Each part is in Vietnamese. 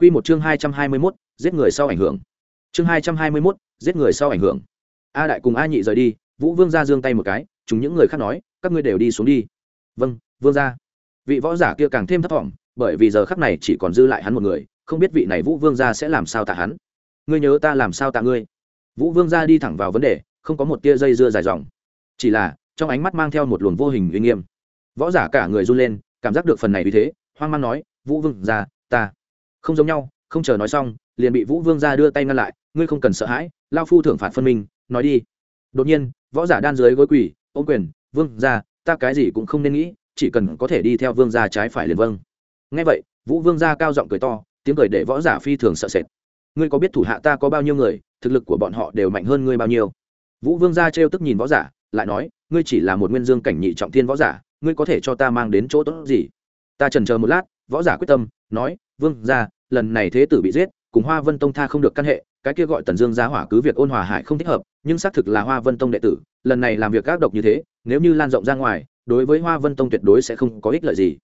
Quy một chương 221, giết người sau ảnh hưởng. Chương 221, giết người sau ảnh hưởng. A đại cùng A nhị rời đi, Vũ Vương gia giương tay một cái, chúng những người khác nói, các ngươi đều đi xuống đi. Vâng, Vương gia. Vị võ giả kia càng thêm thấp vọng, bởi vì giờ khắc này chỉ còn dư lại hắn một người, không biết vị này Vũ Vương gia sẽ làm sao tạ hắn. Ngươi nhớ ta làm sao tạ ngươi? Vũ Vương gia đi thẳng vào vấn đề, không có một tia dây dưa dài dòng. Chỉ là, trong ánh mắt mang theo một luồng vô hình uy nghiêm. Võ giả cả người run lên, cảm giác được phần này uy thế, hoang mang nói, "Vũ Vương gia, ta." Không giống nhau, không chờ nói xong, liền bị vũ vương ra đưa tay ngăn lại, ngươi không cần sợ hãi lao phu thưởng phạt phân minh, nói đi. Đột nhiên, võ giả đan dưới gối quỳ ô quyền, vương ra ta cái gì cũng không nên nghĩ, chỉ cần có thể đi theo vương gia trái phải liền vâng. Ngay vậy, vũ vương gia cao giọng cười to, tiếng cười để võ giả phi thường sợ sệt. Ngươi có biết thủ hạ ta có bao nhiêu người, thực lực của bọn họ đều mạnh hơn ngươi bao nhiêu? Vũ vương gia trêu tức nhìn võ giả, lại nói, ngươi chỉ là một nguyên dương cảnh nhị trọng thiên võ giả, ngươi có thể cho ta mang đến chỗ tốt gì? Ta trần chờ một lát võ giả quyết tâm, nói, vương gia, lần này thế tử bị giết, cùng hoa vân tông tha không được căn hệ, cái kia gọi tần dương giá hỏa cứ việc ôn hòa hại không thích hợp, nhưng xác thực là hoa vân tông đệ tử, lần này làm việc gác độc như thế, nếu như lan rộng ra ngoài, đối với hoa vân tông tuyệt đối sẽ không có ích lợi gì.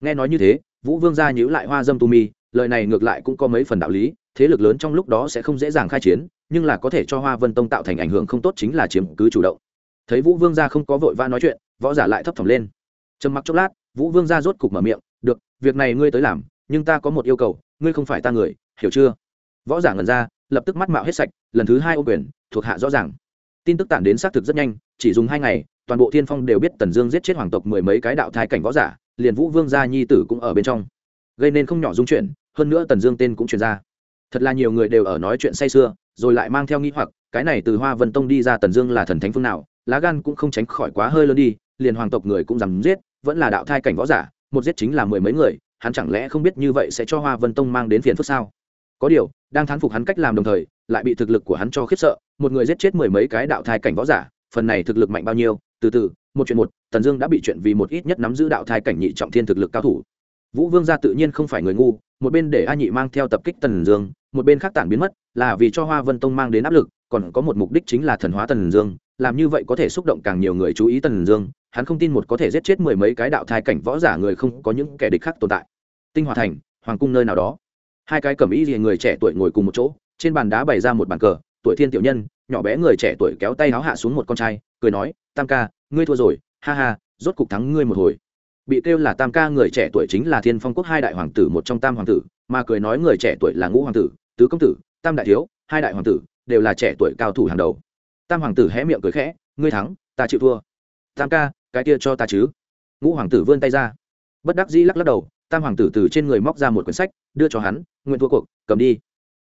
Nghe nói như thế, vũ vương gia nhữ lại hoa dâm tu mi, lời này ngược lại cũng có mấy phần đạo lý, thế lực lớn trong lúc đó sẽ không dễ dàng khai chiến, nhưng là có thể cho hoa vân tông tạo thành ảnh hưởng không tốt chính là chiếm cứ chủ động. Thấy vũ vương gia không có vội vã nói chuyện, võ giả lại thấp thỏm lên. Trầm mặc chốc lát, vũ vương gia rốt cục mở miệng được, việc này ngươi tới làm, nhưng ta có một yêu cầu, ngươi không phải ta người, hiểu chưa? Võ giả ngần ra, lập tức mắt mạo hết sạch, lần thứ hai ô quyền, thuộc hạ rõ ràng. Tin tức tản đến xác thực rất nhanh, chỉ dùng hai ngày, toàn bộ thiên phong đều biết tần dương giết chết hoàng tộc mười mấy cái đạo thai cảnh võ giả, liền vũ vương gia nhi tử cũng ở bên trong. Gây nên không nhỏ dung chuyện, hơn nữa tần dương tên cũng truyền ra. Thật là nhiều người đều ở nói chuyện say sưa, rồi lại mang theo nghĩ hoặc, cái này từ hoa vân tông đi ra tần dương là thần thánh phương nào, lá gan cũng không tránh khỏi quá hơi lớn đi, liền hoàng tộc người cũng dám giết, vẫn là đạo thai cảnh võ giả một giết chính là mười mấy người, hắn chẳng lẽ không biết như vậy sẽ cho hoa vân tông mang đến phiền phức sao? Có điều, đang thán phục hắn cách làm đồng thời, lại bị thực lực của hắn cho khiếp sợ, một người giết chết mười mấy cái đạo thai cảnh võ giả, phần này thực lực mạnh bao nhiêu? Từ từ, một chuyện một, tần dương đã bị chuyện vì một ít nhất nắm giữ đạo thai cảnh nhị trọng thiên thực lực cao thủ. Vũ vương gia tự nhiên không phải người ngu, một bên để a nhị mang theo tập kích tần dương, một bên khác tản biến mất, là vì cho hoa vân tông mang đến áp lực còn có một mục đích chính là thần hóa tần dương, làm như vậy có thể xúc động càng nhiều người chú ý tần dương, hắn không tin một có thể giết chết mười mấy cái đạo thai cảnh võ giả người không có những kẻ địch khác tồn tại. Tinh hòa thành, hoàng cung nơi nào đó. Hai cái cầm ý gì người trẻ tuổi ngồi cùng một chỗ, trên bàn đá bày ra một bàn cờ, tuổi thiên tiểu nhân, nhỏ bé người trẻ tuổi kéo tay áo hạ xuống một con trai, cười nói, tam ca, ngươi thua rồi, ha ha, rốt cục thắng ngươi một hồi. Bị kêu là tam ca người trẻ tuổi chính là thiên phong quốc hai đại hoàng tử một trong tam hoàng tử, mà cười nói người trẻ tuổi là ngũ hoàng tử, tứ công tử, tam đại thiếu, hai đại hoàng tử đều là trẻ tuổi cao thủ hàng đầu. Tam hoàng tử hé miệng cười khẽ, ngươi thắng, ta chịu thua. Tam ca, cái kia cho ta chứ. Ngũ hoàng tử vươn tay ra. Bất đắc dĩ lắc lắc đầu, tam hoàng tử từ trên người móc ra một quyển sách, đưa cho hắn, nguyện thua cuộc, cầm đi.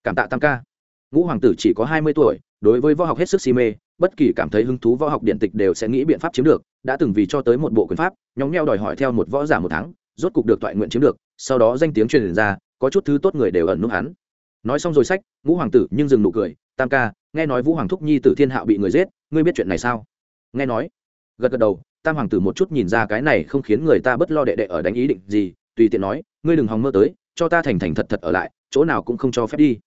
Cảm tạ tam ca. Ngũ hoàng tử chỉ có hai mươi tuổi, đối với võ học hết sức si mê, bất kỳ cảm thấy hứng thú võ học điện tịch đều sẽ nghĩ biện pháp chiếm được, đã từng vì cho tới một bộ quyền pháp, nhóng nheo đòi hỏi theo một võ giả một tháng, rốt cục được toại nguyện chiếm được, sau đó danh tiếng truyền ra, có chút thứ tốt người đều ẩn nút hắn nói xong rồi sách, ngũ hoàng tử nhưng dừng nụ cười, tam ca, nghe nói vũ hoàng thúc nhi tử thiên hạo bị người giết, ngươi biết chuyện này sao? Nghe nói, gật gật đầu, tam hoàng tử một chút nhìn ra cái này không khiến người ta bất lo đệ đệ ở đánh ý định gì, tùy tiện nói, ngươi đừng hòng mơ tới, cho ta thành thành thật thật ở lại, chỗ nào cũng không cho phép đi.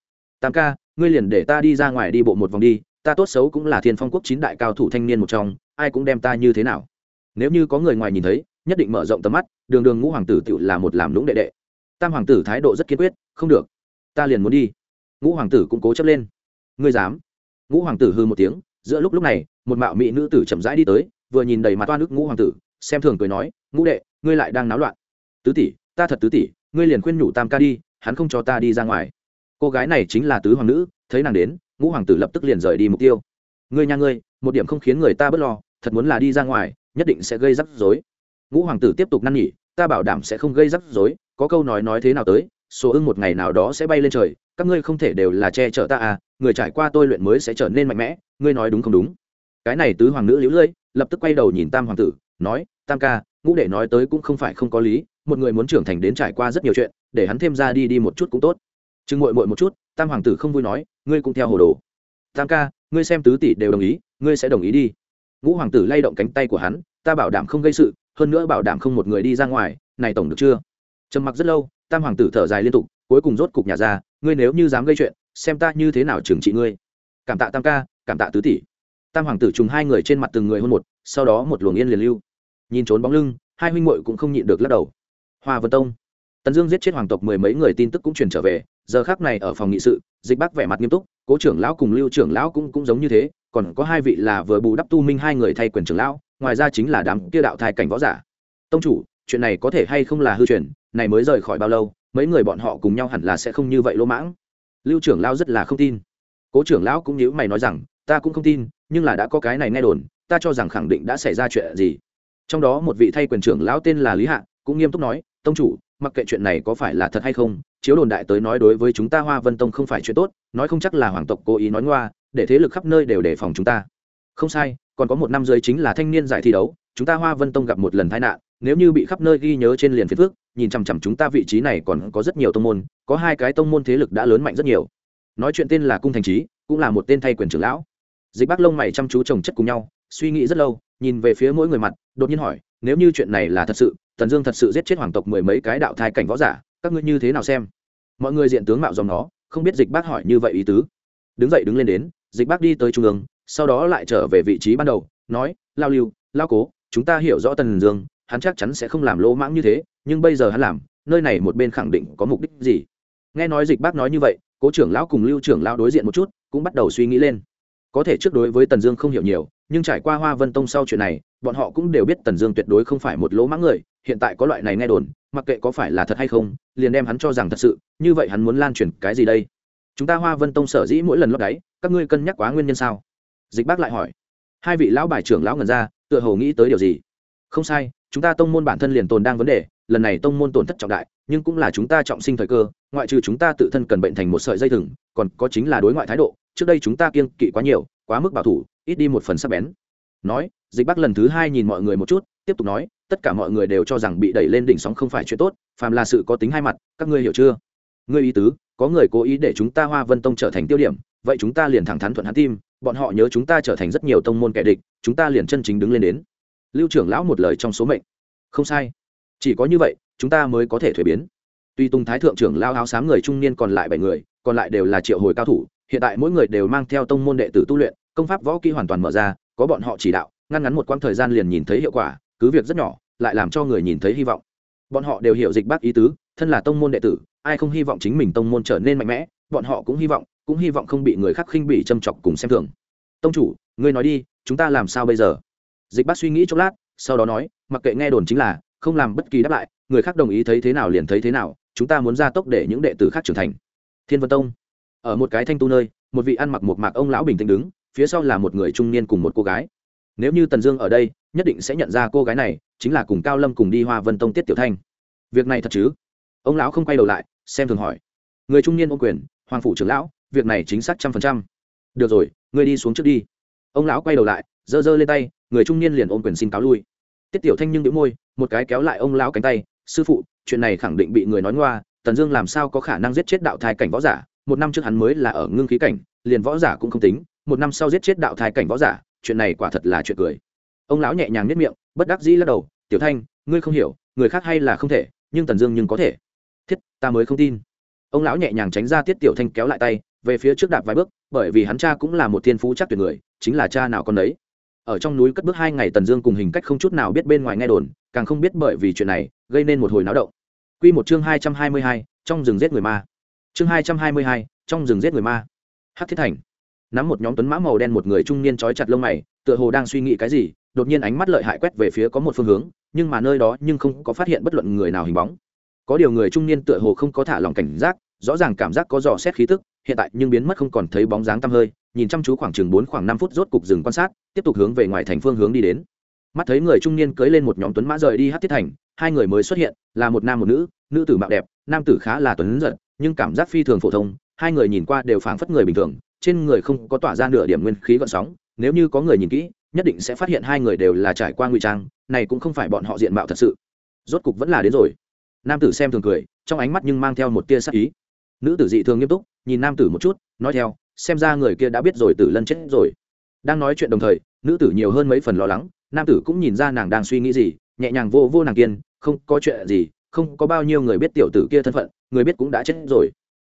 Tam ca, ngươi liền để ta đi ra ngoài đi bộ một vòng đi, ta tốt xấu cũng là thiên phong quốc chín đại cao thủ thanh niên một trong, ai cũng đem ta như thế nào? Nếu như có người ngoài nhìn thấy, nhất định mở rộng tầm mắt, đường đường ngũ hoàng tử tự là một làm lũng đệ đệ. Tam hoàng tử thái độ rất kiên quyết, không được ta liền muốn đi. Ngũ hoàng tử cũng cố chấp lên. Ngươi dám? Ngũ hoàng tử hư một tiếng, giữa lúc lúc này, một mạo mỹ nữ tử chậm rãi đi tới, vừa nhìn đầy mặt toa nước ngũ hoàng tử, xem thường cười nói, ngũ đệ, ngươi lại đang náo loạn. Tứ tỷ, ta thật tứ tỷ, ngươi liền khuyên nhủ tam ca đi, hắn không cho ta đi ra ngoài. Cô gái này chính là tứ hoàng nữ, thấy nàng đến, ngũ hoàng tử lập tức liền rời đi mục tiêu. Ngươi nhà ngươi, một điểm không khiến người ta bớt lo, thật muốn là đi ra ngoài, nhất định sẽ gây rắc rối. Ngũ hoàng tử tiếp tục năn nỉ, ta bảo đảm sẽ không gây rắc rối, có câu nói nói thế nào tới số ưng một ngày nào đó sẽ bay lên trời, các ngươi không thể đều là che chở ta à người trải qua tôi luyện mới sẽ trở nên mạnh mẽ, ngươi nói đúng không đúng? Cái này tứ hoàng nữ liễu lưỡi lập tức quay đầu nhìn tam hoàng tử, nói, tam ca, ngũ đệ nói tới cũng không phải không có lý, một người muốn trưởng thành đến trải qua rất nhiều chuyện, để hắn thêm ra đi đi một chút cũng tốt. Chừng mội mội một chút, tam hoàng tử không vui nói, ngươi cũng theo hồ đồ. Tam ca, ngươi xem tứ tỷ đều đồng ý, ngươi sẽ đồng ý đi. Ngũ hoàng tử lay động cánh tay của hắn, ta bảo đảm không gây sự, hơn nữa bảo đảm không một người đi ra ngoài, này tổng được chưa? Trầm mặc rất lâu tam hoàng tử thở dài liên tục, cuối cùng rốt cục nhà ra, ngươi nếu như dám gây chuyện, xem ta như thế nào trừng trị ngươi. Cảm tạ tam ca, cảm tạ tứ tỷ. Tam hoàng tử trùng hai người trên mặt từng người hôn một, sau đó một luồng yên liền lưu. Nhìn trốn bóng lưng, hai huynh muội cũng không nhịn được lắc đầu. Hoa vân tông. Tần dương giết chết hoàng tộc mười mấy người tin tức cũng truyền trở về, giờ khác này ở phòng nghị sự, dịch bác vẻ mặt nghiêm túc, cố trưởng lão cùng lưu trưởng lão cũng cũng giống như thế, còn có hai vị là vừa bù đắp tu minh hai người thay quyền trưởng lão, ngoài ra chính là đám kia đạo thai cảnh võ giả. Tông chủ chuyện này có thể hay không là hư truyền, này mới rời khỏi bao lâu, mấy người bọn họ cùng nhau hẳn là sẽ không như vậy lỗ mãng. Lưu trưởng lão rất là không tin. Cố trưởng lão cũng nhíu mày nói rằng, ta cũng không tin, nhưng là đã có cái này nghe đồn, ta cho rằng khẳng định đã xảy ra chuyện gì. Trong đó một vị thay quyền trưởng lão tên là lý hạ, cũng nghiêm túc nói, tông chủ, mặc kệ chuyện này có phải là thật hay không, chiếu đồn đại tới nói đối với chúng ta hoa vân tông không phải chuyện tốt, nói không chắc là hoàng tộc cố ý nói ngoa, để thế lực khắp nơi đều đề phòng chúng ta. Không sai, còn có một năm dưới chính là thanh niên giải thi đấu, chúng ta hoa vân tông gặp một lần tai nạn nếu như bị khắp nơi ghi nhớ trên liền phiền phước nhìn chằm chằm chúng ta vị trí này còn có rất nhiều tông môn, có hai cái tông môn thế lực đã lớn mạnh rất nhiều. Nói chuyện tên là cung thành trí, cũng là một tên thay quyền trưởng lão. Dịch bác lông mày chăm chú trồng chất cùng nhau, suy nghĩ rất lâu, nhìn về phía mỗi người mặt, đột nhiên hỏi, nếu như chuyện này là thật sự, tần dương thật sự giết chết hoàng tộc mười mấy cái đạo thai cảnh võ giả, các ngươi như thế nào xem? Mọi người diện tướng mạo dòng nó, không biết dịch bác hỏi như vậy ý tứ. Đứng dậy đứng lên đến, dịch bác đi tới trung ương, sau đó lại trở về vị trí ban đầu, nói, lao lưu, lao cố, chúng ta hiểu rõ tần dương hắn chắc chắn sẽ không làm lỗ mãng như thế, nhưng bây giờ hắn làm, nơi này một bên khẳng định có mục đích gì? Nghe nói dịch bác nói như vậy, cố trưởng lão cùng lưu trưởng lão đối diện một chút, cũng bắt đầu suy nghĩ lên. Có thể trước đối với tần dương không hiểu nhiều, nhưng trải qua hoa vân tông sau chuyện này, bọn họ cũng đều biết tần dương tuyệt đối không phải một lỗ mãng người, hiện tại có loại này nghe đồn, mặc kệ có phải là thật hay không, liền đem hắn cho rằng thật sự, như vậy hắn muốn lan truyền cái gì đây? Chúng ta hoa vân tông sở dĩ mỗi lần lót đáy, các ngươi cân nhắc quá nguyên nhân sao? Dịch bác lại hỏi. Hai vị lão bài trưởng lão ngần ra, tựa hồ nghĩ tới điều gì? Không sai chúng ta tông môn bản thân liền tồn đang vấn đề, lần này tông môn tổn thất trọng đại, nhưng cũng là chúng ta trọng sinh thời cơ, ngoại trừ chúng ta tự thân cần bệnh thành một sợi dây thừng, còn có chính là đối ngoại thái độ, trước đây chúng ta kiêng kỵ quá nhiều, quá mức bảo thủ, ít đi một phần sắc bén. Nói, dịch bắc lần thứ hai nhìn mọi người một chút, tiếp tục nói, tất cả mọi người đều cho rằng bị đẩy lên đỉnh sóng không phải chuyện tốt, phàm là sự có tính hai mặt, các ngươi hiểu chưa? Ngươi ý tứ, có người cố ý để chúng ta hoa vân tông trở thành tiêu điểm, vậy chúng ta liền thẳng thắn thuận hắn tim, bọn họ nhớ chúng ta trở thành rất nhiều tông môn kẻ địch, chúng ta liền chân chính đứng lên đến lưu trưởng lão một lời trong số mệnh. Không sai. Chỉ có như vậy, chúng ta mới có thể thuế biến. Tuy tung thái thượng trưởng lao áo xám người trung niên còn lại bảy người, còn lại đều là triệu hồi cao thủ, hiện tại mỗi người đều mang theo tông môn đệ tử tu luyện, công pháp võ kỹ hoàn toàn mở ra, có bọn họ chỉ đạo, ngăn ngắn một quãng thời gian liền nhìn thấy hiệu quả, cứ việc rất nhỏ, lại làm cho người nhìn thấy hy vọng. Bọn họ đều hiểu dịch bác ý tứ, thân là tông môn đệ tử, ai không hy vọng chính mình tông môn trở nên mạnh mẽ, bọn họ cũng hy vọng, cũng hy vọng không bị người khác khinh bỉ châm chọc cùng xem thường. Tông chủ, ngươi nói đi, chúng ta làm sao bây giờ? Dịch bác suy nghĩ chốc lát, sau đó nói, mặc kệ nghe đồn chính là, không làm bất kỳ đáp lại, người khác đồng ý thấy thế nào liền thấy thế nào, chúng ta muốn ra tốc để những đệ tử khác trưởng thành. Thiên vân tông, ở một cái thanh tu nơi, một vị ăn mặc một mạc ông lão bình tĩnh đứng, phía sau là một người trung niên cùng một cô gái. Nếu như tần dương ở đây, nhất định sẽ nhận ra cô gái này, chính là cùng cao lâm cùng đi hoa vân tông tiết tiểu thanh. Việc này thật chứ? Ông lão không quay đầu lại, xem thường hỏi. Người trung niên ô quyền, hoàng phủ trưởng lão, việc này chính xác trăm phần trăm. Được rồi, ngươi đi xuống trước đi. Ông lão quay đầu lại, giơ giơ lên tay người trung niên liền ôm quyền xin cáo lui. Tiết tiểu thanh nhưng đĩu môi, một cái kéo lại ông lão cánh tay, sư phụ, chuyện này khẳng định bị người nói ngoa, tần dương làm sao có khả năng giết chết đạo thai cảnh võ giả? Một năm trước hắn mới là ở ngưng khí cảnh, liền võ giả cũng không tính, một năm sau giết chết đạo thai cảnh võ giả, chuyện này quả thật là chuyện cười. Ông lão nhẹ nhàng nhất miệng, bất đắc dĩ lắc đầu, tiểu thanh, ngươi không hiểu, người khác hay là không thể, nhưng tần dương nhưng có thể. Thiết, ta mới không tin. Ông lão nhẹ nhàng tránh ra tiết tiểu thanh kéo lại tay, về phía trước đạp vài bước, bởi vì hắn cha cũng là một thiên phú chắc tuyệt người, chính là cha nào con đấy ở trong núi cất bước hai ngày tần dương cùng hình cách không chút nào biết bên ngoài nghe đồn, càng không biết bởi vì chuyện này, gây nên một hồi náo động. Q một chương hai trăm hai mươi hai, trong rừng giết người ma. Chương hai trăm hai mươi hai, trong rừng giết người ma. Hát thiết thành. Nắm một nhóm tuấn mã màu đen một người trung niên trói chặt lông mày, tựa hồ đang suy nghĩ cái gì, đột nhiên ánh mắt lợi hại quét về phía có một phương hướng, nhưng mà nơi đó nhưng không có phát hiện bất luận người nào hình bóng. Có điều người trung niên tựa hồ không có thả lòng cảnh giác rõ ràng cảm giác có dò xét khí tức, hiện tại nhưng biến mất không còn thấy bóng dáng tăm hơi, nhìn chăm chú khoảng chừng bốn khoảng năm phút rốt cục dừng quan sát, tiếp tục hướng về ngoài thành phương hướng đi đến. Mắt thấy người trung niên cưới lên một nhóm tuấn mã rời đi hát thiết thành, hai người mới xuất hiện, là một nam một nữ nữ tử mạo đẹp, nam tử khá là tuấn giật, nhưng cảm giác phi thường phổ thông, hai người nhìn qua đều phảng phất người bình thường, trên người không có tỏa ra nửa điểm nguyên khí gợn sóng, nếu như có người nhìn kỹ, nhất định sẽ phát hiện hai người đều là trải qua ngụy trang, này cũng không phải bọn họ diện mạo thật sự. Rốt cục vẫn là đến rồi. Nam tử xem thường cười, trong ánh mắt nhưng mang theo một tia sắc ý nữ tử dị thường nghiêm túc, nhìn nam tử một chút, nói theo, xem ra người kia đã biết rồi tử lân chết rồi. Đang nói chuyện đồng thời, nữ tử nhiều hơn mấy phần lo lắng, nam tử cũng nhìn ra nàng đang suy nghĩ gì, nhẹ nhàng vô vô nàng kiên, không có chuyện gì, không có bao nhiêu người biết tiểu tử kia thân phận, người biết cũng đã chết rồi.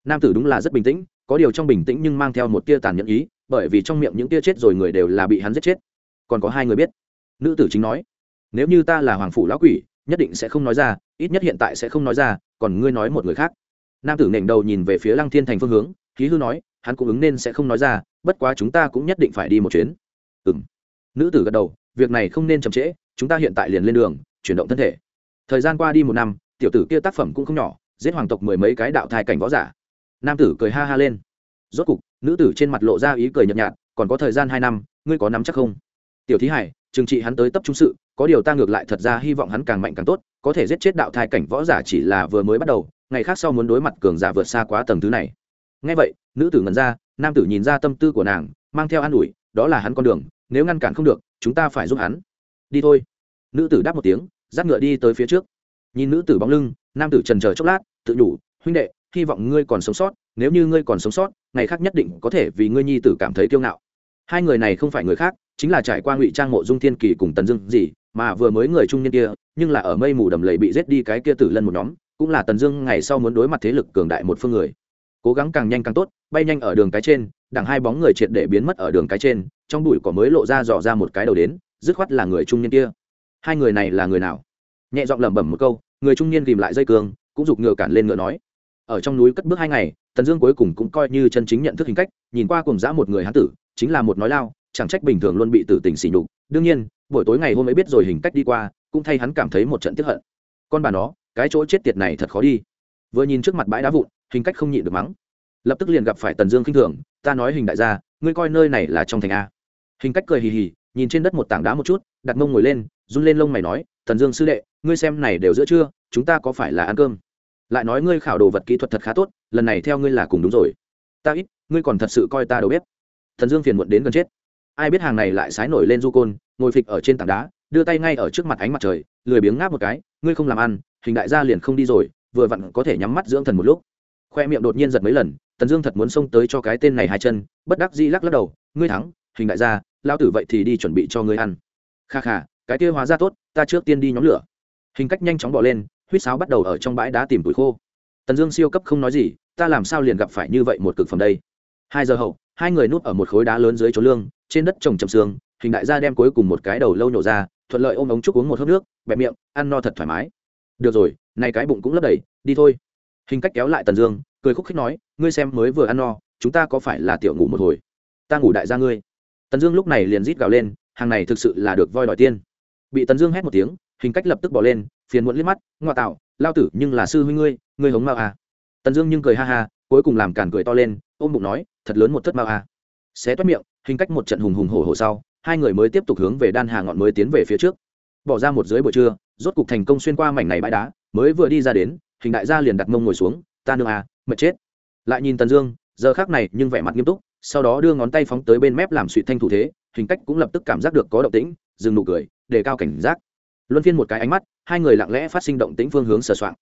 Nam tử đúng là rất bình tĩnh, có điều trong bình tĩnh nhưng mang theo một tia tàn nhẫn ý, bởi vì trong miệng những tia chết rồi người đều là bị hắn giết chết. Còn có hai người biết. Nữ tử chính nói, nếu như ta là hoàng phủ lão quỷ, nhất định sẽ không nói ra, ít nhất hiện tại sẽ không nói ra, còn ngươi nói một người khác nam tử nện đầu nhìn về phía lăng thiên thành phương hướng khí hư nói, hắn cũng ứng nên sẽ không nói ra, bất quá chúng ta cũng nhất định phải đi một chuyến. Ừ m nữ tử gật đầu, việc này không nên chậm trễ, chúng ta hiện tại liền lên đường, chuyển động thân thể. Thời gian qua đi một năm, tiểu tử kia tác phẩm cũng không nhỏ, giết hoàng tộc mười mấy cái đạo thai cảnh võ giả. Nam tử cười ha ha lên. Rốt cục, nữ tử trên mặt lộ ra ý cười nhợt nhạt, còn có thời gian hai năm, ngươi có nắm chắc không? Tiểu thí hải, trừng trị hắn tới tấp trung sự, có điều ta ngược lại thật ra hy vọng hắn càng mạnh càng tốt, có thể giết chết đạo thai cảnh võ giả chỉ là vừa mới bắt đầu ngày khác sau muốn đối mặt cường giả vượt xa quá tầng thứ này. Ngay vậy, nữ tử ngẩn ra, nam tử nhìn ra tâm tư của nàng, mang theo an ủi, đó là hắn con đường, nếu ngăn cản không được, chúng ta phải giúp hắn. Đi thôi. Nữ tử đáp một tiếng, dắt ngựa đi tới phía trước. Nhìn nữ tử bóng lưng, nam tử trần chờ chốc lát, tự nhủ, huynh đệ, hy vọng ngươi còn sống sót, nếu như ngươi còn sống sót, ngày khác nhất định có thể vì ngươi nhi tử cảm thấy kiêu ngạo. Hai người này không phải người khác, chính là trải qua ngụy trang mộ dung thiên kỳ cùng tần dương gì, mà vừa mới người trung niên kia, nhưng là ở mây mù đầm lầy bị giết đi cái kia tử lân một nhóm cũng là tần dương ngày sau muốn đối mặt thế lực cường đại một phương người. Cố gắng càng nhanh càng tốt, bay nhanh ở đường cái trên, đằng hai bóng người triệt để biến mất ở đường cái trên, trong bụi cỏ mới lộ ra dò ra một cái đầu đến, dứt khoát là người trung niên kia. Hai người này là người nào? Nhẹ giọng lẩm bẩm một câu, người trung niên ghìm lại dây cường, cũng giục ngựa cản lên ngựa nói. Ở trong núi cất bước hai ngày, tần dương cuối cùng cũng coi như chân chính nhận thức hình cách, nhìn qua cùng dã một người hán tử, chính là một nói lao, chẳng trách bình thường luôn bị tử tình xỉ nhục. Đương nhiên, buổi tối ngày hôm ấy biết rồi hình cách đi qua, cũng thay hắn cảm thấy một trận tiếp hận. Con bà nó cái chỗ chết tiệt này thật khó đi. Vừa nhìn trước mặt bãi đá vụn, hình cách không nhịn được mắng. Lập tức liền gặp phải tần dương khinh thường, ta nói hình đại gia, ngươi coi nơi này là trong thành a. Hình cách cười hì hì, nhìn trên đất một tảng đá một chút, đặt mông ngồi lên, run lên lông mày nói, tần dương sư đệ, ngươi xem này đều giữa trưa, chúng ta có phải là ăn cơm? Lại nói, ngươi khảo đồ vật kỹ thuật thật khá tốt, lần này theo ngươi là cùng đúng rồi. Ta ít, ngươi còn thật sự coi ta đầu bếp. Thần dương phiền muộn đến gần chết. Ai biết hàng này lại sái nổi lên du côn, ngồi phịch ở trên tảng đá, đưa tay ngay ở trước mặt ánh mặt trời, lười biếng ngáp một cái, ngươi không làm ăn hình đại gia liền không đi rồi, vừa vặn có thể nhắm mắt dưỡng thần một lúc. Khoe miệng đột nhiên giật mấy lần, tần dương thật muốn xông tới cho cái tên này hai chân, bất đắc dĩ lắc lắc đầu, ngươi thắng, hình đại gia lao tử vậy thì đi chuẩn bị cho ngươi ăn. Kha kha, cái kia hóa ra tốt, ta trước tiên đi nhóm lửa. Hình cách nhanh chóng bỏ lên huýt sáo bắt đầu ở trong bãi đá tìm tuổi khô. Tần dương siêu cấp không nói gì, ta làm sao liền gặp phải như vậy một cực phẩm đây? Hai giờ hậu, hai người núp ở một khối đá lớn dưới chỗ lương, trên đất trồng chầm xương, hình đại gia đem cuối cùng một cái đầu lâu nhổ ra, thuận lợi ôm ống trúc uống một hớp nước, bẹp miệng, ăn no thật thoải mái được rồi, nay cái bụng cũng lấp đầy, đi thôi. Hình cách kéo lại tần dương, cười khúc khích nói, ngươi xem mới vừa ăn no, chúng ta có phải là tiểu ngủ một hồi? Ta ngủ đại gia ngươi. Tần dương lúc này liền rít gào lên, hàng này thực sự là được voi đòi tiên. Bị tần dương hét một tiếng, hình cách lập tức bỏ lên, phiền muộn liếc mắt ngoại tạo, lao tử, nhưng là sư huynh ngươi ngươi hống mao à. tần dương nhưng cười ha ha, cuối cùng làm cản cười to lên, ôm bụng nói, thật lớn một thất mao à. xé toét miệng, hình cách một trận hùng hùng hổ hổ sau, hai người mới tiếp tục hướng về đan hà ngọn mới tiến về phía trước bỏ ra một dưới buổi trưa, rốt cục thành công xuyên qua mảnh này bãi đá, mới vừa đi ra đến, hình đại gia liền đặt mông ngồi xuống, ta nương à mệt chết. Lại nhìn tần dương, giờ khác này nhưng vẻ mặt nghiêm túc, sau đó đưa ngón tay phóng tới bên mép làm suy thanh thủ thế, hình cách cũng lập tức cảm giác được có động tĩnh, dừng nụ cười đề cao cảnh giác. Luân phiên một cái ánh mắt, hai người lặng lẽ phát sinh động tĩnh phương hướng sờ soạng.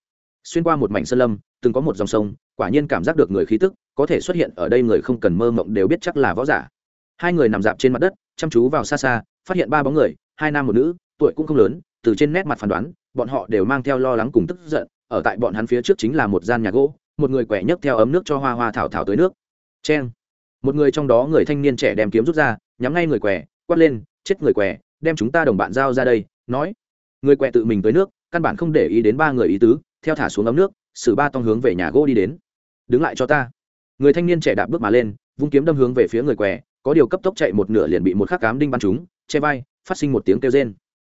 Xuyên qua một mảnh sơn lâm, từng có một dòng sông, quả nhiên cảm giác được người khí tức, có thể xuất hiện ở đây người không cần mơ mộng đều biết chắc là võ giả. Hai người nằm dạp trên mặt đất, chăm chú vào xa xa, phát hiện ba bóng người, hai nam một nữ tuổi cũng không lớn, từ trên nét mặt phán đoán, bọn họ đều mang theo lo lắng cùng tức giận, ở tại bọn hắn phía trước chính là một gian nhà gỗ, một người quẻ nhấc theo ấm nước cho hoa hoa thảo thảo tới nước. Cheng. Một người trong đó người thanh niên trẻ đem kiếm rút ra, nhắm ngay người quẻ, quát lên, chết người quẻ, đem chúng ta đồng bạn giao ra đây, nói. Người quẹ tự mình tới nước, căn bản không để ý đến ba người ý tứ, theo thả xuống ấm nước, xử ba tông hướng về nhà gỗ đi đến. Đứng lại cho ta. Người thanh niên trẻ đạp bước mà lên, vung kiếm đâm hướng về phía người què có điều cấp tốc chạy một nửa liền bị một khắc cám đinh bắn trúng, che vai, phát sinh một tiếng kêu rên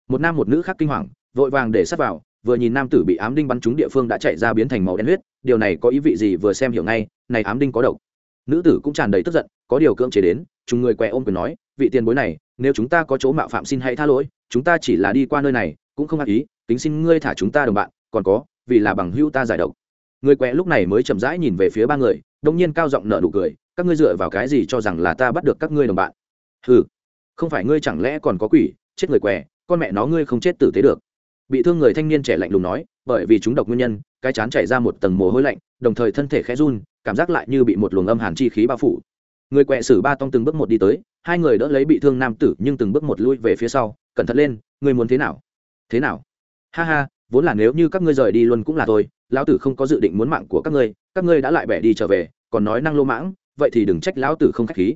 một nam một nữ khác kinh hoàng, vội vàng để sắt vào, vừa nhìn nam tử bị ám đinh bắn trúng địa phương đã chạy ra biến thành màu đen huyết, điều này có ý vị gì vừa xem hiểu ngay, này ám đinh có độc. Nữ tử cũng tràn đầy tức giận, có điều cưỡng chế đến, chúng người què ôm quyền nói, vị tiền bối này, nếu chúng ta có chỗ mạo phạm xin hãy tha lỗi, chúng ta chỉ là đi qua nơi này, cũng không ác ý tính xin ngươi thả chúng ta đồng bạn, còn có, vì là bằng hữu ta giải độc. Người quẹ lúc này mới chậm rãi nhìn về phía ba người, đông nhiên cao giọng nở nụ cười, các ngươi dựa vào cái gì cho rằng là ta bắt được các ngươi đồng bạn? Ừ không phải ngươi chẳng lẽ còn có quỷ, chết người què con mẹ nó ngươi không chết tử tế được. Bị thương người thanh niên trẻ lạnh lùng nói, bởi vì chúng độc nguyên nhân, cái chán chảy ra một tầng mồ hôi lạnh, đồng thời thân thể khẽ run, cảm giác lại như bị một luồng âm hàn chi khí bao phủ. Người quẹ sử ba tông từng bước một đi tới, hai người đỡ lấy bị thương nam tử nhưng từng bước một lui về phía sau, cẩn thận lên, ngươi muốn thế nào? Thế nào? Ha ha, vốn là nếu như các ngươi rời đi luôn cũng là tôi, lão tử không có dự định muốn mạng của các ngươi các ngươi đã lại bẻ đi trở về, còn nói năng lô mãng, vậy thì đừng trách lão tử không khách khí.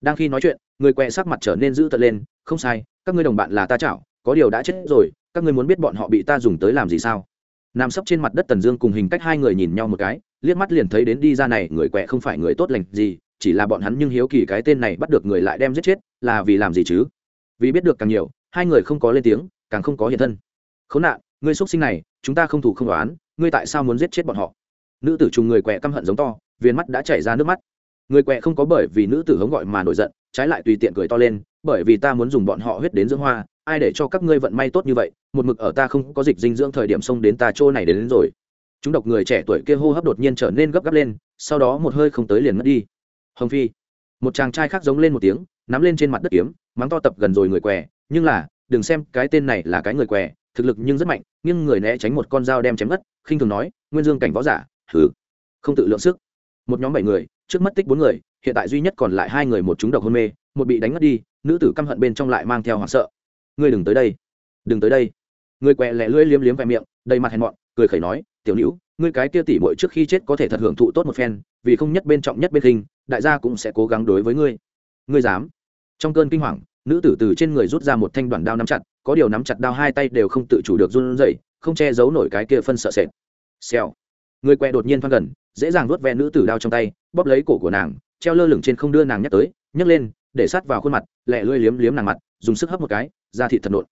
Đang khi nói chuyện, người quẹ sắc mặt trở nên dữ tợn lên, không sai, các ngươi đồng bạn là ta chảo có điều đã chết rồi, các ngươi muốn biết bọn họ bị ta dùng tới làm gì sao? Nằm sấp trên mặt đất tần dương cùng hình cách hai người nhìn nhau một cái, liếc mắt liền thấy đến đi ra này, người quẹ không phải người tốt lành gì, chỉ là bọn hắn nhưng hiếu kỳ cái tên này bắt được người lại đem giết chết, là vì làm gì chứ? Vì biết được càng nhiều, hai người không có lên tiếng, càng không có hiện thân. Khốn nạn, ngươi xuất sinh này, chúng ta không thủ không đoán ngươi tại sao muốn giết chết bọn họ? Nữ tử trùng người quẹ căm hận giống to, viên mắt đã chảy ra nước mắt. Người quẹ không có bởi vì nữ tử hống gọi mà nổi giận, trái lại tùy tiện cười to lên, bởi vì ta muốn dùng bọn họ huyết đến dưỡng hoa ai để cho các ngươi vận may tốt như vậy một mực ở ta không có dịch dinh dưỡng thời điểm xông đến ta chỗ này đến, đến rồi. Chúng độc người trẻ tuổi kia hô hấp đột nhiên trở nên gấp gáp lên sau đó một hơi không tới liền mất đi. Hồng phi một chàng trai khác giống lên một tiếng nắm lên trên mặt đất kiếm mắng to tập gần rồi người què nhưng là đừng xem cái tên này là cái người què thực lực nhưng rất mạnh nhưng người né tránh một con dao đem chém mất khinh thường nói nguyên dương cảnh võ giả thử không tự lượng sức. Một nhóm bảy người trước mất tích bốn người hiện tại duy nhất còn lại hai người một chúng độc hôn mê một bị đánh mất đi nữ tử căm hận bên trong lại mang theo hoảng sợ ngươi đừng tới đây. Đừng tới đây. Người quẹ lẹ lưỡi liếm liếm vẹ miệng, đầy mặt hèn mọn, cười khẩy nói, tiểu nữ ngươi cái kia tỉ mội trước khi chết có thể thật hưởng thụ tốt một phen, vì không nhất bên trọng nhất bên khinh đại gia cũng sẽ cố gắng đối với ngươi. Ngươi dám? Trong cơn kinh hoàng, nữ tử từ trên người rút ra một thanh đoàn đao nắm chặt, có điều nắm chặt đao hai tay đều không tự chủ được run rẩy, không che giấu nổi cái kia phân sợ sệt. Xèo. Người quẹ đột nhiên thoáng gần, dễ dàng nuốt ve nữ tử đao trong tay, bóp lấy cổ của nàng, treo lơ lửng trên không đưa nàng nhắc tới, nhấc lên, để sát vào khuôn mặt, lẹ lưỡi liếm liếm nàng mặt dùng sức hấp một cái, da thịt thật nộn.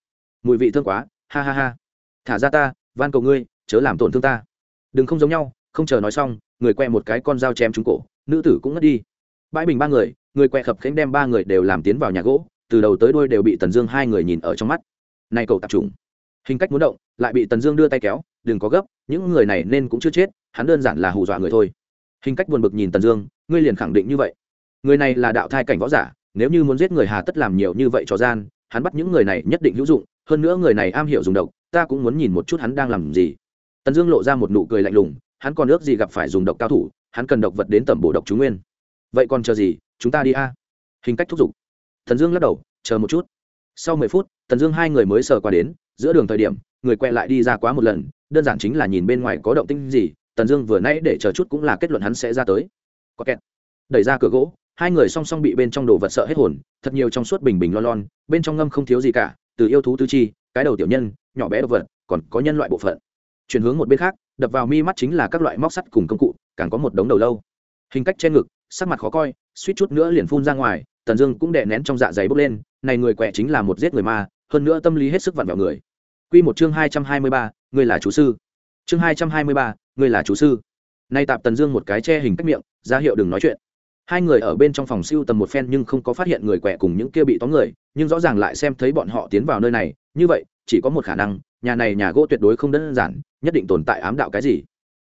Mùi vị thương quá, ha ha ha. Thả ra ta, van cầu ngươi, chớ làm tổn thương ta. Đừng không giống nhau, không chờ nói xong, người que một cái con dao chém trúng cổ, nữ tử cũng ngất đi. Bãi bình ba người người que khập khánh đem ba người đều làm tiến vào nhà gỗ, từ đầu tới đuôi đều bị tần dương hai người nhìn ở trong mắt. Này cậu tạp trùng hình cách muốn động, lại bị tần dương đưa tay kéo, đừng có gấp, những người này nên cũng chưa chết, hắn đơn giản là hù dọa người thôi. Hình cách buồn bực nhìn tần dương, ngươi liền khẳng định như vậy. Người này là đạo thai cảnh võ giả nếu như muốn giết người hà tất làm nhiều như vậy cho gian, hắn bắt những người này nhất định hữu dụng, hơn nữa người này am hiểu dùng độc, ta cũng muốn nhìn một chút hắn đang làm gì. Tần dương lộ ra một nụ cười lạnh lùng, hắn còn ước gì gặp phải dùng độc cao thủ, hắn cần độc vật đến tẩm bổ độc chú nguyên. Vậy còn chờ gì, chúng ta đi a. Hình cách thúc giục. Thần dương lắc đầu, chờ một chút. Sau mười phút, tần dương hai người mới sờ qua đến, giữa đường thời điểm, người quẹ lại đi ra quá một lần, đơn giản chính là nhìn bên ngoài có động tinh gì, tần dương vừa nãy để chờ chút cũng là kết luận hắn sẽ ra tới. Có kẹt. Đẩy ra cửa gỗ hai người song song bị bên trong đồ vật sợ hết hồn thật nhiều trong suốt bình bình lon lon bên trong ngâm không thiếu gì cả từ yêu thú tư chi cái đầu tiểu nhân nhỏ bé đồ vật còn có nhân loại bộ phận chuyển hướng một bên khác đập vào mi mắt chính là các loại móc sắt cùng công cụ càng có một đống đầu lâu hình cách trên ngực sắc mặt khó coi suýt chút nữa liền phun ra ngoài tần dương cũng đè nén trong dạ dày bốc lên này người quẹ chính là một giết người ma hơn nữa tâm lý hết sức vặn vẹo người Quy một chương hai trăm hai mươi ba, ngươi là chú sư. Chương hai trăm hai mươi ba, ngươi là chú sư. Nay tạp Tần Dương một cái che hình cách miệng, ra hiệu đừng nói chuyện. Hai người ở bên trong phòng siêu tầm một phen nhưng không có phát hiện người quẹ cùng những kia bị tóm người, nhưng rõ ràng lại xem thấy bọn họ tiến vào nơi này, như vậy, chỉ có một khả năng, nhà này nhà gỗ tuyệt đối không đơn giản, nhất định tồn tại ám đạo cái gì.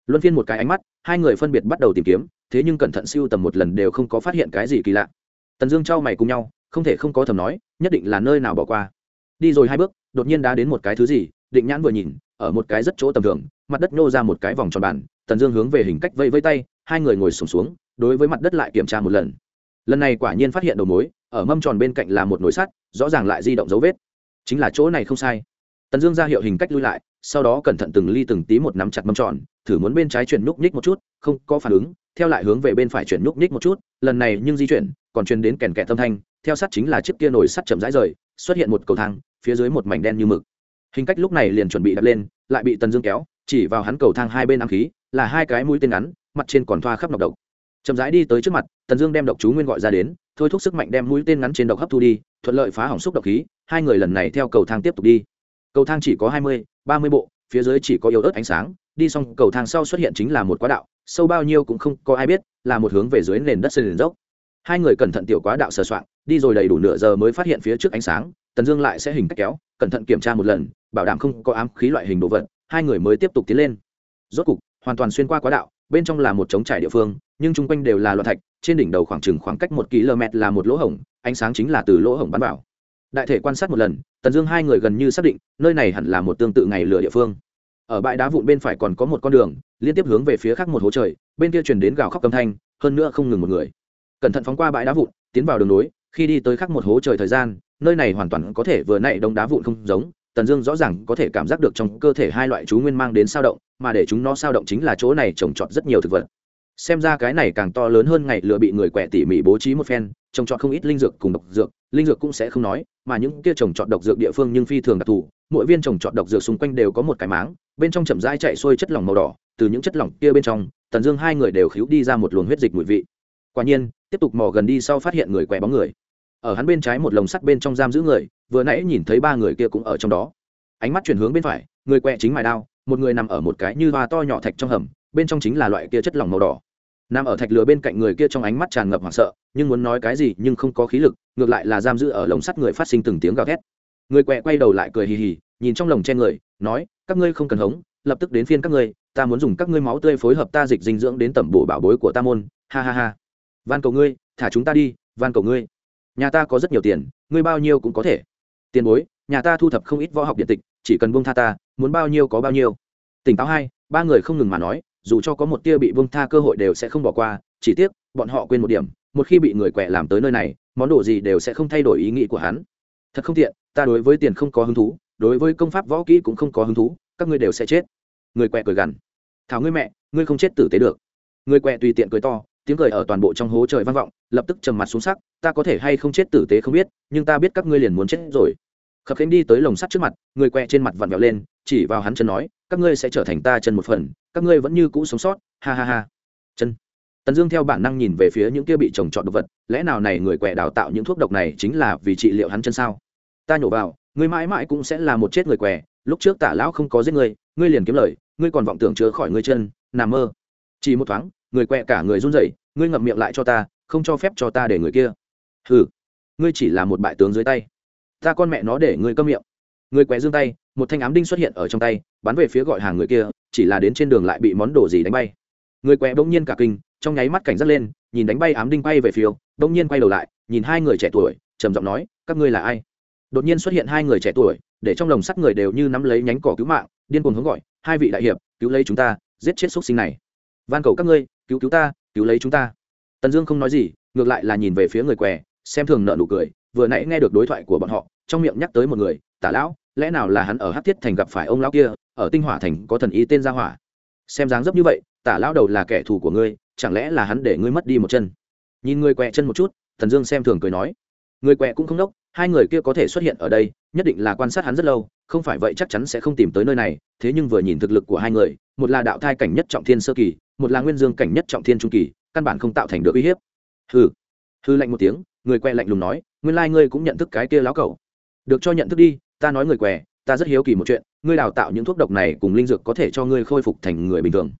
Luân phiên một cái ánh mắt hai người phân biệt bắt đầu tìm kiếm thế nhưng cẩn thận siêu tầm một lần đều không có phát hiện cái gì kỳ lạ. Tần dương trao mày cùng nhau không thể không có thầm nói nhất định là nơi nào bỏ qua. Đi rồi hai bước đột nhiên đã đến một cái thứ gì định nhãn vừa nhìn ở một cái rất chỗ tầm thường mặt đất nhô ra một cái vòng tròn bàn tần dương hướng về hình cách vây vây tay hai người ngồi sùng xuống, xuống đối với mặt đất lại kiểm tra một lần. Lần này quả nhiên phát hiện đầu mối, ở mâm tròn bên cạnh là một nồi sắt, rõ ràng lại di động dấu vết. Chính là chỗ này không sai. Tần dương ra hiệu hình cách lui lại, sau đó cẩn thận từng ly từng tí một nắm chặt mâm tròn, thử muốn bên trái chuyển núc nhích một chút, không có phản ứng, theo lại hướng về bên phải chuyển núc nhích một chút, lần này nhưng di chuyển, còn truyền đến kèn kẹt tâm thanh, theo sắt chính là chiếc kia nồi sắt chậm rãi rời, xuất hiện một cầu thang, phía dưới một mảnh đen như mực. Hình cách lúc này liền chuẩn bị đặt lên, lại bị tần dương kéo, chỉ vào hắn cầu thang hai bên ám khí, là hai cái mũi tên ngắn, mặt trên còn thoa khắp nọc độc chậm rãi đi tới trước mặt, tần dương đem độc chú nguyên gọi ra đến, thôi thúc sức mạnh đem mũi tên ngắn trên độc hấp thu đi, thuận lợi phá hỏng xúc độc khí, hai người lần này theo cầu thang tiếp tục đi. Cầu thang chỉ có hai mươi, ba mươi bộ, phía dưới chỉ có yếu ớt ánh sáng, đi xong cầu thang sau xuất hiện chính là một quá đạo, sâu bao nhiêu cũng không có ai biết, là một hướng về dưới nền đất sân dốc. Hai người cẩn thận tiểu quá đạo sờ soạn đi rồi đầy đủ nửa giờ mới phát hiện phía trước ánh sáng, tần dương lại sẽ hình cách kéo, cẩn thận kiểm tra một lần, bảo đảm không có ám khí loại hình đồ vật, hai người mới tiếp tục tiến lên. Rốt cục hoàn toàn xuyên qua quá đạo bên trong là một trống trải địa phương nhưng chung quanh đều là loạn thạch trên đỉnh đầu khoảng chừng khoảng cách một km là một lỗ hổng ánh sáng chính là từ lỗ hổng bắn vào. Đại thể quan sát một lần tần dương hai người gần như xác định nơi này hẳn là một tương tự ngày lửa địa phương. Ở bãi đá vụn bên phải còn có một con đường liên tiếp hướng về phía khác một hố trời bên kia chuyển đến gào khóc âm thanh hơn nữa không ngừng một người. Cẩn thận phóng qua bãi đá vụn tiến vào đường núi, khi đi tới khác một hố trời thời gian nơi này hoàn toàn có thể vừa nảy đông đá vụn không giống tần dương rõ ràng có thể cảm giác được trong cơ thể hai loại chú nguyên mang đến sao động, mà để chúng nó sao động chính là chỗ này trồng trọt rất nhiều thực vật. Xem ra cái này càng to lớn hơn ngày lựa bị người quẹ tỉ mỉ bố trí một phen, trồng trọt không ít linh dược cùng độc dược, linh dược cũng sẽ không nói, mà những kia trồng trọt độc dược địa phương nhưng phi thường đặc thù, mỗi viên trồng trọt độc dược xung quanh đều có một cái máng, bên trong chậm rãi chạy xuôi chất lỏng màu đỏ, từ những chất lỏng kia bên trong, tần dương hai người đều khíu đi ra một luồng huyết dịch mùi vị. Quả nhiên, tiếp tục mò gần đi sau phát hiện người quẹ bóng người ở hắn bên trái một lồng sắt bên trong giam giữ người, vừa nãy nhìn thấy ba người kia cũng ở trong đó. Ánh mắt chuyển hướng bên phải, người quẹ chính mài đao, một người nằm ở một cái như hoa to nhỏ thạch trong hầm, bên trong chính là loại kia chất lỏng màu đỏ. Nằm ở thạch lửa bên cạnh người kia trong ánh mắt tràn ngập hoảng sợ, nhưng muốn nói cái gì nhưng không có khí lực, ngược lại là giam giữ ở lồng sắt người phát sinh từng tiếng gào thét. Người quẹ quay đầu lại cười hì hì, nhìn trong lồng che người, nói, các ngươi không cần hống, lập tức đến phiên các ngươi, ta muốn dùng các ngươi máu tươi phối hợp ta dịch dinh dưỡng đến tẩm bổ bảo bối của ta môn, ha ha ha. Van cầu ngươi, thả chúng ta đi, van cầu ngươi nhà ta có rất nhiều tiền, ngươi bao nhiêu cũng có thể. Tiền bối, nhà ta thu thập không ít võ học điện tịch, chỉ cần bông tha ta, muốn bao nhiêu có bao nhiêu. Tỉnh táo hai, ba người không ngừng mà nói, dù cho có một tia bị bông tha cơ hội đều sẽ không bỏ qua, chỉ tiếc, bọn họ quên một điểm, một khi bị người quẹ làm tới nơi này, món đồ gì đều sẽ không thay đổi ý nghĩ của hắn. Thật không tiện, ta đối với tiền không có hứng thú, đối với công pháp võ kỹ cũng không có hứng thú, các ngươi đều sẽ chết. Người quẹ cười gằn. Thảo ngươi mẹ, ngươi không chết tử tế được. Người quẹ tùy tiện cười to tiếng cười ở toàn bộ trong hố trời vang vọng, lập tức trầm mặt xuống sắc, ta có thể hay không chết tử tế không biết, nhưng ta biết các ngươi liền muốn chết rồi. Khập khiễng đi tới lồng sắt trước mặt, người quẹ trên mặt vặn vẹo lên, chỉ vào hắn chân nói, các ngươi sẽ trở thành ta chân một phần, các ngươi vẫn như cũ sống sót, ha ha ha. Chân. Tần dương theo bản năng nhìn về phía những kia bị trồng trọt độc vật, lẽ nào này người quẹ đào tạo những thuốc độc này chính là vì trị liệu hắn chân sao? Ta nhổ vào, ngươi mãi mãi cũng sẽ là một chết người què, lúc trước tả lão không có giết ngươi ngươi liền kiếm lời, ngươi còn vọng tưởng chữa khỏi ngươi chân, nằm mơ. Chỉ một thoáng người quẹ cả người run rẩy ngươi ngậm miệng lại cho ta không cho phép cho ta để người kia. Hừ ngươi chỉ là một bại tướng dưới tay. Ta con mẹ nó để ngươi câm miệng. Người quẹ giương tay một thanh ám đinh xuất hiện ở trong tay bắn về phía gọi hàng người kia chỉ là đến trên đường lại bị món đồ gì đánh bay. Người quẹ bỗng nhiên cả kinh trong nháy mắt cảnh giác lên nhìn đánh bay ám đinh bay về phía, bỗng nhiên quay đầu lại nhìn hai người trẻ tuổi trầm giọng nói các ngươi là ai? Đột nhiên xuất hiện hai người trẻ tuổi để trong lồng sắt người đều như nắm lấy nhánh cỏ cứu mạng điên cuồng hướng gọi hai vị đại hiệp cứu lấy chúng ta giết chết xúc sinh này. Van cầu các ngươi cứu cứu ta, cứu lấy chúng ta. Tần dương không nói gì, ngược lại là nhìn về phía người què, xem thường nợ nụ cười, vừa nãy nghe được đối thoại của bọn họ, trong miệng nhắc tới một người, tả lão, lẽ nào là hắn ở hát thiết thành gặp phải ông lão kia, ở tinh hỏa thành có thần ý tên gia hỏa? Xem dáng dấp như vậy, tả lão đầu là kẻ thù của ngươi, chẳng lẽ là hắn để ngươi mất đi một chân? Nhìn người què chân một chút thần dương xem thường cười nói. Người què cũng không đốc, hai người kia có thể xuất hiện ở đây nhất định là quan sát hắn rất lâu, không phải vậy chắc chắn sẽ không tìm tới nơi này, thế nhưng vừa nhìn thực lực của hai người, một là đạo thai cảnh nhất trọng thiên sơ kỳ, một là nguyên dương cảnh nhất trọng thiên trung kỳ, căn bản không tạo thành được uy hiếp. Hừ. Hư lạnh một tiếng, người quẹ lạnh lùng nói, nguyên lai、like、ngươi cũng nhận thức cái kia láo cẩu. Được cho nhận thức đi, ta nói người què ta rất hiếu kỳ một chuyện, ngươi đào tạo những thuốc độc này cùng linh dược có thể cho ngươi khôi phục thành người bình thường.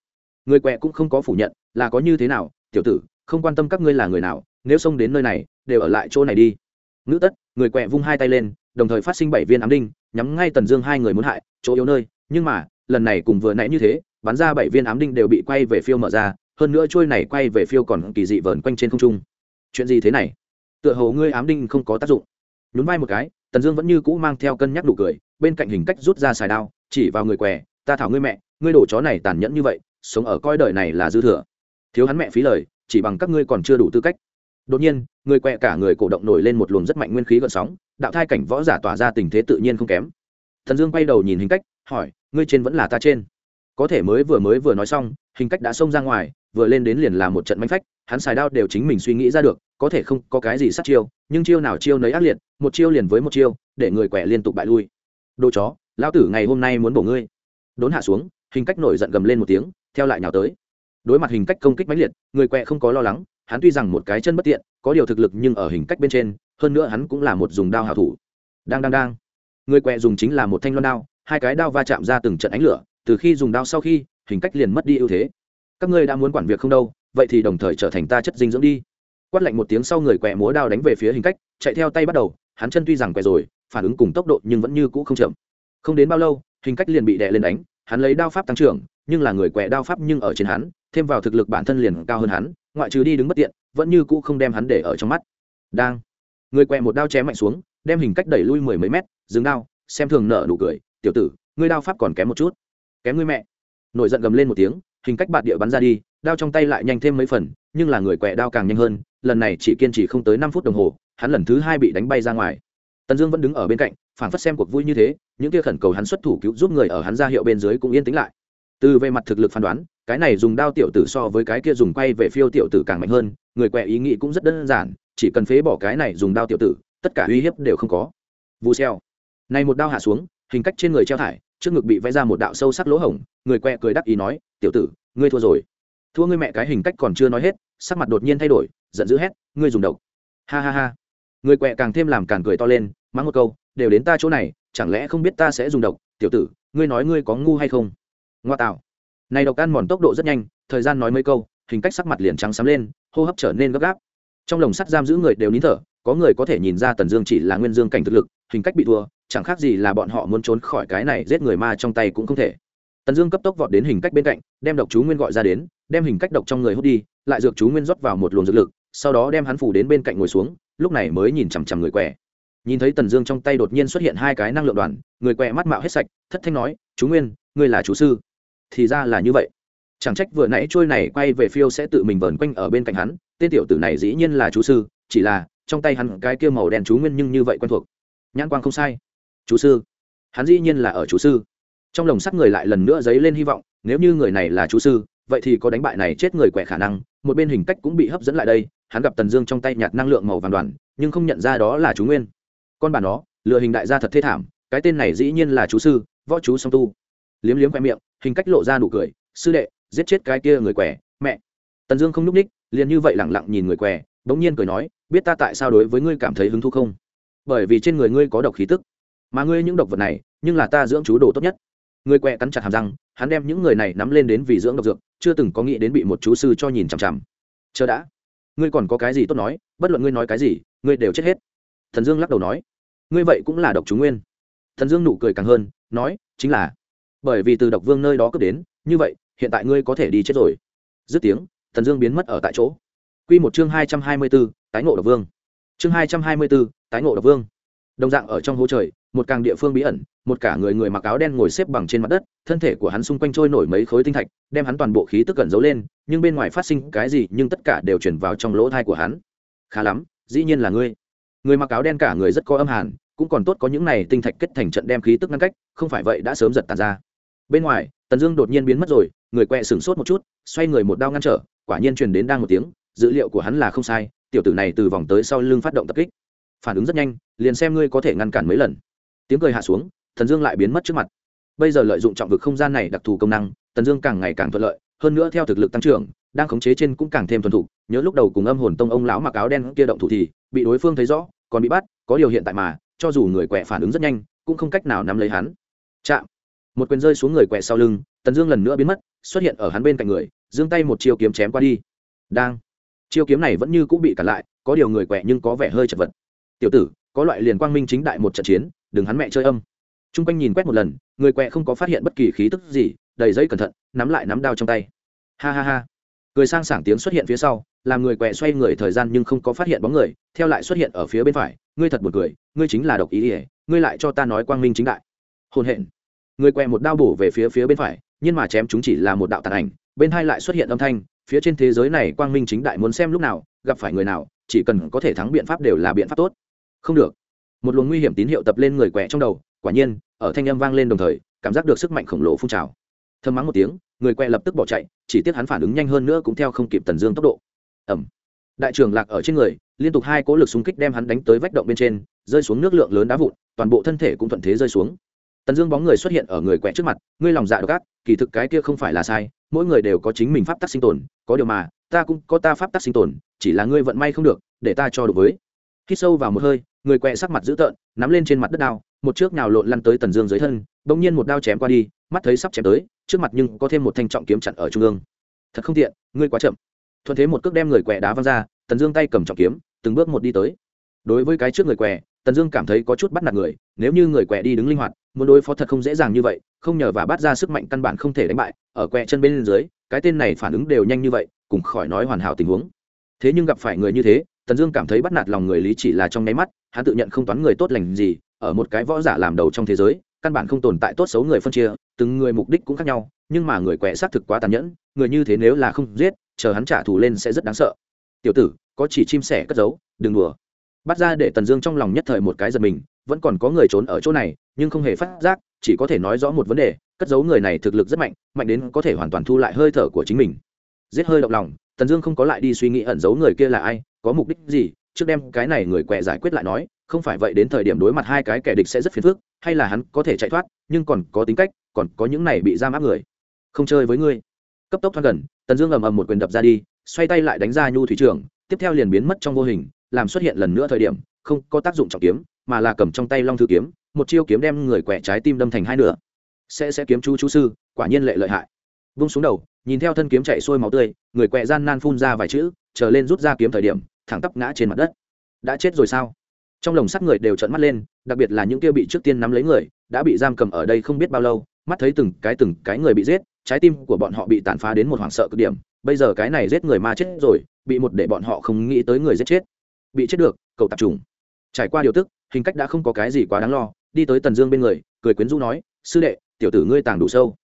Người què cũng không có phủ nhận, là có như thế nào, tiểu tử, không quan tâm các ngươi là người nào, nếu xông đến nơi này, đều ở lại chỗ này đi. Ngữ tất, người quẹ vung hai tay lên đồng thời phát sinh bảy viên ám đinh, nhắm ngay tần dương hai người muốn hại, chỗ yếu nơi. Nhưng mà, lần này cùng vừa nãy như thế, bắn ra bảy viên ám đinh đều bị quay về phiêu mở ra, hơn nữa trôi này quay về phiêu còn kỳ dị vờn quanh trên không trung. Chuyện gì thế này? Tựa hồ ngươi ám đinh không có tác dụng. Nhún vai một cái, tần dương vẫn như cũ mang theo cân nhắc đủ cười, bên cạnh hình cách rút ra xài đao, chỉ vào người què, ta thảo ngươi mẹ, ngươi đổ chó này tàn nhẫn như vậy, sống ở coi đời này là dư thừa. Thiếu hắn mẹ phí lời, chỉ bằng các ngươi còn chưa đủ tư cách đột nhiên, người quẹ cả người cổ động nổi lên một luồng rất mạnh nguyên khí gợn sóng, đạo thai cảnh võ giả tỏa ra tình thế tự nhiên không kém. Thần dương quay đầu nhìn hình cách, hỏi, ngươi trên vẫn là ta trên? Có thể mới vừa mới vừa nói xong, hình cách đã xông ra ngoài, vừa lên đến liền là một trận manh phách, hắn xài đao đều chính mình suy nghĩ ra được, có thể không có cái gì sát chiêu, nhưng chiêu nào chiêu nấy ác liệt, một chiêu liền với một chiêu, để người quẹ liên tục bại lui. Đồ chó, lão tử ngày hôm nay muốn bổ ngươi. Đốn hạ xuống, hình cách nổi giận gầm lên một tiếng, theo lại nhào tới. Đối mặt hình cách công kích mãnh liệt, người quẹ không có lo lắng hắn tuy rằng một cái chân bất tiện, có điều thực lực nhưng ở hình cách bên trên, hơn nữa hắn cũng là một dùng đao hảo thủ. Đang đang đang. Người quẹ dùng chính là một thanh loan đao, hai cái đao va chạm ra từng trận ánh lửa, từ khi dùng đao sau khi, hình cách liền mất đi ưu thế. Các ngươi đã muốn quản việc không đâu, vậy thì đồng thời trở thành ta chất dinh dưỡng đi. Quát lạnh một tiếng sau người quẹ múa đao đánh về phía hình cách, chạy theo tay bắt đầu, hắn chân tuy rằng quẹ rồi, phản ứng cùng tốc độ nhưng vẫn như cũ không chậm. Không đến bao lâu, hình cách liền bị đè lên đánh, hắn lấy đao pháp tăng trưởng, nhưng là người quẹ đao pháp nhưng ở trên hắn, thêm vào thực lực bản thân liền cao hơn hắn ngoại trừ đi đứng bất tiện, vẫn như cũ không đem hắn để ở trong mắt. Đang, người quẹ một đao chém mạnh xuống, đem hình cách đẩy lui mười mấy mét, dừng đao, xem thường nở nụ cười, tiểu tử, ngươi đao pháp còn kém một chút. Kém ngươi mẹ. Nổi giận gầm lên một tiếng, hình cách bạt địa bắn ra đi, đao trong tay lại nhanh thêm mấy phần, nhưng là người quẹ đao càng nhanh hơn, lần này chỉ kiên trì không tới năm phút đồng hồ, hắn lần thứ hai bị đánh bay ra ngoài. Tần dương vẫn đứng ở bên cạnh, phảng phất xem cuộc vui như thế, những kia khẩn cầu hắn xuất thủ cứu giúp người ở hắn ra hiệu bên dưới cũng yên tĩnh lại từ về mặt thực lực phán đoán, cái này dùng đao tiểu tử so với cái kia dùng quay về phiêu tiểu tử càng mạnh hơn, người quẹ ý nghĩ cũng rất đơn giản, chỉ cần phế bỏ cái này dùng đao tiểu tử, tất cả uy hiếp đều không có. Vu xeo này một đao hạ xuống, hình cách trên người treo thải, trước ngực bị vẽ ra một đạo sâu sắc lỗ hổng, người quẹ cười đắc ý nói, tiểu tử, ngươi thua rồi. Thua ngươi mẹ cái hình cách còn chưa nói hết, sắc mặt đột nhiên thay đổi, giận dữ hét, ngươi dùng độc. Ha ha ha. Người quẹ càng thêm làm càng cười to lên, mắng một câu, đều đến ta chỗ này, chẳng lẽ không biết ta sẽ dùng độc? Tiểu tử, ngươi nói ngươi có ngu hay không? Ngoa tạo. Này độc ăn mòn tốc độ rất nhanh, thời gian nói mấy câu, hình cách sắc mặt liền trắng xám lên, hô hấp trở nên gấp gáp. Trong lồng sắt giam giữ người đều nín thở, có người có thể nhìn ra tần dương chỉ là nguyên dương cảnh thực lực, hình cách bị thua, chẳng khác gì là bọn họ muốn trốn khỏi cái này giết người ma trong tay cũng không thể. Tần dương cấp tốc vọt đến hình cách bên cạnh, đem độc chú nguyên gọi ra đến, đem hình cách độc trong người hút đi, lại dược chú nguyên rót vào một luồng dược lực, sau đó đem hắn phủ đến bên cạnh ngồi xuống, lúc này mới nhìn chằm chằm người què. Nhìn thấy tần dương trong tay đột nhiên xuất hiện hai cái năng lượng đoàn, người què mắt mạo hết sạch, thất thanh nói, chú nguyên, ngươi là chú sư thì ra là như vậy. Chẳng trách vừa nãy trôi này quay về phiêu sẽ tự mình vờn quanh ở bên cạnh hắn, tên tiểu tử này dĩ nhiên là chú sư, chỉ là trong tay hắn cái kia màu đen chú nguyên nhưng như vậy quen thuộc. Nhãn quang không sai. Chú sư. Hắn dĩ nhiên là ở chú sư. Trong lồng sắt người lại lần nữa dấy lên hy vọng, nếu như người này là chú sư, vậy thì có đánh bại này chết người quẻ khả năng, một bên hình cách cũng bị hấp dẫn lại đây, hắn gặp tần dương trong tay nhạt năng lượng màu vàng đoàn, nhưng không nhận ra đó là chú nguyên. Con bà nó, lừa hình đại gia thật thê thảm, cái tên này dĩ nhiên là chú sư, võ chú song tu liếm liếm khoe miệng hình cách lộ ra nụ cười sư đệ giết chết cái kia người què, mẹ. Tần dương không n ú c ních liền như vậy lẳng lặng nhìn người què bỗng nhiên cười nói biết ta tại sao đối với ngươi cảm thấy hứng thú không? Bởi vì trên người ngươi có độc khí tức. Mà ngươi những độc vật này nhưng là ta dưỡng chú đồ tốt nhất. Người què cắn chặt hàm răng hắn đem những người này nắm lên đến vì dưỡng độc dược chưa từng có nghĩ đến bị một chú sư cho nhìn chằm chằm. Chờ đã. Ngươi còn có cái gì tốt nói bất luận ngươi nói cái gì ngươi đều chết hết. Thần dương lắc đầu nói. Ngươi vậy cũng là độc chú nguyên. Thần dương nụ cười càng hơn nói chính là bởi vì từ độc vương nơi đó cướp đến, như vậy, hiện tại ngươi có thể đi chết rồi. Dứt tiếng, thần dương biến mất ở tại chỗ. Quy một chương hai trăm hai mươi b tái ngộ độc vương. Chương hai trăm hai mươi b tái ngộ độc vương. Đồng dạng ở trong hố trời, một càng địa phương bí ẩn, một cả người người mặc áo đen ngồi xếp bằng trên mặt đất, thân thể của hắn xung quanh trôi nổi mấy khối tinh thạch, đem hắn toàn bộ khí tức cẩn giấu lên, nhưng bên ngoài phát sinh cái gì, nhưng tất cả đều chuyển vào trong lỗ thai của hắn. Khá lắm, dĩ nhiên là ngươi. Người mặc áo đen cả người rất có âm hàn, cũng còn tốt có những này tinh thạch kết thành trận đem khí tức ngăn cách, không phải vậy đã sớm giật tàn ra bên ngoài, tần dương đột nhiên biến mất rồi, người quẹ sửng sốt một chút, xoay người một đao ngăn trở, quả nhiên truyền đến đang một tiếng, dữ liệu của hắn là không sai, tiểu tử này từ vòng tới sau lưng phát động tập kích. Phản ứng rất nhanh, liền xem ngươi có thể ngăn cản mấy lần. Tiếng cười hạ xuống thần dương lại biến mất trước mặt. Bây giờ lợi dụng trọng vực không gian này đặc thù công năng, tần dương càng ngày càng thuận lợi, hơn nữa theo thực lực tăng trưởng, đang khống chế trên cũng càng thêm thuần thục, nhớ lúc đầu cùng âm hồn tông ông lão mặc áo đen kia động thủ thì, bị đối phương thấy rõ, còn bị bắt, có điều hiện tại mà, cho dù người quẹ phản ứng rất nhanh, cũng không cách nào nắm lấy hắn. Chạm một quyền rơi xuống người quẹ sau lưng, tần dương lần nữa biến mất, xuất hiện ở hắn bên cạnh người, giương tay một chiêu kiếm chém qua đi. Đang. Chiêu kiếm này vẫn như cũng bị cản lại, có điều người quẹ nhưng có vẻ hơi chật vật. Tiểu tử, có loại liền quang minh chính đại một trận chiến, đừng hắn mẹ chơi âm. T r u n g quanh nhìn quét một lần, người quẹ không có phát hiện bất kỳ khí tức gì, đầy dây cẩn thận, nắm lại nắm đao trong tay. Ha ha ha. Cười sang sảng tiếng xuất hiện phía sau, làm người quẹ xoay người thời gian nhưng không có phát hiện bóng người, theo lại xuất hiện ở phía bên phải. Ngươi thật buồn cười, ngươi chính là độc ý ỉa ngươi lại cho ta nói quang minh chính đại. Hôn hẹn người quẹ một đao bổ về phía phía bên phải, nhưng mà chém chúng chỉ là một đạo tàn ảnh, bên hai lại xuất hiện âm thanh, phía trên thế giới này quang minh chính đại muốn xem lúc nào, gặp phải người nào, chỉ cần có thể thắng biện pháp đều là biện pháp tốt. Không được. Một luồng nguy hiểm tín hiệu tập lên người quẹ trong đầu, quả nhiên, ở thanh âm vang lên đồng thời, cảm giác được sức mạnh khổng lồ phun trào. Thơm mắng một tiếng, người quẹ lập tức bỏ chạy, chỉ tiếc hắn phản ứng nhanh hơn nữa cũng theo không kịp tần dương tốc độ. Ẩm đại trường lạc ở trên người, liên tục hai cỗ lực súng kích đem hắn đánh tới vách động bên trên, rơi xuống nước lượng lớn đá vụn, toàn bộ thân thể cũng thuận thế rơi xuống tần dương bóng người xuất hiện ở người quẹ trước mặt, ngươi lòng dạ độc ác, kỳ thực cái kia không phải là sai, mỗi người đều có chính mình pháp tắc sinh tồn, có điều mà, ta cũng có ta pháp tắc sinh tồn, chỉ là ngươi vận may không được, để ta cho được với. Khi sâu vào một hơi, người quẹ sắc mặt dữ tợn, nắm lên trên mặt đất đao, một trước nào lộn lăn tới tần dương dưới thân, bỗng nhiên một đao chém qua đi, mắt thấy sắp chém tới, trước mặt nhưng có thêm một thanh trọng kiếm chặn ở trung ương. Thật không tiện, ngươi quá chậm. Thuận thế một cước đem người quẹ đá văng ra, tần dương tay cầm trọng kiếm, từng bước một đi tới. Đối với cái trước người quẹ tần dương cảm thấy có chút bắt nạt người, nếu như người quẹ đi đứng linh hoạt muốn đối phó thật không dễ dàng như vậy, không nhờ và bắt ra sức mạnh căn bản không thể đánh bại, ở quẹ chân bên dưới, cái tên này phản ứng đều nhanh như vậy, cùng khỏi nói hoàn hảo tình huống. Thế nhưng gặp phải người như thế, tần dương cảm thấy bắt nạt lòng người lý chỉ là trong nháy mắt, hắn tự nhận không toán người tốt lành gì, ở một cái võ giả làm đầu trong thế giới, căn bản không tồn tại tốt xấu người phân chia, từng người mục đích cũng khác nhau, nhưng mà người quẹ xác thực quá tàn nhẫn, người như thế nếu là không giết, chờ hắn trả thù lên sẽ rất đáng sợ. Tiểu tử, có chỉ chim sẻ cất giấu, đừng đùa. Bắt ra để tần dương trong lòng nhất thời một cái giật mình vẫn còn có người trốn ở chỗ này, nhưng không hề phát giác, chỉ có thể nói rõ một vấn đề, cất giấu người này thực lực rất mạnh mạnh đến có thể hoàn toàn thu lại hơi thở của chính mình. Giết hơi động lòng, tần dương không có lại đi suy nghĩ ẩn giấu người kia là ai, có mục đích gì, trước đem cái này người quẹ giải quyết lại nói, không phải vậy đến thời điểm đối mặt hai cái kẻ địch sẽ rất phiền phức, hay là hắn có thể chạy thoát, nhưng còn có tính cách, còn có những này bị giam áp người. Không chơi với ngươi. Cấp tốc thoát gần, tần dương ầm ầm một quyền đập ra đi, xoay tay lại đánh ra nhu thủy trưởng tiếp theo liền biến mất trong vô hình, làm xuất hiện lần nữa thời điểm, không có tác dụng trọng kiếm mà là cầm trong tay long thư kiếm, một chiêu kiếm đem người quẹ trái tim đâm thành hai nửa. Sẽ sẽ kiếm chú chú sư, quả nhiên lệ lợi hại. Vung xuống đầu, nhìn theo thân kiếm chạy xuôi máu tươi, người quẹ gian nan phun ra vài chữ trở lên rút ra kiếm thời điểm, thẳng tắp ngã trên mặt đất. Đã chết rồi sao? Trong lồng sắt người đều trợn mắt lên, đặc biệt là những kia bị trước tiên nắm lấy người, đã bị giam cầm ở đây không biết bao lâu, mắt thấy từng cái từng cái người bị giết, trái tim của bọn họ bị tàn phá đến một hoảng sợ cực điểm. Bây giờ cái này giết người ma chết rồi, bị một để bọn họ không nghĩ tới người giết chết. Bị chết được, cậu tạp trùng trải qua điều tức hình cách đã không có cái gì quá đáng lo, đi tới tần dương bên người, cười quyến rũ nói, sư đệ, tiểu tử ngươi tàng đủ sâu.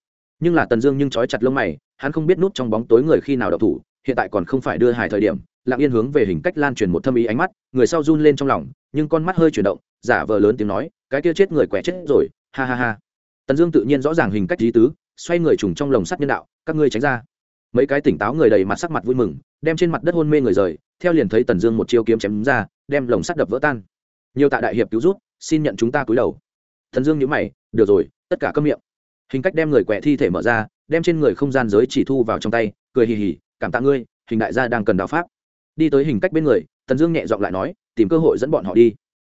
Nhưng là tần dương nhưng trói chặt lông mày, hắn không biết nút trong bóng tối người khi nào đậu thủ, hiện tại còn không phải đưa hài thời điểm, lặng yên hướng về hình cách lan truyền một thâm ý ánh mắt, người sau run lên trong lòng, nhưng con mắt hơi chuyển động, giả vờ lớn tiếng nói, cái kia chết người quẻ chết rồi, ha ha ha. Tần dương tự nhiên rõ ràng hình cách lý tứ, xoay người trùng trong lồng sắt nhân đạo, các ngươi tránh ra. Mấy cái tỉnh táo người đầy mặt sắc mặt vui mừng, đem trên mặt đất hôn mê người rời, theo liền thấy tần dương một chiêu kiếm chém ra, đem lồng sắt đập vỡ tan nhiều tạ đại hiệp cứu rút xin nhận chúng ta cúi đầu. Thần dương nhữ mày, được rồi, tất cả câm miệng. Hình cách đem người quẹ thi thể mở ra, đem trên người không gian giới chỉ thu vào trong tay, cười hì hì, cảm tạ ngươi, hình đại gia đang cần đạo pháp. Đi tới hình cách bên người tần dương nhẹ giọng lại nói, tìm cơ hội dẫn bọn họ đi.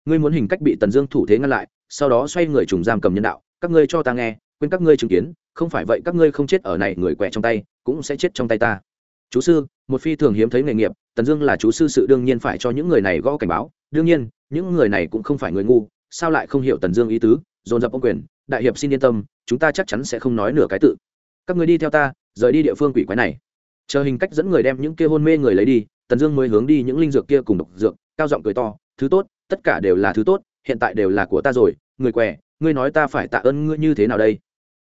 Ngươi muốn hình cách bị tần dương thủ thế ngăn lại, sau đó xoay người trùng giam cầm nhân đạo, các ngươi cho ta nghe, quên các ngươi chứng kiến, không phải vậy các ngươi không chết ở này người quẹ trong tay, cũng sẽ chết trong tay ta. Chú sư, một phi thường hiếm thấy nghề nghiệp tần dương là chú sư sự đương nhiên phải cho những người này gõ cảnh báo đương nhiên, những người này cũng không phải người ngu, sao lại không hiểu tần dương ý tứ, dồn dập ông quyền, đại hiệp xin yên tâm, chúng ta chắc chắn sẽ không nói nửa cái tự. Các người đi theo ta, rời đi địa phương quỷ quái này. Chờ hình cách dẫn người đem những kia hôn mê người lấy đi, tần dương mới hướng đi những linh dược kia cùng độc dược, cao giọng cười to, thứ tốt, tất cả đều là thứ tốt, hiện tại đều là của ta rồi, người què, ngươi nói ta phải tạ ơn ngươi như thế nào đây?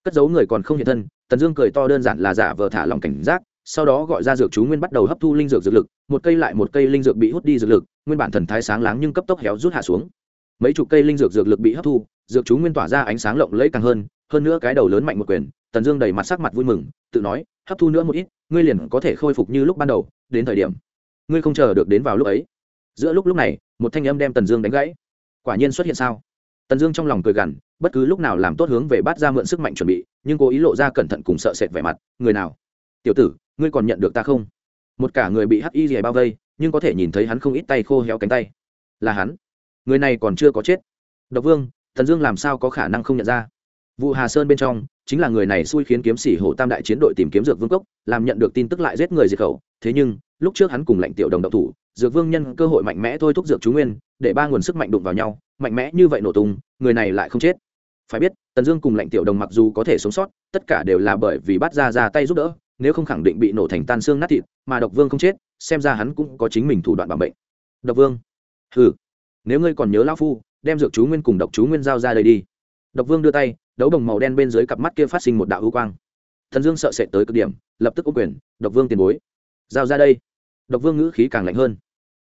Cất giấu người còn không hiện thân, tần dương cười to đơn giản là giả vờ thả lòng cảnh giác sau đó gọi ra dược chú nguyên bắt đầu hấp thu linh dược dược lực, một cây lại một cây linh dược bị hút đi dược lực, nguyên bản thần thái sáng láng nhưng cấp tốc héo rút hạ xuống. Mấy chục cây linh dược dược lực bị hấp thu, dược chú nguyên tỏa ra ánh sáng lộng lẫy càng hơn hơn nữa cái đầu lớn mạnh một quyền, tần dương đầy mặt sắc mặt vui mừng, tự nói, hấp thu nữa một ít, ngươi liền có thể khôi phục như lúc ban đầu, đến thời điểm, ngươi không chờ được đến vào lúc ấy. Giữa lúc lúc này, một thanh âm đem tần dương đánh gãy. Quả nhiên xuất hiện sao? Tần dương trong lòng cười gằn, bất cứ lúc nào làm tốt hướng về bát ra mượn sức mạnh chuẩn bị, nhưng cố ý lộ ra cẩn thận cùng sợ sệt vẻ mặt, người nào? Tiểu tử ngươi còn nhận được ta không? Một cả người bị hắc y dè bao vây, nhưng có thể nhìn thấy hắn không ít tay khô héo cánh tay. Là hắn. Người này còn chưa có chết. Độc vương thần dương làm sao có khả năng không nhận ra? Vụ hà sơn bên trong, chính là người này xui khiến kiếm sĩ Hồ tam đại chiến đội tìm kiếm dược vương cốc, làm nhận được tin tức lại giết người diệt khẩu. Thế nhưng, lúc trước hắn cùng lệnh tiểu đồng độc thủ, dược vương nhân cơ hội mạnh mẽ thôi thúc dược chú nguyên, để ba nguồn sức mạnh đụng vào nhau, mạnh mẽ như vậy nổ tung, người này lại không chết. Phải biết, tần dương cùng lệnh tiểu đồng mặc dù có thể sống sót, tất cả đều là bởi vì bắt ra ra tay giúp đỡ nếu không khẳng định bị nổ thành tan xương nát thịt, mà độc vương không chết, xem ra hắn cũng có chính mình thủ đoạn bảo bệnh. Độc vương ừ nếu ngươi còn nhớ lão phu, đem dược chú nguyên cùng độc chú nguyên giao ra đây đi. Độc vương đưa tay, đấu đồng màu đen bên dưới cặp mắt kia phát sinh một đạo hữu quang. Thần dương sợ sệt tới cực điểm, lập tức ô quyền, độc vương tiền bối, giao ra đây. Độc vương ngữ khí càng lạnh hơn.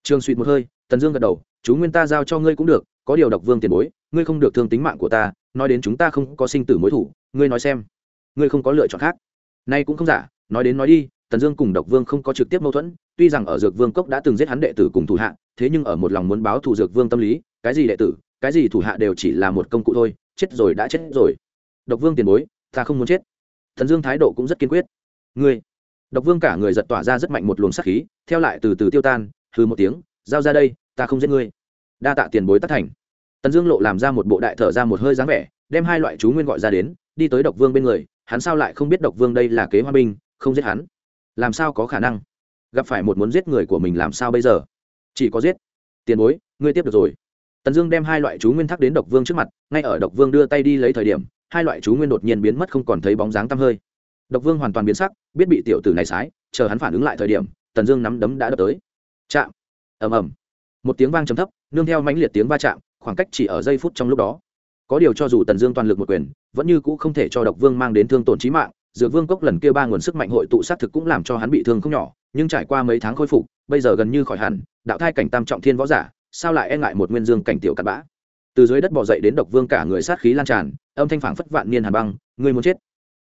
Trường suỵt một hơi, thần dương gật đầu, chú nguyên ta giao cho ngươi cũng được, có điều độc vương tiền bối, ngươi không được thương tính mạng của ta, nói đến chúng ta không có sinh tử mối thủ, ngươi nói xem, ngươi không có lựa chọn khác. Nay cũng không giả nói đến nói đi, tần dương cùng độc vương không có trực tiếp mâu thuẫn, tuy rằng ở dược vương cốc đã từng giết hắn đệ tử cùng thủ hạ, thế nhưng ở một lòng muốn báo thù dược vương tâm lý, cái gì đệ tử, cái gì thủ hạ đều chỉ là một công cụ thôi, chết rồi đã chết rồi. Độc vương tiền bối, ta không muốn chết. Thần dương thái độ cũng rất kiên quyết. Ngươi. Độc vương cả người giật tỏa ra rất mạnh một luồng sắc khí, theo lại từ từ tiêu tan hư một tiếng, giao ra đây, ta không giết ngươi. Đa tạ tiền bối tất thành. Tần dương lộ làm ra một bộ đại thở ra một hơi dáng vẻ, đem hai loại chú nguyên gọi ra đến, đi tới độc vương bên người, hắn sao lại không biết độc vương đây là kế hoa binh không giết hắn. Làm sao có khả năng? Gặp phải một muốn giết người của mình làm sao bây giờ? Chỉ có giết. Tiền bối, ngươi tiếp được rồi. Tần dương đem hai loại chú nguyên thắc đến độc vương trước mặt, ngay ở độc vương đưa tay đi lấy thời điểm, hai loại chú nguyên đột nhiên biến mất không còn thấy bóng dáng tăm hơi. Độc vương hoàn toàn biến sắc, biết bị tiểu tử này sái, chờ hắn phản ứng lại thời điểm, tần dương nắm đấm đã đập tới. Chạm. Ầm ầm. Một tiếng vang trầm thấp, nương theo mãnh liệt tiếng va chạm, khoảng cách chỉ ở giây phút trong lúc đó. Có điều cho dù tần dương toàn lực một quyền, vẫn như cũ không thể cho độc vương mang đến thương tổn trí mạng dược vương cốc lần kia ba nguồn sức mạnh hội tụ sát thực cũng làm cho hắn bị thương không nhỏ, nhưng trải qua mấy tháng khôi phục, bây giờ gần như khỏi hẳn, đạo thai cảnh tam trọng thiên võ giả, sao lại e ngại một nguyên dương cảnh tiểu cặn bã? Từ dưới đất bỏ dậy đến độc vương cả người sát khí lan tràn, âm thanh phảng phất vạn niên hàn băng người muốn chết?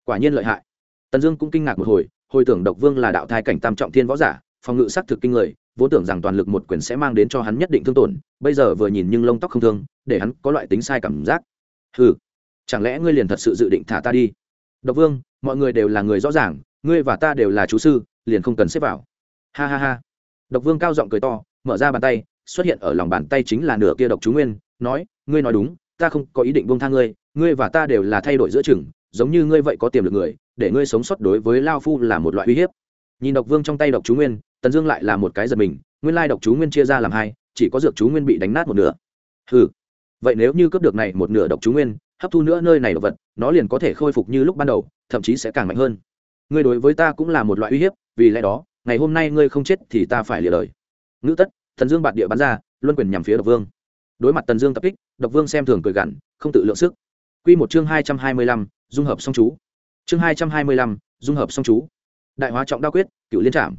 Quả nhiên lợi hại. Tần dương cũng kinh ngạc một hồi hồi tưởng độc vương là đạo thai cảnh tam trọng thiên võ giả, phòng ngự sát thực kinh người, vốn tưởng rằng toàn lực một quyền sẽ mang đến cho hắn nhất định thương tổn, bây giờ vừa nhìn nhưng lông tóc không thương, để hắn có loại tính sai cảm giác. Ừ chẳng lẽ ngươi liền thật sự dự định thả ta đi? Độc vương, mọi người đều là người rõ ràng, ngươi và ta đều là chú sư, liền không cần xếp vào. Ha ha ha. Độc vương cao giọng cười to, mở ra bàn tay, xuất hiện ở lòng bàn tay chính là nửa kia độc chú nguyên, nói, ngươi nói đúng, ta không có ý định buông tha ngươi ngươi và ta đều là thay đổi giữa chừng, giống như ngươi vậy có tiềm lực người, để ngươi sống sót đối với lao phu là một loại uy hiếp. Nhìn độc vương trong tay độc chú nguyên, tần dương lại là một cái giật mình, nguyên lai độc chú nguyên chia ra làm hai, chỉ có dược chú nguyên bị đánh nát một nửa. Ừ vậy nếu như cướp được này một nửa độc chú nguyên hấp thu nữa nơi này đồ vật, nó liền có thể khôi phục như lúc ban đầu, thậm chí sẽ càng mạnh hơn. Ngươi đối với ta cũng là một loại uy hiếp, vì lẽ đó, ngày hôm nay ngươi không chết thì ta phải lìa đời. Ngữ tất, thần dương bạt địa bắn ra, luân quyền nhằm phía độc vương. Đối mặt tần dương tập kích, độc vương xem thường cười gằn, không tự lượng sức. Q một chương hai trăm hai mươi lăm, dung hợp song chú. Chương hai trăm hai mươi lăm, dung hợp song chú. Đại hóa trọng đao quyết, cựu liên trạm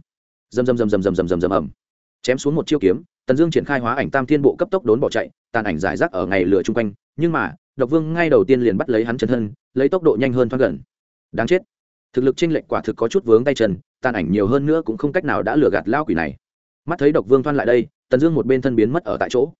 dầm dầm dầm dầm dầm dầm dầm dầm ẩm chém xuống một chiêu kiếm, tần dương triển khai hóa ảnh tam thiên bộ cấp tốc đốn bỏ chạy, tàn ảnh giải rác ở ngày lửa chung quanh, nhưng mà độc vương ngay đầu tiên liền bắt lấy hắn chân thân, lấy tốc độ nhanh hơn thoát gần. Đáng chết. Thực lực chênh lệch quả thực có chút vướng tay chân, tàn ảnh nhiều hơn nữa cũng không cách nào đã lừa gạt lao quỷ này. Mắt thấy độc vương thoan lại đây, tần dương một bên thân biến mất ở tại chỗ.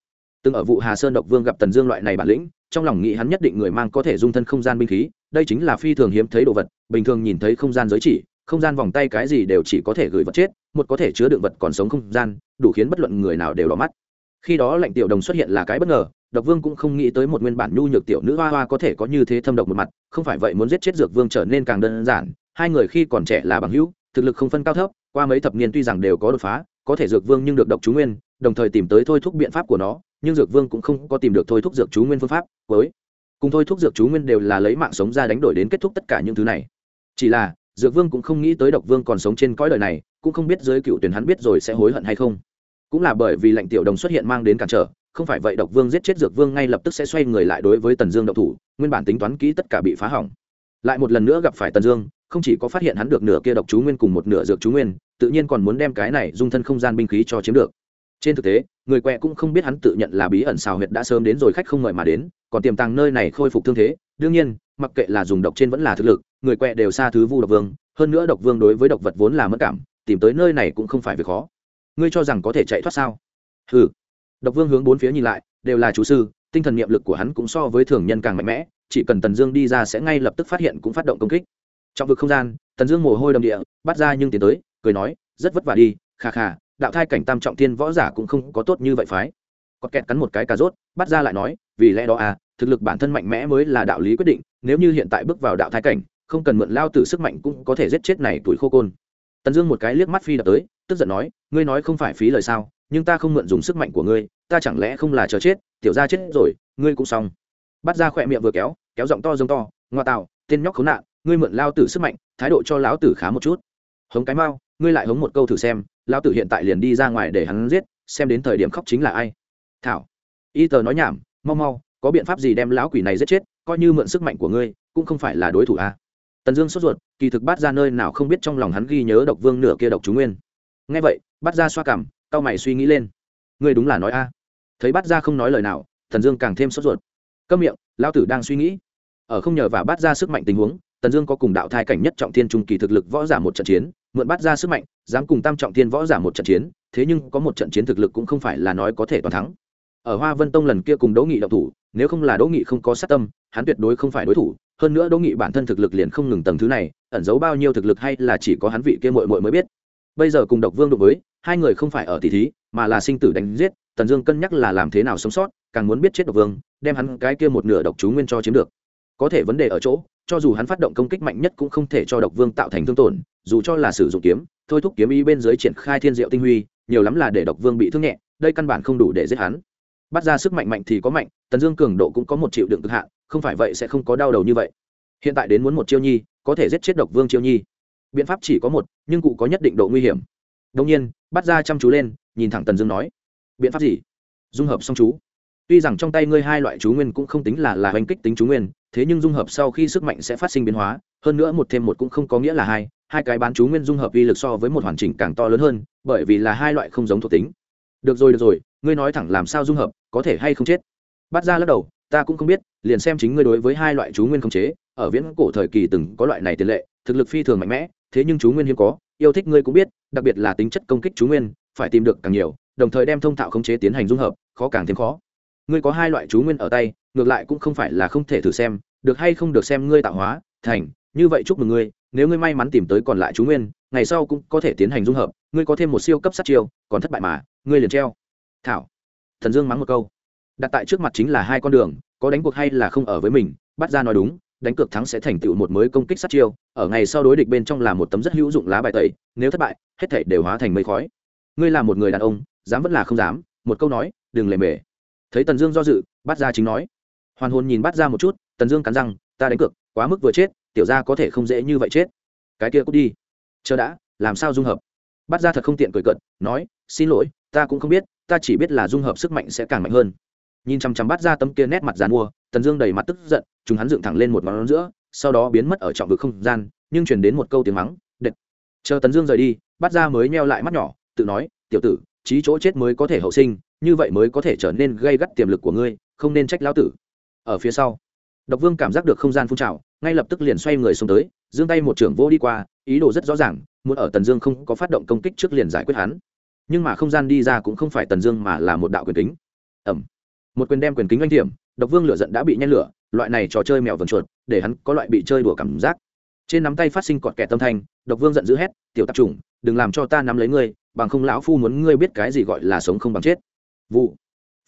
Từng ở vụ hà sơn độc vương gặp tần dương loại này bản lĩnh, trong lòng nghĩ hắn nhất định người mang có thể dung thân không gian binh khí, đây chính là phi thường hiếm thấy đồ vật, bình thường nhìn thấy không gian giới chỉ, không gian vòng tay cái gì đều chỉ có thể gửi vật chết, một có thể chứa đựng vật còn sống không gian, đủ khiến bất luận người nào đều đỏ mắt khi đó lệnh tiểu đồng xuất hiện là cái bất ngờ, độc vương cũng không nghĩ tới một nguyên bản nhu nhược tiểu nữ hoa hoa có thể có như thế thâm độc một mặt, không phải vậy muốn giết chết dược vương trở nên càng đơn giản, hai người khi còn trẻ là bằng hữu, thực lực không phân cao thấp, qua mấy thập niên tuy rằng đều có đột phá, có thể dược vương nhưng được độc chú nguyên, đồng thời tìm tới thôi thúc biện pháp của nó, nhưng dược vương cũng không có tìm được thôi thúc dược chú nguyên phương pháp, với cùng thôi thúc dược chú nguyên đều là lấy mạng sống ra đánh đổi đến kết thúc tất cả những thứ này. Chỉ là, dược vương cũng không nghĩ tới độc vương còn sống trên cõi đời này, cũng không biết giới cựu tuyển hắn biết rồi sẽ hối hận hay không cũng là bởi vì lệnh tiểu đồng xuất hiện mang đến cản trở, không phải vậy độc vương giết chết dược vương ngay lập tức sẽ xoay người lại đối với tần dương độc thủ, nguyên bản tính toán kỹ tất cả bị phá hỏng. Lại một lần nữa gặp phải tần dương, không chỉ có phát hiện hắn được nửa kia độc chú nguyên cùng một nửa dược chú nguyên, tự nhiên còn muốn đem cái này dung thân không gian binh khí cho chiếm được. Trên thực tế, người quẹ cũng không biết hắn tự nhận là bí ẩn xào huyệt đã sớm đến rồi khách không mời mà đến, còn tiềm tàng nơi này khôi phục thương thế. Đương nhiên, mặc kệ là dùng độc trên vẫn là thực lực, người quẹ đều xa thứ vu độc vương, hơn nữa độc vương đối với độc vật vốn là mất cảm, tìm tới nơi này cũng không phải việc khó ngươi cho rằng có thể chạy thoát sao? Ừ độc vương hướng bốn phía nhìn lại, đều là chú sư, tinh thần niệm lực của hắn cũng so với thường nhân càng mạnh mẽ, chỉ cần tần dương đi ra sẽ ngay lập tức phát hiện cũng phát động công kích. Trong vực không gian, tần dương mồ hôi đầm địa, bắt ra nhưng tiến tới, cười nói, rất vất vả đi khà khà đạo thai cảnh tam trọng thiên võ giả cũng không có tốt như vậy phái. Có kẹt cắn một cái cà rốt, bắt ra lại nói, vì lẽ đó à thực lực bản thân mạnh mẽ mới là đạo lý quyết định, nếu như hiện tại bước vào đạo thai cảnh, không cần mượn lao tử sức mạnh cũng có thể giết chết này tuổi khô côn tần dương một cái liếc mắt phi đập tới, tức giận nói, ngươi nói không phải phí lời sao, nhưng ta không mượn dùng sức mạnh của ngươi, ta chẳng lẽ không là chờ chết, tiểu ra chết rồi, ngươi cũng xong. Bắt ra khỏe miệng vừa kéo kéo giọng to giống to, ngoa tạo, tên nhóc khốn nạn, ngươi mượn lao tử sức mạnh, thái độ cho lão tử khá một chút. Hống cái mau, ngươi lại hống một câu thử xem, lão tử hiện tại liền đi ra ngoài để hắn giết, xem đến thời điểm khóc chính là ai. Thảo. Y tờ nói nhảm, mau mau, có biện pháp gì đem lão quỷ này giết chết, coi như mượn sức mạnh của ngươi, cũng không phải là đối thủ a à tần dương sốt ruột, kỳ thực Bát ra nơi nào không biết trong lòng hắn ghi nhớ độc vương nửa kia độc chú nguyên. Ngay vậy Bát ra xoa cảm cao mày suy nghĩ lên. Ngươi đúng là nói a. Thấy Bát ra không nói lời nào, Tần dương càng thêm sốt ruột. Câm miệng, lão tử đang suy nghĩ. Ở không nhờ và Bát ra sức mạnh tình huống, tần dương có cùng đạo thai cảnh nhất trọng thiên trung kỳ thực lực võ giả một trận chiến, mượn Bát ra sức mạnh, dám cùng tam trọng thiên võ giả một trận chiến, thế nhưng có một trận chiến thực lực cũng không phải là nói có thể toàn thắng. Ở hoa vân tông lần kia cùng đỗ nghị độc thủ, nếu không là đỗ nghị không có sát tâm, hắn tuyệt đối không phải đối thủ hơn nữa đỗ nghị bản thân thực lực liền không ngừng tầng thứ này, ẩn giấu bao nhiêu thực lực hay là chỉ có hắn vị kia mội mội mới biết. Bây giờ cùng độc vương đụng với, hai người không phải ở tỷ thí, mà là sinh tử đánh giết, tần dương cân nhắc là làm thế nào sống sót, càng muốn biết chết độc vương, đem hắn cái kia một nửa độc chú nguyên cho chiếm được. Có thể vấn đề ở chỗ, cho dù hắn phát động công kích mạnh nhất cũng không thể cho độc vương tạo thành thương tổn, dù cho là sử dụng kiếm, thôi thúc kiếm ý bên dưới triển khai thiên diệu tinh huy, nhiều lắm là để độc vương bị thương nhẹ, đây căn bản không đủ để giết hắn bắt ra sức mạnh mạnh thì có mạnh, tần dương cường độ cũng có một triệu đựng cực hạn, không phải vậy sẽ không có đau đầu như vậy. Hiện tại đến muốn một chiêu nhi, có thể giết chết độc vương chiêu nhi. Biện pháp chỉ có một, nhưng cụ có nhất định độ nguy hiểm. Đông nhiên, bắt ra chăm chú lên, nhìn thẳng tần dương nói. Biện pháp gì? Dung hợp song chú. Tuy rằng trong tay ngươi hai loại chú nguyên cũng không tính là là hành kích tính chú nguyên, thế nhưng dung hợp sau khi sức mạnh sẽ phát sinh biến hóa, hơn nữa một thêm một cũng không có nghĩa là hai hai cái bán chú nguyên dung hợp uy lực so với một hoàn chỉnh càng to lớn hơn, bởi vì là hai loại không giống thuộc tính. Được rồi được rồi ngươi nói thẳng làm sao dung hợp, có thể hay không chết? Bắt ra lắc đầu, ta cũng không biết, liền xem chính ngươi đối với hai loại chú nguyên không chế, ở viễn cổ thời kỳ từng có loại này tiền lệ, thực lực phi thường mạnh mẽ, thế nhưng chú nguyên hiếm có, yêu thích ngươi cũng biết, đặc biệt là tính chất công kích chú nguyên, phải tìm được càng nhiều, đồng thời đem thông thạo khống chế tiến hành dung hợp, khó càng thêm khó. Ngươi có hai loại chú nguyên ở tay, ngược lại cũng không phải là không thể thử xem, được hay không được xem ngươi tạo hóa, thành, như vậy chúc mừng ngươi, nếu ngươi may mắn tìm tới còn lại chú nguyên, ngày sau cũng có thể tiến hành dung hợp, ngươi có thêm một siêu cấp sát chiêu, còn thất bại mà, ngươi liền treo thảo. Thần dương mắng một câu. Đặt tại trước mặt chính là hai con đường, có đánh cuộc hay là không ở với mình, bắt ra nói đúng, đánh cược thắng sẽ thành tựu một mới công kích sát chiêu, ở ngày sau đối địch bên trong là một tấm rất hữu dụng lá bài tẩy, nếu thất bại, hết thảy đều hóa thành mây khói. Ngươi là một người đàn ông, dám vẫn là không dám, một câu nói, đừng lề mề. Thấy tần dương do dự, bắt ra chính nói. Hoàn hồn nhìn bắt ra một chút, tần dương cắn răng, ta đánh cược, quá mức vừa chết, tiểu ra có thể không dễ như vậy chết. Cái kia cút đi. Chờ đã, làm sao dung hợp? Bắt ra thật không tiện cười cợt, nói, xin lỗi, ta cũng không biết ta chỉ biết là dung hợp sức mạnh sẽ càng mạnh hơn. Nhìn chằm chằm bắt ra tấm kia nét mặt dàn mua, tần dương đầy mặt tức giận, chúng hắn dựng thẳng lên một ngón giữa, sau đó biến mất ở trọng vực không gian, nhưng chuyển đến một câu tiếng mắng đệt chờ tần dương rời đi, bắt ra mới neo lại mắt nhỏ, tự nói, tiểu tử trí chỗ chết mới có thể hậu sinh, như vậy mới có thể trở nên gây gắt tiềm lực của ngươi, không nên trách lão tử. Ở phía sau, độc vương cảm giác được không gian phun trào, ngay lập tức liền xoay người xuống tới, giương tay một trưởng vô đi qua, ý đồ rất rõ ràng, muốn ở tần dương không có phát động công kích trước liền giải quyết hắn nhưng mà không gian đi ra cũng không phải tần dương mà là một đạo quyền kính. Ẩm. Một quyền đem quyền kính oanh thiểm độc vương lửa giận đã bị nhen lửa, loại này trò chơi mèo vần chuột, để hắn có loại bị chơi đùa cảm giác. Trên nắm tay phát sinh cọt kẻ tâm thanh, độc vương giận dữ hét, tiểu tạp chủng, đừng làm cho ta nắm lấy ngươi, bằng không lão phu muốn ngươi biết cái gì gọi là sống không bằng chết. Vụ.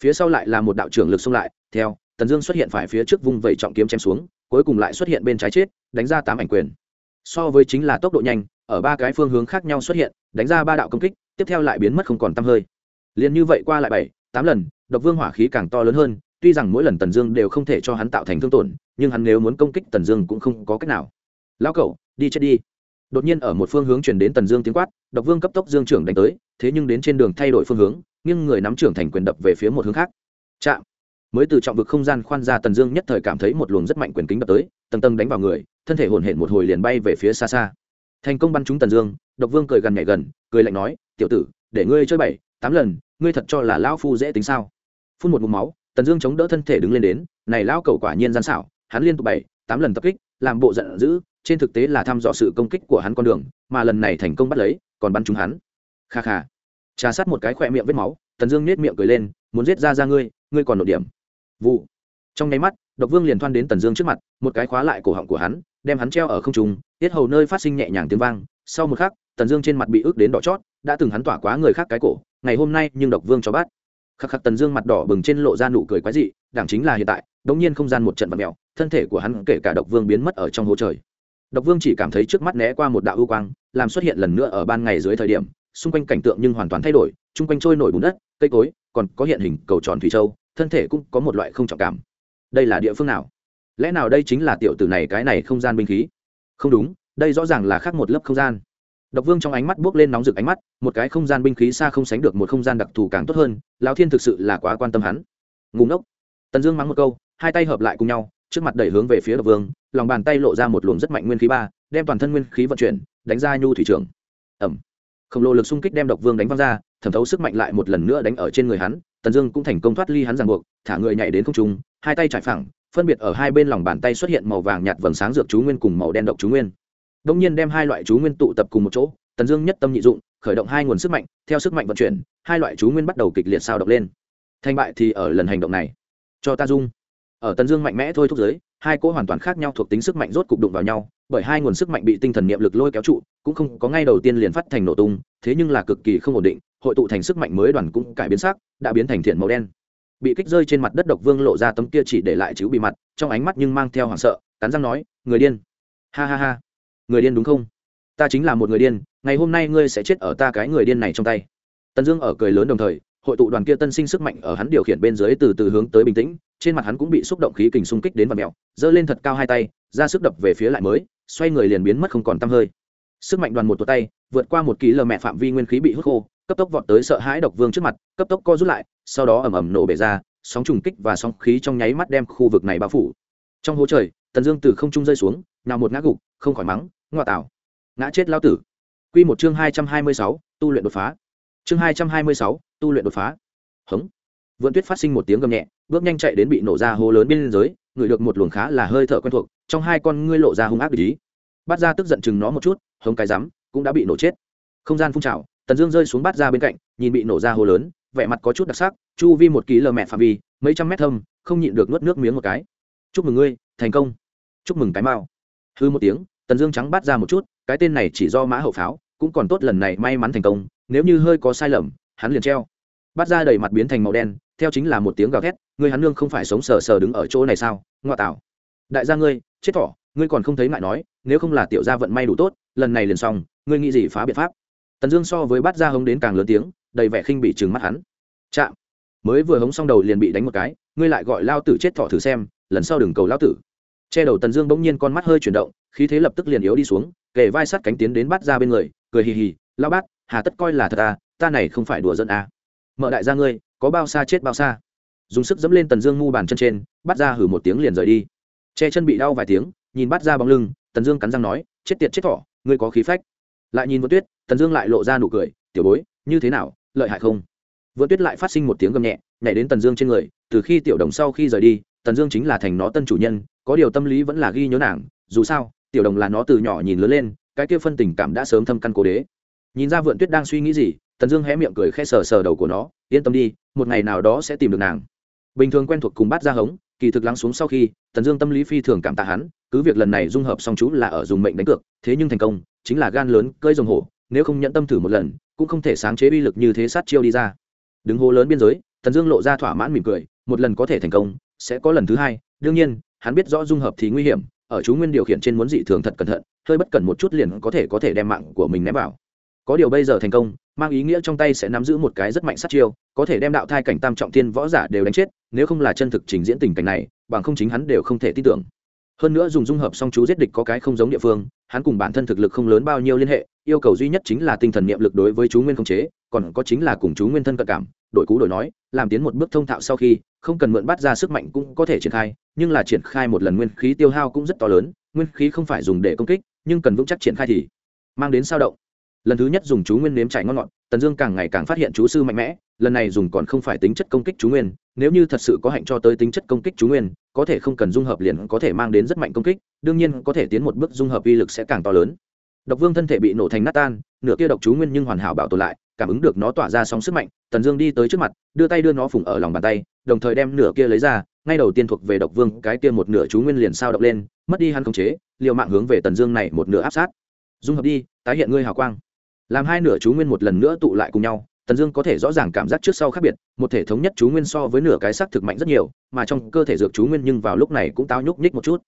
Phía sau lại là một đạo trưởng lực xông lại, theo, tần dương xuất hiện phải phía trước vung vẩy trọng kiếm chém xuống, cuối cùng lại xuất hiện bên trái chết, đánh ra tám ảnh quyền. So với chính là tốc độ nhanh, ở ba cái phương hướng khác nhau xuất hiện, đánh ra ba đạo công kích tiếp theo lại biến mất không còn t hơi. Liền như vậy qua lại bảy, tám lần, độc vương hỏa khí càng to lớn hơn, tuy rằng mỗi lần tần dương đều không thể cho hắn tạo thành thương tổn, nhưng hắn nếu muốn công kích tần dương cũng không có cách nào. Lão cẩu, đi chết đi. Đột nhiên ở một phương hướng chuyển đến tần dương tiếng quát, độc vương cấp tốc dương trưởng đánh tới, thế nhưng đến trên đường thay đổi phương hướng nhưng người nắm trưởng thành quyền đập về phía một hướng khác. Chạm. Mới từ trọng vực không gian khoan ra tần dương nhất thời cảm thấy một luồng rất mạnh quyền kính đập tới, tầng tầng đánh vào người, thân thể hồn hển một hồi liền bay về phía xa xa. Thành công bắn trúng tần dương, độc vương cười gần nhảy gần cười lạnh nói, tiểu tử, để ngươi chơi bảy, tám lần, ngươi thật cho là lão phu dễ tính sao? Phun một mụm máu, tần dương chống đỡ thân thể đứng lên đến, này lão cầu quả nhiên gian xảo, hắn liên tục bảy, tám lần tập kích, làm bộ giận dữ, trên thực tế là thăm dò sự công kích của hắn con đường, mà lần này thành công bắt lấy, còn bắn trúng hắn. Kha kha. Trà sát một cái khỏe miệng vết máu, tần dương nết miệng cười lên, muốn giết ra ra ngươi ngươi còn nội điểm. Vụ. Trong nháy mắt, độc vương liền thoan đến tần dương trước mặt, một cái khóa lại cổ họng của hắn, đem hắn treo ở không trung, tiết hầu nơi phát sinh nhẹ nhàng tiếng vang, sau một khắc tần dương trên mặt bị ướt đến đỏ chót, đã từng hắn tỏa quá người khác cái cổ, ngày hôm nay nhưng độc vương cho bắt khắc khắc tần dương mặt đỏ bừng trên lộ ra nụ cười quái dị, đảng chính là hiện tại, đống nhiên không gian một trận vật mèo, thân thể của hắn kể cả độc vương biến mất ở trong hố trời. Độc vương chỉ cảm thấy trước mắt né qua một đạo ưu quang, làm xuất hiện lần nữa ở ban ngày dưới thời điểm, xung quanh cảnh tượng nhưng hoàn toàn thay đổi, chung quanh trôi nổi bùn đất, cây cối, còn có hiện hình cầu tròn thủy châu, thân thể cũng có một loại không trọng cảm. Đây là địa phương nào? Lẽ nào đây chính là tiểu tử này cái này không gian binh khí? Không đúng, đây rõ ràng là khác một lớp không gian độc vương trong ánh mắt bước lên nóng rực ánh mắt một cái không gian binh khí xa không sánh được một không gian đặc thù càng tốt hơn lão thiên thực sự là quá quan tâm hắn. Ngủ ngốc. Tần dương mắng một câu hai tay hợp lại cùng nhau trước mặt đẩy hướng về phía độc vương lòng bàn tay lộ ra một luồng rất mạnh nguyên khí ba đem toàn thân nguyên khí vận chuyển đánh ra nhu thủy trưởng Ầm, khổng lồ lực xung kích đem độc vương đánh văng ra thẩm thấu sức mạnh lại một lần nữa đánh ở trên người hắn tần dương cũng thành công thoát ly hắn ràng buộc thả người nhảy đến không trung hai tay trải phẳng phân biệt ở hai bên lòng bàn tay xuất hiện màu vàng nhạt vầng sáng dược chú nguyên cùng màu đen độc chú nguyên đông nhiên đem hai loại chú nguyên tụ tập cùng một chỗ, tần dương nhất tâm nhị dụng, khởi động hai nguồn sức mạnh, theo sức mạnh vận chuyển, hai loại chú nguyên bắt đầu kịch liệt sao động lên. Thành bại thì ở lần hành động này. Cho ta dung. Ở tần dương mạnh mẽ thôi thúc giới, hai cỗ hoàn toàn khác nhau thuộc tính sức mạnh rốt cục đụng vào nhau, bởi hai nguồn sức mạnh bị tinh thần niệm lực lôi kéo trụ, cũng không có ngay đầu tiên liền phát thành nổ tung, thế nhưng là cực kỳ không ổn định, hội tụ thành sức mạnh mới đoàn cũng cải biến sắc, đã biến thành thiện màu đen. Bị kích rơi trên mặt đất độc vương lộ ra tấm kia chỉ để lại chữ bị mặt, trong ánh mắt nhưng mang theo hoảng sợ, cắn răng nói, người điên. Ha ha ha người điên đúng không? Ta chính là một người điên, ngày hôm nay ngươi sẽ chết ở ta cái người điên này trong tay. Tần dương ở cười lớn đồng thời, hội tụ đoàn kia tân sinh sức mạnh ở hắn điều khiển bên dưới từ từ hướng tới bình tĩnh, trên mặt hắn cũng bị xúc động khí kình xung kích đến vật mèo, giơ lên thật cao hai tay, ra sức đập về phía lại mới, xoay người liền biến mất không còn tăm hơi. Sức mạnh đoàn một tuột tay, vượt qua một ký lờ mẹ phạm vi nguyên khí bị hút khô, cấp tốc vọt tới sợ hãi độc vương trước mặt, cấp tốc co rút lại, sau đó ầm ầm nổ bể ra, sóng trùng kích và sóng khí trong nháy mắt đem khu vực này bao phủ. Trong hố trời, tần dương từ không trung rơi xuống, nào một ngã gục, không khỏi mắng ngoa tạo. Ngã chết lao tử. Q một chương hai trăm hai mươi sáu, tu luyện đột phá. Chương hai trăm hai mươi sáu, tu luyện đột phá. Hống. Vượn tuyết phát sinh một tiếng gầm nhẹ, bước nhanh chạy đến bị nổ ra hố lớn bên dưới ngửi được một luồng khá là hơi thở quen thuộc, trong hai con ngươi lộ ra hung ác ý. Bắt ra tức giận chừng nó một chút, hống cái rắm, cũng đã bị nổ chết. Không gian phun trào, tần dương rơi xuống bát ra bên cạnh, nhìn bị nổ ra hồ lớn, vẻ mặt có chút đặc sắc, chu vi một ký lờ mẹ phạm vi, mấy trăm mét thâm, không nhịn được nuốt nước miếng một cái. Chúc mừng ngươi, thành công. Chúc mừng cái mao hư một tiếng tần dương trắng bắt ra một chút, cái tên này chỉ do mã hậu pháo, cũng còn tốt lần này may mắn thành công, nếu như hơi có sai lầm, hắn liền treo. Bắt ra đầy mặt biến thành màu đen, theo chính là một tiếng gào thét người hắn nương không phải sống sờ sờ đứng ở chỗ này sao? Ngoa tạo. Đại gia ngươi, chết thỏ, ngươi còn không thấy ngại nói, nếu không là tiểu gia vận may đủ tốt, lần này liền xong, ngươi nghĩ gì phá biện pháp? Tần dương so với bắt ra hống đến càng lớn tiếng, đầy vẻ khinh bị trừng mắt hắn. Chạm, mới vừa hống xong đầu liền bị đánh một cái, ngươi lại gọi lao tử chết thỏ thử xem, lần sau đừng cầu lao tử che đầu tần dương bỗng nhiên con mắt hơi chuyển động, khí thế lập tức liền yếu đi xuống kể vai sát cánh tiến đến bắt ra bên người, cười hì hì lao bát, hà tất coi là thật à ta này không phải đùa dân à. mở đại gia ngươi, có bao xa chết bao xa. Dùng sức dẫm lên tần dương ngu bàn chân trên, bắt ra hử một tiếng liền rời đi. Che chân bị đau vài tiếng, nhìn bắt ra bóng lưng, tần dương cắn răng nói, chết tiệt chết thỏ, ngươi có khí phách. Lại nhìn vượt tuyết, tần dương lại lộ ra nụ cười, tiểu bối, như thế nào, lợi hại không? Vượt tuyết lại phát sinh một tiếng gầm nhẹ, nhảy đến tần dương trên người, từ khi tiểu đồng sau khi rời đi, tần dương chính là thành nó tân chủ nhân có điều tâm lý vẫn là ghi nhớ nàng, dù sao, tiểu đồng là nó từ nhỏ nhìn lớn lên, cái kia phân tình cảm đã sớm thâm căn cố đế. Nhìn ra vượn tuyết đang suy nghĩ gì, tần dương hé miệng cười khẽ sờ sờ đầu của nó, yên tâm đi, một ngày nào đó sẽ tìm được nàng. Bình thường quen thuộc cùng bát ra hống, kỳ thực lắng xuống sau khi, tần dương tâm lý phi thường cảm tạ hắn, cứ việc lần này dung hợp song chú là ở dùng mệnh đánh cược, thế nhưng thành công, chính là gan lớn cơi rồng hổ, nếu không nhận tâm thử một lần, cũng không thể sáng chế uy lực như thế sát chiêu đi ra. Đứng hố lớn biên giới, tần dương lộ ra thỏa mãn mỉm cười, một lần có thể thành công, sẽ có lần thứ hai, đương nhiên hắn biết rõ dung hợp thì nguy hiểm, ở chú nguyên điều khiển trên muốn dị thường thật cẩn thận, hơi bất cẩn một chút liền có thể có thể đem mạng của mình ném vào. Có điều bây giờ thành công, mang ý nghĩa trong tay sẽ nắm giữ một cái rất mạnh sát chiêu, có thể đem đạo thai cảnh tam trọng thiên võ giả đều đánh chết, nếu không là chân thực trình diễn tình cảnh này, bằng không chính hắn đều không thể tin tưởng. Hơn nữa dùng dung hợp song chú giết địch có cái không giống địa phương hắn cùng bản thân thực lực không lớn bao nhiêu liên hệ, yêu cầu duy nhất chính là tinh thần niệm lực đối với chú nguyên không chế, còn có chính là cùng chú nguyên thân cận cảm đổi cú đổi nói, làm tiến một bước thông thạo sau khi, không cần mượn bắt ra sức mạnh cũng có thể triển khai, nhưng là triển khai một lần nguyên khí tiêu hao cũng rất to lớn, nguyên khí không phải dùng để công kích, nhưng cần vững chắc triển khai thì mang đến sao động. Lần thứ nhất dùng chú nguyên nếm trải ngon ngọt, tần dương càng ngày càng phát hiện chú sư mạnh mẽ, lần này dùng còn không phải tính chất công kích chú nguyên nếu như thật sự có hạnh cho tới tính chất công kích chú nguyên, có thể không cần dung hợp liền có thể mang đến rất mạnh công kích, đương nhiên có thể tiến một bước dung hợp uy lực sẽ càng to lớn. Độc vương thân thể bị nổ thành nát tan, nửa kia độc chú nguyên nhưng hoàn hảo bảo tồn lại, cảm ứng được nó tỏa ra sóng sức mạnh, tần dương đi tới trước mặt, đưa tay đưa nó phủng ở lòng bàn tay, đồng thời đem nửa kia lấy ra, ngay đầu tiên thuộc về độc vương, cái kia một nửa chú nguyên liền sao động lên, mất đi hắn khống chế, liều mạng hướng về tần dương này một nửa áp sát. Dung hợp đi, tái hiện ngươi hào quang. Làm hai nửa chú nguyên một lần nữa tụ lại cùng nhau tần dương có thể rõ ràng cảm giác trước sau khác biệt, một thể thống nhất chú nguyên so với nửa cái sắc thực mạnh rất nhiều, mà trong cơ thể dược chú nguyên nhưng vào lúc này cũng táo nhúc nhích một chút.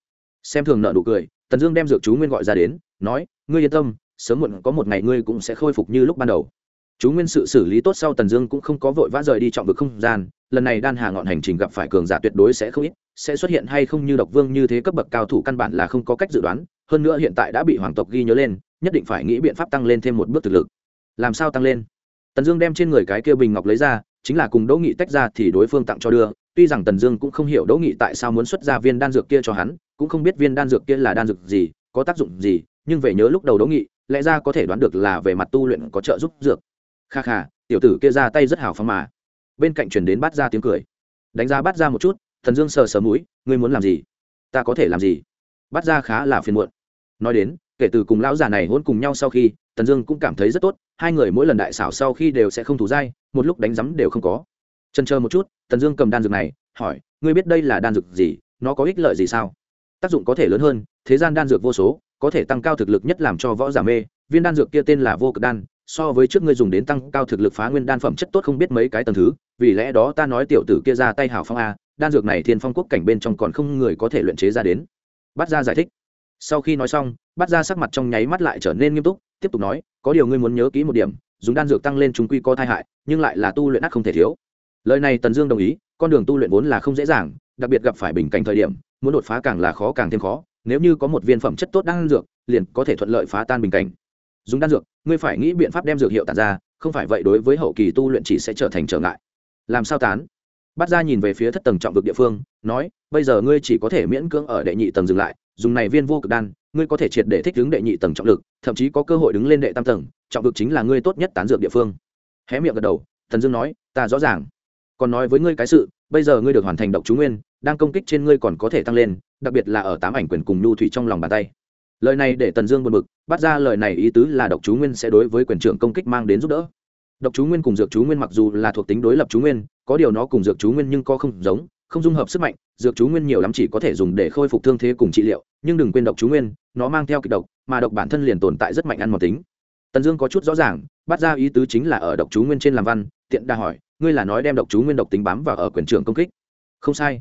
Xem thường nợ nụ cười, tần dương đem dược chú nguyên gọi ra đến, nói, ngươi yên tâm, sớm muộn có một ngày ngươi cũng sẽ khôi phục như lúc ban đầu. Chú nguyên sự xử lý tốt sau tần dương cũng không có vội vã rời đi trọng vực không gian, lần này đan hà ngọn hành trình gặp phải cường giả tuyệt đối sẽ không ít, sẽ xuất hiện hay không như độc vương như thế cấp bậc cao thủ căn bản là không có cách dự đoán, hơn nữa hiện tại đã bị hoàng tộc ghi nhớ lên, nhất định phải nghĩ biện pháp tăng lên thêm một bước thực lực. Làm sao tăng lên? Tần dương đem trên người cái kia bình ngọc lấy ra, chính là cùng đỗ nghị tách ra thì đối phương tặng cho đưa. Tuy rằng tần dương cũng không hiểu đỗ nghị tại sao muốn xuất ra viên đan dược kia cho hắn, cũng không biết viên đan dược kia là đan dược gì, có tác dụng gì, nhưng về nhớ lúc đầu đỗ nghị, lẽ ra có thể đoán được là về mặt tu luyện có trợ giúp dược. Kha kha, tiểu tử kia ra tay rất hào phóng mà. Bên cạnh chuyển đến bắt ra tiếng cười. Đánh giá bắt ra một chút thần dương sờ sờ mũi, ngươi muốn làm gì? Ta có thể làm gì? Bắt ra khá là phiền muộn. Nói đến, kể từ cùng lão già này hôn cùng nhau sau khi, tần dương cũng cảm thấy rất tốt hai người mỗi lần đại xảo sau khi đều sẽ không thủ dai, một lúc đánh rắm đều không có. Trần chờ một chút, tần dương cầm đan dược này, hỏi, ngươi biết đây là đan dược gì, nó có ích lợi gì sao? Tác dụng có thể lớn hơn, thế gian đan dược vô số, có thể tăng cao thực lực nhất làm cho võ giả mê, viên đan dược kia tên là vô cực đan, so với trước ngươi dùng đến tăng cao thực lực phá nguyên đan phẩm chất tốt không biết mấy cái tầng thứ, vì lẽ đó ta nói tiểu tử kia ra tay hảo phong a, đan dược này thiên phong quốc cảnh bên trong còn không người có thể luyện chế ra đến. Bát ra giải thích. Sau khi nói xong, Bát ra sắc mặt trong nháy mắt lại trở nên nghiêm túc tiếp tục nói, có điều ngươi muốn nhớ kỹ một điểm, dùng đan dược tăng lên chúng quy có thai hại, nhưng lại là tu luyện ác không thể thiếu. Lời này tần dương đồng ý, con đường tu luyện vốn là không dễ dàng, đặc biệt gặp phải bình cảnh thời điểm, muốn đột phá càng là khó càng thêm khó, nếu như có một viên phẩm chất tốt đan dược, liền có thể thuận lợi phá tan bình cảnh. Dùng đan dược, ngươi phải nghĩ biện pháp đem dược hiệu tàn ra, không phải vậy đối với hậu kỳ tu luyện chỉ sẽ trở thành trở ngại. Làm sao tán? Bắt ra nhìn về phía thất tầng trọng vực địa phương, nói, bây giờ ngươi chỉ có thể miễn cưỡng ở đệ nhị tầng dừng lại, dùng này viên vô cực đan ngươi có thể triệt để thích ứng đệ nhị tầng trọng lực, thậm chí có cơ hội đứng lên đệ tam tầng, trọng vực chính là ngươi tốt nhất tán dược địa phương. Hé miệng gật đầu, thần dương nói, ta rõ ràng. Còn nói với ngươi cái sự, bây giờ ngươi được hoàn thành độc chú nguyên, đang công kích trên ngươi còn có thể tăng lên, đặc biệt là ở tám ảnh quyền cùng nhu thủy trong lòng bàn tay. Lời này để tần dương buồn bực, bắt ra lời này ý tứ là độc chú nguyên sẽ đối với quyền trưởng công kích mang đến giúp đỡ. Độc chú nguyên cùng dược chú nguyên mặc dù là thuộc tính đối lập chú nguyên, có điều nó cùng dược chú nguyên nhưng có không giống, không dung hợp sức mạnh, dược chú nguyên nhiều lắm chỉ có thể dùng để khôi phục thương thế cùng trị liệu, nhưng đừng quên độc chú nguyên nó mang theo kịch độc, mà độc bản thân liền tồn tại rất mạnh ăn một tính. Tần dương có chút rõ ràng, bắt ra ý tứ chính là ở độc chú nguyên trên làm văn, tiện đa hỏi, ngươi là nói đem độc chú nguyên độc tính bám vào ở quyền trường công kích? Không sai.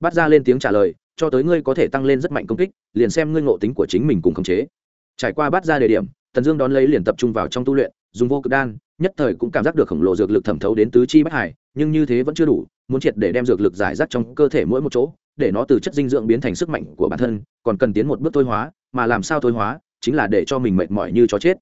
Bắt ra lên tiếng trả lời, cho tới ngươi có thể tăng lên rất mạnh công kích, liền xem ngươi ngộ tính của chính mình cùng khống chế. Trải qua bắt ra đề điểm, tần dương đón lấy liền tập trung vào trong tu luyện, dùng vô cực đan, nhất thời cũng cảm giác được khổng lồ dược lực thẩm thấu đến tứ chi bách hải, nhưng như thế vẫn chưa đủ, muốn triệt để đem dược lực giải rác trong cơ thể mỗi một chỗ để nó từ chất dinh dưỡng biến thành sức mạnh của bản thân, còn cần tiến một bước thôi hóa, mà làm sao thôi hóa, chính là để cho mình mệt mỏi như chó chết.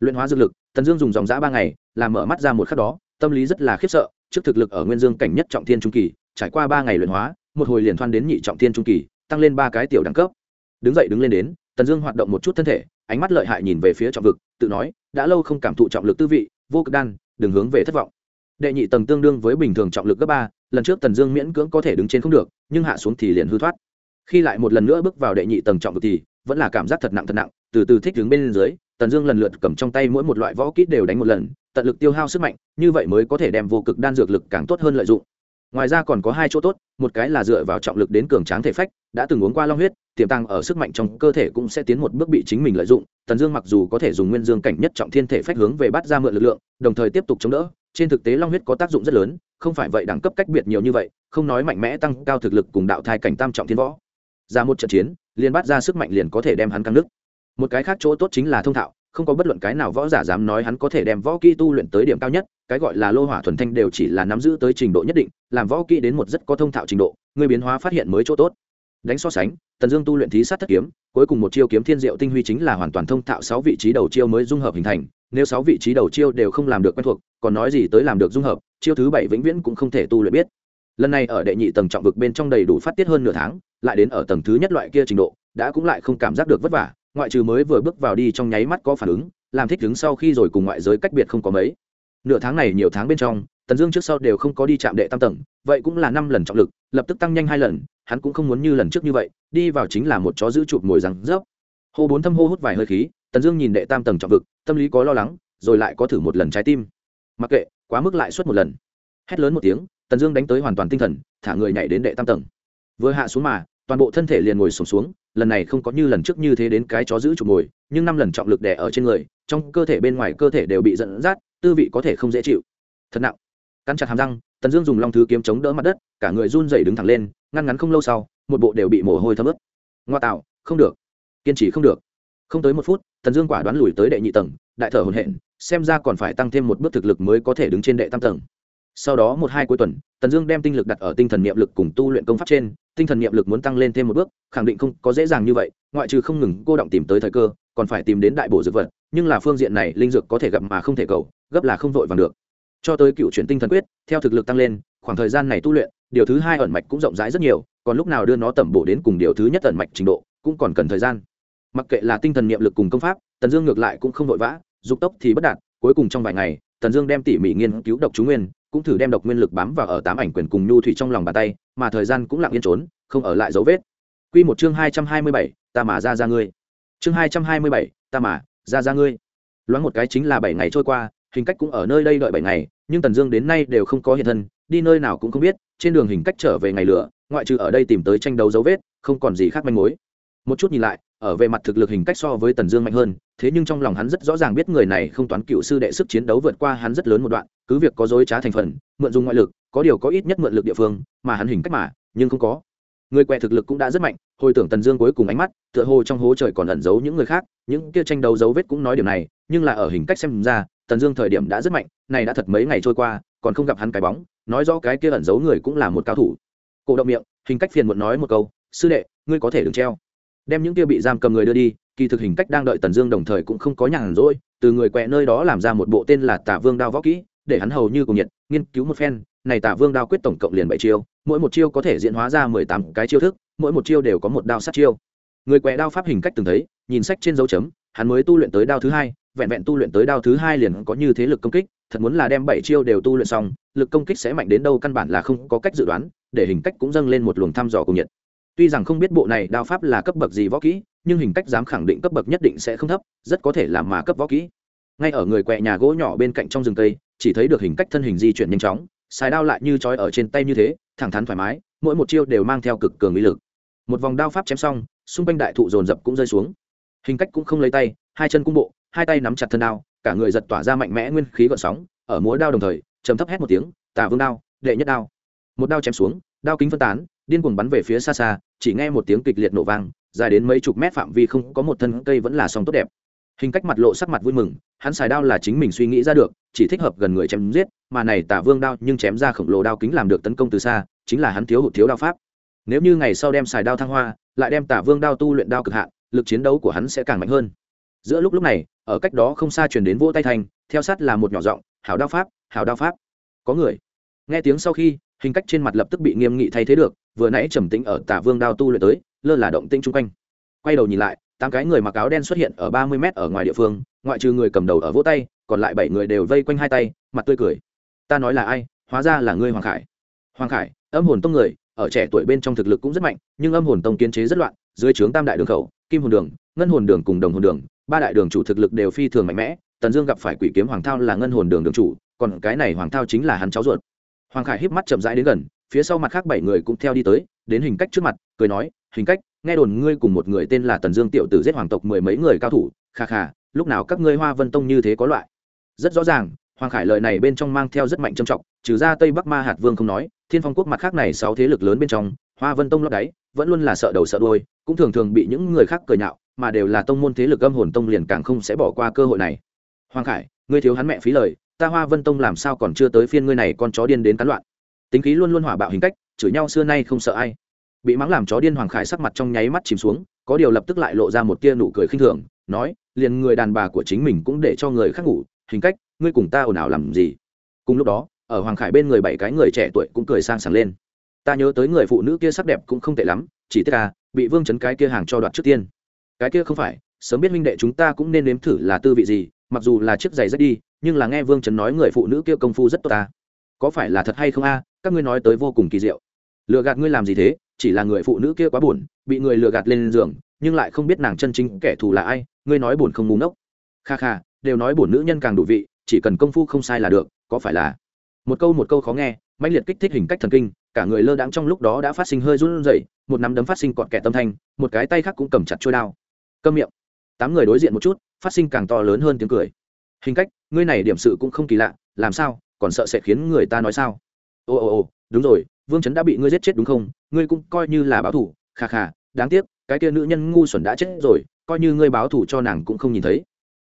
Luyện hóa dược lực, tần dương dùng dòng giã ba ngày, làm mở mắt ra một khắc đó, tâm lý rất là khiếp sợ, trước thực lực ở nguyên dương cảnh nhất trọng thiên trung kỳ, trải qua ba ngày luyện hóa, một hồi liền thoan đến nhị trọng thiên trung kỳ, tăng lên ba cái tiểu đẳng cấp. Đứng dậy đứng lên đến, tần dương hoạt động một chút thân thể, ánh mắt lợi hại nhìn về phía trọng vực, tự nói, đã lâu không cảm thụ trọng lực tư vị, vô cực đan, đừng hướng về thất vọng. Đệ nhị tầng tương đương với bình thường trọng lực cấp ba lần trước tần dương miễn cưỡng có thể đứng trên không được, nhưng hạ xuống thì liền hư thoát. Khi lại một lần nữa bước vào đệ nhị tầng trọng lực thì, vẫn là cảm giác thật nặng thật nặng, từ từ thích đứng bên dưới, tần dương lần lượt cầm trong tay mỗi một loại võ kít đều đánh một lần, tận lực tiêu hao sức mạnh, như vậy mới có thể đem vô cực đan dược lực càng tốt hơn lợi dụng. Ngoài ra còn có hai chỗ tốt, một cái là dựa vào trọng lực đến cường tráng thể phách, đã từng uống qua long huyết, tiềm tăng ở sức mạnh trong cơ thể cũng sẽ tiến một bước bị chính mình lợi dụng, tần dương mặc dù có thể dùng nguyên dương cảnh nhất trọng thiên thể phách hướng về bắt ra mượn lực lượng, đồng thời tiếp tục chống đỡ, trên thực tế long huyết có tác dụng rất lớn không phải vậy đẳng cấp cách biệt nhiều như vậy, không nói mạnh mẽ tăng cao thực lực cùng đạo thai cảnh tam trọng thiên võ. Ra một trận chiến, liền bắt ra sức mạnh liền có thể đem hắn căng nước. Một cái khác chỗ tốt chính là thông thạo, không có bất luận cái nào võ giả dám nói hắn có thể đem võ kỹ tu luyện tới điểm cao nhất, cái gọi là lô hỏa thuần thanh đều chỉ là nắm giữ tới trình độ nhất định, làm võ kỹ đến một rất có thông thạo trình độ, người biến hóa phát hiện mới chỗ tốt. Đánh so sánh, tần dương tu luyện thí sát thất kiếm, cuối cùng một chiêu kiếm thiên diệu tinh huy chính là hoàn toàn thông thạo sáu vị trí đầu chiêu mới dung hợp hình thành, nếu sáu vị trí đầu chiêu đều không làm được quen thuộc, còn nói gì tới làm được dung hợp chiêu thứ bảy vĩnh viễn cũng không thể tu luyện biết. Lần này ở đệ nhị tầng trọng vực bên trong đầy đủ phát tiết hơn nửa tháng, lại đến ở tầng thứ nhất loại kia trình độ, đã cũng lại không cảm giác được vất vả, ngoại trừ mới vừa bước vào đi trong nháy mắt có phản ứng, làm thích ứng sau khi rồi cùng ngoại giới cách biệt không có mấy. Nửa tháng này nhiều tháng bên trong, tần dương trước sau đều không có đi chạm đệ tam tầng, vậy cũng là năm lần trọng lực, lập tức tăng nhanh hai lần, hắn cũng không muốn như lần trước như vậy, đi vào chính là một chó giữ chụp ngồi răng rớp. Hô bốn thâm hô hút vài hơi khí, tần dương nhìn đệ tam tầng trọng vực, tâm lý có lo lắng, rồi lại có thử một lần trái tim. Mặc kệ quá mức lại suất một lần. Hét lớn một tiếng tần dương đánh tới hoàn toàn tinh thần thả người nhảy đến đệ tam tầng. Vừa hạ xuống mà toàn bộ thân thể liền ngồi sụp xuống, xuống lần này không có như lần trước như thế đến cái chó giữ chụp ngồi nhưng năm lần trọng lực đè ở trên người trong cơ thể bên ngoài cơ thể đều bị dẫn dắt tư vị có thể không dễ chịu. Thật nặng. Cắn chặt hàm răng tần dương dùng long thứ kiếm chống đỡ mặt đất cả người run dày đứng thẳng lên ngăn ngắn không lâu sau một bộ đều bị mồ hôi thấm ướt. Ngoa tạo không được. Kiên trì không được. Không tới một phút tần dương quả đoán lùi tới đệ nhị tầng đại thở hồn hện xem ra còn phải tăng thêm một bước thực lực mới có thể đứng trên đệ tam tầng. Sau đó một hai cuối tuần, tần dương đem tinh lực đặt ở tinh thần niệm lực cùng tu luyện công pháp trên, tinh thần niệm lực muốn tăng lên thêm một bước, khẳng định không có dễ dàng như vậy, ngoại trừ không ngừng cô động tìm tới thời cơ, còn phải tìm đến đại bổ dược vật, nhưng là phương diện này linh dược có thể gặp mà không thể cầu, gấp là không vội vàng được. Cho tới cựu chuyển tinh thần quyết, theo thực lực tăng lên, khoảng thời gian này tu luyện, điều thứ hai ẩn mạch cũng rộng rãi rất nhiều, còn lúc nào đưa nó tẩm bổ đến cùng điều thứ nhất ẩn mạch trình độ, cũng còn cần thời gian. Mặc kệ là tinh thần niệm lực cùng công pháp, tần dương ngược lại cũng không vội vã dục tốc thì bất đạt, cuối cùng trong vài ngày, tần dương đem tỉ mỉ nghiên cứu độc chú nguyên, cũng thử đem độc nguyên lực bám vào ở tám ảnh quyền cùng nhu thủy trong lòng bàn tay, mà thời gian cũng lặng yên trốn, không ở lại dấu vết. Quy một chương hai trăm hai mươi bảy, ta mà ra ra ngươi. Chương hai trăm hai mươi bảy, ta mà ra ra ngươi. Loáng một cái chính là bảy ngày trôi qua, hình cách cũng ở nơi đây đợi bảy ngày, nhưng tần dương đến nay đều không có hiện thân, đi nơi nào cũng không biết, trên đường hình cách trở về ngày lửa, ngoại trừ ở đây tìm tới tranh đấu dấu vết, không còn gì khác manh mối. Một chút nhìn lại ở về mặt thực lực hình cách so với tần dương mạnh hơn, thế nhưng trong lòng hắn rất rõ ràng biết người này không toán cựu sư đệ sức chiến đấu vượt qua hắn rất lớn một đoạn, cứ việc có dối trá thành phần, mượn dùng ngoại lực, có điều có ít nhất mượn lực địa phương, mà hắn hình cách mà, nhưng không có. Người quẹ thực lực cũng đã rất mạnh, hồi tưởng tần dương cuối cùng ánh mắt, tựa hồ trong hố trời còn ẩn giấu những người khác, những kia tranh đấu dấu vết cũng nói điều này, nhưng là ở hình cách xem ra, tần dương thời điểm đã rất mạnh, này đã thật mấy ngày trôi qua, còn không gặp hắn cái bóng, nói rõ cái kia ẩn giấu người cũng là một cao thủ. Cổ động miệng, hình cách phiền muộn nói một câu, sư đệ, ngươi có thể đừng treo đem những kia bị giam cầm người đưa đi, kỳ thực hình cách đang đợi tần dương đồng thời cũng không có nhàn rỗi, từ người quẹ nơi đó làm ra một bộ tên là tả vương đao võ kỹ, để hắn hầu như cùng nhiệt, nghiên cứu một phen, này tả vương đao quyết tổng cộng liền bảy chiêu, mỗi một chiêu có thể diễn hóa ra mười tám cái chiêu thức, mỗi một chiêu đều có một đao sát chiêu. Người quẹ đao pháp hình cách từng thấy, nhìn sách trên dấu chấm, hắn mới tu luyện tới đao thứ hai, vẹn vẹn tu luyện tới đao thứ hai liền có như thế lực công kích, thật muốn là đem bảy chiêu đều tu luyện xong, lực công kích sẽ mạnh đến đâu căn bản là không có cách dự đoán, để hình cách cũng dâng lên một luồng thăm dò cùng nhiệt tuy rằng không biết bộ này đao pháp là cấp bậc gì võ kỹ, nhưng hình cách dám khẳng định cấp bậc nhất định sẽ không thấp, rất có thể là mà cấp võ kỹ. Ngay ở người quẹ nhà gỗ nhỏ bên cạnh trong rừng cây, chỉ thấy được hình cách thân hình di chuyển nhanh chóng, xài đao lại như trói ở trên tay như thế, thẳng thắn thoải mái, mỗi một chiêu đều mang theo cực cường uy lực. Một vòng đao pháp chém xong, xung quanh đại thụ dồn dập cũng rơi xuống. Hình cách cũng không lấy tay, hai chân cung bộ, hai tay nắm chặt thân đao, cả người giật tỏa ra mạnh mẽ nguyên khí gợn sóng, ở múa đao đồng thời, trầm thấp hét một tiếng tả vương đao, đệ nhất đao. Một đao chém xuống, đao kính phân tán điên cuồng bắn về phía xa xa, chỉ nghe một tiếng kịch liệt nổ vang, dài đến mấy chục mét phạm vi không có một thân cây vẫn là song tốt đẹp. Hình cách mặt lộ sắc mặt vui mừng, hắn xài đao là chính mình suy nghĩ ra được, chỉ thích hợp gần người chém giết, mà này tả vương đao nhưng chém ra khổng lồ đao kính làm được tấn công từ xa, chính là hắn thiếu hụt thiếu đao pháp. Nếu như ngày sau đem xài đao thăng hoa, lại đem tả vương đao tu luyện đao cực hạn, lực chiến đấu của hắn sẽ càng mạnh hơn. Giữa lúc lúc này, ở cách đó không xa truyền đến vỗ tay thành theo sát là một nhỏ giọng, hảo đao pháp, hảo đao pháp. Có người. Nghe tiếng sau khi hình cách trên mặt lập tức bị nghiêm nghị thay thế được, vừa nãy trầm tĩnh ở tả vương đao tu luyện tới, lơ là động tĩnh chung quanh. Quay đầu nhìn lại, tám cái người mặc áo đen xuất hiện ở ba mươi mét ở ngoài địa phương, ngoại trừ người cầm đầu ở vỗ tay, còn lại bảy người đều vây quanh hai tay, mặt tươi cười. Ta nói là ai? Hóa ra là ngươi hoàng khải. Hoàng khải, âm hồn tông người, ở trẻ tuổi bên trong thực lực cũng rất mạnh, nhưng âm hồn tông kiến chế rất loạn, dưới trướng tam đại đường khẩu, kim hồn đường, ngân hồn đường cùng đồng hồn đường, ba đại đường chủ thực lực đều phi thường mạnh mẽ, tần dương gặp phải quỷ kiếm hoàng thao là ngân hồn đường đường chủ, còn cái này hoàng thao chính là hắn cháu ruột hoàng khải híp mắt chậm rãi đến gần phía sau mặt khác bảy người cũng theo đi tới đến hình cách trước mặt cười nói hình cách nghe đồn ngươi cùng một người tên là tần dương tiểu tử giết hoàng tộc mười mấy người cao thủ kha kha lúc nào các ngươi hoa vân tông như thế có loại? Rất rõ ràng hoàng khải lời này bên trong mang theo rất mạnh trầm trọng trừ ra tây bắc ma hạt vương không nói thiên phong quốc mặt khác này sáu thế lực lớn bên trong hoa vân tông lót đáy vẫn luôn là sợ đầu sợ đuôi, cũng thường thường bị những người khác cười nhạo mà đều là tông môn thế lực âm hồn tông liền càng không sẽ bỏ qua cơ hội này. Hoàng khải ngươi thiếu hắn mẹ phí lời ta hoa vân tông làm sao còn chưa tới phiên ngươi này con chó điên đến cắn loạn. Tính khí luôn luôn hỏa bạo hình cách, chửi nhau xưa nay không sợ ai. Bị mắng làm chó điên hoàng khải sắc mặt trong nháy mắt chìm xuống, có điều lập tức lại lộ ra một tia nụ cười khinh thường, nói, liền người đàn bà của chính mình cũng để cho người khác ngủ, hình cách, ngươi cùng ta ồn ào làm gì? Cùng lúc đó, ở hoàng khải bên người bảy cái người trẻ tuổi cũng cười sang sảng lên. Ta nhớ tới người phụ nữ kia sắc đẹp cũng không tệ lắm, chỉ tiếc là bị vương chấn cái kia hàng cho đoạt trước tiên. Cái kia không phải, sớm biết minh đệ chúng ta cũng nên nếm thử là tư vị gì, mặc dù là chiếc giày rất đi nhưng là nghe vương trấn nói người phụ nữ kia công phu rất tốt ta. Có phải là thật hay không a? Các ngươi nói tới vô cùng kỳ diệu. Lừa gạt ngươi làm gì thế? Chỉ là người phụ nữ kia quá buồn, bị người lừa gạt lên giường, nhưng lại không biết nàng chân chính kẻ thù là ai, ngươi nói buồn không ngu ngốc. Kha kha, đều nói buồn nữ nhân càng đủ vị, chỉ cần công phu không sai là được, có phải là? Một câu một câu khó nghe mạnh liệt kích thích hình cách thần kinh, cả người lơ đãng trong lúc đó đã phát sinh hơi run rẩy, một nắm đấm phát sinh cọt kẻ tâm thanh, một cái tay khác cũng cầm chặt trôi đao. Câm miệng. Tám người đối diện một chút, phát sinh càng to lớn hơn tiếng cười. Hình cách ngươi này điểm sự cũng không kỳ lạ, làm sao, còn sợ sẽ khiến người ta nói sao? Ồ ồ ồ đúng rồi, vương trấn đã bị ngươi giết chết đúng không? Ngươi cũng coi như là báo thủ khà khà đáng tiếc, cái kia nữ nhân ngu xuẩn đã chết rồi, coi như ngươi báo thủ cho nàng cũng không nhìn thấy.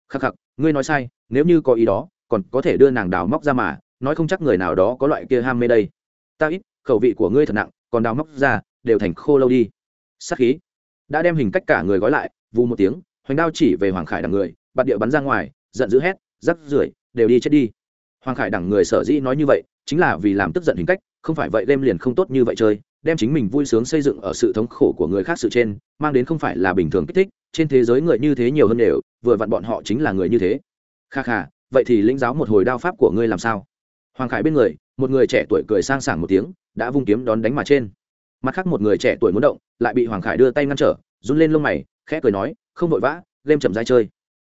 Khắc khắc ngươi nói sai, nếu như có ý đó, còn có thể đưa nàng đào móc ra mà, nói không chắc người nào đó có loại kia ham mê đây. Ta ít, khẩu vị của ngươi thật nặng, còn đào móc ra, đều thành khô lâu đi. Sắc khí. Đã đem hình cách cả người gói lại, vù một tiếng, hoành đao chỉ về hoàng khải đằng người, bạt địa bắn ra ngoài, giận dữ hét rắc rưởi, đều đi chết đi. Hoàng khải đẳng người sở dĩ nói như vậy, chính là vì làm tức giận hình cách, không phải vậy đem liền không tốt như vậy chơi, đem chính mình vui sướng xây dựng ở sự thống khổ của người khác sự trên, mang đến không phải là bình thường kích thích, trên thế giới người như thế nhiều hơn đều, vừa vặn bọn họ chính là người như thế. Kha kha, vậy thì lĩnh giáo một hồi đao pháp của ngươi làm sao? Hoàng khải bên người, một người trẻ tuổi cười sang sảng một tiếng, đã vung kiếm đón đánh mà trên. Mặt khác một người trẻ tuổi muốn động, lại bị hoàng khải đưa tay ngăn trở, run lên lông mày, khẽ cười nói, không vội vã, game chậm dai chơi.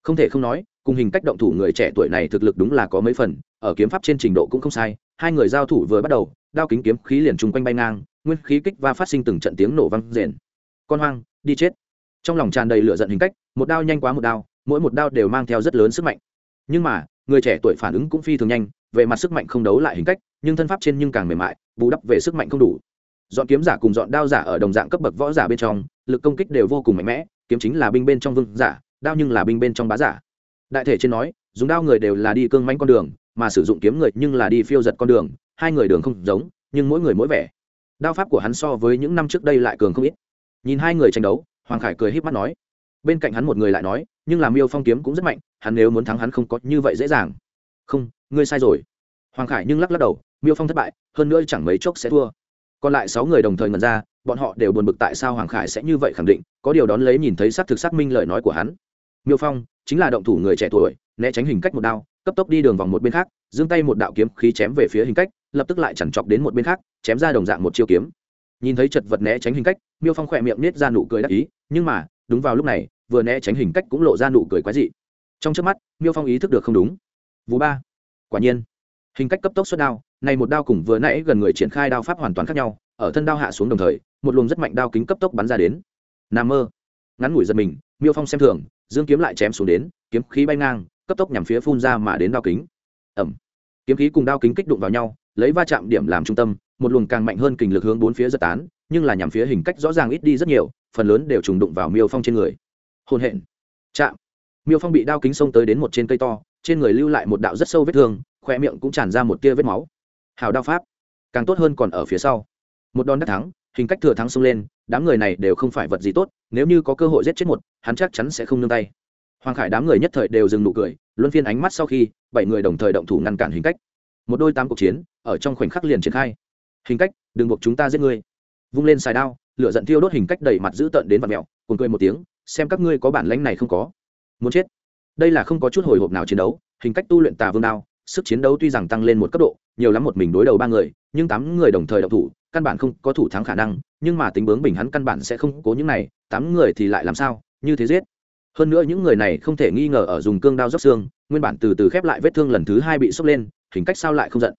Không thể không nói cùng hình cách động thủ người trẻ tuổi này thực lực đúng là có mấy phần, ở kiếm pháp trên trình độ cũng không sai, hai người giao thủ vừa bắt đầu, đao kính kiếm khí liền chung quanh bay ngang, nguyên khí kích và phát sinh từng trận tiếng nổ vang rền. Con hoang, đi chết. Trong lòng tràn đầy lửa giận hình cách, một đao nhanh quá một đao, mỗi một đao đều mang theo rất lớn sức mạnh. Nhưng mà, người trẻ tuổi phản ứng cũng phi thường nhanh, về mặt sức mạnh không đấu lại hình cách, nhưng thân pháp trên nhưng càng mềm mại, bù đắp về sức mạnh không đủ. Dọn kiếm giả cùng dọn đao giả ở đồng dạng cấp bậc võ giả bên trong, lực công kích đều vô cùng mạnh mẽ, kiếm chính là binh bên trong vương giả, đao nhưng là binh bên trong bá giả đại thể trên nói, dùng đao người đều là đi cương manh con đường, mà sử dụng kiếm người nhưng là đi phiêu giật con đường, hai người đường không giống, nhưng mỗi người mỗi vẻ. Đao pháp của hắn so với những năm trước đây lại cường không ít. Nhìn hai người tranh đấu, hoàng khải cười h í p mắt nói. Bên cạnh hắn một người lại nói, nhưng làm miêu phong kiếm cũng rất mạnh, hắn nếu muốn thắng hắn không có như vậy dễ dàng. Không, ngươi sai rồi. Hoàng khải nhưng lắc lắc đầu, miêu phong thất bại, hơn nữa chẳng mấy chốc sẽ thua. Còn lại sáu người đồng thời ngần ra, bọn họ đều buồn bực tại sao hoàng khải sẽ như vậy khẳng định, có điều đón lấy nhìn thấy xác thực xác minh lời nói của hắn. Miêu phong chính là động thủ người trẻ tuổi, né tránh hình cách một đao, cấp tốc đi đường vòng một bên khác, giương tay một đạo kiếm khí chém về phía hình cách, lập tức lại chẳng chọc đến một bên khác, chém ra đồng dạng một chiêu kiếm. Nhìn thấy chật vật né tránh hình cách, miêu phong khỏe miệng nết ra nụ cười đắc ý, nhưng mà, đúng vào lúc này, vừa né tránh hình cách cũng lộ ra nụ cười quái dị. Trong trước mắt, miêu phong ý thức được không đúng. Vũ ba. Quả nhiên. Hình cách cấp tốc xuất đao, này một đao cùng vừa nãy gần người triển khai đao pháp hoàn toàn khác nhau, ở thân đao hạ xuống đồng thời, một luồng rất mạnh đao kính cấp tốc bắn ra đến. Nam mơ. Ngắn ngủi giật mình, miêu phong xem thường dương kiếm lại chém xuống đến, kiếm khí bay ngang, cấp tốc nhằm phía phun ra mà đến đao kính. Ẩm. Kiếm khí cùng đao kính kích đụng vào nhau, lấy va chạm điểm làm trung tâm, một luồng càng mạnh hơn kình lực hướng bốn phía giật tán, nhưng là nhằm phía hình cách rõ ràng ít đi rất nhiều, phần lớn đều trùng đụng vào miêu phong trên người. Hôn hẹn chạm. Miêu phong bị đao kính xông tới đến một trên cây to, trên người lưu lại một đạo rất sâu vết thương khoe miệng cũng tràn ra một tia vết máu. Hào đao pháp. Càng tốt hơn còn ở phía sau. Một đòn đắc thắng, hình cách thừa thắng xông lên đám người này đều không phải vật gì tốt, nếu như có cơ hội giết chết một, hắn chắc chắn sẽ không nương tay. Hoàng khải đám người nhất thời đều dừng nụ cười, luân phiên ánh mắt sau khi, bảy người đồng thời động thủ ngăn cản hình cách. Một đôi tám cuộc chiến, ở trong khoảnh khắc liền triển khai. Hình cách, đừng buộc chúng ta giết ngươi. Vung lên xài đao, lửa giận thiêu đốt hình cách đầy mặt dữ tợn đến vật mẹo cùng cười một tiếng, xem các ngươi có bản lãnh này không có. Muốn chết. Đây là không có chút hồi hộp nào chiến đấu, hình cách tu luyện tà vương đao, sức chiến đấu tuy rằng tăng lên một cấp độ, nhiều lắm một mình đối đầu ba người, nhưng tám người đồng thời động thủ căn bản không có thủ thắng khả năng, nhưng mà tính bướng bình hắn căn bản sẽ không cố những này, tám người thì lại làm sao, như thế giết. Hơn nữa những người này không thể nghi ngờ ở dùng cương đao dốc xương, nguyên bản từ từ khép lại vết thương lần thứ hai bị sốc lên, hình cách sao lại không giận.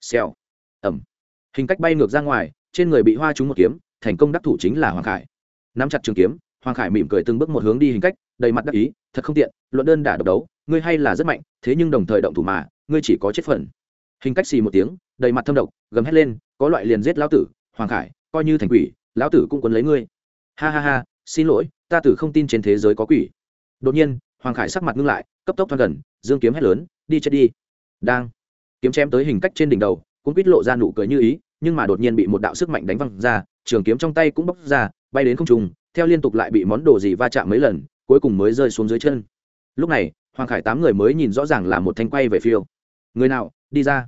Xèo. Ẩm hình cách bay ngược ra ngoài, trên người bị hoa trúng một kiếm, thành công đắc thủ chính là hoàng khải. Nắm chặt trường kiếm, hoàng khải mỉm cười từng bước một hướng đi hình cách, đầy mặt đắc ý, thật không tiện, luận đơn đả độc đấu, ngươi hay là rất mạnh, thế nhưng đồng thời động thủ mà, ngươi chỉ có chết phần hình cách xì một tiếng, đầy mặt thâm độc, gầm hét lên, có loại liền giết lão tử, hoàng khải, coi như thành quỷ, lão tử cũng quấn lấy ngươi. Ha ha ha, xin lỗi, ta tử không tin trên thế giới có quỷ. Đột nhiên, hoàng khải sắc mặt ngưng lại, cấp tốc thoăn gần, dương kiếm hét lớn, đi chết đi. Đang, kiếm chém tới hình cách trên đỉnh đầu, cũng quýt lộ ra nụ cười như ý, nhưng mà đột nhiên bị một đạo sức mạnh đánh văng ra, trường kiếm trong tay cũng bốc ra, bay đến không trùng theo liên tục lại bị món đồ gì va chạm mấy lần, cuối cùng mới rơi xuống dưới chân. Lúc này, hoàng khải tám người mới nhìn rõ ràng là một thanh quay về phiêu. Người nào? Đi ra.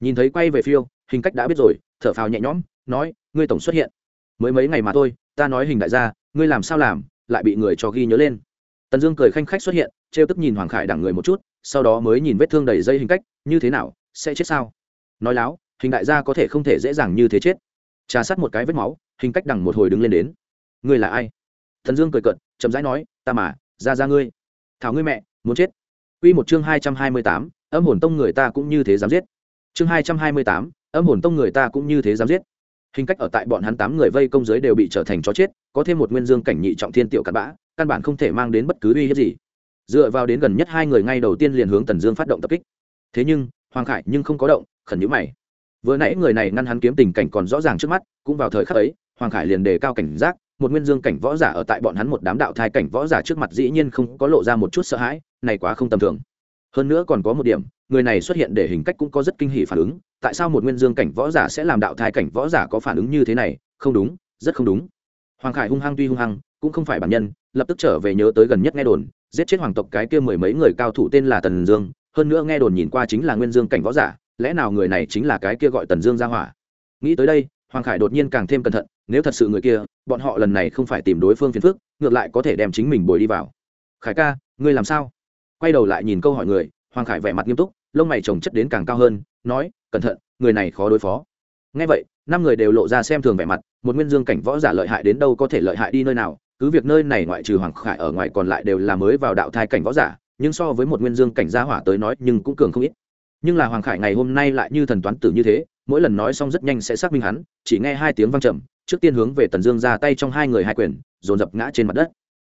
Nhìn thấy quay về phiêu, hình cách đã biết rồi, thở phào nhẹ nhõm, nói, ngươi tổng xuất hiện. Mới mấy ngày mà thôi, ta nói hình đại gia, ngươi làm sao làm, lại bị người cho ghi nhớ lên. Tần dương cười khanh khách xuất hiện, trêu tức nhìn hoàng khải đẳng người một chút, sau đó mới nhìn vết thương đầy dây hình cách, như thế nào, sẽ chết sao? Nói láo, hình đại gia có thể không thể dễ dàng như thế chết. Trà sát một cái vết máu, hình cách đằng một hồi đứng lên đến. Ngươi là ai? Thần dương cười cận chậm rãi nói, ta mà, ra ra ngươi. Thảo ngươi mẹ, muốn chết. Quy một chương hai trăm hai mươi tám âm hồn tông người ta cũng như thế dám giết. Chương hai trăm hai mươi tám, âm hồn tông người ta cũng như thế dám giết. Hình cách ở tại bọn hắn tám người vây công giới đều bị trở thành chó chết, có thêm một nguyên dương cảnh nhị trọng thiên tiểu cặn bã, căn bản không thể mang đến bất cứ uy hiếp gì. Dựa vào đến gần nhất hai người ngay đầu tiên liền hướng tần dương phát động tập kích. Thế nhưng, hoàng khải nhưng không có động, khẩn nhữ mày. Vừa nãy người này ngăn hắn kiếm tình cảnh còn rõ ràng trước mắt, cũng vào thời khắc ấy, hoàng khải liền đề cao cảnh giác, một nguyên dương cảnh võ giả ở tại bọn hắn một đám đạo thai cảnh võ giả trước mặt dĩ nhiên không có lộ ra một chút sợ hãi, này quá không tầm thường hơn nữa còn có một điểm, người này xuất hiện để hình cách cũng có rất kinh hỉ phản ứng, tại sao một nguyên dương cảnh võ giả sẽ làm đạo thai cảnh võ giả có phản ứng như thế này? Không đúng, rất không đúng. Hoàng khải hung hăng tuy hung hăng, cũng không phải bản nhân, lập tức trở về nhớ tới gần nhất nghe đồn, giết chết hoàng tộc cái kia mười mấy người cao thủ tên là tần dương. Hơn nữa nghe đồn nhìn qua chính là nguyên dương cảnh võ giả, lẽ nào người này chính là cái kia gọi tần dương ra hỏa? Nghĩ tới đây, hoàng khải đột nhiên càng thêm cẩn thận, nếu thật sự người kia, bọn họ lần này không phải tìm đối phương phiền phức, ngược lại có thể đem chính mình bồi đi vào. Khải ca, ngươi làm sao? Quay đầu lại nhìn câu hỏi người, hoàng khải vẻ mặt nghiêm túc, lông mày trồng chất đến càng cao hơn, nói, cẩn thận, người này khó đối phó. Ngay vậy, năm người đều lộ ra xem thường vẻ mặt, một nguyên dương cảnh võ giả lợi hại đến đâu có thể lợi hại đi nơi nào, cứ việc nơi này ngoại trừ hoàng khải ở ngoài còn lại đều là mới vào đạo thai cảnh võ giả, nhưng so với một nguyên dương cảnh gia hỏa tới nói nhưng cũng cường không ít. Nhưng là hoàng khải ngày hôm nay lại như thần toán tử như thế, mỗi lần nói xong rất nhanh sẽ xác minh hắn, chỉ nghe hai tiếng vang trầm, trước tiên hướng về tần dương ra tay trong hai người hai quyền, dồn dập ngã trên mặt đất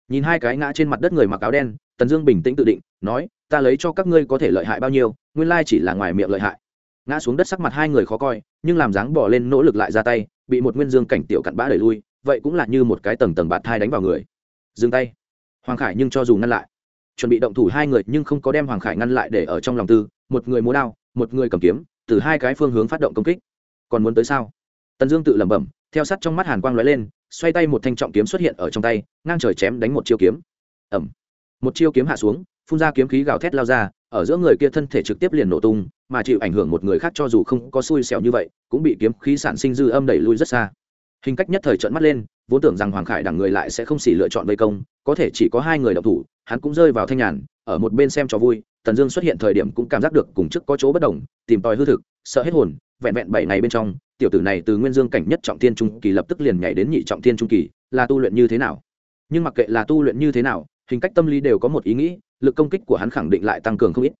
nhìn hai cái ngã trên mặt đất người mặc áo đen, tần dương bình tĩnh tự định, nói, ta lấy cho các ngươi có thể lợi hại bao nhiêu, nguyên lai chỉ là ngoài miệng lợi hại. Ngã xuống đất sắc mặt hai người khó coi, nhưng làm dáng bỏ lên nỗ lực lại ra tay, bị một nguyên dương cảnh tiểu cặn bã đẩy lui, vậy cũng là như một cái tầng tầng bạt thai đánh vào người. Dừng tay. Hoàng khải nhưng cho dù ngăn lại. Chuẩn bị động thủ hai người nhưng không có đem hoàng khải ngăn lại để ở trong lòng tư, một người múa đao, một người cầm kiếm, từ hai cái phương hướng phát động công kích. Còn muốn tới sao? Tần dương tự lẩm bẩm, theo sắt trong mắt hàn quang lóe lên xoay tay một thanh trọng kiếm xuất hiện ở trong tay, ngang trời chém đánh một chiêu kiếm. Ẩm một chiêu kiếm hạ xuống, phun ra kiếm khí gào thét lao ra, ở giữa người kia thân thể trực tiếp liền nổ tung, mà chịu ảnh hưởng một người khác cho dù không có xui xẻo như vậy, cũng bị kiếm khí sản sinh dư âm đẩy lui rất xa. Hình cách nhất thời trợn mắt lên, vốn tưởng rằng hoàng khải đằng người lại sẽ không xỉ lựa chọn vây công, có thể chỉ có hai người độc thủ, hắn cũng rơi vào thanh nhàn, ở một bên xem cho vui, tần dương xuất hiện thời điểm cũng cảm giác được cùng chức có chỗ bất đồng, tìm tòi hư thực, sợ hết hồn, vẹn vẹn bảy ngày bên trong tiểu tử này từ nguyên dương cảnh nhất trọng thiên trung kỳ lập tức liền nhảy đến nhị trọng thiên trung kỳ, là tu luyện như thế nào? Nhưng mặc kệ là tu luyện như thế nào, hình cách tâm lý đều có một ý nghĩ, lực công kích của hắn khẳng định lại tăng cường không ít.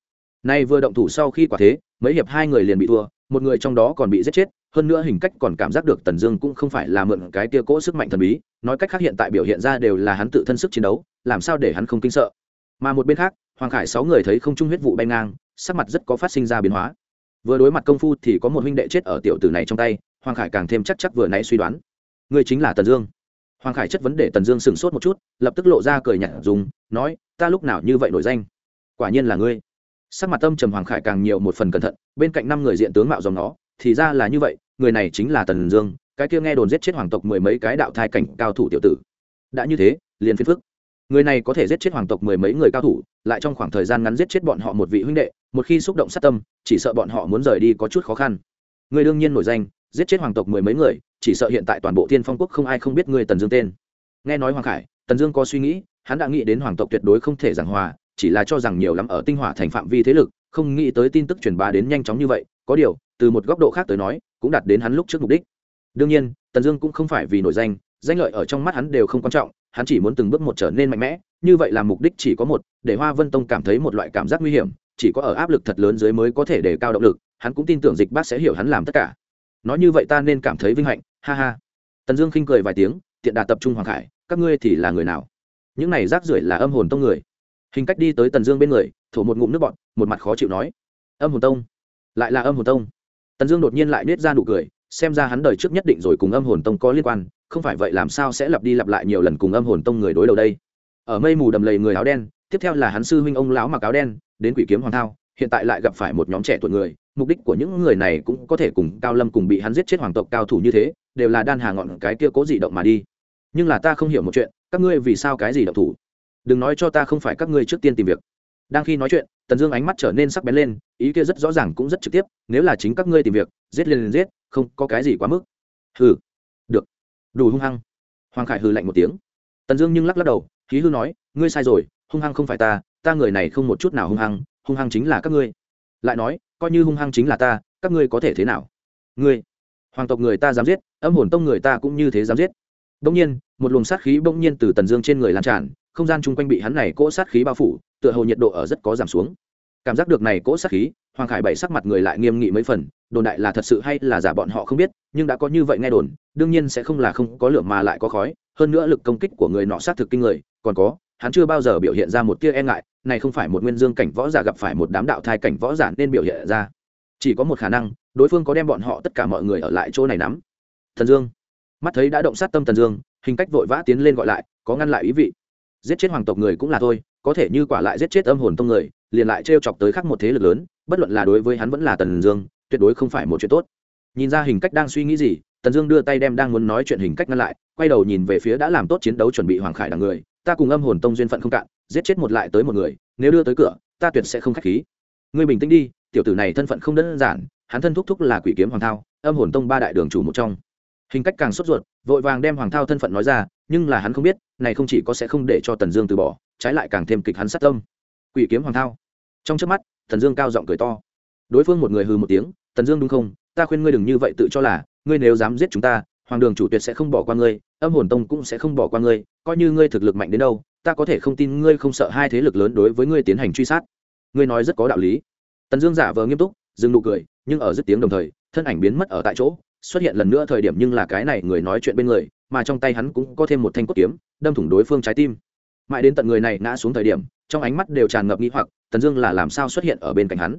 Nay vừa động thủ sau khi quả thế, mấy hiệp hai người liền bị thua, một người trong đó còn bị giết chết, hơn nữa hình cách còn cảm giác được tần dương cũng không phải là mượn cái tia cỗ sức mạnh thần bí, nói cách khác hiện tại biểu hiện ra đều là hắn tự thân sức chiến đấu, làm sao để hắn không kinh sợ. Mà một bên khác, hoàng khải sáu người thấy không trung huyết vụ bay ngang, sắc mặt rất có phát sinh ra biến hóa vừa đối mặt công phu thì có một huynh đệ chết ở tiểu tử này trong tay, hoàng khải càng thêm chắc chắc vừa nãy suy đoán. Người chính là tần dương. Hoàng khải chất vấn đề tần dương sửng sốt một chút, lập tức lộ ra cười nhạt dùng, nói, ta lúc nào như vậy nổi danh? Quả nhiên là ngươi. Sắc mặt tâm trầm hoàng khải càng nhiều một phần cẩn thận, bên cạnh năm người diện tướng mạo dòng nó, thì ra là như vậy, người này chính là tần dương, cái kia nghe đồn giết chết hoàng tộc mười mấy cái đạo thai cảnh cao thủ tiểu tử. Đã như thế, liền phiền phức người này có thể giết chết hoàng tộc mười mấy người cao thủ, lại trong khoảng thời gian ngắn giết chết bọn họ một vị huynh đệ, một khi xúc động sát tâm, chỉ sợ bọn họ muốn rời đi có chút khó khăn. Người đương nhiên nổi danh, giết chết hoàng tộc mười mấy người, chỉ sợ hiện tại toàn bộ thiên phong quốc không ai không biết người tần dương tên. Nghe nói hoàng khải, tần dương có suy nghĩ, hắn đã nghĩ đến hoàng tộc tuyệt đối không thể giảng hòa, chỉ là cho rằng nhiều lắm ở tinh hỏa thành phạm vi thế lực, không nghĩ tới tin tức truyền bá đến nhanh chóng như vậy, có điều, từ một góc độ khác tới nói, cũng đạt đến hắn lúc trước mục đích. Đương nhiên, tần dương cũng không phải vì nổi danh danh lợi ở trong mắt hắn đều không quan trọng hắn chỉ muốn từng bước một trở nên mạnh mẽ, như vậy là mục đích chỉ có một, để hoa vân tông cảm thấy một loại cảm giác nguy hiểm, chỉ có ở áp lực thật lớn dưới mới có thể để cao động lực, hắn cũng tin tưởng dịch bác sẽ hiểu hắn làm tất cả. Nói như vậy ta nên cảm thấy vinh hạnh, ha ha. Tần dương khinh cười vài tiếng, tiện đạt tập trung hoàng khải, các ngươi thì là người nào? Những này rác rưởi là âm hồn tông người. Hình cách đi tới tần dương bên người, thổ một ngụm nước bọt, một mặt khó chịu nói. Âm hồn tông? Lại là âm hồn tông. Tần dương đột nhiên lại nết ra nụ cười, xem ra hắn đời trước nhất định rồi cùng âm hồn tông có liên quan không phải vậy làm sao sẽ lặp đi lặp lại nhiều lần cùng âm hồn tông người đối đầu đây? Ở mây mù đầm lầy người áo đen, tiếp theo là hắn sư huynh ông lão mặc áo đen, đến quỷ kiếm hoàng thao, hiện tại lại gặp phải một nhóm trẻ tuổi người, mục đích của những người này cũng có thể cùng cao lâm cùng bị hắn giết chết hoàng tộc cao thủ như thế, đều là đan hà ngọn cái kia cố dị động mà đi. Nhưng là ta không hiểu một chuyện, các ngươi vì sao cái gì động thủ? Đừng nói cho ta không phải các ngươi trước tiên tìm việc. Đang khi nói chuyện, tần dương ánh mắt trở nên sắc bén lên, ý kia rất rõ ràng cũng rất trực tiếp, nếu là chính các ngươi tìm việc, giết lên liền giết, không có cái gì quá mức. Hừ đủ hung hăng. Hoàng khải hừ lạnh một tiếng. Tần dương nhưng lắc lắc đầu khí hư nói, ngươi sai rồi, hung hăng không phải ta ta người này không một chút nào hung hăng hung hăng chính là các ngươi. Lại nói, coi như hung hăng chính là ta, các ngươi có thể thế nào? Ngươi. Hoàng tộc người ta dám giết, âm hồn tông người ta cũng như thế dám giết. Bỗng nhiên, một luồng sát khí bỗng nhiên từ tần dương trên người lan tràn, không gian chung quanh bị hắn này cỗ sát khí bao phủ, tựa hồ nhiệt độ ở rất có giảm xuống. Cảm giác được này cỗ sát khí, hoàng khải bảy sắc mặt người lại nghiêm nghị mấy phần, đồn đại là thật sự hay là giả bọn họ không biết, nhưng đã có như vậy nghe đồn đương nhiên sẽ không là không có lửa mà lại có khói, hơn nữa lực công kích của người nọ sát thực kinh người, còn có, hắn chưa bao giờ biểu hiện ra một tia e ngại, này không phải một nguyên dương cảnh võ giả gặp phải một đám đạo thai cảnh võ giả nên biểu hiện ra. Chỉ có một khả năng, đối phương có đem bọn họ tất cả mọi người ở lại chỗ này nắm. Thần dương. Mắt thấy đã động sát tâm thần dương, hình cách vội vã tiến lên gọi lại, có ngăn lại ý vị. Giết chết hoàng tộc người cũng là thôi, có thể như quả lại giết chết âm hồn tông người, liền lại trêu chọc tới khắc một thế lực lớn, bất luận là đối với hắn vẫn là tần dương, tuyệt đối không phải một chuyện tốt nhìn ra hình cách đang suy nghĩ gì, tần dương đưa tay đem đang muốn nói chuyện hình cách ngăn lại, quay đầu nhìn về phía đã làm tốt chiến đấu chuẩn bị hoàng khải đằng người. Ta cùng âm hồn tông duyên phận không cạn, giết chết một lại tới một người, nếu đưa tới cửa, ta tuyệt sẽ không k h á c h khí. Ngươi bình tĩnh đi, tiểu tử này thân phận không đơn giản, hắn thân thúc thúc là quỷ kiếm hoàng thao, âm hồn tông ba đại đường chủ một trong. Hình cách càng sốt ruột, vội vàng đem hoàng thao thân phận nói ra, nhưng là hắn không biết, này không chỉ có sẽ không để cho tần dương từ bỏ, trái lại càng thêm kịch hắn sát tâm. Quỷ kiếm hoàng thao. Trong trước mắt, tần dương cao giọng cười to. Đối phương một người hừ một tiếng, tần dương đúng không? Ta khuyên ngươi đừng như vậy tự cho là, ngươi nếu dám giết chúng ta, hoàng đường chủ tuyệt sẽ không bỏ qua ngươi, âm hồn tông cũng sẽ không bỏ qua ngươi, coi như ngươi thực lực mạnh đến đâu, ta có thể không tin ngươi không sợ hai thế lực lớn đối với ngươi tiến hành truy sát. Ngươi nói rất có đạo lý. Tần dương giả vờ nghiêm túc, dừng nụ cười, nhưng ở dứt tiếng đồng thời, thân ảnh biến mất ở tại chỗ, xuất hiện lần nữa thời điểm nhưng là cái này người nói chuyện bên người, mà trong tay hắn cũng có thêm một thanh cốt kiếm, đâm thủng đối phương trái tim. Mãi đến tận người này ngã xuống thời điểm, trong ánh mắt đều tràn ngập nghĩ hoặc, tần dương là làm sao xuất hiện ở bên cạnh hắn?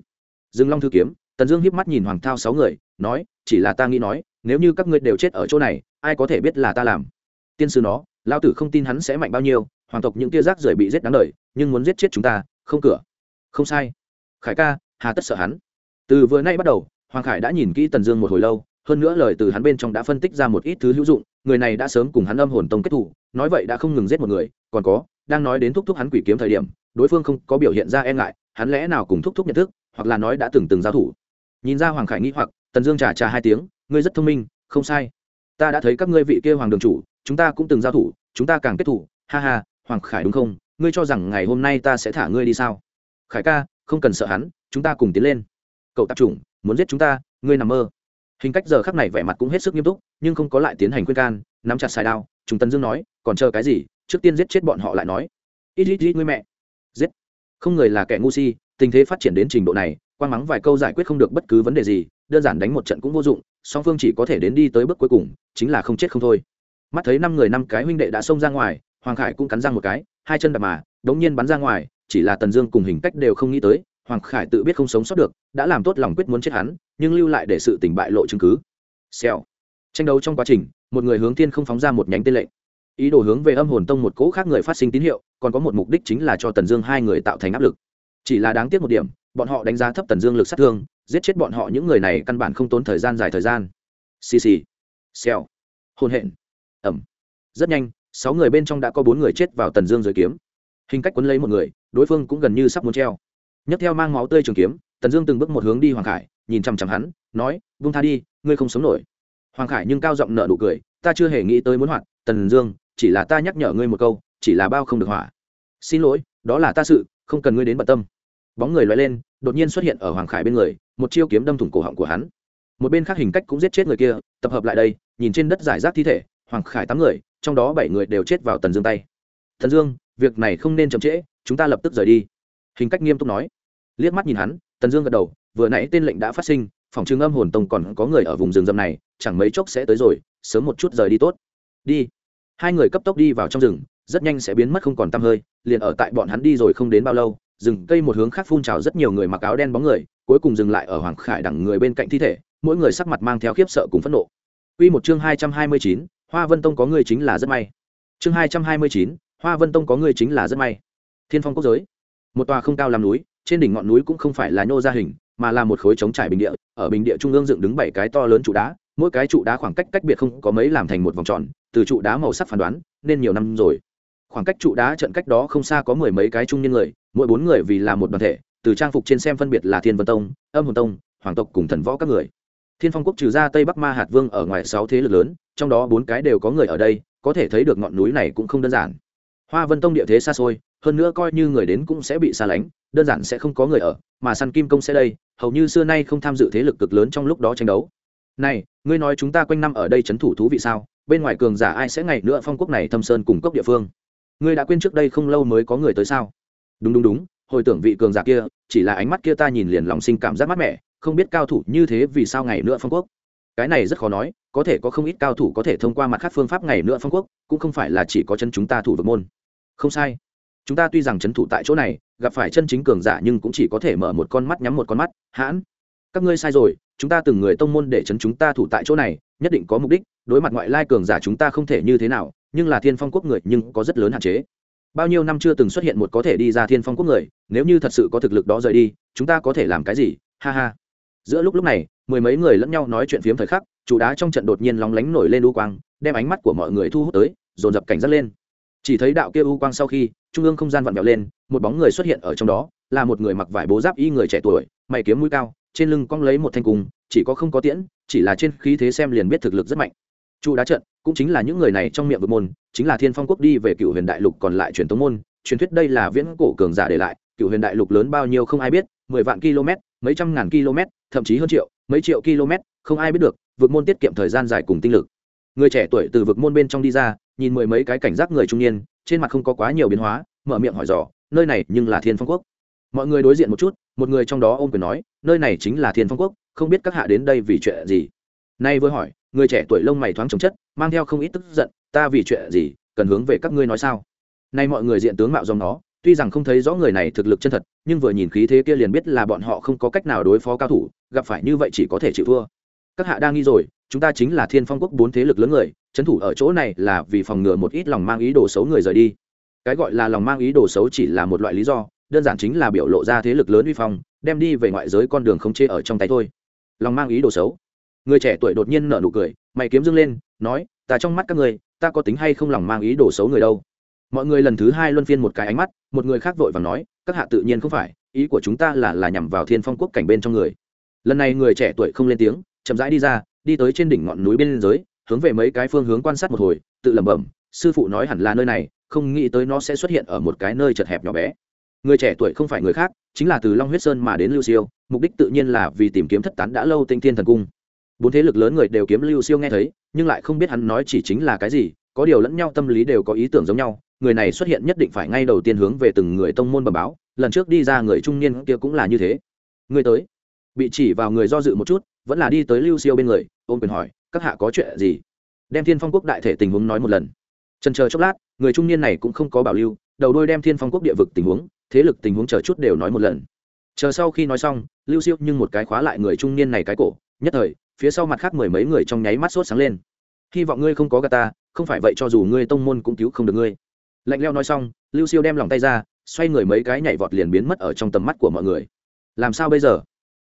Dương long thư kiếm tần dương hiếp mắt nhìn hoàng thao sáu người, nói, chỉ là ta nghĩ nói, nếu như các ngươi đều chết ở chỗ này, ai có thể biết là ta làm? Tiên sư nó lao tử không tin hắn sẽ mạnh bao nhiêu, hoàng tộc những tia rác rưởi bị giết đáng đời, nhưng muốn giết chết chúng ta, không cửa. Không sai. Khải ca, hà tất sợ hắn. Từ vừa nay bắt đầu, hoàng khải đã nhìn kỹ tần dương một hồi lâu, hơn nữa lời từ hắn bên trong đã phân tích ra một ít thứ hữu dụng, người này đã sớm cùng hắn âm hồn tông kết thủ nói vậy đã không ngừng giết một người, còn có, đang nói đến thúc thúc hắn quỷ kiếm thời điểm, đối phương không có biểu hiện ra e ngại, hắn lẽ nào cùng thúc thúc nhận thức, hoặc là nói đã từng từng giao thủ? Nhìn ra hoàng khải nghĩ hoặc, tần dương trà trà hai tiếng, ngươi rất thông minh, không sai. Ta đã thấy các ngươi vị kia hoàng đường chủ, chúng ta cũng từng giao thủ, chúng ta càng kết thủ. Ha ha, hoàng khải đúng không? Ngươi cho rằng ngày hôm nay ta sẽ thả ngươi đi sao? Khải ca, không cần sợ hắn, chúng ta cùng tiến lên. Cậu tạp chủng, muốn giết chúng ta, ngươi nằm mơ. Hình cách giờ khắc này vẻ mặt cũng hết sức nghiêm túc, nhưng không có lại tiến hành khuyên can, nắm chặt xài đao chúng tần dương nói, còn chờ cái gì? Trước tiên giết chết bọn họ lại nói. Ít ít ít, ngươi mẹ. Giết. Không người là kẻ ngu si, tình thế phát triển đến trình độ này quan mắng vài câu giải quyết không được bất cứ vấn đề gì, đơn giản đánh một trận cũng vô dụng, song phương chỉ có thể đến đi tới bước cuối cùng, chính là không chết không thôi. Mắt thấy năm người năm cái huynh đệ đã xông ra ngoài, hoàng khải cũng cắn răng một cái, hai chân đạp mà, đống nhiên bắn ra ngoài, chỉ là tần dương cùng hình cách đều không nghĩ tới, hoàng khải tự biết không sống sót được, đã làm tốt lòng quyết muốn chết hắn, nhưng lưu lại để sự tỉnh bại lộ chứng cứ. Xèo. Tranh đấu trong quá trình, một người hướng tiên không phóng ra một nhánh tên lệnh. Ý đồ hướng về âm hồn tông một cỗ khác người phát sinh tín hiệu, còn có một mục đích chính là cho tần dương hai người tạo thành áp lực. Chỉ là đáng tiếc một điểm bọn họ đánh giá thấp tần dương lực sát thương, giết chết bọn họ những người này căn bản không tốn thời gian dài thời gian. Xì xì. Xèo. Hôn hẹn ẩm. Rất nhanh, sáu người bên trong đã có bốn người chết vào tần dương dưới kiếm. Hình cách quấn lấy một người, đối phương cũng gần như sắp muốn treo. Nhấc theo mang máu tươi trường kiếm, tần dương từng bước một hướng đi hoàng khải, nhìn chằm chằm hắn, nói vung tha đi, ngươi không sống nổi. Hoàng khải nhưng cao giọng nợ nụ cười, ta chưa hề nghĩ tới muốn hoạt, tần dương, chỉ là ta nhắc nhở ngươi một câu, chỉ là bao không được hỏa. Xin lỗi, đó là ta sự, không cần ngươi đến bận tâm bóng người loay lên, đột nhiên xuất hiện ở hoàng khải bên người, một chiêu kiếm đâm thủng cổ họng của hắn. Một bên khác hình cách cũng giết chết người kia, tập hợp lại đây, nhìn trên đất giải rác thi thể, hoàng khải tám người, trong đó bảy người đều chết vào tần dương tay. Thần dương, việc này không nên chậm trễ, chúng ta lập tức rời đi. Hình cách nghiêm túc nói. Liếc mắt nhìn hắn, tần dương gật đầu, vừa nãy tên lệnh đã phát sinh, phòng trưng âm hồn tông còn có người ở vùng rừng rậm này, chẳng mấy chốc sẽ tới rồi, sớm một chút rời đi tốt. Đi. Hai người cấp tốc đi vào trong rừng, rất nhanh sẽ biến mất không còn t hơi, liền ở tại bọn hắn đi rồi không đến bao lâu rừng cây một hướng khác phun trào rất nhiều người mặc áo đen bóng người, cuối cùng dừng lại ở hoàng khải đẳng người bên cạnh thi thể, mỗi người sắc mặt mang theo khiếp sợ cùng phẫn nộ. Quy một chương hai trăm hai mươi chín, hoa vân tông có người chính là rất may. Chương hai trăm hai mươi chín, hoa vân tông có người chính là rất may. Thiên phong quốc giới. Một tòa không cao làm núi, trên đỉnh ngọn núi cũng không phải là nhô ra hình, mà là một khối trống trải bình địa, ở bình địa trung ương dựng đứng bảy cái to lớn trụ đá, mỗi cái trụ đá khoảng cách cách biệt không có mấy làm thành một vòng tròn, từ trụ đá màu sắc phán đoán, nên nhiều năm rồi. Khoảng cách trụ đá trận cách đó không xa có mười mấy cái trung niên người mỗi bốn người vì là một đoàn thể, từ trang phục trên xem phân biệt là thiên vân tông, âm hồn tông, hoàng tộc cùng thần võ các người. Thiên phong quốc trừ ra tây bắc ma hạt vương ở ngoài sáu thế lực lớn, trong đó bốn cái đều có người ở đây, có thể thấy được ngọn núi này cũng không đơn giản. Hoa vân tông địa thế xa xôi, hơn nữa coi như người đến cũng sẽ bị xa lánh, đơn giản sẽ không có người ở, mà săn kim công sẽ đây, hầu như xưa nay không tham dự thế lực cực lớn trong lúc đó tranh đấu. Này, ngươi nói chúng ta quanh năm ở đây c h ấ n thủ thú vị sao? Bên ngoài cường giả ai sẽ ngày nữa phong quốc này thâm sơn cùng cốc địa phương? Ngươi đã quên trước đây không lâu mới có người tới sao? Đúng đúng đúng, hồi tưởng vị cường giả kia, chỉ là ánh mắt kia ta nhìn liền lòng sinh cảm giác mát mẻ, không biết cao thủ như thế vì sao ngày nữa phong quốc. Cái này rất khó nói, có thể có không ít cao thủ có thể thông qua mặt khác phương pháp ngày nữa phong quốc, cũng không phải là chỉ có chân chúng ta thủ vực môn. Không sai. Chúng ta tuy rằng c h ấ n thủ tại chỗ này, gặp phải chân chính cường giả nhưng cũng chỉ có thể mở một con mắt nhắm một con mắt, hãn. Các ngươi sai rồi, chúng ta từng người tông môn để chấn chúng ta thủ tại chỗ này, nhất định có mục đích, đối mặt ngoại lai cường giả chúng ta không thể như thế nào, nhưng là thiên phong quốc người nhưng có rất lớn hạn chế bao nhiêu năm chưa từng xuất hiện một có thể đi ra thiên phong quốc người, nếu như thật sự có thực lực đó rời đi, chúng ta có thể làm cái gì? Ha ha. Giữa lúc lúc này, mười mấy người lẫn nhau nói chuyện phiếm thời khắc, chủ đá trong trận đột nhiên lóng lánh nổi lên u quang, đem ánh mắt của mọi người thu hút tới, dồn dập cảnh giác lên. Chỉ thấy đạo kia u quang sau khi, trung ương không gian vặn vẹo lên, một bóng người xuất hiện ở trong đó, là một người mặc vải bố giáp y người trẻ tuổi, mày kiếm mũi cao, trên lưng cong lấy một thanh cung, chỉ có không có tiễn, chỉ là trên khí thế xem liền biết thực lực rất mạnh chu đá trận, cũng chính là những người này trong miệng vượt môn, chính là thiên phong quốc đi về cựu huyền đại lục còn lại truyền tống môn. Truyền thuyết đây là viễn cổ cường giả để lại cựu huyền đại lục lớn bao nhiêu không ai biết, mười vạn km, mấy trăm ngàn km, thậm chí hơn triệu, mấy triệu km, không ai biết được Vượt môn tiết kiệm thời gian dài cùng tinh lực. Người trẻ tuổi từ vượt môn bên trong đi ra, nhìn mười mấy cái cảnh giác người trung niên, trên mặt không có quá nhiều biến hóa, mở miệng hỏi dò, nơi này nhưng là thiên phong quốc? Mọi người đối diện một chút, một người trong đó ôm quyền nói, nơi này chính là thiên phong quốc, không biết các hạ đến đây vì chuyện gì? Nay vừa hỏi người trẻ tuổi lông mày thoáng trồng chất, mang theo không ít tức giận, ta vì chuyện gì, cần hướng về các ngươi nói sao? Nay mọi người diện tướng mạo dòng nó, tuy rằng không thấy rõ người này thực lực chân thật, nhưng vừa nhìn khí thế kia liền biết là bọn họ không có cách nào đối phó cao thủ, gặp phải như vậy chỉ có thể chịu thua. Các hạ đang nghi rồi, chúng ta chính là thiên phong quốc bốn thế lực lớn người, trấn thủ ở chỗ này là vì phòng ngừa một ít lòng mang ý đồ xấu người rời đi. Cái gọi là lòng mang ý đồ xấu chỉ là một loại lý do, đơn giản chính là biểu lộ ra thế lực lớn uy phong, đem đi về ngoại giới con đường không chê ở trong tay thôi. Lòng mang ý đồ xấu người trẻ tuổi đột nhiên nở nụ cười, mày kiếm dâng lên, nói, ta trong mắt các người ta có tính hay không lòng mang ý đồ xấu người đâu? Mọi người lần thứ hai luân phiên một cái ánh mắt, một người khác vội và nói, các hạ tự nhiên không phải, ý của chúng ta là là nhằm vào thiên phong quốc cảnh bên trong người. Lần này người trẻ tuổi không lên tiếng, chậm rãi đi ra, đi tới trên đỉnh ngọn núi bên dưới, hướng về mấy cái phương hướng quan sát một hồi, tự lẩm bẩm, sư phụ nói hẳn là nơi này, không nghĩ tới nó sẽ xuất hiện ở một cái nơi chật hẹp nhỏ bé. Người trẻ tuổi không phải người khác, chính là từ long huyết sơn mà đến lưu siêu, mục đích tự nhiên là vì tìm kiếm thất tán đã lâu tinh thiên thần cung bốn thế lực lớn người đều kiếm lưu siêu nghe thấy, nhưng lại không biết hắn nói chỉ chính là cái gì, có điều lẫn nhau tâm lý đều có ý tưởng giống nhau, người này xuất hiện nhất định phải ngay đầu tiên hướng về từng người tông môn bẩm báo, lần trước đi ra người trung niên kia cũng là như thế. Người tới. Bị chỉ vào người do dự một chút, vẫn là đi tới lưu siêu bên người ôm quyền hỏi, các hạ có chuyện gì? Đem thiên phong quốc đại thể tình huống nói một lần. Trần chờ chốc lát, người trung niên này cũng không có bảo lưu, đầu đôi đem thiên phong quốc địa vực tình huống, thế lực tình huống chờ chút đều nói một lần. Chờ sau khi nói xong, lưu siêu nhưng một cái khóa lại người trung niên này cái cổ, nhất thời phía sau mặt khác mười mấy người trong nháy mắt sốt sáng lên. Hy vọng ngươi không có gà ta, không phải vậy cho dù ngươi tông môn cũng cứu không được ngươi. Lạnh leo nói xong, lưu siêu đem lòng tay ra, xoay người mấy cái nhảy vọt liền biến mất ở trong tầm mắt của mọi người. Làm sao bây giờ?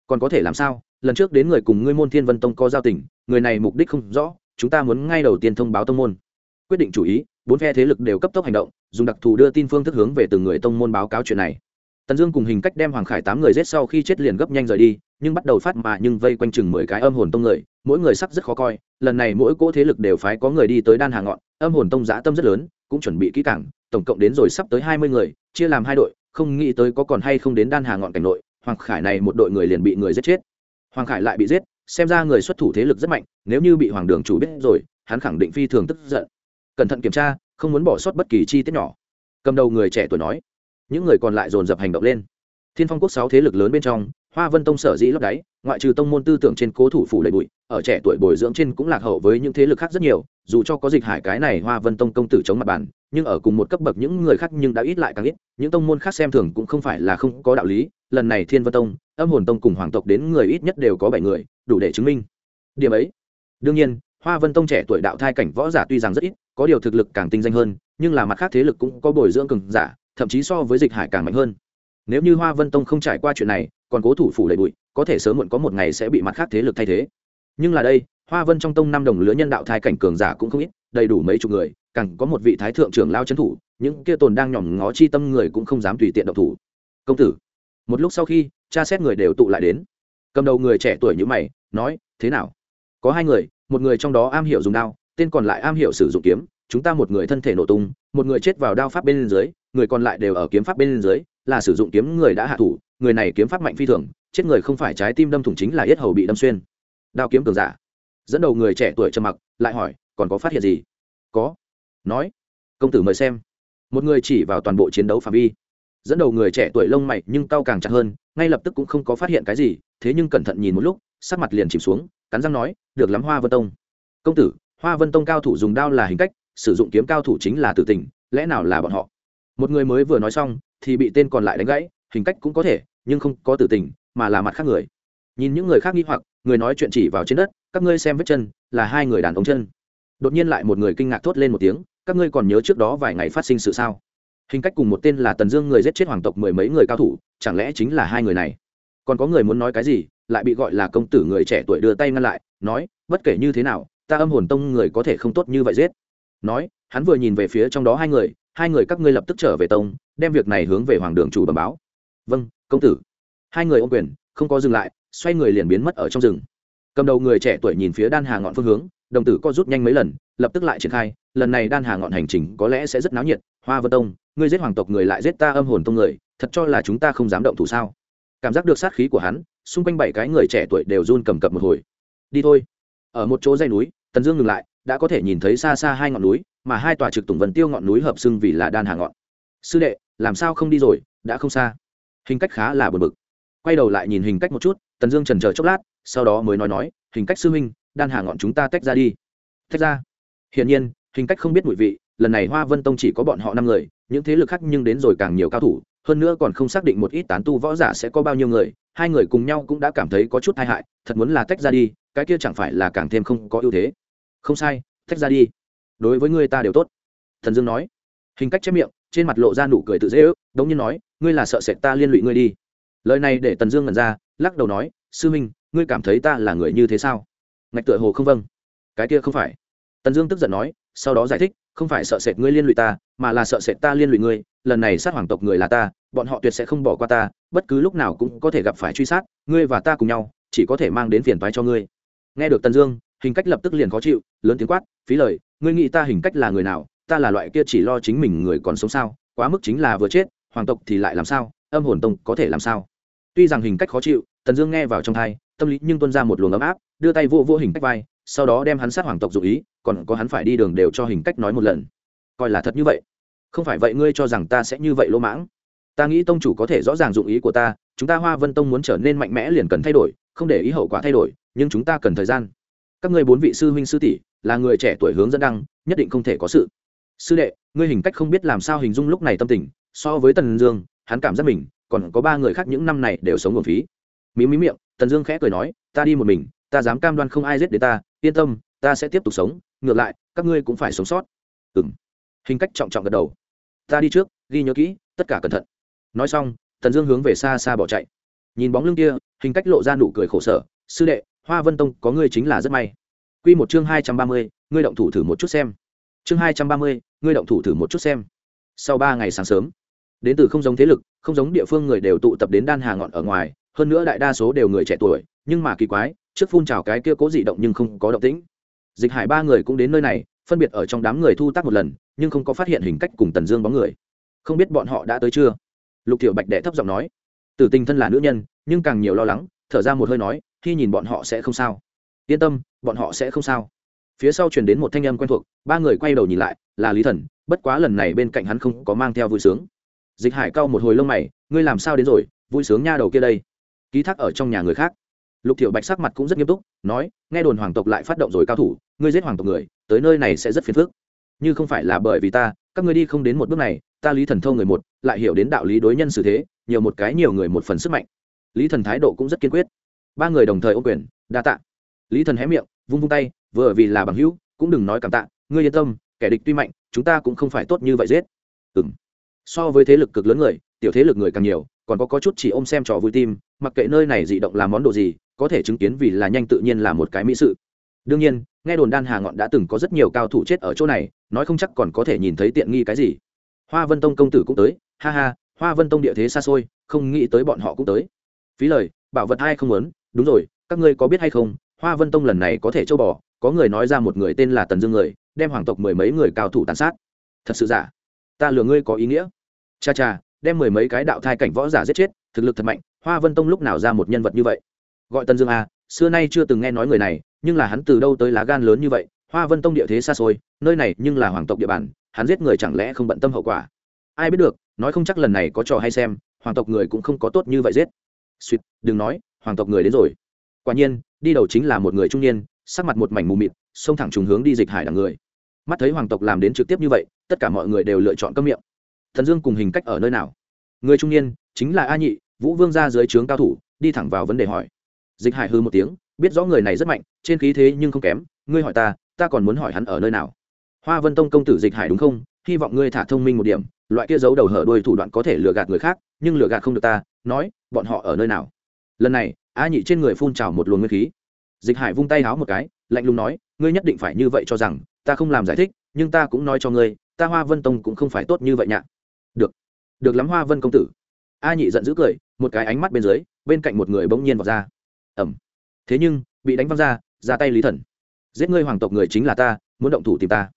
Còn có thể làm sao? Lần trước đến người cùng ngươi môn thiên vân tông có giao tình, người này mục đích không rõ, chúng ta muốn ngay đầu tiên thông báo tông môn. Quyết định chủ ý, bốn phe thế lực đều cấp tốc hành động, dùng đặc thù đưa tin phương thức hướng về từng người tông môn báo cáo chuyện này. Tần dương cùng hình cách đem hoàng khải tám người giết sau khi chết liền gấp nhanh rời đi nhưng bắt đầu phát mà nhưng vây quanh chừng mười cái âm hồn tông người, mỗi người sắc rất khó coi, lần này mỗi cỗ thế lực đều phái có người đi tới đan hà ngọn, âm hồn tông giã tâm rất lớn, cũng chuẩn bị kỹ càng, tổng cộng đến rồi sắp tới hai mươi người, chia làm hai đội, không nghĩ tới có còn hay không đến đan hà ngọn cảnh nội, hoàng khải này một đội người liền bị người giết chết. Hoàng khải lại bị giết, xem ra người xuất thủ thế lực rất mạnh, nếu như bị hoàng đường chủ biết rồi, hắn khẳng định phi thường tức giận. Cẩn thận kiểm tra, không muốn bỏ sót bất kỳ chi tiết nhỏ. Cầm đầu người trẻ tuổi nói, những người còn lại dồn dập hành động lên. Thiên phong quốc sáu thế lực lớn bên trong hoa vân tông sở dĩ lấp đáy, ngoại trừ tông môn tư tưởng trên cố thủ phủ đầy bụi, ở trẻ tuổi bồi dưỡng trên cũng lạc hậu với những thế lực khác rất nhiều, dù cho có dịch hải cái này hoa vân tông công tử chống mặt bàn, nhưng ở cùng một cấp bậc những người khác nhưng đã ít lại càng ít, những tông môn khác xem thường cũng không phải là không có đạo lý, lần này thiên vân tông, âm hồn tông cùng hoàng tộc đến người ít nhất đều có bảy người, đủ để chứng minh. Điểm ấy, đương nhiên, hoa vân tông trẻ tuổi đạo thai cảnh võ giả tuy rằng rất ít, có điều thực lực càng tinh danh hơn, nhưng là mặt khác thế lực cũng có bồi dưỡng cường giả, thậm chí so với dịch hải càng mạnh hơn nếu như hoa vân tông không trải qua chuyện này, còn cố thủ phủ đầy bụi, có thể sớm muộn có một ngày sẽ bị mặt khác thế lực thay thế. Nhưng là đây, hoa vân trong tông năm đồng lứa nhân đạo thai cảnh cường giả cũng không ít, đầy đủ mấy chục người, càng có một vị thái thượng trưởng lao trấn thủ, những kia tồn đang nhỏm ngó chi tâm người cũng không dám tùy tiện động thủ. Công tử, một lúc sau khi, cha xét người đều tụ lại đến. Cầm đầu người trẻ tuổi như mày, nói, thế nào? Có hai người, một người trong đó am hiểu dùng đao, tên còn lại am hiểu sử dụng kiếm, chúng ta một người thân thể nổ tung, một người chết vào đao pháp bên dưới, người còn lại đều ở kiếm pháp bên dưới là sử dụng kiếm người đã hạ thủ, người này kiếm pháp mạnh phi thường, chết người không phải trái tim đâm thủng chính là yết hầu bị đâm xuyên. Đao kiếm cường giả. Dẫn đầu người trẻ tuổi trầm mặc, lại hỏi, còn có phát hiện gì? Có. Nói, công tử mời xem. Một người chỉ vào toàn bộ chiến đấu phạm vi. Dẫn đầu người trẻ tuổi lông mày nhưng cao càng chặt hơn, ngay lập tức cũng không có phát hiện cái gì, thế nhưng cẩn thận nhìn một lúc, sắc mặt liền chìm xuống, cắn răng nói, được lắm, hoa vân tông. Công tử, hoa vân tông cao thủ dùng đao là hình cách, sử dụng kiếm cao thủ chính là tử tình, lẽ nào là bọn họ? Một người mới vừa nói xong thì bị tên còn lại đánh gãy, hình cách cũng có thể, nhưng không có tử tình, mà là mặt khác người. Nhìn những người khác nghi hoặc, người nói chuyện chỉ vào trên đất, các ngươi xem vết chân, là hai người đàn ông chân. Đột nhiên lại một người kinh ngạc thốt lên một tiếng, các ngươi còn nhớ trước đó vài ngày phát sinh sự sao? Hình cách cùng một tên là tần dương người giết chết hoàng tộc mười mấy người cao thủ, chẳng lẽ chính là hai người này? Còn có người muốn nói cái gì, lại bị gọi là công tử người trẻ tuổi đưa tay ngăn lại, nói, bất kể như thế nào, ta âm hồn tông người có thể không tốt như vậy giết. Nói, hắn vừa nhìn về phía trong đó hai người hai người các ngươi lập tức trở về tông, đem việc này hướng về hoàng đường chủ bẩm báo. Vâng công tử. Hai người ô quyền, không có dừng lại, xoay người liền biến mất ở trong rừng. Cầm đầu người trẻ tuổi nhìn phía đan hà ngọn phương hướng, đồng tử co rút nhanh mấy lần, lập tức lại triển khai, lần này đan hà ngọn hành trình có lẽ sẽ rất náo nhiệt. Hoa vân tông, ngươi giết hoàng tộc người lại giết ta âm hồn tông người, thật cho là chúng ta không dám động thủ sao? Cảm giác được sát khí của hắn, xung quanh bảy cái người trẻ tuổi đều run cầm cập một hồi. Đi thôi. Ở một chỗ dây núi, tần dương ngừng lại đã có thể nhìn thấy xa xa hai ngọn núi, mà hai tòa trực tùng vần tiêu ngọn núi hợp xưng vì là đan hà ngọn. Sư đệ, làm sao không đi rồi, đã không xa. Hình cách khá là bờ bực. Quay đầu lại nhìn hình cách một chút, tần dương trần chờ chốc lát, sau đó mới nói nói, hình cách sư huynh, đan hà ngọn chúng ta tách ra đi. Tách ra? Hiển nhiên, hình cách không biết mùi vị, lần này hoa vân tông chỉ có bọn họ năm người, những thế lực khác nhưng đến rồi càng nhiều cao thủ, hơn nữa còn không xác định một ít tán tu võ giả sẽ có bao nhiêu người, hai người cùng nhau cũng đã cảm thấy có chút tai hại, thật muốn là tách ra đi, cái kia chẳng phải là càng thêm không có ưu thế không sai, tách ra đi. Đối với ngươi ta đều tốt. Thần dương nói. Hình cách chép miệng, trên mặt lộ ra nụ cười tự dễ ước, đống nhiên nói, ngươi là sợ sệt ta liên lụy ngươi đi. Lời này để tần dương ngẩn ra, lắc đầu nói, sư minh, ngươi cảm thấy ta là người như thế sao? Ngạch tựa hồ không vâng. Cái kia không phải. Tần dương tức giận nói, sau đó giải thích, không phải sợ sệt ngươi liên lụy ta, mà là sợ sệt ta liên lụy ngươi, lần này sát hoàng tộc người là ta, bọn họ tuyệt sẽ không bỏ qua ta, bất cứ lúc nào cũng có thể gặp phải truy sát, ngươi và ta cùng nhau, chỉ có thể mang đến phiền toái cho ngươi. Nghe được tần dương hình cách lập tức liền khó chịu, lớn tiếng quát, phí lời, ngươi nghĩ ta hình cách là người nào? Ta là loại kia chỉ lo chính mình người còn sống sao? Quá mức chính là vừa chết, hoàng tộc thì lại làm sao? Âm hồn tông có thể làm sao? Tuy rằng hình cách khó chịu, tần dương nghe vào trong thai tâm lý nhưng tuân ra một luồng ấm áp, đưa tay vô vô hình cách vai, sau đó đem hắn sát hoàng tộc dụ ý, còn có hắn phải đi đường đều cho hình cách nói một lần. Coi là thật như vậy. Không phải vậy ngươi cho rằng ta sẽ như vậy lỗ mãng. Ta nghĩ tông chủ có thể rõ ràng dụng ý của ta, chúng ta hoa vân tông muốn trở nên mạnh mẽ liền cần thay đổi, không để ý hậu quả thay đổi, nhưng chúng ta cần thời gian các ngươi bốn vị sư huynh sư tỷ, là người trẻ tuổi hướng dẫn đăng, nhất định không thể có sự. Sư đệ, ngươi hình cách không biết làm sao hình dung lúc này tâm tình, so với tần dương, hắn cảm giác mình, còn có ba người khác những năm này đều sống nguồn phí. Mí mí miệng, tần dương khẽ cười nói, ta đi một mình, ta dám cam đoan không ai giết đến ta, yên tâm, ta sẽ tiếp tục sống, ngược lại, các ngươi cũng phải sống sót. Ừ m hình cách trọng trọng gật đầu. Ta đi trước, ghi nhớ kỹ, tất cả cẩn thận. Nói xong, tần dương hướng về xa xa bỏ chạy. Nhìn bóng lưng kia, hình cách lộ ra nụ cười khổ sở. Sư đệ hoa vân tông, có ngươi chính là rất may. Quy một chương hai trăm ba mươi, ngươi động thủ thử một chút xem. Chương hai trăm ba mươi, ngươi động thủ thử một chút xem. Sau ba ngày sáng sớm, đến từ không giống thế lực, không giống địa phương người đều tụ tập đến đan hà ngọn ở ngoài, hơn nữa đại đa số đều người trẻ tuổi, nhưng mà kỳ quái, trước phun trào cái kia cố dị động nhưng không có động tĩnh. Dịch hải ba người cũng đến nơi này, phân biệt ở trong đám người thu tác một lần, nhưng không có phát hiện hình cách cùng tần dương bóng người. Không biết bọn họ đã tới chưa? Lục tiểu bạch đệ thấp giọng nói. Tử tình thân là nữ nhân, nhưng càng nhiều lo lắng, thở ra một hơi nói khi nhìn bọn họ sẽ không sao. Yên tâm, bọn họ sẽ không sao. Phía sau truyền đến một thanh âm quen thuộc, ba người quay đầu nhìn lại, là lý thần, bất quá lần này bên cạnh hắn không có mang theo vui sướng. Dịch hải cau một hồi lông mày, ngươi làm sao đến rồi, vui sướng nha đầu kia đây. Ký thác ở trong nhà người khác. Lục thiệu bạch sắc mặt cũng rất nghiêm túc, nói, nghe đồn hoàng tộc lại phát động rồi cao thủ, ngươi giết hoàng tộc người, tới nơi này sẽ rất phiền phức. Như không phải là bởi vì ta, các ngươi đi không đến một bước này, ta lý thần thâu người một, lại hiểu đến đạo lý đối nhân xử thế, nhiều một cái nhiều người một phần sức mạnh. Lý thần thái độ cũng rất kiên quyết ba người đồng thời ô quyền đa tạ. Lý thần hé miệng vung vung tay vừa vì là bằng hữu cũng đừng nói cảm tạ ngươi yên tâm kẻ địch tuy mạnh chúng ta cũng không phải tốt như vậy giết. Ừng so với thế lực cực lớn người tiểu thế lực người càng nhiều còn có, có chút chỉ ôm xem trò vui tim mặc kệ nơi này dị động làm món đồ gì có thể chứng kiến vì là nhanh tự nhiên là một cái mỹ sự. Đương nhiên nghe đồn đan hà ngọn đã từng có rất nhiều cao thủ chết ở chỗ này nói không chắc còn có thể nhìn thấy tiện nghi cái gì. Hoa vân tông công tử cũng tới ha ha hoa vân tông địa thế xa xôi không nghĩ tới bọn họ cũng tới. Phí lời bảo vật ai không muốn đúng rồi, các ngươi có biết hay không, hoa vân tông lần này có thể châu bò, có người nói ra một người tên là tần dương người, đem hoàng tộc mười mấy người cao thủ tàn sát. Thật sự giả. Ta lừa ngươi có ý nghĩa. Cha cha, đem mười mấy cái đạo thai cảnh võ giả giết chết, thực lực thật mạnh, hoa vân tông lúc nào ra một nhân vật như vậy? Gọi tần dương à xưa nay chưa từng nghe nói người này, nhưng là hắn từ đâu tới lá gan lớn như vậy, hoa vân tông địa thế xa xôi, nơi này nhưng là hoàng tộc địa bàn, hắn giết người chẳng lẽ không bận tâm hậu quả? Ai biết được, nói không chắc lần này có trò hay xem, hoàng tộc người cũng không có tốt như vậy giết. Suýt, đừng nói hoàng tộc người đến rồi. Quả nhiên, đi đầu chính là một người trung niên, sắc mặt một mảnh mù mịt, xông thẳng trùng hướng đi dịch hải đằng người. Mắt thấy hoàng tộc làm đến trực tiếp như vậy, tất cả mọi người đều lựa chọn cấm miệng. Thần dương cùng hình cách ở nơi nào? Người trung niên chính là a nhị, vũ vương ra dưới trướng cao thủ, đi thẳng vào vấn đề hỏi. Dịch hải hư một tiếng, biết rõ người này rất mạnh, trên khí thế nhưng không kém, ngươi hỏi ta ta còn muốn hỏi hắn ở nơi nào? Hoa vân tông công tử dịch hải đúng không? Hy vọng ngươi thả thông minh một điểm, loại kia giấu đầu hở đuôi thủ đoạn có thể lừa gạt người khác, nhưng lừa gạt không được ta, nói, bọn họ ở nơi nào? Lần này, a nhị trên người phun trào một luồng nguyên khí. Dịch hải vung tay háo một cái, lạnh lùng nói, ngươi nhất định phải như vậy cho rằng, ta không làm giải thích, nhưng ta cũng nói cho ngươi, ta hoa vân tông cũng không phải tốt như vậy nhạ. Được. Được lắm hoa vân công tử. A nhị giận dữ cười, một cái ánh mắt bên dưới, bên cạnh một người bỗng nhiên vào ra. Ẩm. Thế nhưng, bị đánh văng ra ra tay lý thần. Giết ngươi hoàng tộc người chính là ta, muốn động thủ tìm ta.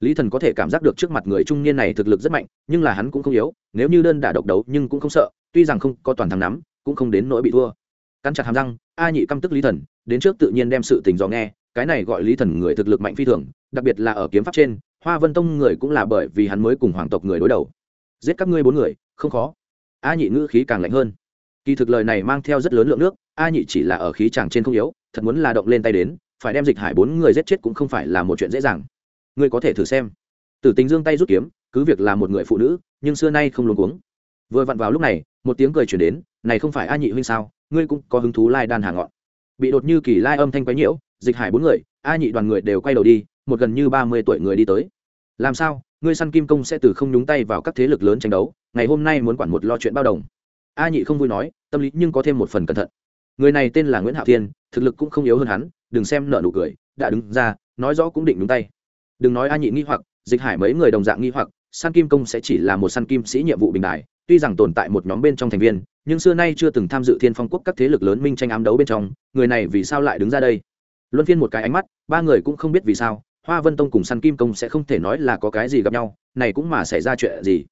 Lý thần có thể cảm giác được trước mặt người trung niên này thực lực rất mạnh, nhưng là hắn cũng không yếu, nếu như đơn đả độc đấu nhưng cũng không sợ, tuy rằng không có toàn thắng nắm, cũng không đến nỗi bị thua cắn chặt hàm răng, a nhị căm tức lý thần, đến trước tự nhiên đem sự tình dò nghe, cái này gọi lý thần người thực lực mạnh phi thường, đặc biệt là ở kiếm pháp trên, hoa vân tông người cũng là bởi vì hắn mới cùng hoàng tộc người đối đầu. Giết các ngươi bốn người, không khó. A nhị ngữ khí càng lạnh hơn. Kỳ thực lời này mang theo rất lớn lượng nước, a nhị chỉ là ở khí chàng trên không yếu, thật muốn là động lên tay đến, phải đem dịch hải bốn người giết chết cũng không phải là một chuyện dễ dàng. Ngươi có thể thử xem. Tử tính dương tay rút kiếm, cứ việc là một người phụ nữ, nhưng xưa nay không luôn cuống. Vừa vặn vào lúc này, một tiếng cười chuyển đến này không phải a nhị huynh sao? Ngươi cũng có hứng thú lai đan hà ngọn. Bị đột như kỳ lai âm thanh quấy nhiễu, dịch hải bốn người, a nhị đoàn người đều quay đầu đi, một gần như ba mươi tuổi người đi tới. Làm sao? Ngươi săn kim công sẽ từ không nhúng tay vào các thế lực lớn tranh đấu, ngày hôm nay muốn quản một lo chuyện bao đồng. A nhị không vui nói, tâm lý nhưng có thêm một phần cẩn thận. Người này tên là nguyễn hạo thiên, thực lực cũng không yếu hơn hắn, đừng xem nợ nụ cười, đã đứng ra, nói rõ cũng định đúng tay. Đừng nói a nhị nghi hoặc, dịch hải mấy người đồng dạng nghi hoặc, săn kim công sẽ chỉ là một săn kim sĩ nhiệm vụ bình đại, tuy rằng tồn tại một nhóm bên trong thành viên nhưng xưa nay chưa từng tham dự thiên phong quốc các thế lực lớn minh tranh ám đấu bên trong, người này vì sao lại đứng ra đây? Luân phiên một cái ánh mắt, ba người cũng không biết vì sao, hoa vân tông cùng săn kim công sẽ không thể nói là có cái gì gặp nhau, này cũng mà xảy ra chuyện gì?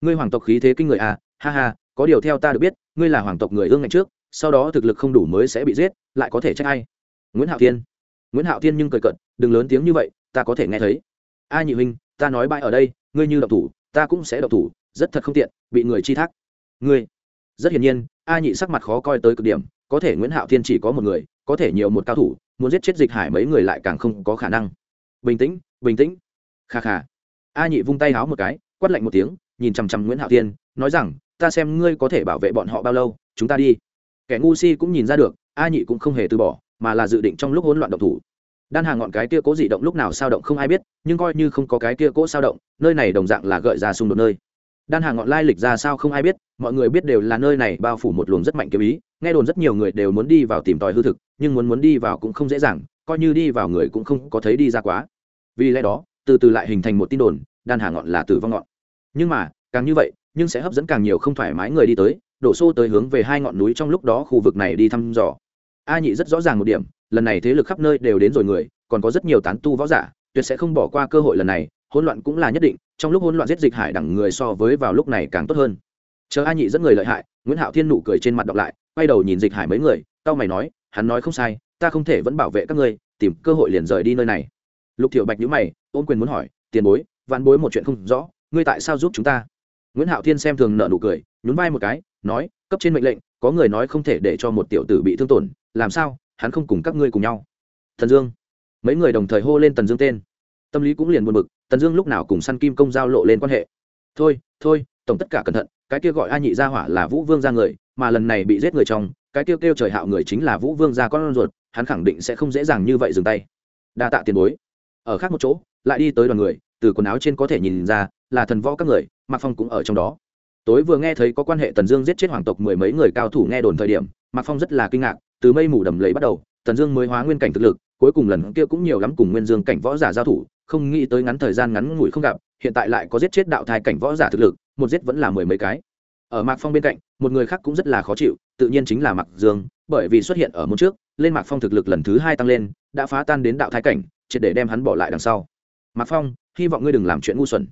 Ngươi hoàng tộc khí thế kinh người à ha ha, có điều theo ta được biết, ngươi là hoàng tộc người ương ngạnh trước, sau đó thực lực không đủ mới sẽ bị giết, lại có thể trách ai? Nguyễn hạo thiên. Nguyễn hạo thiên nhưng cười cận đừng lớn tiếng như vậy, ta có thể nghe thấy. A nhị huynh, ta nói bãi ở đây, ngươi như độc thủ, ta cũng sẽ độc thủ, rất thật không tiện, bị người chi thác. Ngươi rất hiển nhiên, a nhị sắc mặt khó coi tới cực điểm, có thể nguyễn hạo thiên chỉ có một người, có thể nhiều một cao thủ, muốn giết chết dịch hải mấy người lại càng không có khả năng. Bình tĩnh bình tĩnh. Kha kha. A nhị vung tay háo một cái, quát lạnh một tiếng, nhìn chằm chằm nguyễn hạo thiên, nói rằng, ta xem ngươi có thể bảo vệ bọn họ bao lâu, chúng ta đi. Kẻ ngu si cũng nhìn ra được, a nhị cũng không hề từ bỏ, mà là dự định trong lúc hỗn loạn động thủ. Đan hàng ngọn cái kia cố dị động lúc nào sao động không ai biết, nhưng coi như không có cái kia cố sao động, nơi này đồng dạng là gợi ra xung đột nơi đan Hà ngọn lai lịch ra sao không ai biết, mọi người biết đều là nơi này bao phủ một luồng rất mạnh kiếm ý, nghe đồn rất nhiều người đều muốn đi vào tìm tòi hư thực, nhưng muốn muốn đi vào cũng không dễ dàng, coi như đi vào người cũng không có thấy đi ra quá. Vì lẽ đó, từ từ lại hình thành một tin đồn, đan Hà ngọn là tử vong ngọn. Nhưng mà, càng như vậy, nhưng sẽ hấp dẫn càng nhiều không thoải mái người đi tới, đổ xô tới hướng về hai ngọn núi trong lúc đó khu vực này đi thăm dò. A nhị rất rõ ràng một điểm, lần này thế lực khắp nơi đều đến rồi người, còn có rất nhiều tán tu võ giả, tuyệt sẽ không bỏ qua cơ hội lần này, hỗn loạn cũng là nhất định trong lúc hỗn loạn giết dịch hải đẳng người so với vào lúc này càng tốt hơn. Chờ a nhị dẫn người lợi hại, nguyễn hạo thiên nụ cười trên mặt đọc lại, quay đầu nhìn dịch hải mấy người tao mày nói, hắn nói không sai, ta không thể vẫn bảo vệ các ngươi, tìm cơ hội liền rời đi nơi này. Lục thiểu bạch nhữ mày, ôn quyền muốn hỏi, tiền bối, vạn bối một chuyện không rõ, ngươi tại sao giúp chúng ta? Nguyễn hạo thiên xem thường nợ nụ cười, nhún vai một cái, nói, cấp trên mệnh lệnh, có người nói không thể để cho một tiểu tử bị thương tổn, làm sao, hắn không cùng các ngươi cùng nhau. Thần dương. Mấy người đồng thời hô lên tần dương tên. Tâm lý cũng liền buồn bực tần dương lúc nào cùng săn kim công giao lộ lên quan hệ. Thôi thôi, tổng tất cả cẩn thận, cái kia gọi a nhị gia hỏa là vũ vương gia người, mà lần này bị giết người trong, cái kia kêu trời hạo người chính là vũ vương gia con ruột, hắn khẳng định sẽ không dễ dàng như vậy dừng tay. Đa tạ tiền bối. Ở khác một chỗ, lại đi tới đoàn người, từ quần áo trên có thể nhìn ra, là thần võ các người, mạc phong cũng ở trong đó. Tối vừa nghe thấy có quan hệ tần dương giết chết hoàng tộc mười mấy người cao thủ nghe đồn thời điểm, mạc phong rất là kinh ngạc, từ mây mù đầm lấy bắt đầu, tần dương mới hóa nguyên cảnh thực lực, cuối cùng lần kia cũng nhiều lắm cùng nguyên dương cảnh võ giả giao thủ không nghĩ tới ngắn thời gian ngắn ngủi không gặp, hiện tại lại có giết chết đạo thai cảnh võ giả thực lực, một giết vẫn là mười mấy cái. Ở mạc phong bên cạnh, một người khác cũng rất là khó chịu, tự nhiên chính là mạc dương, bởi vì xuất hiện ở môn trước, lên mạc phong thực lực lần thứ hai tăng lên, đã phá tan đến đạo thái cảnh, triệt để đem hắn bỏ lại đằng sau. Mạc phong, hy vọng ngươi đừng làm chuyện ngu xuẩn.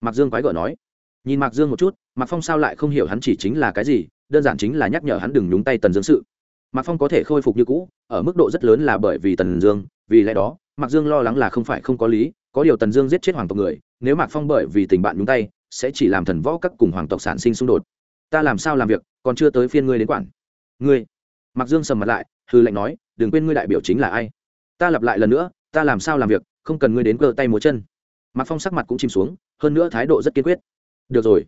Mạc dương quái gở nói. Nhìn mạc dương một chút, mạc phong sao lại không hiểu hắn chỉ chính là cái gì, đơn giản chính là nhắc nhở hắn đừng nhúng tay tần dương sự. Mạc phong có thể khôi phục như cũ, ở mức độ rất lớn là bởi vì tần dương, vì lẽ đó mạc dương lo lắng là không phải không có lý, có điều tần dương giết chết hoàng tộc người, nếu mạc phong bởi vì tình bạn nhúng tay, sẽ chỉ làm thần võ các cùng hoàng tộc sản sinh xung đột. Ta làm sao làm việc, còn chưa tới phiên ngươi đến quản. Ngươi? Mạc dương sầm mặt lại hư lệnh nói, đừng quên ngươi đại biểu chính là ai? Ta lặp lại lần nữa, ta làm sao làm việc, không cần ngươi đến cơ tay múa chân. Mạc phong sắc mặt cũng chìm xuống, hơn nữa thái độ rất kiên quyết. Được rồi.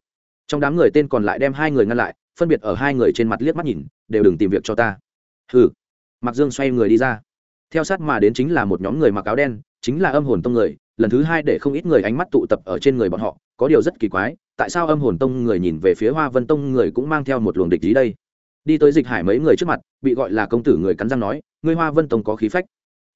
Trong đám người tên còn lại đem hai người ngăn lại, phân biệt ở hai người trên mặt liếc mắt nhìn, đều đừng tìm việc cho ta. Hừ. Mạc dương xoay người đi ra theo sát mà đến chính là một nhóm người mặc áo đen, chính là âm hồn tông người, lần thứ hai để không ít người ánh mắt tụ tập ở trên người bọn họ, có điều rất kỳ quái, tại sao âm hồn tông người nhìn về phía hoa vân tông người cũng mang theo một luồng địch ý đây? Đi tới dịch hải mấy người trước mặt, bị gọi là công tử người cắn răng nói, ngươi hoa vân tông có khí phách.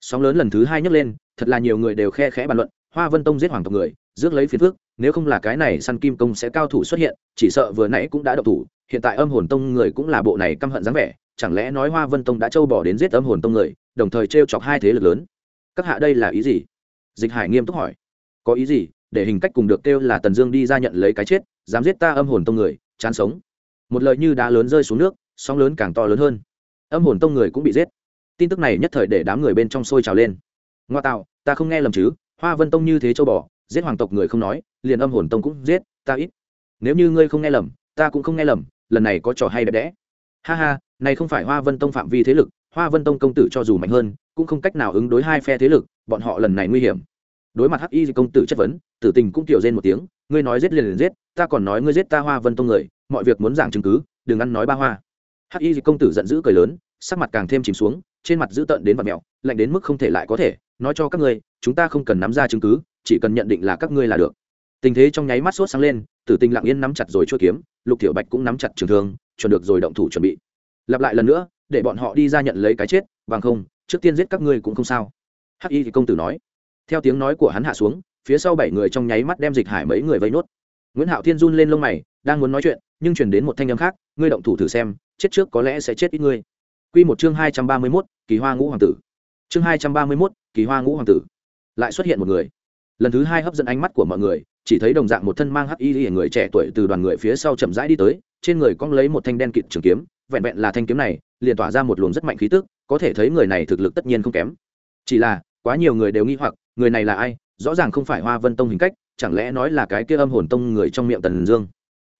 Sóng lớn lần thứ hai nhấc lên, thật là nhiều người đều khe khẽ bàn luận, hoa vân tông giết hoàng tộc người, rước lấy phiền phước, nếu không là cái này săn kim công sẽ cao thủ xuất hiện, chỉ sợ vừa nãy cũng đã độc thủ, hiện tại âm hồn tông người cũng là bộ này căm hận dáng vẻ chẳng lẽ nói hoa vân tông đã trâu bỏ đến giết âm hồn tông người, đồng thời t r e o chọc hai thế lực lớn? Các hạ đây là ý gì? Dịch hải nghiêm túc hỏi. Có ý gì? Để hình cách cùng được kêu là tần dương đi ra nhận lấy cái chết, dám giết ta âm hồn tông người, chán sống. Một lời như đá lớn rơi xuống nước, sóng lớn càng to lớn hơn. Âm hồn tông người cũng bị giết. Tin tức này nhất thời để đám người bên trong sôi trào lên. Ngoa tạo, ta không nghe lầm chứ? Hoa vân tông như thế châu bò, giết hoàng tộc người không nói, liền âm hồn tông cũng giết, ta ít. Nếu như ngươi không nghe lầm, ta cũng không nghe lầm, lần này có trò hay đẹp đẽ ha ha, này không phải hoa vân tông phạm vi thế lực, hoa vân tông công tử cho dù mạnh hơn, cũng không cách nào ứng đối hai phe thế lực, bọn họ lần này nguy hiểm. Đối mặt hắc y công tử chất vấn, tử tình cũng tiểu rên một tiếng, ngươi nói giết liền liền giết, ta còn nói ngươi giết ta hoa vân tông người, mọi việc muốn giảng chứng cứ, đừng ăn nói ba hoa. Hắc y công tử giận dữ cười lớn, sắc mặt càng thêm chìm xuống, trên mặt dữ tợn đến vật mẹo lạnh đến mức không thể lại có thể, nói cho các ngươi, chúng ta không cần nắm ra chứng cứ, chỉ cần nhận định là các ngươi là được. Tình thế trong nháy mắt sốt sáng lên tử tình lặng yên nắm chặt rồi chua kiếm, lục Tiểu bạch cũng nắm chặt trường thương, chuẩn được rồi động thủ chuẩn bị. Lặp lại lần nữa, để bọn họ đi ra nhận lấy cái chết, bằng không, trước tiên giết các ngươi cũng không sao. Hắc y thì công tử nói. Theo tiếng nói của hắn hạ xuống, phía sau bảy người trong nháy mắt đem dịch hải mấy người vây nốt. Nguyễn hạo thiên run lên lông mày, đang muốn nói chuyện, nhưng chuyển đến một thanh âm khác, ngươi động thủ thử xem, chết trước có lẽ sẽ chết ít ngươi. Q một chương hai trăm ba mươi mốt, kỳ hoa ngũ hoàng tử. Chương hai trăm ba mươi mốt, kỳ hoa ngũ hoàng tử. Lại xuất hiện một người. Lần thứ hai hấp dẫn ánh mắt của mọi người chỉ thấy đồng dạng một thân mang hắc y người trẻ tuổi từ đoàn người phía sau chậm rãi đi tới, trên người cong lấy một thanh đen kịt trường kiếm, vẹn vẹn là thanh kiếm này, liền tỏa ra một luồng rất mạnh khí tức, có thể thấy người này thực lực tất nhiên không kém. Chỉ là, quá nhiều người đều nghi hoặc, người này là ai, rõ ràng không phải hoa vân tông hình cách, chẳng lẽ nói là cái kia âm hồn tông người trong miệng tần dương?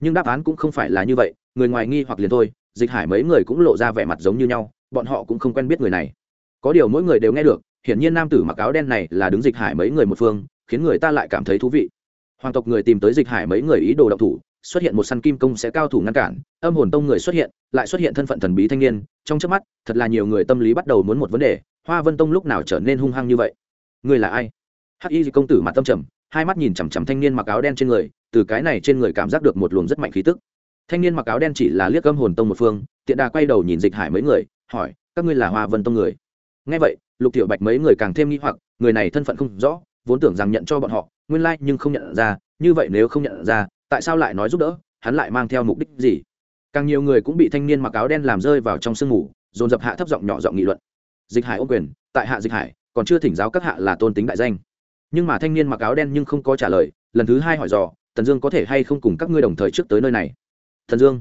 Nhưng đáp án cũng không phải là như vậy, người ngoài nghi hoặc liền thôi, dịch hải mấy người cũng lộ ra vẻ mặt giống như nhau, bọn họ cũng không quen biết người này. Có điều mỗi người đều nghe được, hiển nhiên nam tử mặc áo đen này là đứng dịch hải mấy người một phương, khiến người ta lại cảm thấy thú vị hoàng tộc người tìm tới dịch hải mấy người ý đồ động thủ, xuất hiện một săn kim công sẽ cao thủ ngăn cản, âm hồn tông người xuất hiện, lại xuất hiện thân phận thần bí thanh niên, trong trước mắt, thật là nhiều người tâm lý bắt đầu muốn một vấn đề, hoa vân tông lúc nào trở nên hung hăng như vậy? Người là ai? Hắc y công tử mặt tâm trầm, hai mắt nhìn chằm chằm thanh niên mặc áo đen trên người, từ cái này trên người cảm giác được một luồng rất mạnh khí tức. Thanh niên mặc áo đen chỉ là liếc âm hồn tông một phương, tiện đà quay đầu nhìn dịch hải mấy người, hỏi, các ngươi là hoa vân tông người? Ngay vậy, lục tiểu bạch mấy người càng thêm nghi hoặc, người này thân phận không rõ vốn tưởng rằng nhận cho bọn họ, nguyên lai nhưng không nhận ra, như vậy nếu không nhận ra, tại sao lại nói giúp đỡ, hắn lại mang theo mục đích gì? Càng nhiều người cũng bị thanh niên mặc áo đen làm rơi vào trong sương mù, dồn dập hạ thấp giọng nhỏ giọng nghị luận. Dịch hải ô quyền, tại hạ dịch hải, còn chưa thỉnh giáo các hạ là tôn tính đại danh. Nhưng mà thanh niên mặc áo đen nhưng không có trả lời, lần thứ hai hỏi dò, tần dương có thể hay không cùng các ngươi đồng thời trước tới nơi này? Thần dương.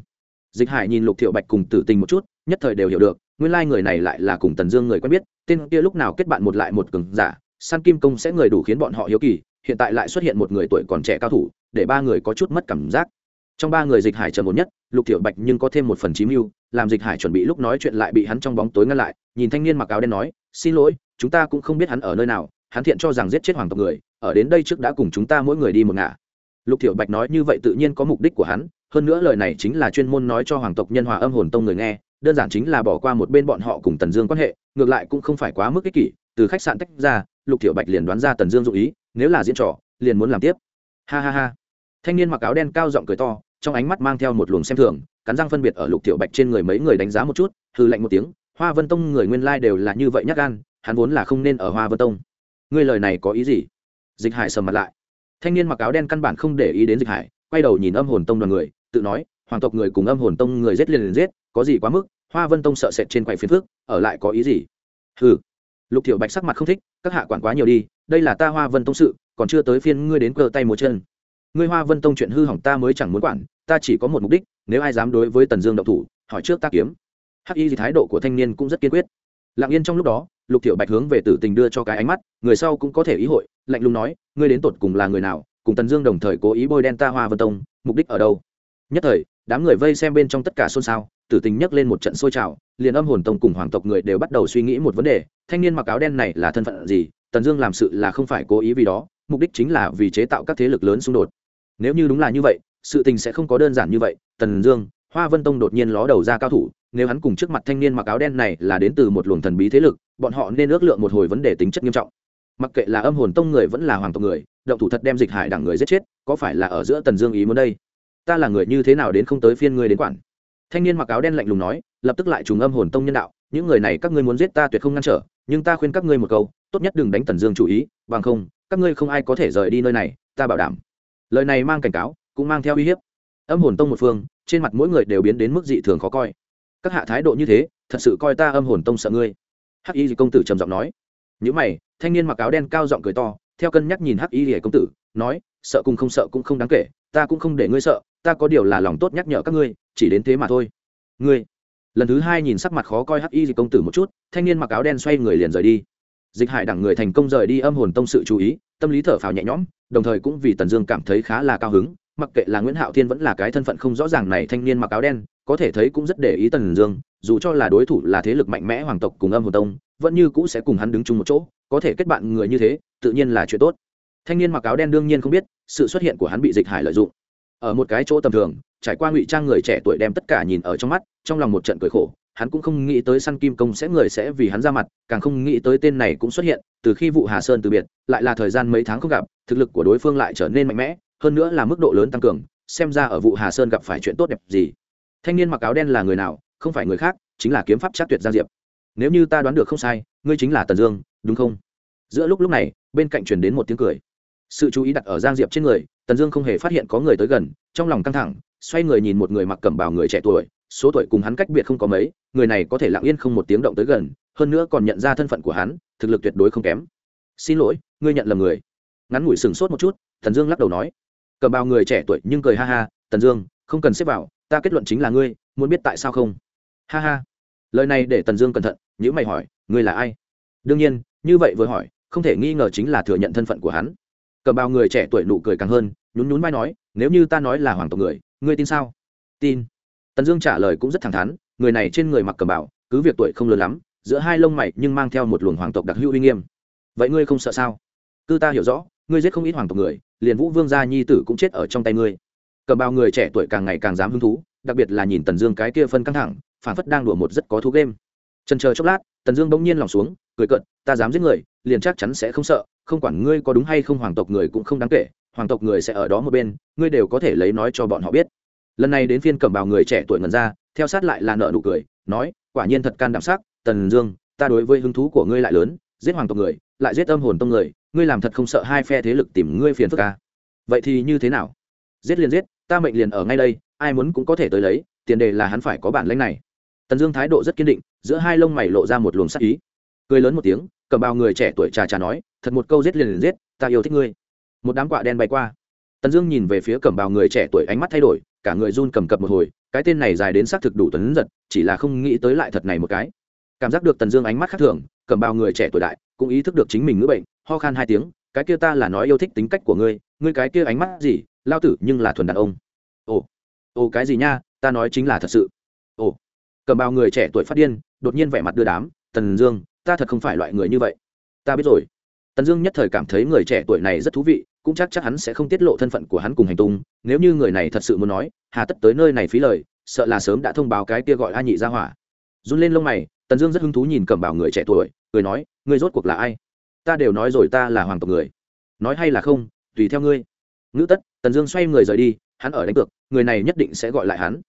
Dịch hải nhìn lục thiệu bạch cùng tử tình một chút, nhất thời đều hiểu được, nguyên lai người này lại là cùng tần dương người quen biết, tên kia lúc nào kết bạn một lại một cường giả san kim công sẽ người đủ khiến bọn họ hiếu kỳ, hiện tại lại xuất hiện một người tuổi còn trẻ cao thủ, để ba người có chút mất cảm giác. Trong ba người dịch hải trầm một nhất, lục Tiểu bạch nhưng có thêm một phần chí mưu, làm dịch hải chuẩn bị lúc nói chuyện lại bị hắn trong bóng tối ngăn lại, nhìn thanh niên mặc áo đen nói, xin lỗi, chúng ta cũng không biết hắn ở nơi nào, hắn thiện cho rằng giết chết hoàng tộc người, ở đến đây trước đã cùng chúng ta mỗi người đi một ngả. Lục Tiểu bạch nói như vậy tự nhiên có mục đích của hắn, hơn nữa lời này chính là chuyên môn nói cho hoàng tộc nhân hòa âm hồn tông người nghe, đơn giản chính là bỏ qua một bên bọn họ cùng tần dương quan hệ, ngược lại cũng không phải quá mức ích kỷ, từ khách sạn tách ra lục Tiểu bạch liền đoán ra tần dương dụ ý, nếu là diễn trò, liền muốn làm tiếp. Ha ha ha. Thanh niên mặc áo đen cao giọng cười to, trong ánh mắt mang theo một luồng xem thường, cắn răng phân biệt ở lục Tiểu bạch trên người mấy người đánh giá một chút hư lạnh một tiếng, hoa vân tông người nguyên lai đều là như vậy nhắc gan, hắn vốn là không nên ở hoa vân tông. Ngươi lời này có ý gì? Dịch hải sầm mặt lại. Thanh niên mặc áo đen căn bản không để ý đến dịch hải, quay đầu nhìn âm hồn tông đoàn người, tự nói, hoàng tộc người cùng âm hồn tông người giết liền liền giết, có gì quá mức, hoa vân tông sợ sệt trên quầy phiến phước ở lại có ý gì? Ừ lục thiểu bạch sắc mặt không thích, các hạ quản quá nhiều đi, đây là ta hoa vân tông sự, còn chưa tới phiên ngươi đến cơ tay một chân. Ngươi hoa vân tông chuyện hư hỏng ta mới chẳng muốn quản, ta chỉ có một mục đích, nếu ai dám đối với tần dương độc thủ, hỏi trước ta kiếm. Hắc y thì thái độ của thanh niên cũng rất kiên quyết. Lặng yên trong lúc đó, lục thiểu bạch hướng về tử tình đưa cho cái ánh mắt, người sau cũng có thể ý hội, lạnh lùng nói, ngươi đến tột cùng là người nào, cùng tần dương đồng thời cố ý bôi đen ta hoa vân tông, mục đích ở đâu? Nhất thời, đám người vây xem bên trong tất cả xôn xao tử tình nhấc lên một trận sôi trào, liền âm hồn tông cùng hoàng tộc người đều bắt đầu suy nghĩ một vấn đề, thanh niên mặc áo đen này là thân phận gì, tần dương làm sự là không phải cố ý vì đó, mục đích chính là vì chế tạo các thế lực lớn xung đột. Nếu như đúng là như vậy, sự tình sẽ không có đơn giản như vậy, tần dương, hoa vân tông đột nhiên ló đầu ra cao thủ, nếu hắn cùng trước mặt thanh niên mặc áo đen này là đến từ một luồng thần bí thế lực, bọn họ nên ước lượng một hồi vấn đề tính chất nghiêm trọng. Mặc kệ là âm hồn tông người vẫn là hoàng tộc người, động thủ thật đem dịch hải đẳng người giết chết, có phải là ở giữa tần dương ý muốn đây? Ta là người như thế nào đến không tới phiên ngươi đến quản? Thanh niên mặc áo đen lạnh lùng nói, lập tức lại trùng âm hồn tông nhân đạo, những người này các ngươi muốn giết ta tuyệt không ngăn trở, nhưng ta khuyên các ngươi một câu, tốt nhất đừng đánh tần dương chủ ý, bằng không, các ngươi không ai có thể rời đi nơi này, ta bảo đảm. Lời này mang cảnh cáo, cũng mang theo uy hiếp. Âm hồn tông một phương, trên mặt mỗi người đều biến đến mức dị thường khó coi. Các hạ thái độ như thế, thật sự coi ta âm hồn tông sợ ngươi. Hắc y công tử trầm giọng nói. Những mày, thanh niên mặc áo đen cao giọng cười to, theo cân nhắc nhìn hắc y công tử, nói, sợ cùng không sợ cũng không đáng kể ta cũng không để ngươi sợ, ta có điều là lòng tốt nhắc nhở các ngươi, chỉ đến thế mà thôi. Ngươi. Lần thứ hai nhìn sắc mặt khó coi hắc y công tử một chút, thanh niên mặc áo đen xoay người liền rời đi. Dịch hải đẳng người thành công rời đi âm hồn tông sự chú ý, tâm lý thở phào nhẹ nhõm, đồng thời cũng vì tần dương cảm thấy khá là cao hứng, mặc kệ là nguyễn hạo thiên vẫn là cái thân phận không rõ ràng này thanh niên mặc áo đen, có thể thấy cũng rất để ý tần dương, dù cho là đối thủ là thế lực mạnh mẽ hoàng tộc cùng âm hồn tông, vẫn như cũ sẽ cùng hắn đứng chung một chỗ, có thể kết bạn người như thế, tự nhiên là chuyện tốt thanh niên mặc áo đen đương nhiên không biết, sự xuất hiện của hắn bị dịch hải lợi dụng. Ở một cái chỗ tầm thường, trải qua ngụy trang người trẻ tuổi đem tất cả nhìn ở trong mắt, trong lòng một trận cười khổ, hắn cũng không nghĩ tới săn kim công sẽ người sẽ vì hắn ra mặt, càng không nghĩ tới tên này cũng xuất hiện, từ khi vụ hà sơn từ biệt, lại là thời gian mấy tháng không gặp, thực lực của đối phương lại trở nên mạnh mẽ, hơn nữa là mức độ lớn tăng cường, xem ra ở vụ hà sơn gặp phải chuyện tốt đẹp gì. Thanh niên mặc áo đen là người nào, không phải người khác, chính là kiếm pháp chắc tuyệt gia diệp. Nếu như ta đoán được không sai, ngươi chính là tần dương, đúng không? Giữa lúc lúc này, bên cạnh truyền đến một tiếng cười sự chú ý đặt ở giang diệp trên người, tần dương không hề phát hiện có người tới gần, trong lòng căng thẳng, xoay người nhìn một người mặc cẩm bào người trẻ tuổi, số tuổi cùng hắn cách biệt không có mấy, người này có thể lặng yên không một tiếng động tới gần, hơn nữa còn nhận ra thân phận của hắn, thực lực tuyệt đối không kém. Xin lỗi, ngươi nhận lầm người. Ngắn ngủi sừng sốt một chút, tần dương lắc đầu nói. Cầm bào người trẻ tuổi nhưng cười ha ha, tần dương, không cần xếp vào, ta kết luận chính là ngươi, muốn biết tại sao không? Ha ha. Lời này để tần dương cẩn thận nhữ mày hỏi, ngươi là ai? Đương nhiên, như vậy vừa hỏi, không thể nghi ngờ chính là thừa nhận thân phận của hắn cầm bào người trẻ tuổi nụ cười càng hơn, nhún nhún vai nói, nếu như ta nói là hoàng tộc người, ngươi tin sao? Tin. Tần dương trả lời cũng rất thẳng thắn, người này trên người mặc cầm bào, cứ việc tuổi không lớn lắm, giữa hai lông mày nhưng mang theo một luồng hoàng tộc đặc hữu uy nghiêm. Vậy ngươi không sợ sao? Cứ ta hiểu rõ, ngươi giết không ít hoàng tộc người, liền vũ vương gia nhi tử cũng chết ở trong tay ngươi. Cầm bào người trẻ tuổi càng ngày càng dám hứng thú, đặc biệt là nhìn tần dương cái kia phân căng thẳng, phản phất đang đùa một rất có thú game. Trần chờ chốc lát, tần dương bỗng nhiên lòng xuống, cười cận ta dám giết người, liền chắc chắn sẽ không sợ không quản ngươi có đúng hay không hoàng tộc người cũng không đáng kể, hoàng tộc người sẽ ở đó một bên, ngươi đều có thể lấy nói cho bọn họ biết. Lần này đến phiên cẩm bào người trẻ tuổi ngần ra, theo sát lại là nợ nụ cười, nói, quả nhiên thật can đảm sắc, tần dương, ta đối với hứng thú của ngươi lại lớn, giết hoàng tộc người, lại giết âm hồn tông người, ngươi làm thật không sợ hai phe thế lực tìm ngươi phiền phức ca vậy thì như thế nào? Giết liền giết, ta mệnh liền ở ngay đây, ai muốn cũng có thể tới lấy, tiền đề là hắn phải có bản lãnh này. Tần dương thái độ rất kiên định, giữa hai lông mày lộ ra một luồng sắc ý. Cười lớn một tiếng cầm bao người trẻ tuổi trà trà nói, thật một câu giết liền liền giết, ta yêu thích ngươi. Một đám quạ đen bay qua. Tần dương nhìn về phía cầm bào người trẻ tuổi ánh mắt thay đổi, cả người run cầm cập một hồi, cái tên này dài đến xác thực đủ tuấn giật, chỉ là không nghĩ tới lại thật này một cái. Cảm giác được tần dương ánh mắt khác thường cầm bào người trẻ tuổi đại, cũng ý thức được chính mình ngữ bệnh, ho khan hai tiếng, cái kia ta là nói yêu thích tính cách của ngươi ngươi cái kia ánh mắt gì, lao tử, nhưng là thuần đàn ông. Ồ ồ, cái gì nha, ta nói chính là thật sự. Ồ. Cầm bào người trẻ tuổi phát điên, đột nhiên vẻ mặt đưa đám, tần dương ta thật không phải loại người như vậy. Ta biết rồi. Tần dương nhất thời cảm thấy người trẻ tuổi này rất thú vị, cũng chắc chắc hắn sẽ không tiết lộ thân phận của hắn cùng hành tung, nếu như người này thật sự muốn nói, hà tất tới nơi này phí lời, sợ là sớm đã thông báo cái kia gọi a nhị ra hỏa. Run lên lông mày, tần dương rất hứng thú nhìn cầm bảo người trẻ tuổi người nói, ngươi rốt cuộc là ai? Ta đều nói rồi ta là hoàng tộc người. Nói hay là không, tùy theo ngươi. Ngữ tất, tần dương xoay người rời đi, hắn ở đánh cược, người này nhất định sẽ gọi lại hắn.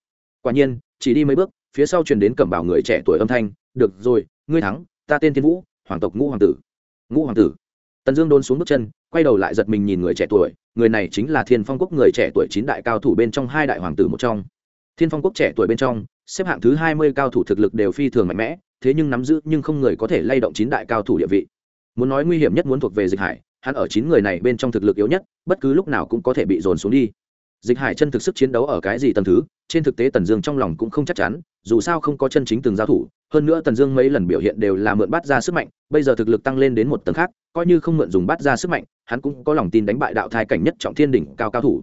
Quả nhiên, chỉ đi mấy bước, phía sau truyền đến cẩm bảo người trẻ tuổi âm thanh, được rồi, ngươi thắng ta tên thiên vũ, hoàng tộc ngũ hoàng tử. Ngũ hoàng tử. Tần dương đôn xuống bước chân, quay đầu lại giật mình nhìn người trẻ tuổi, người này chính là thiên phong quốc người trẻ tuổi chín đại cao thủ bên trong hai đại hoàng tử một trong. Thiên phong quốc trẻ tuổi bên trong, xếp hạng thứ hai mươi cao thủ thực lực đều phi thường mạnh mẽ, thế nhưng nắm giữ nhưng không người có thể lay động chín đại cao thủ địa vị. Muốn nói nguy hiểm nhất muốn thuộc về dịch hải, hắn ở chín người này bên trong thực lực yếu nhất, bất cứ lúc nào cũng có thể bị dồn xuống đi dịch hải chân thực sức chiến đấu ở cái gì tầm thứ, trên thực tế tần dương trong lòng cũng không chắc chắn, dù sao không có chân chính từng giao thủ, hơn nữa tần dương mấy lần biểu hiện đều là mượn bắt ra sức mạnh, bây giờ thực lực tăng lên đến một tầng khác, coi như không mượn dùng bắt ra sức mạnh, hắn cũng có lòng tin đánh bại đạo thai cảnh nhất trọng thiên đỉnh cao cao thủ.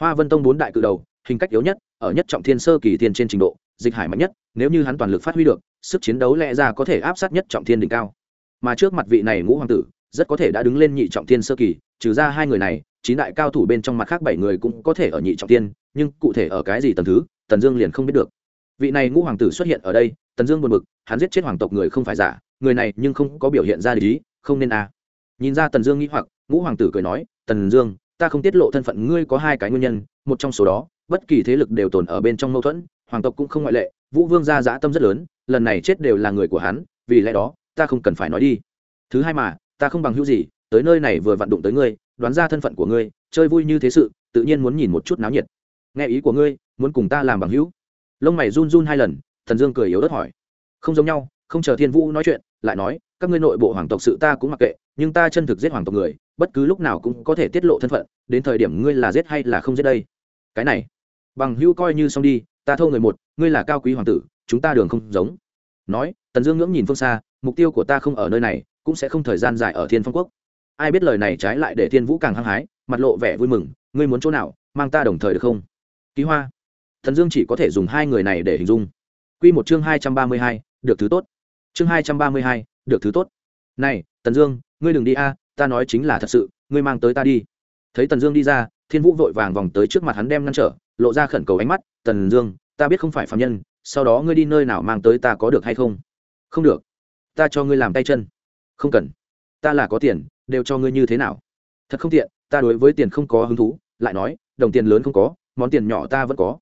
Hoa vân tông bốn đại cự đầu, hình cách yếu nhất, ở nhất trọng thiên sơ kỳ thiên trên trình độ, dịch hải mạnh nhất, nếu như hắn toàn lực phát huy được, sức chiến đấu lẽ ra có thể áp sát nhất trọng thiên đỉnh cao. Mà trước mặt vị này ngũ hoàng tử, rất có thể đã đứng lên nhị trọng thiên sơ kỳ, trừ ra hai người này chín đại cao thủ bên trong mặt khác bảy người cũng có thể ở nhị trọng thiên nhưng cụ thể ở cái gì tầng thứ, tần dương liền không biết được vị này ngũ hoàng tử xuất hiện ở đây, tần dương buồn bực, hắn giết chết hoàng tộc người không phải giả, người này nhưng không có biểu hiện ra lý, không nên à. nhìn ra tần dương nghĩ hoặc, ngũ hoàng tử cười nói, tần dương, ta không tiết lộ thân phận ngươi có hai cái nguyên nhân, một trong số đó, bất kỳ thế lực đều tồn ở bên trong mâu thuẫn, hoàng tộc cũng không ngoại lệ, vũ vương gia dã tâm rất lớn, lần này chết đều là người của hắn, vì lẽ đó, ta không cần phải nói đi thứ hai mà, ta không bằng hữu gì, tới nơi này vừa vặn đụng tới ngươi đoán ra thân phận của ngươi, chơi vui như thế sự, tự nhiên muốn nhìn một chút náo nhiệt. Nghe ý của ngươi, muốn cùng ta làm bằng hữu. Lông mày run run hai lần, thần dương cười yếu ớt hỏi. Không giống nhau, không chờ thiên vũ nói chuyện, lại nói, các ngươi nội bộ hoàng tộc sự ta cũng mặc kệ, nhưng ta chân thực giết hoàng tộc người, bất cứ lúc nào cũng có thể tiết lộ thân phận, đến thời điểm ngươi là giết hay là không giết đây. Cái này, bằng hữu coi như xong đi, ta thâu người một, ngươi là cao quý hoàng tử, chúng ta đường không giống. Nói, tần dương ngưỡng nhìn phương xa, mục tiêu của ta không ở nơi này, cũng sẽ không thời gian dài ở thiên phong quốc ai biết lời này trái lại để thiên vũ càng hăng hái, mặt lộ vẻ vui mừng, ngươi muốn chỗ nào, mang ta đồng thời được không? Ký hoa. Thần dương chỉ có thể dùng hai người này để hình dung. Q một chương hai trăm ba mươi hai, được thứ tốt. Chương hai trăm ba mươi hai, được thứ tốt. Này, tần dương, ngươi đừng đi a, ta nói chính là thật sự, ngươi mang tới ta đi. Thấy tần dương đi ra, thiên vũ vội vàng vòng tới trước mặt hắn đem ngăn trở, lộ ra khẩn cầu ánh mắt, tần dương, ta biết không phải phạm nhân, sau đó ngươi đi nơi nào mang tới ta có được hay không? Không được, ta cho ngươi làm tay chân. Không cần ta là có tiền, đều cho ngươi như thế nào? Thật không tiện, ta đối với tiền không có hứng thú, lại nói, đồng tiền lớn không có, món tiền nhỏ ta vẫn có.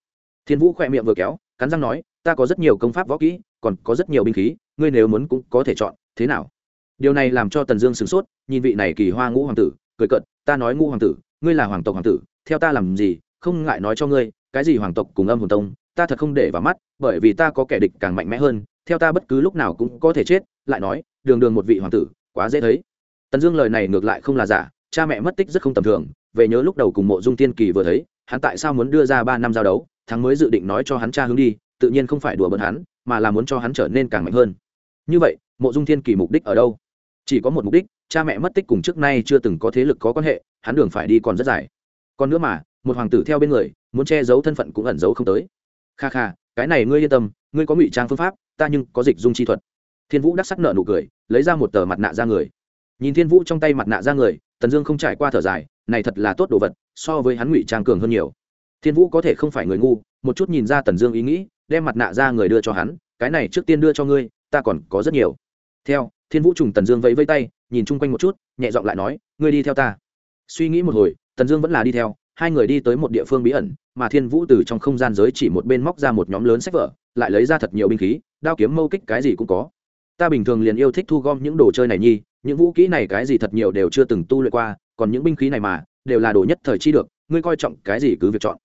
Thiên vũ khỏe miệng vừa kéo, cắn răng nói, ta có rất nhiều công pháp võ kỹ, còn có rất nhiều binh khí, ngươi nếu muốn cũng có thể chọn, thế nào? Điều này làm cho tần dương sửng sốt, nhìn vị này kỳ hoa ngũ hoàng tử, cười cận ta nói ngũ hoàng tử, ngươi là hoàng tộc hoàng tử, theo ta làm gì, không ngại nói cho ngươi, cái gì hoàng tộc cùng âm hồn tông, ta thật không để vào mắt, bởi vì ta có kẻ địch càng mạnh mẽ hơn, theo ta bất cứ lúc nào cũng có thể chết, lại nói, đường đường một vị hoàng tử, quá dễ thấy tần dương lời này ngược lại không là giả, cha mẹ mất tích rất không tầm thường, về nhớ lúc đầu cùng mộ dung tiên kỳ vừa thấy, hắn tại sao muốn đưa ra ba năm giao đấu, thắng mới dự định nói cho hắn cha hướng đi, tự nhiên không phải đùa bỡn hắn, mà là muốn cho hắn trở nên càng mạnh hơn. Như vậy, mộ dung thiên kỳ mục đích ở đâu? Chỉ có một mục đích, cha mẹ mất tích cùng trước nay chưa từng có thế lực có quan hệ, hắn đường phải đi còn rất dài. Còn nữa mà, một hoàng tử theo bên người, muốn che giấu thân phận cũng ẩn giấu không tới. Kha kha, cái này ngươi yên tâm, ngươi có ngụy trang phương pháp, ta nhưng có dịch dung chi thuật. Thiên vũ đắc sắc nợ nụ cười, lấy ra một tờ mặt nạ ra người nhìn thiên vũ trong tay mặt nạ ra người, tần dương không trải qua thở dài, này thật là tốt đồ vật, so với hắn ngụy trang cường hơn nhiều. Thiên vũ có thể không phải người ngu, một chút nhìn ra tần dương ý nghĩ, đem mặt nạ ra người đưa cho hắn, cái này trước tiên đưa cho ngươi, ta còn có rất nhiều. Theo, thiên vũ trùng tần dương vẫy vẫy tay, nhìn chung quanh một chút, nhẹ giọng lại nói, ngươi đi theo ta. Suy nghĩ một hồi, tần dương vẫn là đi theo, hai người đi tới một địa phương bí ẩn, mà thiên vũ từ trong không gian giới chỉ một bên móc ra một nhóm lớn sách vở, lại lấy ra thật nhiều binh khí, đao kiếm mâu kích cái gì cũng có. Ta bình thường liền yêu thích thu gom những đồ chơi này nhi những vũ kỹ này cái gì thật nhiều đều chưa từng tu luyện qua, còn những binh khí này mà, đều là đồ nhất thời chi được, ngươi coi trọng cái gì cứ việc chọn.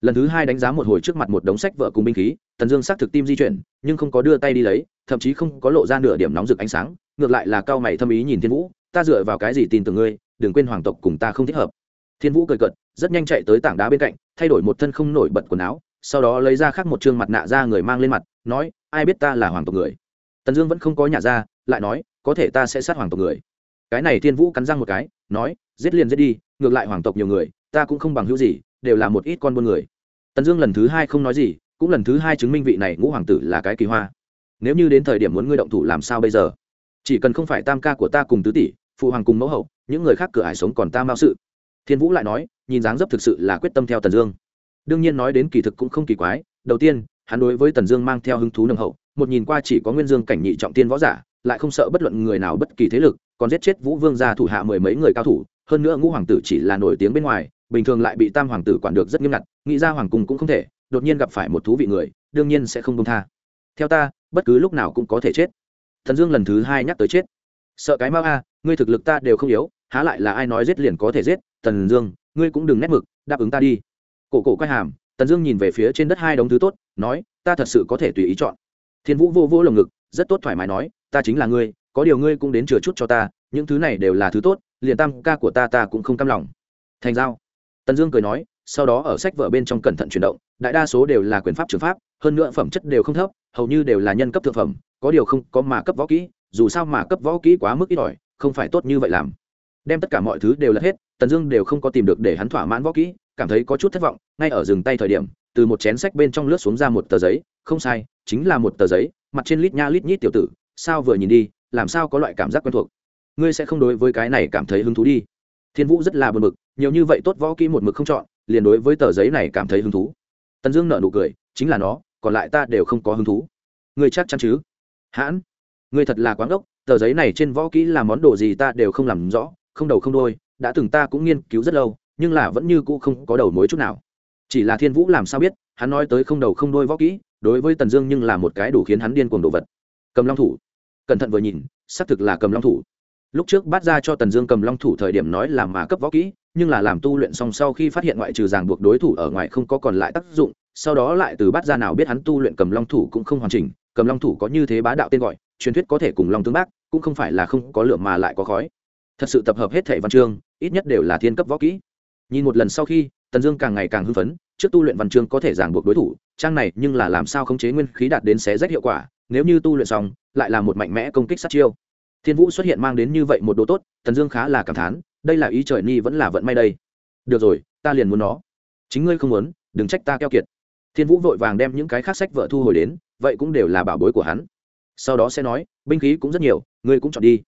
Lần thứ hai đánh giá một hồi trước mặt một đống sách vợ cùng binh khí, tần dương xác thực tim di chuyển, nhưng không có đưa tay đi lấy, thậm chí không có lộ ra nửa điểm nóng rực ánh sáng, ngược lại là cao mày thâm ý nhìn thiên vũ, ta dựa vào cái gì tin tưởng ngươi, đừng quên hoàng tộc cùng ta không thích hợp. Thiên vũ cười cợt, rất nhanh chạy tới tảng đá bên cạnh, thay đổi một thân không nổi bật quần áo, sau đó lấy ra khác một chương mặt nạ ra người mang lên mặt, nói, ai biết ta là hoàng tộc người? Tần dương vẫn không có nhà ra, lại nói có thể ta sẽ sát hoàng tộc người. Cái này thiên vũ cắn răng một cái, nói, giết liền giết đi, ngược lại hoàng tộc nhiều người, ta cũng không bằng hữu gì, đều là một ít con buôn người. Tần dương lần thứ hai không nói gì, cũng lần thứ hai chứng minh vị này ngũ hoàng tử là cái kỳ hoa. Nếu như đến thời điểm muốn ngươi động thủ làm sao bây giờ? Chỉ cần không phải tam ca của ta cùng tứ tỷ, phụ hoàng cùng mẫu hậu, những người khác cửa ải sống còn ta mao sự. Thiên vũ lại nói, nhìn dáng dấp thực sự là quyết tâm theo tần dương. Đương nhiên nói đến kỳ thực cũng không kỳ quái, đầu tiên, hắn đối với tần dương mang theo hứng thú nồng hậu, một nhìn qua chỉ có nguyên dương cảnh nhị trọng tiên võ giả lại không sợ bất luận người nào bất kỳ thế lực, còn giết chết vũ vương gia thủ hạ mười mấy người cao thủ, hơn nữa ngũ hoàng tử chỉ là nổi tiếng bên ngoài, bình thường lại bị tam hoàng tử quản được rất nghiêm ngặt, nghĩ ra hoàng cung cũng không thể, đột nhiên gặp phải một thú vị người, đương nhiên sẽ không công tha. Theo ta, bất cứ lúc nào cũng có thể chết. Thần dương lần thứ hai nhắc tới chết. Sợ cái mau a, ngươi thực lực ta đều không yếu, há lại là ai nói giết liền có thể giết tần dương, ngươi cũng đừng nét mực, đáp ứng ta đi. Cổ cổ quay hàm tần dương nhìn về phía trên đất hai đống thứ tốt, nói, ta thật sự có thể tùy ý chọn. Thiên vũ vô vô lồng ngực, rất tốt thoải mái nói ta chính là ngươi, có điều ngươi cũng đến chừa chút cho ta, những thứ này đều là thứ tốt, liền tam ca của ta ta cũng không cam lòng. Thành giao. Tần dương cười nói, sau đó ở sách vở bên trong cẩn thận chuyển động, đại đa số đều là quyền pháp trường pháp, hơn nữa phẩm chất đều không thấp, hầu như đều là nhân cấp thượng phẩm, có điều không có mà cấp võ kỹ, dù sao mà cấp võ kỹ quá mức ít ỏi, không phải tốt như vậy làm. Đem tất cả mọi thứ đều là hết, tần dương đều không có tìm được để hắn thỏa mãn võ kỹ, cảm thấy có chút thất vọng, ngay ở dừng tay thời điểm, từ một chén sách bên trong lướt xuống ra một tờ giấy, không sai, chính là một tờ giấy, mặt trên lít nha lít nhít tiểu tử sao vừa nhìn đi, làm sao có loại cảm giác quen thuộc? Ngươi sẽ không đối với cái này cảm thấy hứng thú đi. Thiên vũ rất là bật mực nhiều như vậy tốt võ kỹ một mực không chọn, liền đối với tờ giấy này cảm thấy hứng thú. Tần dương nợ nụ cười, chính là nó, còn lại ta đều không có hứng thú. Ngươi chắc chắn chứ? Hãn, ngươi thật là quán ốc tờ giấy này trên võ kỹ là món đồ gì ta đều không làm rõ, không đầu không đôi đã từng ta cũng nghiên cứu rất lâu, nhưng là vẫn như cũ không có đầu mối chút nào. Chỉ là thiên vũ làm sao biết, hắn nói tới không đầu không đôi võ kỹ, đối với tần dương nhưng là một cái đủ khiến hắn điên cuồng đồ vật. Cầm long thủ cẩn thận vừa nhìn, xác thực là cầm long thủ. Lúc trước bắt ra cho tần dương cầm long thủ thời điểm nói là mà cấp võ kỹ, nhưng là làm tu luyện xong sau khi phát hiện ngoại trừ ràng buộc đối thủ ở ngoài không có còn lại tác dụng, sau đó lại từ bắt ra nào biết hắn tu luyện cầm long thủ cũng không hoàn chỉnh, cầm long thủ có như thế bá đạo tên gọi, truyền thuyết có thể cùng long tương bác, cũng không phải là không có lửa mà lại có khói. Thật sự tập hợp hết thể văn chương, ít nhất đều là thiên cấp võ kỹ. Nhìn một lần sau khi, tần dương càng ngày càng hưng phấn, trước tu luyện văn chương có thể ràng buộc đối thủ, trang này nhưng là làm sao khống chế nguyên khí đạt đến xé rách hiệu quả nếu như tu luyện xong, lại là một mạnh mẽ công kích sát chiêu. Thiên vũ xuất hiện mang đến như vậy một đồ tốt, tần dương khá là cảm thán, đây là ý trời ni vẫn là vận may đây. Được rồi, ta liền muốn nó. Chính ngươi không muốn, đừng trách ta keo kiệt. Thiên vũ vội vàng đem những cái khác sách vợ thu hồi đến, vậy cũng đều là bảo bối của hắn. Sau đó sẽ nói, binh khí cũng rất nhiều, ngươi cũng chọn đi.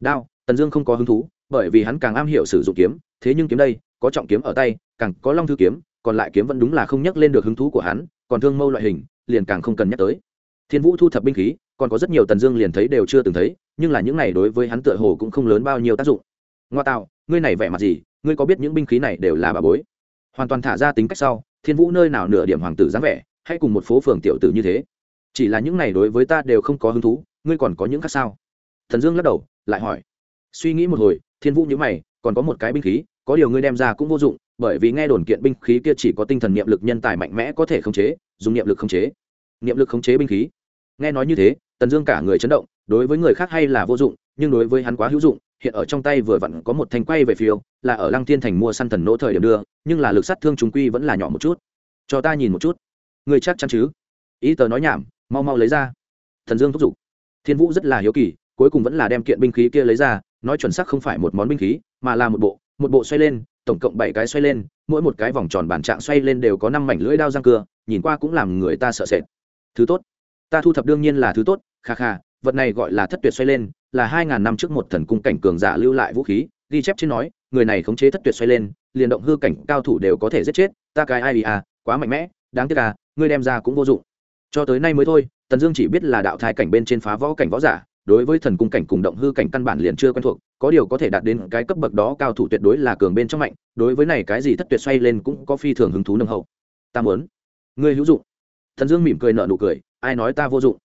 Đao, tần dương không có hứng thú, bởi vì hắn càng am hiểu sử dụng kiếm, thế nhưng kiếm đây, có trọng kiếm ở tay, càng có long thư kiếm, còn lại kiếm vẫn đúng là không nhắc lên được hứng thú của hắn, còn thương mâu loại hình, liền càng không cần nhắc tới thiên vũ thu thập binh khí, còn có rất nhiều tần dương liền thấy đều chưa từng thấy, nhưng là những này đối với hắn tựa hồ cũng không lớn bao nhiêu tác dụng. Ngoa tạo, ngươi này vẻ mặt gì, ngươi có biết những binh khí này đều là bà bối? Hoàn toàn thả ra tính cách sau, thiên vũ nơi nào nửa điểm hoàng tử dáng vẻ, hay cùng một phố phường tiểu tử như thế? Chỉ là những này đối với ta đều không có hứng thú, ngươi còn có những khác sao? Thần dương lắc đầu, lại hỏi. Suy nghĩ một hồi, thiên vũ nhớ mày, còn có một cái binh khí, có điều ngươi đem ra cũng vô dụng, bởi vì nghe đồn kiện binh khí kia chỉ có tinh thần, niệm lực, nhân tài mạnh mẽ có thể khống chế, dùng niệm lực khống chế. Niệm lực khống chế binh khí nghe nói như thế, tần dương cả người chấn động, đối với người khác hay là vô dụng, nhưng đối với hắn quá hữu dụng, hiện ở trong tay vừa vặn có một thanh quay về phiêu, là ở lăng thiên thành mua săn thần nỗ thời điểm đưa, nhưng là lực sát thương chúng quy vẫn là nhỏ một chút. Cho ta nhìn một chút. Người chắc chắn chứ? Ý tờ nói nhảm, mau mau lấy ra. Thần dương thúc giục. Thiên vũ rất là hiếu kỳ, cuối cùng vẫn là đem kiện binh khí kia lấy ra, nói chuẩn xác không phải một món binh khí, mà là một bộ một bộ xoay lên, tổng cộng bảy cái xoay lên, mỗi một cái vòng tròn bản trạng xoay lên đều có năm mảnh lưỡi đao răng cưa, nhìn qua cũng làm người ta sợ sệt. Thứ tốt ta thu thập đương nhiên là thứ tốt, kha kha, vật này gọi là thất tuyệt xoay lên, là hai ngàn năm trước một thần cung cảnh cường giả lưu lại vũ khí, ghi chép trên nói, người này khống chế thất tuyệt xoay lên, liền động hư cảnh cao thủ đều có thể giết chết, ta cái ai à quá mạnh mẽ, đáng tiếc à ngươi đem ra cũng vô dụng. Cho tới nay mới thôi, tần dương chỉ biết là đạo thai cảnh bên trên phá võ cảnh võ giả, đối với thần cung cảnh cùng động hư cảnh căn bản liền chưa quen thuộc, có điều có thể đạt đến cái cấp bậc đó cao thủ tuyệt đối là cường bên trong mạnh, đối với này cái gì thất tuyệt xoay lên cũng có phi thường hứng thú nâng hậu. Ta muốn, ngươi hữu dụng thần dương mỉm cười nở nụ cười, ai nói ta vô dụng?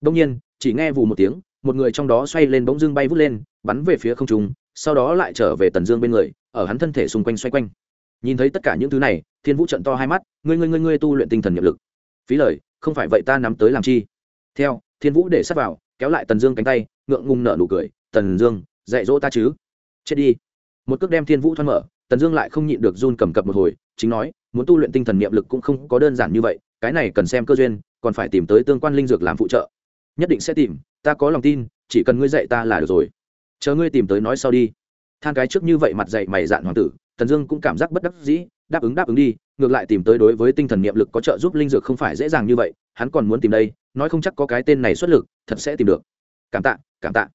Đông nhiên, chỉ nghe vù một tiếng, một người trong đó xoay lên bỗng dưng bay vút lên, bắn về phía không trung, sau đó lại trở về tần dương bên người, ở hắn thân thể xung quanh xoay quanh. Nhìn thấy tất cả những thứ này, thiên vũ trận to hai mắt, ngươi ngươi ngươi ngươi tu luyện tinh thần nhiệm lực. Phí lời, không phải vậy ta nắm tới làm chi? Theo, thiên vũ để sắp vào, kéo lại tần dương cánh tay, ngượng ngùng nở nụ cười, tần dương, dạy dỗ ta chứ? Chết đi. Một cước đem thiên vũ thoăn mở, tần dương lại không nhịn được run cầm cập một hồi, chính nói, muốn tu luyện tinh thần niệm lực cũng không có đơn giản như vậy cái này cần xem cơ duyên, còn phải tìm tới tương quan linh dược làm phụ trợ. Nhất định sẽ tìm, ta có lòng tin, chỉ cần ngươi dạy ta là được rồi. Chờ ngươi tìm tới nói sau đi. Than cái trước như vậy mặt dạy mày dạn hoàng tử, tần dương cũng cảm giác bất đắc dĩ, đáp ứng đáp ứng đi, ngược lại tìm tới đối với tinh thần niệm lực có trợ giúp linh dược không phải dễ dàng như vậy, hắn còn muốn tìm đây, nói không chắc có cái tên này xuất lực, thật sẽ tìm được. Cảm tạ cảm tạ.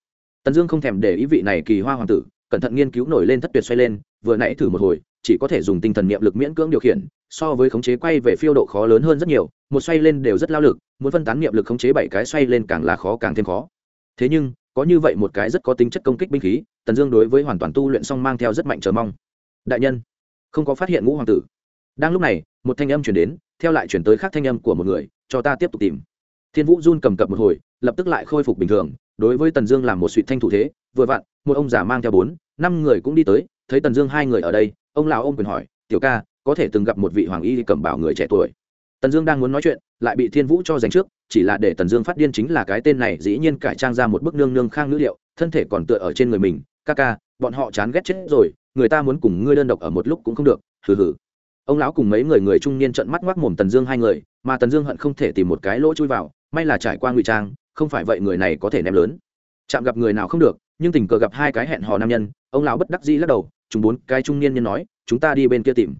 Tần dương không thèm để ý vị này kỳ hoa hoàng tử, cẩn thận nghiên cứu nổi lên thất tuyệt xoay lên vừa nãy thử một hồi, chỉ có thể dùng tinh thần niệm lực miễn cưỡng điều khiển, so với khống chế quay về phiêu độ khó lớn hơn rất nhiều, một xoay lên đều rất lao lực, muốn phân tán niệm lực khống chế bảy cái xoay lên càng là khó càng thêm khó. Thế nhưng, có như vậy một cái rất có tính chất công kích binh khí, tần dương đối với hoàn toàn tu luyện xong mang theo rất mạnh chờ mong. Đại nhân, không có phát hiện ngũ hoàng tử. Đang lúc này, một thanh âm chuyển đến, theo lại chuyển tới khác thanh âm của một người, cho ta tiếp tục tìm. Thiên vũ run cầm cập một hồi, lập tức lại khôi phục bình thường, đối với tần dương làm một suy thanh thủ thế, vừa vặn, một ông già mang theo bốn, năm người cũng đi tới thấy tần dương hai người ở đây, ông lão ôm quyền hỏi, tiểu ca, có thể từng gặp một vị hoàng y cầm bảo người trẻ tuổi? Tần dương đang muốn nói chuyện, lại bị thiên vũ cho giành trước, chỉ là để tần dương phát điên chính là cái tên này dĩ nhiên cải trang ra một bức nương nương khang ngữ liệu, thân thể còn tựa ở trên người mình, ca ca, bọn họ chán ghét chết rồi, người ta muốn cùng ngươi đơn độc ở một lúc cũng không được, hừ hừ. Ông lão cùng mấy người người trung niên trợn mắt ngoác mồm tần dương hai người, mà tần dương hận không thể tìm một cái lỗ chui vào, may là trải qua ngụy trang, không phải vậy người này có thể ném lớn. Chạm gặp người nào không được nhưng tình cờ gặp hai cái hẹn hò nam nhân, ông lão bất đắc dĩ lắc đầu, chúng bốn cái trung niên nhân nói, chúng ta đi bên kia tìm.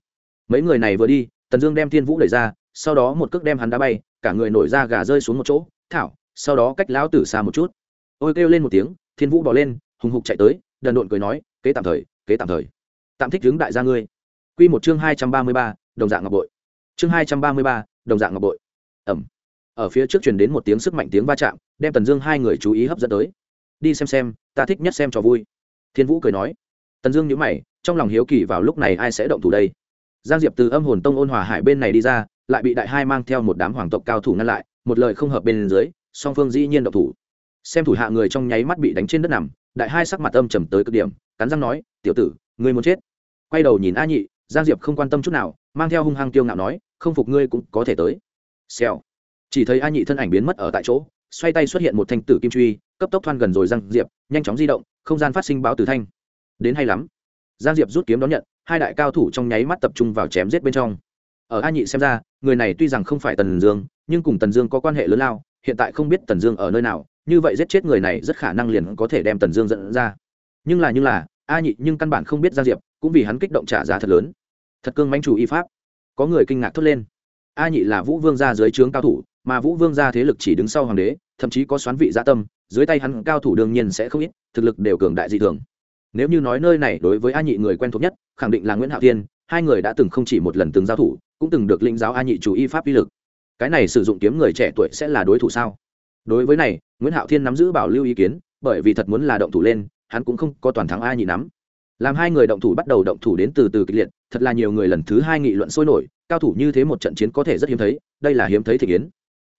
Mấy người này vừa đi, tần dương đem thiên vũ đẩy ra, sau đó một cước đem hắn đá bay, cả người nổi ra gà rơi xuống một chỗ. Thảo, sau đó cách lão tử xa một chút. Ôi kêu lên một tiếng, thiên vũ bỏ lên, hùng hục chạy tới, đần độn cười nói, kế tạm thời, kế tạm thời. Tạm thích đứng đại gia ngươi. Quy một chương hai trăm ba mươi ba, đồng dạng ngọc bội. Chương hai trăm ba mươi ba, đồng dạng ngọc bội. Ẩm. Ở phía trước truyền đến một tiếng sức mạnh tiếng va chạm, đem tần dương hai người chú ý hấp dẫn tới. Đi xem xem ta thích nhất xem cho vui. Thiên vũ cười nói. Tần dương nhíu mày, trong lòng hiếu kỳ vào lúc này ai sẽ động thủ đây? Giang diệp từ âm hồn tông ôn hòa hải bên này đi ra, lại bị đại hai mang theo một đám hoàng tộc cao thủ ngăn lại, một lời không hợp bên dưới, song phương dĩ nhiên động thủ. Xem thủ hạ người trong nháy mắt bị đánh trên đất nằm, đại hai sắc mặt âm trầm tới cực điểm, cắn răng nói, tiểu tử, ngươi muốn chết? Quay đầu nhìn a nhị, giang diệp không quan tâm chút nào, mang theo hung hăng tiêu ngạo nói, không phục ngươi cũng có thể tới. Xèo. Chỉ thấy a nhị thân ảnh biến mất ở tại chỗ xoay tay xuất hiện một thanh tử kim truy, cấp tốc thoăn gần rồi giang diệp, nhanh chóng di động, không gian phát sinh báo tử thanh. Đến hay lắm. Giang diệp rút kiếm đón nhận, hai đại cao thủ trong nháy mắt tập trung vào chém giết bên trong. Ở a nhị xem ra, người này tuy rằng không phải tần dương, nhưng cùng tần dương có quan hệ lớn lao, hiện tại không biết tần dương ở nơi nào, như vậy giết chết người này rất khả năng liền có thể đem tần dương dẫn ra. Nhưng là nhưng là, a nhị nhưng căn bản không biết giang diệp, cũng vì hắn kích động trả giá thật lớn. Thật cương manh chủ y pháp. Có người kinh ngạc thốt lên a nhị là vũ vương gia dưới trướng cao thủ, mà vũ vương gia thế lực chỉ đứng sau hoàng đế, thậm chí có xoán vị gia tâm, dưới tay hắn cao thủ đương nhiên sẽ không ít, thực lực đều cường đại dị thường. Nếu như nói nơi này đối với a nhị người quen thuộc nhất, khẳng định là nguyễn hạo thiên, hai người đã từng không chỉ một lần từng giao thủ, cũng từng được lĩnh giáo a nhị chủ y pháp uy lực. Cái này sử dụng kiếm người trẻ tuổi sẽ là đối thủ sao? Đối với này, nguyễn hạo thiên nắm giữ bảo lưu ý kiến, bởi vì thật muốn là động thủ lên, hắn cũng không có toàn thắng a nhị nắm. Làm hai người động thủ bắt đầu động thủ đến từ từ kịch liệt, thật là nhiều người lần thứ hai nghị luận sôi nổi cao thủ như thế một trận chiến có thể rất hiếm thấy, đây là hiếm thấy thị kiến.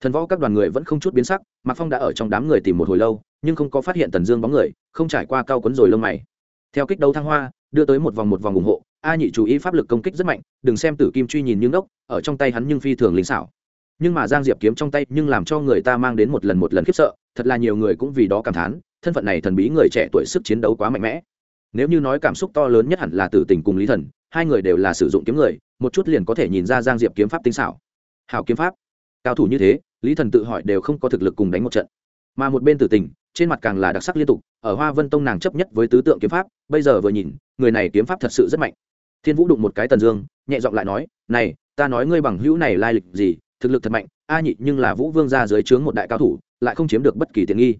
Thần võ các đoàn người vẫn không chút biến sắc, mạc phong đã ở trong đám người tìm một hồi lâu, nhưng không có phát hiện tần dương bóng người, không trải qua cao quấn rồi lông mày. Theo kích đấu thăng hoa, đưa tới một vòng một vòng ủng hộ, a nhị chú ý pháp lực công kích rất mạnh, đừng xem tử kim truy nhìn như ngốc, ở trong tay hắn nhưng phi thường linh xảo. Nhưng mà giang diệp kiếm trong tay nhưng làm cho người ta mang đến một lần một lần khiếp sợ, thật là nhiều người cũng vì đó cảm thán, thân phận này thần bí người trẻ tuổi sức chiến đấu quá mạnh mẽ. Nếu như nói cảm xúc to lớn nhất hẳn là tử tình cùng lý thần hai người đều là sử dụng kiếm người, một chút liền có thể nhìn ra giang diệp kiếm pháp tinh xảo. Hào kiếm pháp. Cao thủ như thế, lý thần tự hỏi đều không có thực lực cùng đánh một trận. Mà một bên tử tình, trên mặt càng là đặc sắc liên tục, ở hoa vân tông nàng chấp nhất với tứ tượng kiếm pháp, bây giờ vừa nhìn, người này kiếm pháp thật sự rất mạnh. Thiên vũ đụng một cái tần dương, nhẹ giọng lại nói, này, ta nói ngươi bằng hữu này lai lịch gì, thực lực thật mạnh, a nhị nhưng là vũ vương ra dưới trướng một đại cao thủ, lại không chiếm được bất kỳ tiện nghi.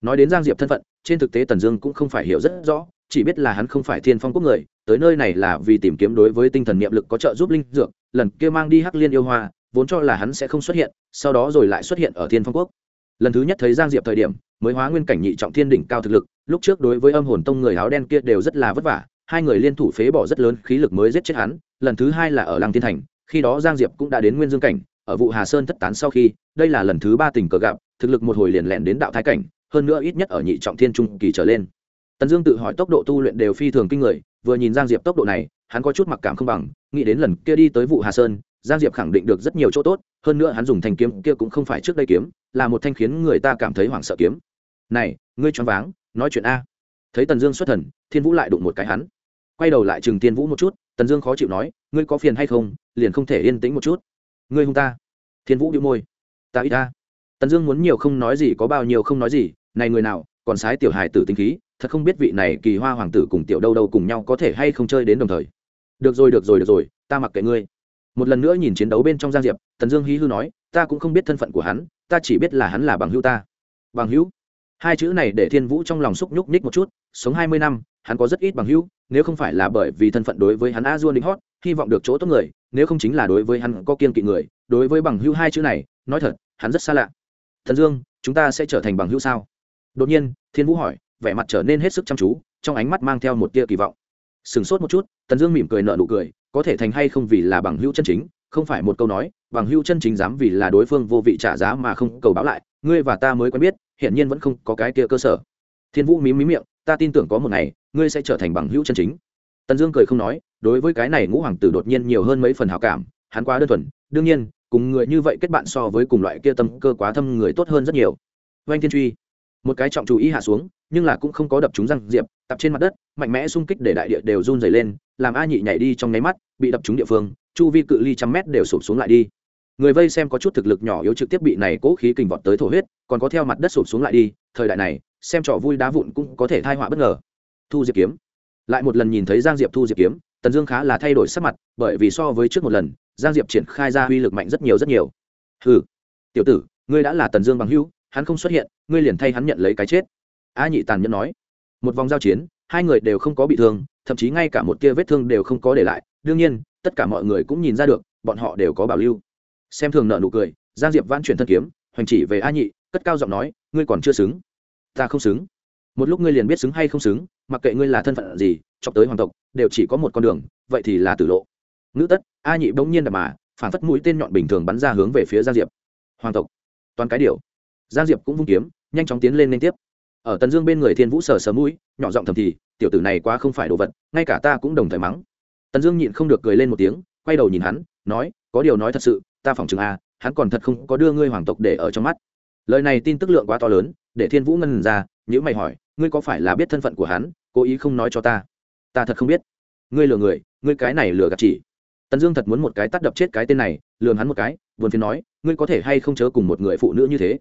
Nói đến giang diệp thân phận, trên thực tế tần dương cũng không phải hiểu rất rõ chỉ biết là hắn không phải thiên phong quốc người, tới nơi này là vì tìm kiếm đối với tinh thần niệm lực có trợ giúp linh dược, lần kia mang đi hắc liên yêu hoa, vốn cho là hắn sẽ không xuất hiện, sau đó rồi lại xuất hiện ở thiên phong quốc. Lần thứ nhất thấy giang diệp thời điểm, mới hóa nguyên cảnh nhị trọng thiên đỉnh cao thực lực, lúc trước đối với âm hồn tông người áo đen kia đều rất là vất vả, hai người liên thủ phế bỏ rất lớn khí lực mới giết chết hắn, lần thứ hai là ở làng thiên thành, khi đó giang diệp cũng đã đến nguyên dương cảnh, ở vụ hà sơn thất tán sau khi, đây là lần thứ ba tình cờ gặp, thực lực một hồi liền lẹn đến đạo thái cảnh, hơn nữa ít nhất ở nhị trọng thiên trung kỳ trở lên tần dương tự hỏi tốc độ tu luyện đều phi thường kinh người, vừa nhìn giang diệp tốc độ này, hắn có chút mặc cảm không bằng, nghĩ đến lần kia đi tới vụ hà sơn, giang diệp khẳng định được rất nhiều chỗ tốt, hơn nữa hắn dùng thanh kiếm kia cũng không phải trước đây kiếm, là một thanh khiến người ta cảm thấy hoảng sợ kiếm. Này, ngươi choáng váng, nói chuyện a. Thấy tần dương xuất thần, thiên vũ lại đụng một cái hắn. Quay đầu lại chừng thiên vũ một chút, tần dương khó chịu nói, ngươi có phiền hay không, liền không thể yên tĩnh một chút. Ngươi hung ta. Thiên vũ đĩu môi. Ta ít ta tần dương muốn nhiều không nói gì, có bao nhiêu không nói gì, này người nào còn sái tiểu hài tử tinh khí, thật không biết vị này kỳ hoa hoàng tử cùng tiểu đâu đâu cùng nhau có thể hay không chơi đến đồng thời. Được rồi được rồi được rồi, ta mặc kệ ngươi. Một lần nữa nhìn chiến đấu bên trong giang diệp, tần dương hí hư nói, ta cũng không biết thân phận của hắn, ta chỉ biết là hắn là bằng hữu ta. Bằng hữu? Hai chữ này để thiên vũ trong lòng xúc nhúc ních một chút, sống hai mươi năm, hắn có rất ít bằng hữu, nếu không phải là bởi vì thân phận đối với hắn a dua đính hót, hy vọng được chỗ tốt người, nếu không chính là đối với hắn có kiên kỵ người, đối với bằng hữu hai chữ này, nói thật, hắn rất xa lạ. Thần dương, chúng ta sẽ trở thành bằng hữu sao? Đột nhiên, thiên vũ hỏi, vẻ mặt trở nên hết sức chăm chú, trong ánh mắt mang theo một tia kỳ vọng. Sửng sốt một chút, tần dương mỉm cười nợ nụ cười, có thể thành hay không vì là bằng hữu chân chính, không phải một câu nói, bằng hữu chân chính dám vì là đối phương vô vị trả giá mà không cầu báo lại, ngươi và ta mới quen biết hiện nhiên vẫn không có cái kia cơ sở. Thiên vũ mím mím miệng, ta tin tưởng có một ngày, ngươi sẽ trở thành bằng hữu chân chính. Tần dương cười không nói, đối với cái này ngũ hoàng tử đột nhiên nhiều hơn mấy phần hào cảm, hắn quá đơn thuần, đương nhiên, cùng người như vậy kết bạn so với cùng loại kia tâm cơ quá thâm người tốt hơn rất nhiều. Oanh thiên truy một cái trọng chú ý hạ xuống, nhưng là cũng không có đập trúng răng diệp, tập trên mặt đất, mạnh mẽ xung kích để đại địa đều run dày lên, làm a nhị nhảy đi trong nháy mắt, bị đập trúng địa phương, chu vi cự ly trăm mét đều sụp xuống lại đi. Người vây xem có chút thực lực nhỏ yếu trực tiếp bị này cố khí kình vọt tới thổ huyết, còn có theo mặt đất sụp xuống lại đi, thời đại này, xem trò vui đá vụn cũng có thể thai họa bất ngờ. Thu diệp kiếm. Lại một lần nhìn thấy giang diệp thu diệp kiếm, tần dương khá là thay đổi sắc mặt, bởi vì so với trước một lần, giang diệp triển khai ra uy lực mạnh rất nhiều rất nhiều. Hừ. Tiểu tử, ngươi đã là tần dương bằng hữu, hắn không xuất hiện ngươi liền thay hắn nhận lấy cái chết. A nhị tàn nhẫn nói. Một vòng giao chiến, hai người đều không có bị thương, thậm chí ngay cả một kia vết thương đều không có để lại. Đương nhiên, tất cả mọi người cũng nhìn ra được, bọn họ đều có bảo lưu. Xem thường nợ nụ cười, giang diệp vãn chuyển thân kiếm, hoành chỉ về a nhị, cất cao giọng nói, ngươi còn chưa xứng. Ta không xứng. Một lúc ngươi liền biết xứng hay không xứng, mặc kệ ngươi là thân phận gì, chọc tới hoàng tộc, đều chỉ có một con đường, vậy thì là tử lộ. Ngữ tất, a nhị bỗng nhiên đập mà phản phất mũi tên nhọn bình thường bắn ra hướng về phía giang diệp. Hoàng tộc toàn cái điều. Giang diệp cũng vung kiếm nhanh chóng tiến lên liên tiếp. Ở tần dương bên người thiên vũ sờ sờ mũi, nhỏ giọng thầm thì, tiểu tử này quá không phải đồ vật, ngay cả ta cũng đồng thời mắng. Tần dương nhịn không được cười lên một tiếng, quay đầu nhìn hắn, nói, có điều nói thật sự, ta phỏng chừng a hắn còn thật không có đưa ngươi hoàng tộc để ở trong mắt. Lời này tin tức lượng quá to lớn, để thiên vũ ngân ra nhữ mày hỏi, ngươi có phải là biết thân phận của hắn, cố ý không nói cho ta? Ta thật không biết. Ngươi lừa người, ngươi cái này lừa gạt chỉ. Tần dương thật muốn một cái tắt đập chết cái tên này lường hắn một cái, buồn phiền nói, ngươi có thể hay không chớ cùng một người phụ nữ như thế?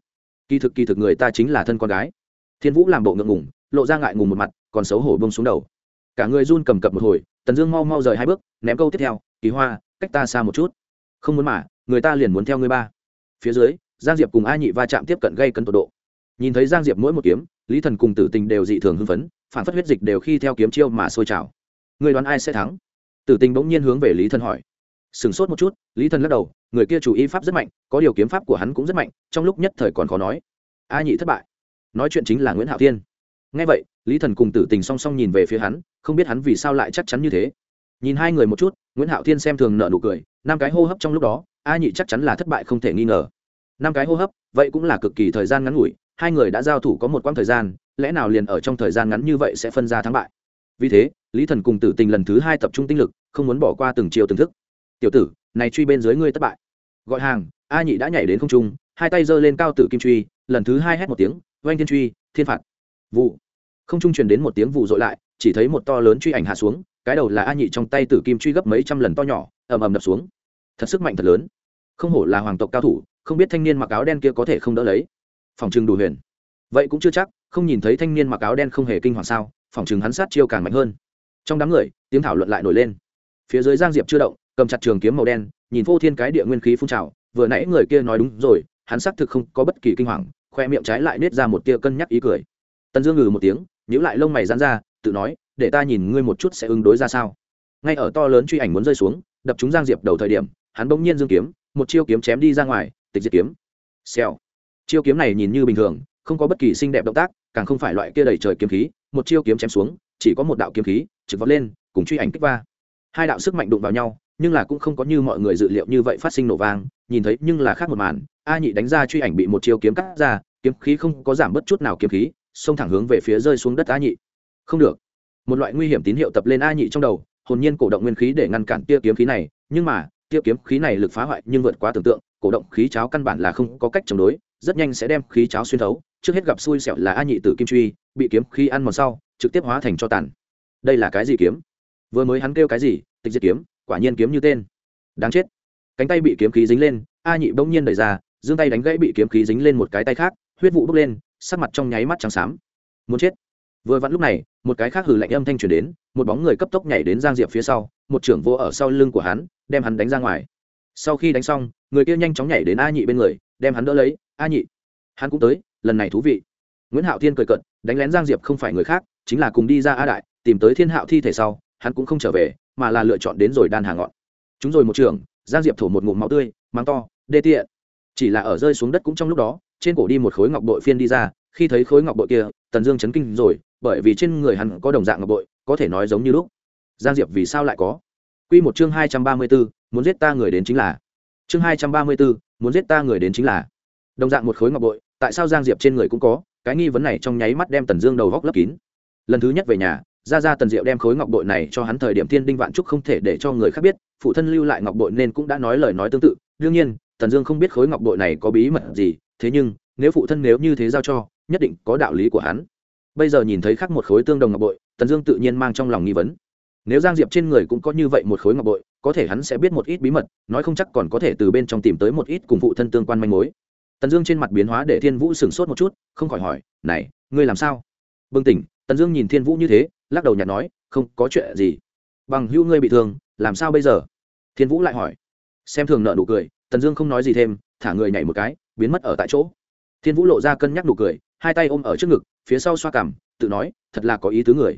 Kỳ thực kỳ thực người ta chính là thân con gái. Thiên vũ làm bộ ngượng ngùng, lộ ra ngại ngùng một mặt, còn xấu hổ bông xuống đầu. Cả người run cầm cập một hồi, tần dương mau mau rời hai bước, ném câu tiếp theo, kỳ hoa, cách ta xa một chút. Không muốn mà, người ta liền muốn theo ngươi ba. Phía dưới, giang diệp cùng a nhị va chạm tiếp cận gây cân tột độ. Nhìn thấy giang diệp mỗi một kiếm, lý thần cùng tử tình đều dị thường hưng phấn, phản phất huyết dịch đều khi theo kiếm chiêu mà sôi trào. Người đoán ai sẽ thắng? Tử tình bỗng nhiên hướng về lý thần hỏi sửng sốt một chút, lý thần lắc đầu, người kia chủ y pháp rất mạnh, có điều kiếm pháp của hắn cũng rất mạnh, trong lúc nhất thời còn khó nói. A nhị thất bại. Nói chuyện chính là nguyễn hạo thiên. Ngay vậy, lý thần cùng tử tình song song nhìn về phía hắn, không biết hắn vì sao lại chắc chắn như thế. Nhìn hai người một chút, nguyễn hạo thiên xem thường nợ nụ cười, năm cái hô hấp trong lúc đó, a nhị chắc chắn là thất bại không thể nghi ngờ. Năm cái hô hấp, vậy cũng là cực kỳ thời gian ngắn ngủi, hai người đã giao thủ có một quãng thời gian, lẽ nào liền ở trong thời gian ngắn như vậy sẽ phân ra thắng bại? Vì thế, lý thần cùng tử tình lần thứ hai tập trung tinh lực, không muốn bỏ qua từng chiều từng thức tiểu tử, này truy bên dưới ngươi thất bại. Gọi hàng, a nhị đã nhảy đến không trung, hai tay giơ lên cao tử kim truy, lần thứ hai hét một tiếng, oanh thiên truy, thiên phạt. Vụ. Không trung truyền đến một tiếng vụ dội lại, chỉ thấy một to lớn truy ảnh hạ xuống, cái đầu là a nhị trong tay tử kim truy gấp mấy trăm lần to nhỏ, ầm ầm đập xuống. Thật sức mạnh thật lớn. Không hổ là hoàng tộc cao thủ, không biết thanh niên mặc áo đen kia có thể không đỡ lấy. Phòng trừng đủ huyền. Vậy cũng chưa chắc, không nhìn thấy thanh niên mặc áo đen không hề kinh hoàng sao, phòng Trừng hắn sát chiêu càng mạnh hơn. Trong đám người, tiếng thảo luận lại nổi lên. Phía dưới giang diệp chưa động cầm chặt trường kiếm màu đen, nhìn vô thiên cái địa nguyên khí phun trào, vừa nãy người kia nói đúng rồi, hắn xác thực không có bất kỳ kinh hoàng, khoe miệng trái lại nết ra một tia cân nhắc ý cười. Tần dương ngừ một tiếng nhữ lại lông mày dán ra, tự nói, để ta nhìn ngươi một chút sẽ ứng đối ra sao. Ngay ở to lớn truy ảnh muốn rơi xuống, đập chúng giang diệp đầu thời điểm, hắn bỗng nhiên dương kiếm, một chiêu kiếm chém đi ra ngoài, tịch diệt kiếm. Xèo. Chiêu kiếm này nhìn như bình thường, không có bất kỳ xinh đẹp động tác, càng không phải loại kia đầy trời kiếm khí, một chiêu kiếm chém xuống, chỉ có một đạo kiếm khí trực vọt lên, cùng truy ảnh kích va. Hai đạo sức mạnh đụng vào nhau nhưng là cũng không có như mọi người dự liệu như vậy phát sinh nổ vang, nhìn thấy nhưng là khác một màn, a nhị đánh ra truy ảnh bị một chiêu kiếm cắt ra, kiếm khí không có giảm bất chút nào kiếm khí, xông thẳng hướng về phía rơi xuống đất a nhị. Không được. Một loại nguy hiểm tín hiệu tập lên a nhị trong đầu, hồn nhiên cổ động nguyên khí để ngăn cản tia kiếm khí này, nhưng mà, tia kiếm khí này lực phá hoại nhưng vượt quá tưởng tượng, cổ động khí cháo căn bản là không có cách chống đối, rất nhanh sẽ đem khí cháo xuyên thấu, trước hết gặp xui xẻo là a nhị tử kim truy, bị kiếm khí ăn mòn sau, trực tiếp hóa thành cho tàn. Đây là cái gì kiếm? Vừa mới hắn kêu cái gì? Tịch diệt kiếm quả nhiên kiếm như tên. Đáng chết. Cánh tay bị kiếm khí dính lên, a nhị bỗng nhiên đẩy ra, giương tay đánh gãy bị kiếm khí dính lên một cái tay khác, huyết vụ bốc lên, sắc mặt trong nháy mắt trắng xám. Muốn chết. Vừa vặn lúc này, một cái khác hử lạnh âm thanh truyền đến, một bóng người cấp tốc nhảy đến giang diệp phía sau, một trưởng vô ở sau lưng của hắn, đem hắn đánh ra ngoài. Sau khi đánh xong, người kia nhanh chóng nhảy đến a nhị bên người, đem hắn đỡ lấy, a nhị, hắn cũng tới, lần này thú vị. Nguyễn hạo thiên cười cận đánh lén giang diệp không phải người khác, chính là cùng đi ra a đại, tìm tới thiên hạo thi thể sau, hắn cũng không trở về mà là lựa chọn đến rồi đan hà ngọn. Chúng rồi một trường, giang diệp thổ một ngụm máu tươi mang to, đê tiện. Chỉ là ở rơi xuống đất cũng trong lúc đó, trên cổ đi một khối ngọc bội phiên đi ra, khi thấy khối ngọc bội kia, tần dương chấn kinh rồi, bởi vì trên người hắn có đồng dạng ngọc bội, có thể nói giống như lúc. Giang diệp vì sao lại có? Q một chương hai trăm ba mươi b ố muốn giết ta người đến chính là. Chương hai trăm ba mươi b ố muốn giết ta người đến chính là. Đồng dạng một khối ngọc bội, tại sao giang diệp trên người cũng có? Cái nghi vấn này trong nháy mắt đem tần dương đầu góc lấp kín. Lần thứ nhất về nhà ra ra tần diệu đem khối ngọc bội này cho hắn thời điểm thiên đinh vạn trúc không thể để cho người khác biết, phụ thân lưu lại ngọc bội nên cũng đã nói lời nói tương tự. Đương nhiên, tần dương không biết khối ngọc bội này có bí mật gì, thế nhưng, nếu phụ thân nếu như thế giao cho, nhất định có đạo lý của hắn. Bây giờ nhìn thấy khác một khối tương đồng ngọc bội, tần dương tự nhiên mang trong lòng nghi vấn. Nếu giang diệp trên người cũng có như vậy một khối ngọc bội, có thể hắn sẽ biết một ít bí mật, nói không chắc còn có thể từ bên trong tìm tới một ít cùng phụ thân tương quan manh mối. Tần dương trên mặt biến hóa để thiên vũ sửng sốt một chút, không khỏi hỏi, này, ngươi làm sao? Bừng tỉnh tần dương nhìn thiên vũ như thế, lắc đầu nhạt nói, không có chuyện gì. Bằng hữu ngươi bị thương, làm sao bây giờ? Thiên vũ lại hỏi. Xem thường nợ nụ cười, tần dương không nói gì thêm, thả người nhảy một cái, biến mất ở tại chỗ. Thiên vũ lộ ra cân nhắc nụ cười, hai tay ôm ở trước ngực, phía sau xoa cằm, tự nói, thật là có ý tứ người.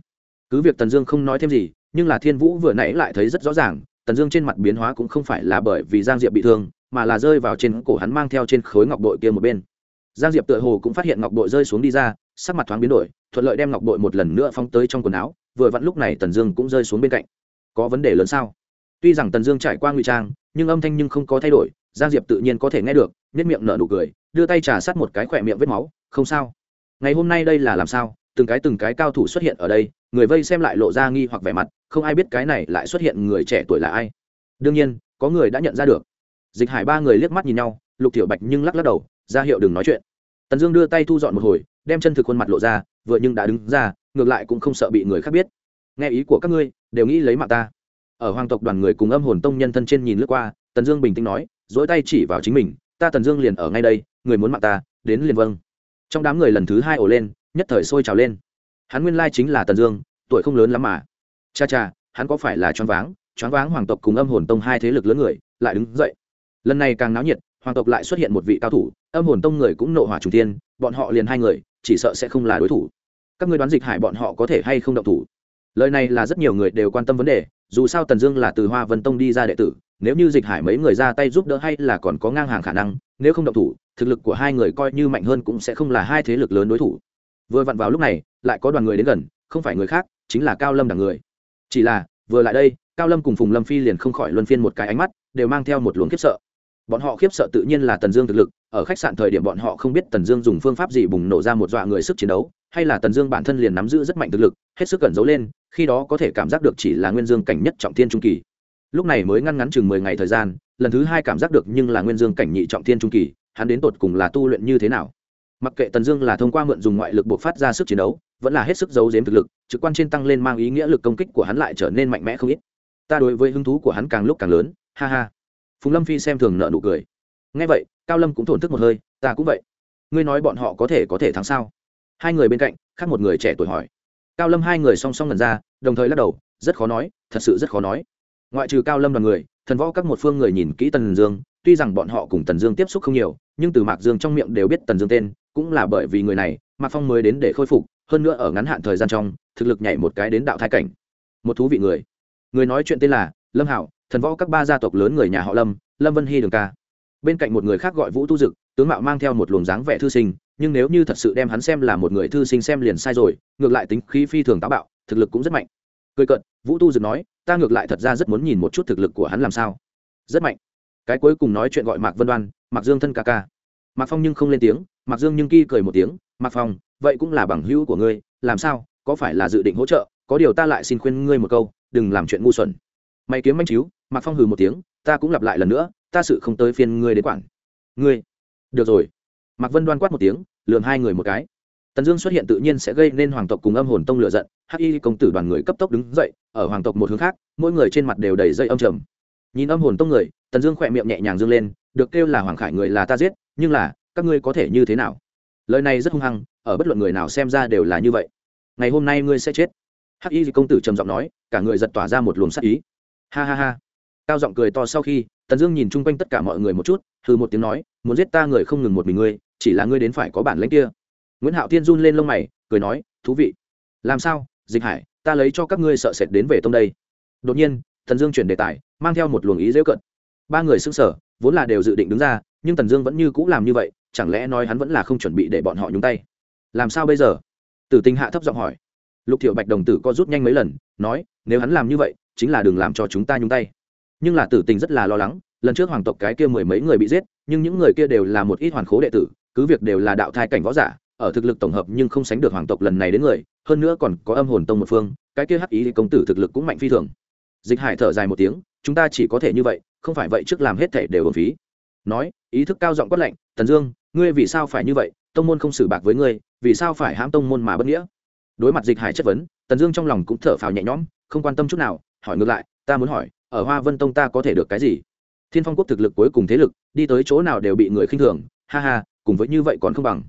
Cứ việc tần dương không nói thêm gì, nhưng là thiên vũ vừa nãy lại thấy rất rõ ràng, tần dương trên mặt biến hóa cũng không phải là bởi vì giang diệp bị thương, mà là rơi vào trên cổ hắn mang theo trên khối ngọc bội kia một bên. Giang diệp tựa hồ cũng phát hiện ngọc bội rơi xuống đi ra sắc mặt thoáng biến đổi, thuận lợi đem ngọc bội một lần nữa phong tới trong quần áo, vừa vặn lúc này tần dương cũng rơi xuống bên cạnh. Có vấn đề lớn sao? Tuy rằng tần dương trải qua ngụy trang, nhưng âm thanh nhưng không có thay đổi, giang diệp tự nhiên có thể nghe được nhất miệng nở nụ cười, đưa tay trà sát một cái khỏe miệng vết máu, không sao. Ngày hôm nay đây là làm sao? Từng cái từng cái cao thủ xuất hiện ở đây, người vây xem lại lộ ra nghi hoặc vẻ mặt, không ai biết cái này lại xuất hiện người trẻ tuổi là ai. Đương nhiên, có người đã nhận ra được. Dịch hải ba người liếc mắt nhìn nhau, lục tiểu bạch nhưng lắc lắc đầu, ra hiệu đừng nói chuyện. Tần dương đưa tay thu dọn một hồi đem chân thực khuôn mặt lộ ra, vừa nhưng đã đứng ra, ngược lại cũng không sợ bị người khác biết. Nghe ý của các ngươi, đều nghĩ lấy mạng ta. Ở hoàng tộc đoàn người cùng âm hồn tông nhân thân trên nhìn lướt qua, tần dương bình tĩnh nói, dỗi tay chỉ vào chính mình, ta tần dương liền ở ngay đây, người muốn mạng ta, đến liền vâng. Trong đám người lần thứ hai ổ lên, nhất thời sôi trào lên. Hắn nguyên lai chính là tần dương, tuổi không lớn lắm mà. Cha cha, hắn có phải là choáng váng? Choáng váng hoàng tộc cùng âm hồn tông hai thế lực lớn người, lại đứng dậy. Lần này càng náo nhiệt, hoàng tộc lại xuất hiện một vị cao thủ, âm hồn tông người cũng nộ hỏa trung tiên bọn họ liền hai người chỉ sợ sẽ không là đối thủ. Các người đoán dịch hải bọn họ có thể hay không động thủ? Lời này là rất nhiều người đều quan tâm vấn đề, dù sao tần dương là từ hoa vân tông đi ra đệ tử, nếu như dịch hải mấy người ra tay giúp đỡ hay là còn có ngang hàng khả năng, nếu không động thủ, thực lực của hai người coi như mạnh hơn cũng sẽ không là hai thế lực lớn đối thủ. Vừa vặn vào lúc này, lại có đoàn người đến gần, không phải người khác, chính là cao lâm đằng người. Chỉ là, vừa lại đây, cao lâm cùng phùng lâm phi liền không khỏi luân phiên một cái ánh mắt, đều mang theo một luồng khiếp sợ. Bọn họ khiếp sợ tự nhiên là tần dương thực lực ở khách sạn thời điểm bọn họ không biết tần dương dùng phương pháp gì bùng nổ ra một dọa người sức chiến đấu, hay là tần dương bản thân liền nắm giữ rất mạnh thực lực, hết sức cẩn giấu lên, khi đó có thể cảm giác được chỉ là nguyên dương cảnh nhất trọng thiên trung kỳ. Lúc này mới ngăn ngắn chừng mười ngày thời gian, lần thứ hai cảm giác được nhưng là nguyên dương cảnh nhị trọng thiên trung kỳ, hắn đến tột cùng là tu luyện như thế nào? Mặc kệ tần dương là thông qua mượn dùng ngoại lực buộc phát ra sức chiến đấu, vẫn là hết sức giấu giếm thực lực, trực quan trên tăng lên mang ý nghĩa lực công kích của hắn lại trở nên mạnh mẽ không ít. Ta đối với hứng thú của hắn càng lúc càng lớn, ha ha. Phùng lâm phi xem thường nợ nụ cười ngay vậy, cao lâm cũng thổn thức một hơi, ta cũng vậy. Ngươi nói bọn họ có thể có thể thắng sao? Hai người bên cạnh, khác một người trẻ tuổi hỏi. Cao lâm hai người song song lần ra, đồng thời lắc đầu, rất khó nói, thật sự rất khó nói. Ngoại trừ cao lâm đoàn người, thần võ các một phương người nhìn kỹ tần dương, tuy rằng bọn họ cùng tần dương tiếp xúc không nhiều, nhưng từ mạc dương trong miệng đều biết tần dương tên, cũng là bởi vì người này, mạc phong mới đến để khôi phục, hơn nữa ở ngắn hạn thời gian trong, thực lực nhảy một cái đến đạo thai cảnh. Một thú vị người. Người nói chuyện tên là lâm hảo, thần võ các ba gia tộc lớn người nhà họ lâm lâm vân hy đường ca bên cạnh một người khác gọi vũ tu dực, tướng mạo mang theo một luồng dáng vẻ thư sinh, nhưng nếu như thật sự đem hắn xem là một người thư sinh xem liền sai rồi, ngược lại tính khí phi thường táo bạo, thực lực cũng rất mạnh. Cười cận vũ tu dực nói, ta ngược lại thật ra rất muốn nhìn một chút thực lực của hắn làm sao. Rất mạnh. Cái cuối cùng nói chuyện gọi mạc vân đoan, mạc dương thân ca ca. Mạc phong nhưng không lên tiếng, mạc dương nhưng ky cười một tiếng, mạc phong, vậy cũng là bằng hữu của ngươi, làm sao, có phải là dự định hỗ trợ? Có điều ta lại xin khuyên ngươi một câu, đừng làm chuyện ngu xuẩn. Mày kiếm manh chiếu. Mạc phong hừ một tiếng ta cũng lặp lại lần nữa, ta sự không tới phiên ngươi đến quản. Ngươi, được rồi. Mạc vân đoan quát một tiếng lường hai người một cái. Tần dương xuất hiện tự nhiên sẽ gây nên hoàng tộc cùng âm hồn tông lựa giận, hắc y công tử đoàn người cấp tốc đứng dậy, ở hoàng tộc một hướng khác, mỗi người trên mặt đều đầy dây âm trầm. Nhìn âm hồn tông người, tần dương khỏe miệng nhẹ nhàng dương lên, được kêu là hoàng khải người là ta giết, nhưng là, các ngươi có thể như thế nào? Lời này rất hung hăng, ở bất luận người nào xem ra đều là như vậy. Ngày hôm nay ngươi sẽ chết. Hắc y công tử trầm giọng nói, cả người giật tỏa ra một luồng sắc ý. Ha ha ha cao giọng cười to sau khi, tần dương nhìn chung quanh tất cả mọi người một chút, hừ một tiếng nói, muốn giết ta người không ngừng một mình ngươi, chỉ là ngươi đến phải có bản lãnh kia. Nguyễn hạo thiên run lên lông mày, cười nói, thú vị. Làm sao? Dịch hải, ta lấy cho các ngươi sợ sệt đến về tông đây. Đột nhiên, tần dương chuyển đề tài, mang theo một luồng ý dễ cận. Ba người xưng sở vốn là đều dự định đứng ra, nhưng tần dương vẫn như cũ làm như vậy, chẳng lẽ nói hắn vẫn là không chuẩn bị để bọn họ nhúng tay? Làm sao bây giờ? Tử tình hạ thấp giọng hỏi. Lục thiệu bạch đồng tử co rút nhanh mấy lần, nói, nếu hắn làm như vậy, chính là đừng làm cho chúng ta nhúng tay nhưng là tử tình rất là lo lắng, lần trước hoàng tộc cái kia mười mấy người bị giết, nhưng những người kia đều là một ít hoàn khố đệ tử, cứ việc đều là đạo thai cảnh võ giả, ở thực lực tổng hợp nhưng không sánh được hoàng tộc lần này đến người, hơn nữa còn có âm hồn tông một phương, cái kia hắc ý công tử thực lực cũng mạnh phi thường. Dịch hải thở dài một tiếng, chúng ta chỉ có thể như vậy, không phải vậy trước làm hết thể đều ổn phí. Nói, ý thức cao giọng quát lạnh, tần dương, ngươi vì sao phải như vậy? Tông môn không xử bạc với ngươi, vì sao phải hãm tông môn mà bất nghĩa? Đối mặt dịch hải chất vấn, tần dương trong lòng cũng thở phào nhẹ nhõm, không quan tâm chút nào, hỏi ngược lại, ta muốn hỏi ở hoa vân tông ta có thể được cái gì? Thiên phong quốc thực lực cuối cùng thế lực, đi tới chỗ nào đều bị người khinh thường, ha ha, cùng với như vậy còn không bằng.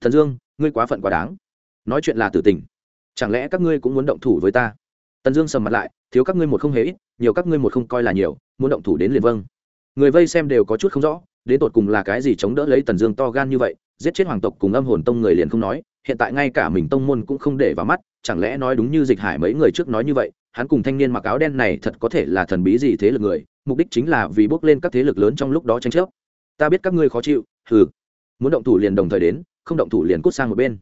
Thần dương, ngươi quá phận quá đáng. Nói chuyện là tử tình. Chẳng lẽ các ngươi cũng muốn động thủ với ta? Tần dương sầm mặt lại, thiếu các ngươi một không hề ít, nhiều các ngươi một không coi là nhiều, muốn động thủ đến liền vâng. Người vây xem đều có chút không rõ, đến tột cùng là cái gì chống đỡ lấy tần dương to gan như vậy, giết chết hoàng tộc cùng âm hồn tông người liền không nói, hiện tại ngay cả mình tông môn cũng không để vào mắt, chẳng lẽ nói đúng như dịch hải mấy người trước nói như vậy hắn cùng thanh niên mặc áo đen này thật có thể là thần bí gì thế lực người, mục đích chính là vì bước lên các thế lực lớn trong lúc đó tranh chấp. Ta biết các ngươi khó chịu, hừ. Muốn động thủ liền đồng thời đến, không động thủ liền cút sang một bên.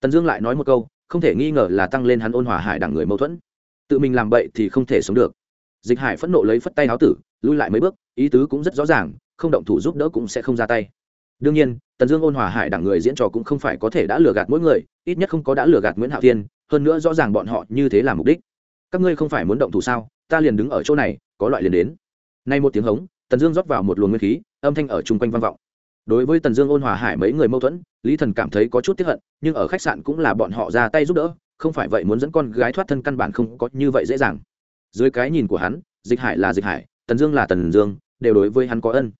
Tần dương lại nói một câu, không thể nghi ngờ là tăng lên hắn ôn hòa hải đẳng người mâu thuẫn. Tự mình làm bậy thì không thể sống được. Dịch hải phẫn nộ lấy phất tay áo tử, lui lại mấy bước, ý tứ cũng rất rõ ràng, không động thủ giúp đỡ cũng sẽ không ra tay. Đương nhiên, tần dương ôn hòa hải đẳng người diễn trò cũng không phải có thể đã lừa gạt mỗi người, ít nhất không có đã lừa gạt nguyễn hạo thiên, hơn nữa rõ ràng bọn họ như thế là mục đích các ngươi không phải muốn động thủ sao? Ta liền đứng ở chỗ này, có loại liền đến. Nay một tiếng hống, tần dương rót vào một luồng nguyên khí, âm thanh ở chung quanh vang vọng. Đối với tần dương ôn hòa hải mấy người mâu thuẫn, lý thần cảm thấy có chút tiếp hận, nhưng ở khách sạn cũng là bọn họ ra tay giúp đỡ, không phải vậy muốn dẫn con gái thoát thân căn bản không có như vậy dễ dàng. Dưới cái nhìn của hắn, dịch hải là dịch hải, tần dương là tần dương, đều đối với hắn có ân.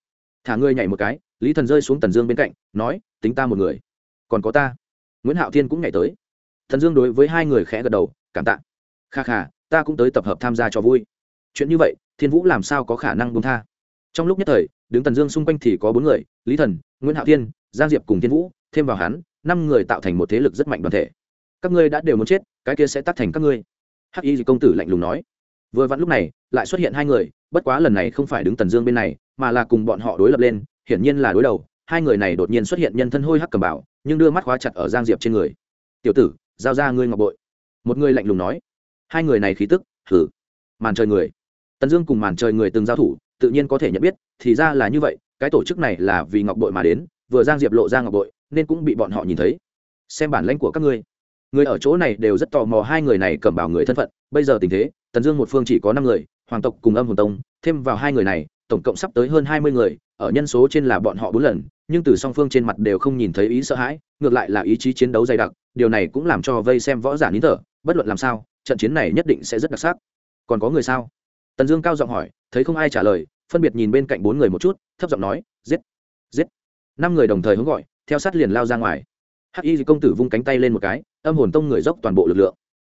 Thả ngươi nhảy một cái, lý thần rơi xuống tần dương bên cạnh, nói, tính ta một người. Còn có ta. Nguyễn hạo thiên cũng nhảy tới. Thần dương đối với hai người khẽ gật đầu, cảm tạ. Kha kha ta cũng tới tập hợp tham gia cho vui. Chuyện như vậy, thiên vũ làm sao có khả năng bông tha? Trong lúc nhất thời, đứng tần dương xung quanh thì có bốn người, lý thần, nguyễn hạo thiên, giang diệp cùng thiên vũ, thêm vào hắn, năm người tạo thành một thế lực rất mạnh đoàn thể. Các ngươi đã đều muốn chết, cái kia sẽ tắt thành các ngươi. Hắc y công tử lạnh lùng nói. Vừa vặn lúc này, lại xuất hiện hai người, bất quá lần này không phải đứng tần dương bên này, mà là cùng bọn họ đối lập lên, hiển nhiên là đối đầu. Hai người này đột nhiên xuất hiện nhân thân hôi hắc cầm bảo, nhưng đưa mắt khóa chặt ở giang diệp trên người. Tiểu tử, giao ra ngươi ngọc bội. Một người lạnh lùng nói hai người này khí tức thử màn trời người. Tần dương cùng màn trời người từng giao thủ, tự nhiên có thể nhận biết, thì ra là như vậy, cái tổ chức này là vì ngọc bội mà đến, vừa giang diệp lộ ra ngọc bội, nên cũng bị bọn họ nhìn thấy. Xem bản lãnh của các ngươi. Người ở chỗ này đều rất tò mò hai người này cầm bảo người thân phận, bây giờ tình thế, tần dương một phương chỉ có năm người, hoàng tộc cùng âm hồn tông, thêm vào hai người này, tổng cộng sắp tới hơn hai mươi người, ở nhân số trên là bọn họ bốn lần, nhưng từ song phương trên mặt đều không nhìn thấy ý sợ hãi, ngược lại là ý chí chiến đấu dày đặc, điều này cũng làm cho vây xem võ giả nín thở, bất luận làm sao trận chiến này nhất định sẽ rất đặc sắc. Còn có người sao? Tần dương cao giọng hỏi, thấy không ai trả lời, phân biệt nhìn bên cạnh bốn người một chút, thấp giọng nói, giết giết. Năm người đồng thời hướng gọi, theo sát liền lao ra ngoài. Hắc y công tử vung cánh tay lên một cái, âm hồn tông người dốc toàn bộ lực lượng.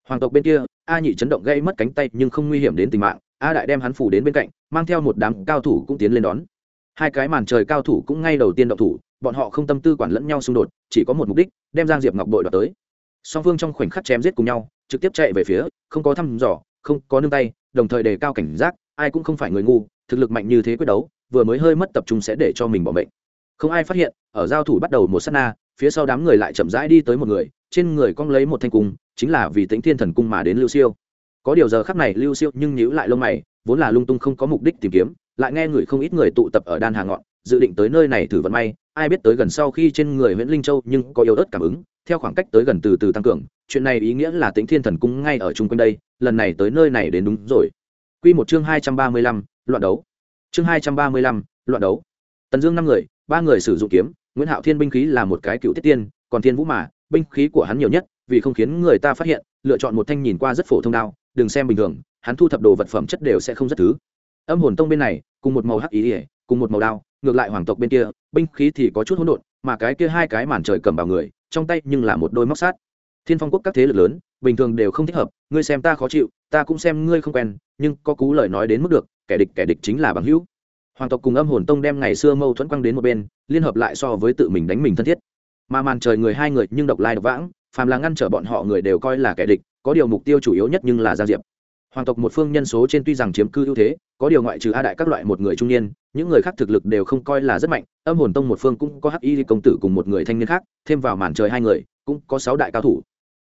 Hoàng tộc bên kia, a nhị chấn động gây mất cánh tay nhưng không nguy hiểm đến tính mạng, a đại đem hắn phủ đến bên cạnh, mang theo một đám cao thủ cũng tiến lên đón. Hai cái màn trời cao thủ cũng ngay đầu tiên động thủ, bọn họ không tâm tư quản lẫn nhau xung đột, chỉ có một mục đích, đem giang diệp ngọc bội đoạt tới. Song phương trong khoảnh khắc chém giết cùng nhau trực tiếp chạy về phía, không có thăm dò, không có nương tay, đồng thời đề cao cảnh giác, ai cũng không phải người ngu, thực lực mạnh như thế quyết đấu, vừa mới hơi mất tập trung sẽ để cho mình bỏ mệnh. Không ai phát hiện, ở giao thủ bắt đầu một s á t na, phía sau đám người lại chậm rãi đi tới một người, trên người cong lấy một thanh cung, chính là vì tính thiên thần cung mà đến lưu siêu. Có điều giờ khắc này lưu siêu nhưng nhíu lại lông mày, vốn là lung tung không có mục đích tìm kiếm, lại nghe người không ít người tụ tập ở đan hà ngọn, dự định tới nơi này thử vận may ai biết tới gần sau khi trên người nguyễn linh châu nhưng có yếu ớt cảm ứng, theo khoảng cách tới gần từ từ tăng cường, chuyện này ý nghĩa là tính thiên thần cung ngay ở chung quanh đây, lần này tới nơi này đến đúng rồi. Quy một chương hai trăm ba mươi lăm, loạn đấu. Chương hai trăm ba mươi lăm, loạn đấu. Tần dương năm người, ba người sử dụng kiếm, nguyễn hạo thiên binh khí là một cái cựu tiết tiên, còn thiên vũ mà, binh khí của hắn nhiều nhất, vì không khiến người ta phát hiện, lựa chọn một thanh nhìn qua rất phổ thông đao, đừng xem bình thường, hắn thu thập đồ vật phẩm chất đều sẽ không rất thứ. Âm hồn tông bên này, cùng một màu hắc ý ỉa cùng một màu đao ngược lại hoàng tộc bên kia, binh khí thì có chút hỗn độn, mà cái kia hai cái màn trời cầm vào người, trong tay nhưng là một đôi móc sát thiên phong quốc các thế lực lớn, bình thường đều không thích hợp, ngươi xem ta khó chịu, ta cũng xem ngươi không quen, nhưng có cú lời nói đến mức được, kẻ địch kẻ địch chính là bằng hữu. Hoàng tộc cùng âm hồn tông đem ngày xưa mâu thuẫn quăng đến một bên, liên hợp lại so với tự mình đánh mình thân thiết. Mà màn trời người hai người nhưng độc lai độc vãng, phàm là ngăn trở bọn họ người đều coi là kẻ địch, có điều mục tiêu chủ yếu nhất nhưng là giang diệp. Hoàng tộc một phương nhân số trên tuy rằng chiếm cư ưu thế, có điều ngoại trừ a đại các loại một người trung niên những người khác thực lực đều không coi là rất mạnh, âm hồn tông một phương cũng có hắc y công tử cùng một người thanh niên khác, thêm vào màn trời hai người, cũng có sáu đại cao thủ.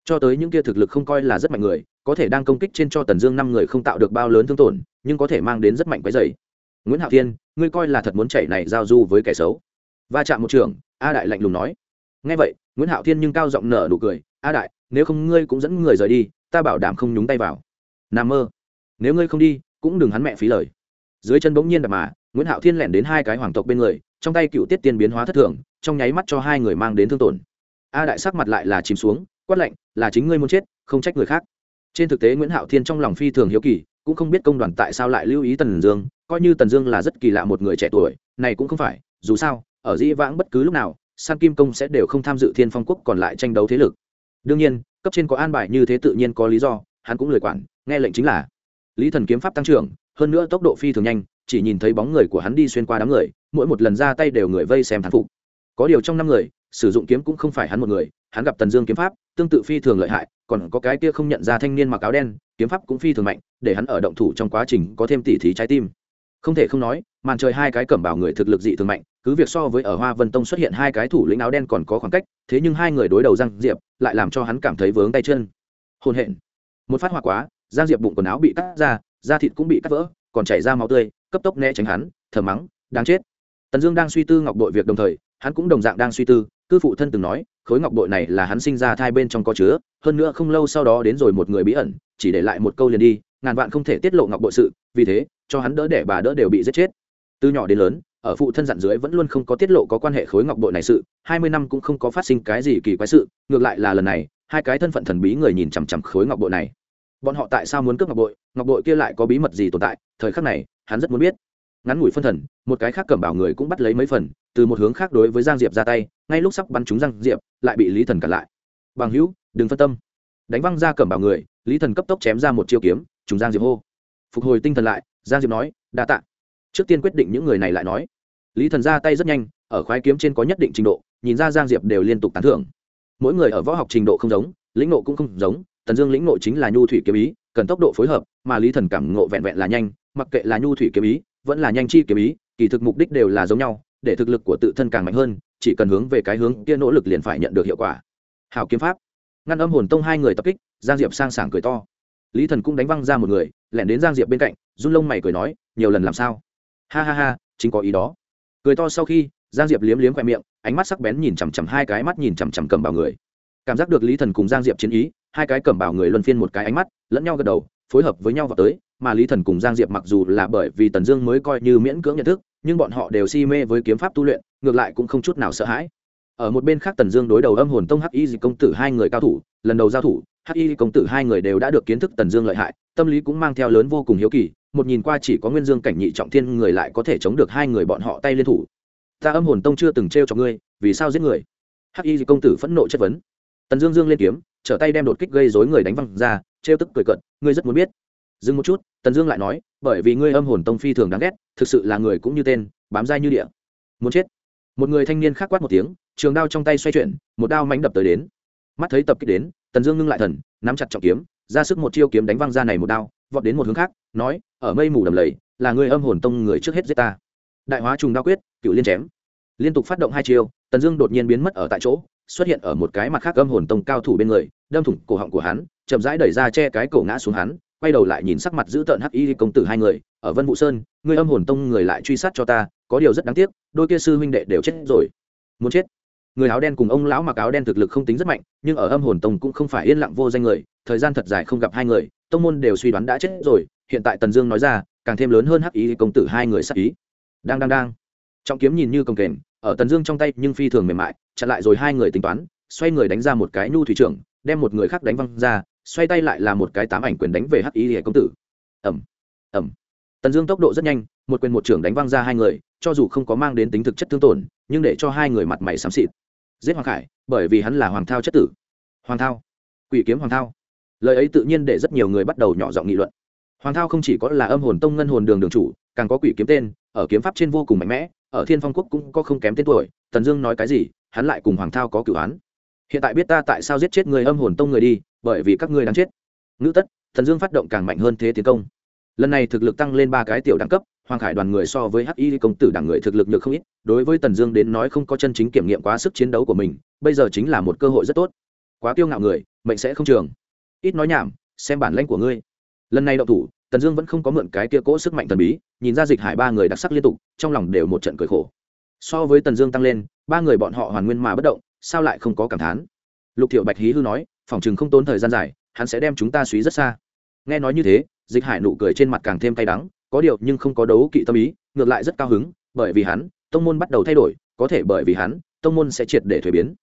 Cho tới những kia thực lực không coi là rất mạnh người, có thể đang công kích trên cho tần dương năm người không tạo được bao lớn thương tổn, nhưng có thể mang đến rất mạnh cái dày. Nguyễn hạo thiên, ngươi coi là thật muốn chạy này giao du với kẻ xấu? Va chạm một trường, a đại lạnh lùng nói. Ngay vậy, nguyễn hạo thiên nhưng cao giọng nở nụ cười. A đại, nếu không ngươi cũng dẫn người rời đi, ta bảo đảm không nhúng tay vào. N mơ. Nếu ngươi không đi, cũng đừng hắn mẹ phí lời. Dưới chân bỗng nhiên đạp mà nguyễn hạo thiên lẻn đến hai cái hoàng tộc bên người, trong tay cựu tiết tiên biến hóa thất thường, trong nháy mắt cho hai người mang đến thương tổn. A đại sắc mặt lại là chìm xuống, quát lạnh, là chính ngươi muốn chết, không trách người khác. Trên thực tế nguyễn hạo thiên trong lòng phi thường hiếu kỳ, cũng không biết công đoàn tại sao lại lưu ý tần dương, coi như tần dương là rất kỳ lạ một người trẻ tuổi, này cũng không phải, dù sao, ở dĩ vãng bất cứ lúc nào, san kim công sẽ đều không tham dự thiên phong quốc còn lại tranh đấu thế lực. Đương nhiên, cấp trên có an bài như thế tự nhiên có lý do, hắn cũng lời quản, nghe lệnh chính là lý thần kiếm pháp tăng trưởng, hơn nữa tốc độ phi thường nhanh chỉ nhìn thấy bóng người của hắn đi xuyên qua đám người, mỗi một lần ra tay đều người vây xem thán phục. Có điều trong năm người, sử dụng kiếm cũng không phải hắn một người, hắn gặp tần dương kiếm pháp, tương tự phi thường lợi hại, còn có cái kia không nhận ra thanh niên mặc áo đen, kiếm pháp cũng phi thường mạnh, để hắn ở động thủ trong quá trình có thêm tỉ thí trái tim. Không thể không nói, màn trời hai cái cẩm bảo người thực lực dị thường mạnh, cứ việc so với ở hoa vân tông xuất hiện hai cái thủ lĩnh áo đen còn có khoảng cách, thế nhưng hai người đối đầu giang diệp, lại làm cho hắn cảm thấy vướng tay chân. Hôn hẹn một phát hoa quá, giang diệp bụng quần áo bị cắt ra, da thịt cũng bị cắt vỡ, còn chảy ra máu tươi cấp tốc né tránh hắn, thở mắng, đáng chết. Tần dương đang suy tư ngọc bội việc đồng thời, hắn cũng đồng dạng đang suy tư, cư phụ thân từng nói, khối ngọc bội này là hắn sinh ra thai bên trong có chứa, hơn nữa không lâu sau đó đến rồi một người bí ẩn, chỉ để lại một câu liền đi, ngàn vạn không thể tiết lộ ngọc bội sự, vì thế, cho hắn đỡ đẻ bà đỡ đều bị giết chết. Từ nhỏ đến lớn, ở phụ thân dặn dưới vẫn luôn không có tiết lộ có quan hệ khối ngọc bội này sự, hai mươi năm cũng không có phát sinh cái gì kỳ quái sự, ngược lại là lần này, hai cái thân phận thần bí người nhìn chằm chằm khối ngọc bội này bọn họ tại sao muốn cướp ngọc bội? Ngọc bội kia lại có bí mật gì tồn tại? Thời khắc này, hắn rất muốn biết. Ngắn ngủi phân thần, một cái khác cầm bảo người cũng bắt lấy mấy phần, từ một hướng khác đối với giang diệp ra tay, ngay lúc sắp bắn trúng giang diệp, lại bị lý thần cản lại. Bằng hữu, đừng phân tâm. Đánh văng ra cầm bảo người, lý thần cấp tốc chém ra một chiêu kiếm chúng giang diệp hô. Phục hồi tinh thần lại, giang diệp nói, đa tạ. Trước tiên quyết định những người này lại nói. Lý thần ra tay rất nhanh, ở khoái kiếm trên có nhất định trình độ, nhìn ra giang diệp đều liên tục tán thưởng. Mỗi người ở võ học trình độ không giống, lĩnh nộ cũng không giống tần dương lĩnh ngộ chính là nhu thủy kiếm ý, cần tốc độ phối hợp, mà lý thần cảm ngộ vẹn vẹn là nhanh, mặc kệ là nhu thủy kiếm ý, vẫn là nhanh chi kiếm ý, kỳ thực mục đích đều là giống nhau, để thực lực của tự thân càng mạnh hơn, chỉ cần hướng về cái hướng kia nỗ lực liền phải nhận được hiệu quả. Hào kiếm pháp. Ngăn âm hồn tông hai người tập kích, giang diệp sang sảng cười to. Lý thần cũng đánh văng ra một người, lẻn đến giang diệp bên cạnh, run lông mày cười nói, nhiều lần làm sao? Ha ha ha, chính có ý đó. Cười to sau khi, giang diệp liếm liếm khoe miệng, ánh mắt sắc bén nhìn chằm chằm hai cái mắt nhìn chằm chằm cầm vào người cảm giác được lý thần cùng giang diệp chiến ý, hai cái cầm bảo người luân phiên một cái ánh mắt, lẫn nhau gật đầu, phối hợp với nhau vào tới, mà lý thần cùng giang diệp mặc dù là bởi vì tần dương mới coi như miễn cưỡng nhận thức, nhưng bọn họ đều si mê với kiếm pháp tu luyện, ngược lại cũng không chút nào sợ hãi. Ở một bên khác tần dương đối đầu âm hồn tông hắc y Dị công tử hai người cao thủ, lần đầu giao thủ, hắc y công tử hai người đều đã được kiến thức tần dương lợi hại, tâm lý cũng mang theo lớn vô cùng hiếu kỳ, một nhìn qua chỉ có nguyên dương cảnh nhị trọng thiên người lại có thể chống được hai người bọn họ tay liên thủ. Ta âm hồn tông chưa từng t r cho ngươi, vì sao giết người? Hắc y công tử phẫn nộ chất vấn tần dương dương lên kiếm, trở tay đem đột kích gây dối người đánh văng ra, trêu tức cười cận ngươi rất muốn biết. Dừng một chút, tần dương lại nói, bởi vì ngươi âm hồn tông phi thường đáng ghét, thực sự là người cũng như tên, bám dai như địa. Muốn chết? Một người thanh niên khắc quát một tiếng, trường đao trong tay xoay chuyển, một đao mánh đập tới đến. Mắt thấy tập kích đến, tần dương ngưng lại thần, nắm chặt trọng kiếm, ra sức một chiêu kiếm đánh văng ra này một đao, vọt đến một hướng khác, nói, ở mây mù đầm lầy, là người âm hồn tông người trước hết giết ta. Đại hóa trùng đao quyết, cựu liên chém. Liên tục phát động hai chiêu, tần dương đột nhiên biến mất ở tại chỗ xuất hiện ở một cái mặt khác âm hồn tông cao thủ bên người, đâm thủng cổ họng của hắn, chậm rãi đẩy ra che cái cổ ngã xuống hắn, quay đầu lại nhìn sắc mặt giữ tợn hắc y công tử hai người, ở vân vũ sơn, người âm hồn tông người lại truy sát cho ta, có điều rất đáng tiếc, đôi kia sư huynh đệ đều chết rồi. Muốn chết? Người áo đen cùng ông lão mặc áo đen thực lực không tính rất mạnh, nhưng ở âm hồn tông cũng không phải yên lặng vô danh người, thời gian thật dài không gặp hai người, tông môn đều suy đoán đã chết rồi, hiện tại tần dương nói ra, càng thêm lớn hơn hắc ý công tử hai người sắc ý. Đang đang đang. Trọng kiếm nhìn như công kềnh ở tần dương trong tay nhưng phi thường mềm mại, chặn lại rồi hai người tính toán, xoay người đánh ra một cái nhu thủy trưởng, đem một người khác đánh văng ra, xoay tay lại là một cái tám ảnh quyền đánh về hắc ý hệ công tử. Ẩm ẩm tần dương tốc độ rất nhanh, một quyền một trưởng đánh văng ra hai người, cho dù không có mang đến tính thực chất thương tổn, nhưng để cho hai người mặt mày xám xịt. Giết hoàng khải, bởi vì hắn là hoàng thao chất tử. Hoàng thao, quỷ kiếm hoàng thao. Lời ấy tự nhiên để rất nhiều người bắt đầu nhỏ giọng nghị luận. Hoàng thao không chỉ có là âm hồn tông ngân hồn đường đường chủ, càng có quỷ kiếm tên, ở kiếm pháp trên vô cùng mạnh mẽ ở thiên phong quốc cũng có không kém tên tuổi, tần dương nói cái gì, hắn lại cùng hoàng thao có cửu án. Hiện tại biết ta tại sao giết chết người âm hồn tông người đi, bởi vì các ngươi đang chết. Ngữ tất thần dương phát động càng mạnh hơn thế tiến công. Lần này thực lực tăng lên ba cái tiểu đẳng cấp, hoàng khải đoàn người so với hắc y công tử đảng người thực lực được không ít, đối với tần dương đến nói không có chân chính kiểm nghiệm quá sức chiến đấu của mình, bây giờ chính là một cơ hội rất tốt. Quá kiêu ngạo người, mệnh sẽ không trường. Ít nói nhảm, xem bản lãnh của ngươi. Lần này đậu thủ tần dương vẫn không có mượn cái kia cỗ sức mạnh thần bí, nhìn ra dịch hải ba người đặc sắc liên tục, trong lòng đều một trận cười khổ. So với tần dương tăng lên, ba người bọn họ hoàn nguyên mà bất động, sao lại không có cảm thán? Lục thiệu bạch hí hư nói, phòng chừng không tốn thời gian dài, hắn sẽ đem chúng ta suý rất xa. Nghe nói như thế, dịch hải nụ cười trên mặt càng thêm cay đắng, có điều nhưng không có đấu kỵ tâm ý, ngược lại rất cao hứng, bởi vì hắn, tông môn bắt đầu thay đổi, có thể bởi vì hắn, tông môn sẽ triệt để thuế biến.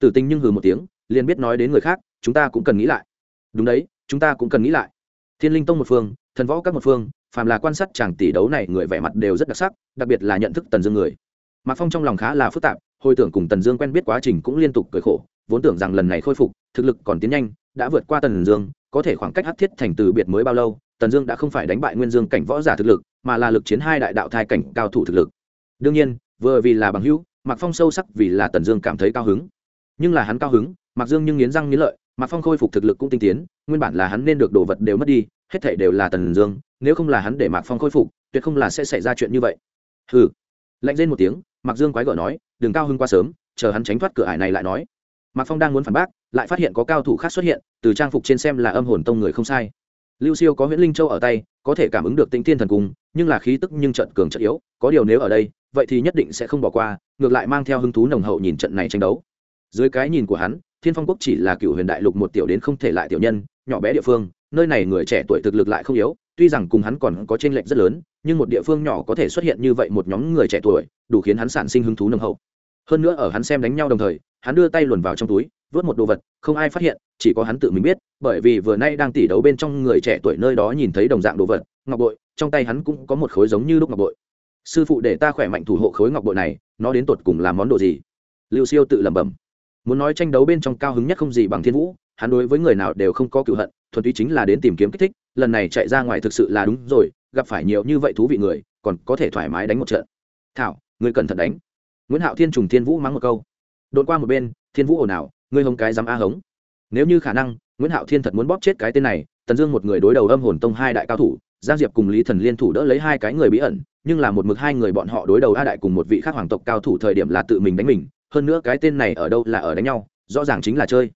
Tử tình nhưng hừ một tiếng, liền biết nói đến người khác, chúng ta cũng cần nghĩ lại. Đúng đấy, chúng ta cũng cần nghĩ lại. Thiên linh tông một phương thần võ các một phương, phàm là quan sát chàng tỷ đấu này người vẻ mặt đều rất đặc sắc, đặc biệt là nhận thức tần dương người. Mạc phong trong lòng khá là phức tạp, hồi tưởng cùng tần dương quen biết quá trình cũng liên tục cười khổ, vốn tưởng rằng lần này khôi phục, thực lực còn tiến nhanh, đã vượt qua tần dương, có thể khoảng cách hắc thiết thành từ biệt mới bao lâu, tần dương đã không phải đánh bại nguyên dương cảnh võ giả thực lực, mà là lực chiến hai đại đạo thai cảnh cao thủ thực lực. Đương nhiên, vừa vì là bằng hữu, mạc phong sâu sắc vì là tần dương cảm thấy cao hứng. Nhưng là hắn cao hứng, mạc dương nhưng nghiến răng nghiến lợi mạc phong khôi phục thực lực cũng tinh tiến, nguyên bản là hắn nên được đồ vật đều mất đi, hết thể đều là tần dương, nếu không là hắn để mạc phong khôi phục, tuyệt không là sẽ xảy ra chuyện như vậy. Hừ. Lạnh lên một tiếng, mạc dương quái gở nói đừng cao hưng quá sớm, chờ hắn tránh thoát cửa ải này lại nói. Mạc phong đang muốn phản bác, lại phát hiện có cao thủ khác xuất hiện, từ trang phục trên xem là âm hồn tông người không sai. Lưu siêu có huyễn linh châu ở tay, có thể cảm ứng được tinh thiên thần cung nhưng là khí tức nhưng trận cường trận yếu, có điều nếu ở đây, vậy thì nhất định sẽ không bỏ qua, ngược lại mang theo hứng thú nồng hậu nhìn trận này tranh đấu. Dưới cái nhìn của hắn thiên phong quốc chỉ là cựu huyền đại lục một tiểu đến không thể lại tiểu nhân, nhỏ bé địa phương, nơi này người trẻ tuổi thực lực lại không yếu, tuy rằng cùng hắn còn có tranh lệch rất lớn, nhưng một địa phương nhỏ có thể xuất hiện như vậy một nhóm người trẻ tuổi, đủ khiến hắn sản sinh hứng thú nồng hậu. Hơn nữa ở hắn xem đánh nhau đồng thời, hắn đưa tay luồn vào trong túi, vớt một đồ vật, không ai phát hiện, chỉ có hắn tự mình biết, bởi vì vừa nay đang tỉ đấu bên trong người trẻ tuổi nơi đó nhìn thấy đồng dạng đồ vật, ngọc bội, trong tay hắn cũng có một khối giống như lúc ngọc bội. Sư phụ để ta khỏe mạnh thủ hộ khối ngọc bội này, nó đến tột cùng làm món đồ gì? Lưu siêu tự lẩm bẩm muốn nói tranh đấu bên trong cao hứng nhất không gì bằng thiên vũ, hắn đối với người nào đều không có cựu hận, thuần túy chính là đến tìm kiếm kích thích, lần này chạy ra ngoài thực sự là đúng rồi, gặp phải nhiều như vậy thú vị người, còn có thể thoải mái đánh một trận. Thảo, người cẩn thận đánh. Nguyễn hạo thiên trùng thiên vũ mắng một câu. Đột qua một bên, thiên vũ ồn ào, ngươi hông cái dám a hống. Nếu như khả năng, nguyễn hạo thiên thật muốn bóp chết cái tên này, tần dương một người đối đầu âm hồn tông hai đại cao thủ, giang diệp cùng lý thần liên thủ đỡ lấy hai cái người bí ẩn, nhưng là một mực hai người bọn họ đối đầu a đại cùng một vị khác hoàng tộc cao thủ thời điểm là tự mình đánh mình hơn nữa cái tên này ở đâu là ở đánh nhau, rõ ràng chính là chơi.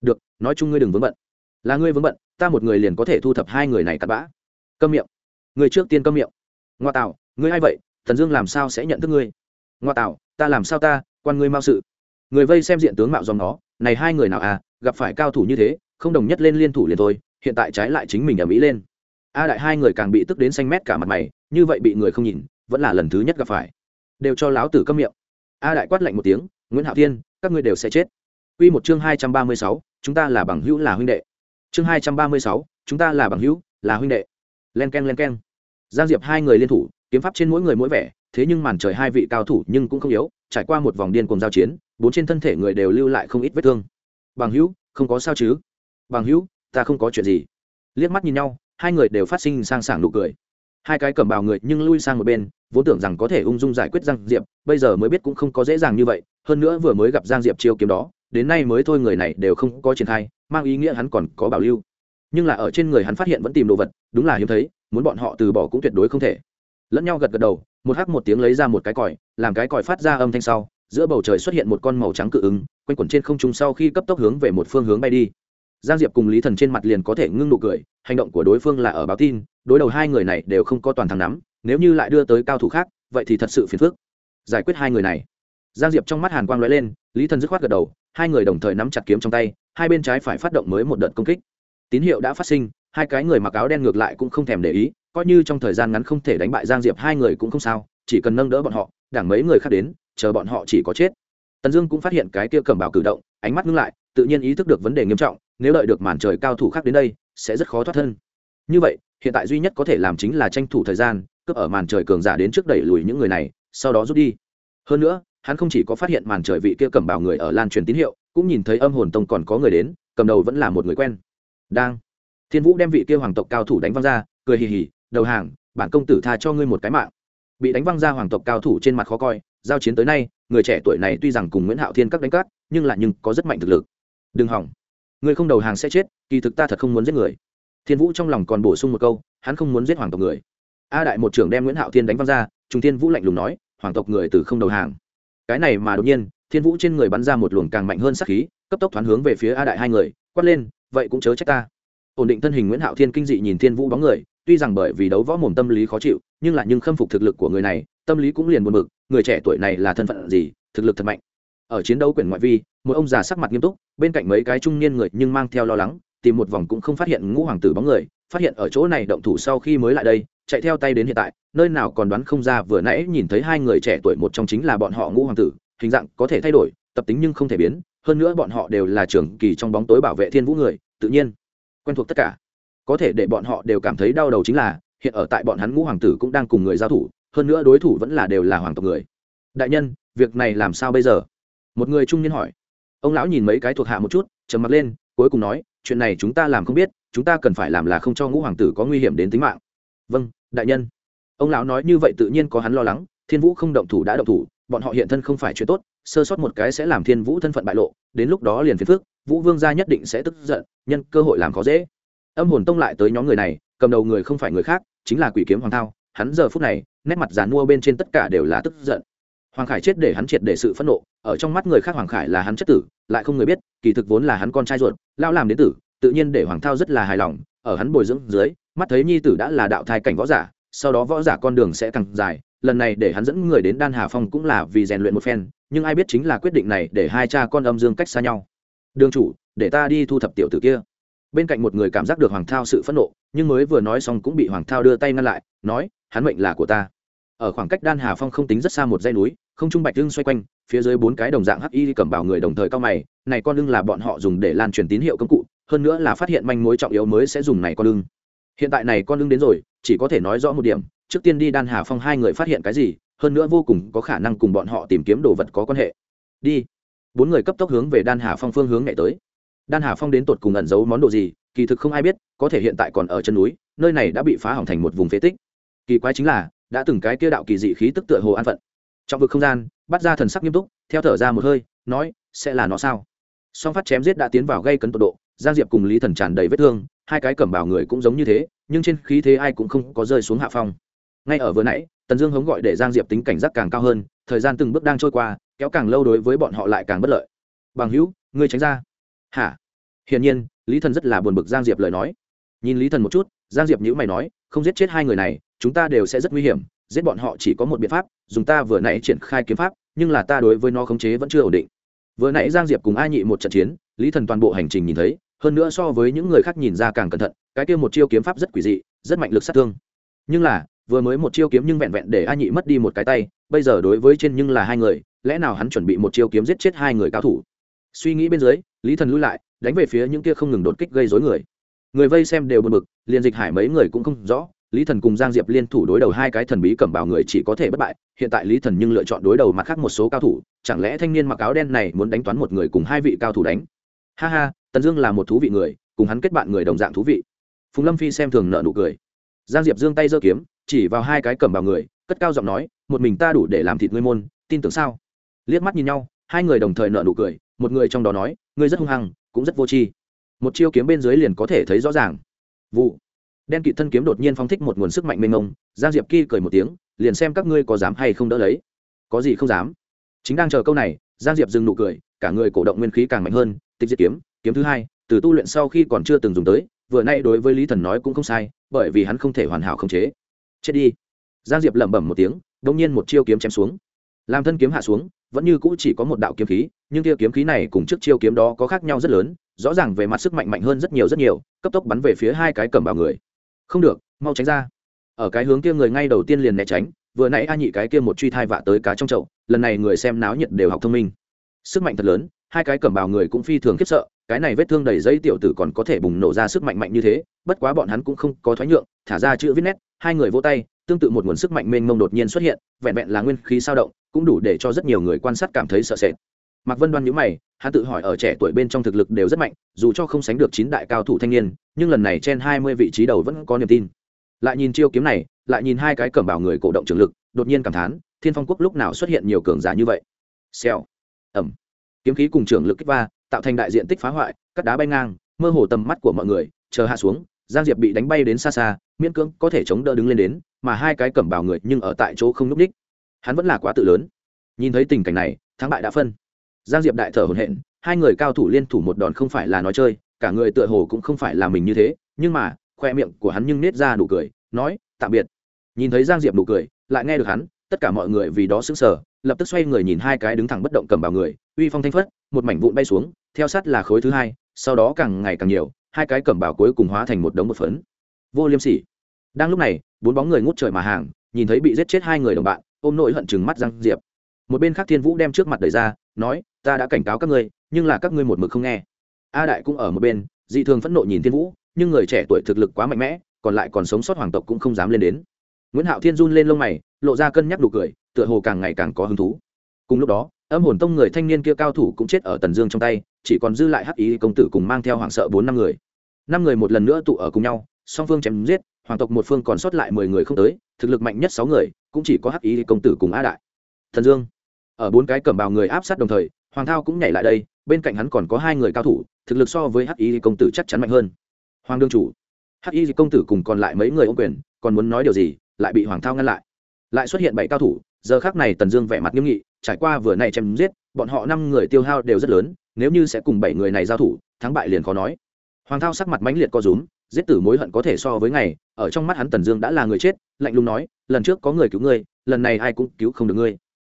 Được, nói chung ngươi đừng vướng bận. Là ngươi vướng bận, ta một người liền có thể thu thập hai người này cặn bã. Câm miệng. Người trước tiên câm miệng. Ngoa tạo ngươi a i vậy? Thần dương làm sao sẽ nhận thức ngươi? Ngoa tạo ta làm sao ta? Quan ngươi mao sự. Người vây xem diện tướng mạo dòng nó, này hai người nào à gặp phải cao thủ như thế, không đồng nhất lên liên thủ liền thôi, hiện tại trái lại chính mình ở mỹ lên. A đại hai người càng bị tức đến xanh mét cả mặt mày, như vậy bị người không nhìn, vẫn là lần thứ nhất gặp phải. Đều cho láo tử câm miệng. A đại quát lạnh một tiếng nguyễn hạo thiên các ngươi đều sẽ chết Quy một chương hai trăm ba mươi sáu, chúng ta là bằng hữu là huynh đệ. Chương hai trăm ba mươi sáu, chúng ta là bằng hữu, là huynh đệ. Len keng len keng. Giang Diệp hai người liên thủ, kiếm pháp trên mỗi người mỗi vẻ, thế nhưng màn trời hai vị cao thủ nhưng cũng không yếu, trải qua một vòng điên cuồng giao chiến bốn trên thân thể người đều lưu lại không ít vết thương bằng hữu không có sao chứ bằng hữu ta không có chuyện gì liếc mắt nhìn nhau hai người đều phát sinh sang sảng nụ cười hai cái cầm bào người nhưng lui sang một bên, vốn tưởng rằng có thể ung dung giải quyết giang diệp, bây giờ mới biết cũng không có dễ dàng như vậy, hơn nữa vừa mới gặp giang diệp chiêu kiếm đó, đến nay mới thôi người này đều không có triển khai, mang ý nghĩa hắn còn có bảo lưu. Nhưng là ở trên người hắn phát hiện vẫn tìm đồ vật, đúng là hiếm thấy, muốn bọn họ từ bỏ cũng tuyệt đối không thể. Lẫn nhau gật gật đầu, một hắc một tiếng lấy ra một cái còi, làm cái còi phát ra âm thanh sau, giữa bầu trời xuất hiện một con màu trắng cự ứng, quanh quẩn trên không trung sau khi cấp tốc hướng về một phương hướng bay đi giang diệp cùng lý thần trên mặt liền có thể ngưng nụ cười, hành động của đối phương là ở báo tin, đối đầu hai người này đều không có toàn thắng nắm, nếu như lại đưa tới cao thủ khác, vậy thì thật sự phiền phức. Giải quyết hai người này. Giang diệp trong mắt hàn quang l ó e lên, lý thần dứt khoát gật đầu, hai người đồng thời nắm chặt kiếm trong tay, hai bên trái phải phát động mới một đợt công kích. Tín hiệu đã phát sinh, hai cái người mặc áo đen ngược lại cũng không thèm để ý, coi như trong thời gian ngắn không thể đánh bại giang diệp hai người cũng không sao, chỉ cần nâng đỡ bọn họ, đảng mấy người khác đến, chờ bọn họ chỉ có chết. Tần dương cũng phát hiện cái kia cầm bào cử động, ánh mắt ngưng lại, tự nhiên ý thức được vấn đề nghiêm trọng nếu đợi được màn trời cao thủ khác đến đây, sẽ rất khó thoát thân. Như vậy, hiện tại duy nhất có thể làm chính là tranh thủ thời gian, cướp ở màn trời cường giả đến trước đẩy lùi những người này, sau đó rút đi. Hơn nữa, hắn không chỉ có phát hiện màn trời vị kia cầm bảo người ở lan truyền tín hiệu, cũng nhìn thấy âm hồn tông còn có người đến, cầm đầu vẫn là một người quen. Đang. Thiên vũ đem vị kia hoàng tộc cao thủ đánh văng ra, cười hì hì, đầu hàng, bản công tử tha cho ngươi một cái mạng. Bị đánh văng ra hoàng tộc cao thủ trên mặt khó coi, giao chiến tới nay, người trẻ tuổi này tuy rằng cùng nguyễn hạo thiên các đánh cát, nhưng lại nhưng có rất mạnh thực lực. Đừng hỏng người không đầu hàng sẽ chết, kỳ thực ta thật không muốn giết người. Thiên vũ trong lòng còn bổ sung một câu, hắn không muốn giết hoàng tộc người. A đại một trưởng đem nguyễn hạo thiên đánh văng ra, trung thiên vũ lạnh lùng nói, hoàng tộc người từ không đầu hàng. Cái này mà đột nhiên, thiên vũ trên người bắn ra một luồng càng mạnh hơn sát khí, cấp tốc thoáng hướng về phía a đại hai người, quát lên, vậy cũng chớ trách ta. Ổn định thân hình nguyễn hạo thiên kinh dị nhìn thiên vũ bóng người, tuy rằng bởi vì đấu võ mồm tâm lý khó chịu, nhưng lại nhưng khâm phục thực lực của người này, tâm lý cũng liền buồn bực, người trẻ tuổi này là thân phận gì, thực lực thật mạnh. Ở chiến đấu quyển ngoại vi một ông già sắc mặt nghiêm túc, bên cạnh mấy cái trung niên người nhưng mang theo lo lắng, tìm một vòng cũng không phát hiện ngũ hoàng tử bóng người, phát hiện ở chỗ này động thủ sau khi mới lại đây, chạy theo tay đến hiện tại, nơi nào còn đoán không ra vừa nãy nhìn thấy hai người trẻ tuổi một trong chính là bọn họ ngũ hoàng tử, hình dạng có thể thay đổi, tập tính nhưng không thể biến, hơn nữa bọn họ đều là trưởng kỳ trong bóng tối bảo vệ thiên vũ người, tự nhiên, quen thuộc tất cả. Có thể để bọn họ đều cảm thấy đau đầu chính là, hiện ở tại bọn hắn ngũ hoàng tử cũng đang cùng người giao thủ, hơn nữa đối thủ vẫn là đều là hoàng tộc người. Đại nhân, việc này làm sao bây giờ? Một người trung niên hỏi ông lão nhìn mấy cái thuộc hạ một chút, trầm mặt lên, cuối cùng nói, chuyện này chúng ta làm không biết, chúng ta cần phải làm là không cho ngũ hoàng tử có nguy hiểm đến tính mạng. Vâng đại nhân. Ông lão nói như vậy tự nhiên có hắn lo lắng, thiên vũ không động thủ đã động thủ, bọn họ hiện thân không phải chuyện tốt, sơ sót một cái sẽ làm thiên vũ thân phận bại lộ, đến lúc đó liền phiền phước vũ vương gia nhất định sẽ tức giận, nhân cơ hội làm khó dễ. Âm hồn tông lại tới nhóm người này, cầm đầu người không phải người khác, chính là quỷ kiếm hoàng thao, hắn giờ phút này, nét mặt dàn mua bên trên tất cả đều là tức giận hoàng khải chết để hắn triệt để sự phẫn nộ, ở trong mắt người khác hoàng khải là hắn chất tử, lại không người biết, kỳ thực vốn là hắn con trai ruột, lao làm đến tử, tự nhiên để hoàng thao rất là hài lòng, ở hắn bồi dưỡng dưới, mắt thấy nhi tử đã là đạo thai cảnh võ giả, sau đó võ giả con đường sẽ càng dài, lần này để hắn dẫn người đến đan hà phong cũng là vì rèn luyện một phen, nhưng ai biết chính là quyết định này để hai cha con âm dương cách xa nhau. Đường chủ, để ta đi thu thập tiểu tử kia. Bên cạnh một người cảm giác được hoàng thao sự phẫn nộ, nhưng mới vừa nói xong cũng bị hoàng thao đưa tay ngăn lại, nói, hắn mệnh là của ta ở khoảng cách đan hà phong không tính rất xa một dãy núi, không trung bạch lưng xoay quanh, phía dưới bốn cái đồng dạng hắc y cầm bảo người đồng thời cao mày, này con lưng là bọn họ dùng để lan truyền tín hiệu công cụ, hơn nữa là phát hiện manh mối trọng yếu mới sẽ dùng này con lưng hiện tại này con lưng đến rồi, chỉ có thể nói rõ một điểm, trước tiên đi đan hà phong hai người phát hiện cái gì, hơn nữa vô cùng có khả năng cùng bọn họ tìm kiếm đồ vật có quan hệ. Đi. Bốn người cấp tốc hướng về đan hà phong phương hướng ngày tới. Đan hà phong đến tột cùng ẩn giấu món đồ gì, kỳ thực không ai biết, có thể hiện tại còn ở chân núi, nơi này đã bị phá hỏng thành một vùng phế tích. Kỳ quái chính là đã từng cái kia đạo kỳ dị khí tức tựa hồ an phận. Trong vực không gian, bắt ra thần sắc nghiêm túc, theo thở ra một hơi, nói, sẽ là nó sao? Song phát chém giết đã tiến vào gây cấn tột độ, giang diệp cùng lý thần tràn đầy vết thương, hai cái cẩm bào người cũng giống như thế, nhưng trên khí thế ai cũng không có rơi xuống hạ phong. Ngay ở vừa nãy, tần dương hống gọi để giang diệp tính cảnh giác càng cao hơn, thời gian từng bước đang trôi qua, kéo càng lâu đối với bọn họ lại càng bất lợi. Bằng hữu, ngươi tránh ra. Hả? Hiển nhiên, lý thần rất là buồn bực giang diệp lời nói. Nhìn lý thần một chút, giang diệp nhữ mày nói, không giết chết hai người này chúng ta đều sẽ rất nguy hiểm, giết bọn họ chỉ có một biện pháp, dùng ta vừa nãy triển khai kiếm pháp, nhưng là ta đối với nó khống chế vẫn chưa ổn định. Vừa nãy giang diệp cùng a nhị một trận chiến, lý thần toàn bộ hành trình nhìn thấy, hơn nữa so với những người khác nhìn ra càng cẩn thận, cái kia một chiêu kiếm pháp rất quỷ dị, rất mạnh lực sát thương. Nhưng là, vừa mới một chiêu kiếm nhưng vẹn vẹn để a nhị mất đi một cái tay, bây giờ đối với trên nhưng là hai người, lẽ nào hắn chuẩn bị một chiêu kiếm giết chết hai người cao thủ? Suy nghĩ bên dưới, lý thần lui lại, đánh về phía những kia không ngừng đột kích gây dối người. Người vây xem đều bật bực, liền dịch hải mấy người cũng không rõ lý thần cùng giang diệp liên thủ đối đầu hai cái thần bí cẩm bào người chỉ có thể bất bại. Hiện tại lý thần nhưng lựa chọn đối đầu mặt khác một số cao thủ. Chẳng lẽ thanh niên mặc áo đen này muốn đánh toán một người cùng hai vị cao thủ đánh? Ha ha, tần dương là một thú vị người, cùng hắn kết bạn người đồng dạng thú vị. Phùng lâm phi xem thường nợ nụ cười. Giang diệp giương tay giơ kiếm, chỉ vào hai cái cẩm bào người, cất cao giọng nói, một mình ta đủ để làm thịt ngươi môn, tin tưởng sao? Liếc mắt nhìn nhau, hai người đồng thời nợ nụ cười, một người trong đó nói, ngươi rất hung hăng, cũng rất vô tri. Một chiêu kiếm bên dưới liền có thể thấy rõ ràng. Vụ đen kỵ thân kiếm đột nhiên phóng thích một nguồn sức mạnh mênh mông, giang diệp kỳ cười một tiếng, liền xem các ngươi có dám hay không đỡ lấy. Có gì không dám. Chính đang chờ câu này, giang diệp dừng nụ cười, cả người cổ động nguyên khí càng mạnh hơn, tịch diệt kiếm kiếm thứ hai, từ tu luyện sau khi còn chưa từng dùng tới, vừa nay đối với lý thần nói cũng không sai, bởi vì hắn không thể hoàn hảo khống chế. Chết đi. Giang diệp lẩm bẩm một tiếng đông nhiên một chiêu kiếm chém xuống. Làm thân kiếm hạ xuống, vẫn như cũ chỉ có một đạo kiếm khí, nhưng tia kiếm khí này cùng trước chiêu kiếm đó có khác nhau rất lớn, rõ ràng về mặt sức mạnh mạnh hơn rất nhiều rất nhiều, cấp tốc bắn về phía hai cái cầm bảo người không được, mau tránh ra. Ở cái hướng kia người ngay đầu tiên liền né tránh, vừa nãy a nhị cái kia một truy thai vạ tới cá trong chậu, lần này người xem náo nhiệt đều học thông minh. Sức mạnh thật lớn, hai cái cầm bào người cũng phi thường khiếp sợ, cái này vết thương đầy dây tiểu tử còn có thể bùng nổ ra sức mạnh mạnh như thế, bất quá bọn hắn cũng không có thoái nhượng, thả ra chữ viết nét, hai người vô tay, tương tự một nguồn sức mạnh mênh mông đột nhiên xuất hiện, vẹn vẹn là nguyên khí sao động, cũng đủ để cho rất nhiều người quan sát cảm thấy sợ sệt mạc vân đoan nhữ mày, hắn tự hỏi ở trẻ tuổi bên trong thực lực đều rất mạnh, dù cho không sánh được chín đại cao thủ thanh niên, nhưng lần này trên hai mươi vị trí đầu vẫn có niềm tin. Lại nhìn chiêu kiếm này, lại nhìn hai cái cẩm bảo người cổ động trường lực, đột nhiên cảm thán, thiên phong quốc lúc nào xuất hiện nhiều cường giả như vậy? Xèo. Ẩm. Kiếm khí cùng trường lực kích va, tạo thành đại diện tích phá hoại, cắt đá bay ngang, mơ hồ tầm mắt của mọi người chờ hạ xuống, giang diệp bị đánh bay đến xa xa, miễn cưỡng có thể chống đỡ đứng lên đến, mà hai cái cẩm bào người nhưng ở tại chỗ không n ú c ních hắn vẫn là quá tự lớn. Nhìn thấy tình cảnh này, thắng bại đã phân giang diệp đại thở hồn hện hai người cao thủ liên thủ một đòn không phải là nói chơi cả người tựa hồ cũng không phải là mình như thế nhưng mà khoe miệng của hắn nhưng nết ra nụ cười nói tạm biệt. Nhìn thấy giang diệp nụ cười lại nghe được hắn tất cả mọi người vì đó sững sờ, lập tức xoay người nhìn hai cái đứng thẳng bất động cầm vào người uy phong thanh phất một mảnh vụn bay xuống theo sát là khối thứ hai sau đó càng ngày càng nhiều hai cái cẩm bảo cuối cùng hóa thành một đống một phấn. Vô liêm sỉ. Đang lúc này bốn bóng người ngút trời mà hàng nhìn thấy bị giết chết hai người đồng bạn ôm nỗi hận chừng mắt Giang diệp. Một bên khác thiên vũ đem trước mặt đời ra nói ta đã cảnh cáo các ngươi, nhưng là các ngươi một mực không nghe. A đại cũng ở một bên, dị thường phẫn nộ nhìn thiên vũ, nhưng người trẻ tuổi thực lực quá mạnh mẽ, còn lại còn sống sót hoàng tộc cũng không dám lên đến. Nguyễn hạo thiên run lên lông mày, lộ ra cân nhắc đủ cười, tựa hồ càng ngày càng có hứng thú. Cùng lúc đó, âm hồn tông người thanh niên kia cao thủ cũng chết ở tần dương trong tay, chỉ còn dư lại hắc ý công tử cùng mang theo hoảng sợ bốn năm người. Năm người một lần nữa tụ ở cùng nhau, song phương chém giết, hoàng tộc một phương còn sót lại mười người không tới, thực lực mạnh nhất sáu người, cũng chỉ có hắc ý công tử cùng a đại. Thần dương, ở bốn cái cẩm bào người áp sát đồng thời hoàng thao cũng nhảy lại đây, bên cạnh hắn còn có hai người cao thủ, thực lực so với hắc Y công tử chắc chắn mạnh hơn. Hoàng đương chủ. Hắc y công tử cùng còn lại mấy người ô quyền, còn muốn nói điều gì, lại bị hoàng thao ngăn lại. Lại xuất hiện bảy cao thủ, giờ khác này tần dương vẻ mặt nghiêm nghị, trải qua vừa này chém giết, bọn họ năm người tiêu hao đều rất lớn, nếu như sẽ cùng bảy người này giao thủ, thắng bại liền khó nói. Hoàng thao sắc mặt mãnh liệt co rúm, giết tử mối hận có thể so với ngày, ở trong mắt hắn tần dương đã là người chết, lạnh lùng nói, lần trước có người cứu ngươi, lần này ai cũng cứu không được ngươi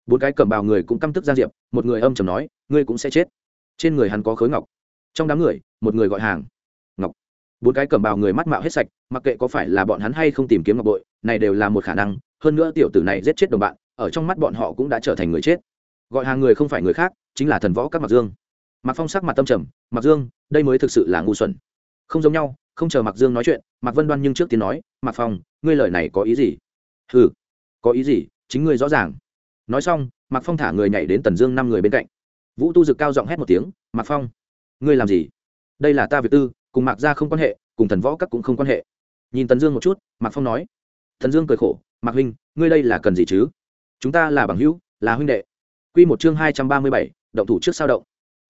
bốn cái cầm bào người cũng căm tức giang diệp, một người âm chầm nói, ngươi cũng sẽ chết. Trên người hắn có khối ngọc. Trong đám người, một người gọi hàng. Ngọc. Bốn cái cầm bào người mắt mạo hết sạch, mặc kệ có phải là bọn hắn hay không tìm kiếm ngọc bội, này đều là một khả năng, hơn nữa tiểu tử này giết chết đồng bạn, ở trong mắt bọn họ cũng đã trở thành người chết. Gọi hàng người không phải người khác, chính là thần võ các mặc dương. Mặc phong sắc mặt tâm trầm mặc dương, đây mới thực sự là ngu xuẩn. Không giống nhau, không chờ mặc dương nói chuyện mặc vân đoan nhưng trước tiên nói mặc phong, ngươi lời này có ý gì? Ừ có ý gì? Chính ngươi rõ ràng nói xong mặc phong thả người nhảy đến tần dương năm người bên cạnh. Vũ tu dực cao giọng hét một tiếng mặc phong, ngươi làm gì? Đây là ta việc tư, cùng mạc gia không quan hệ, cùng thần võ các cũng không quan hệ. Nhìn tần dương một chút, mạc phong nói, Tần dương cười khổ, mạc huynh, ngươi đây là cần gì chứ? Chúng ta là bằng hữu, là huynh đệ. Q một chương hai trăm ba mươi bảy, động thủ trước sao động.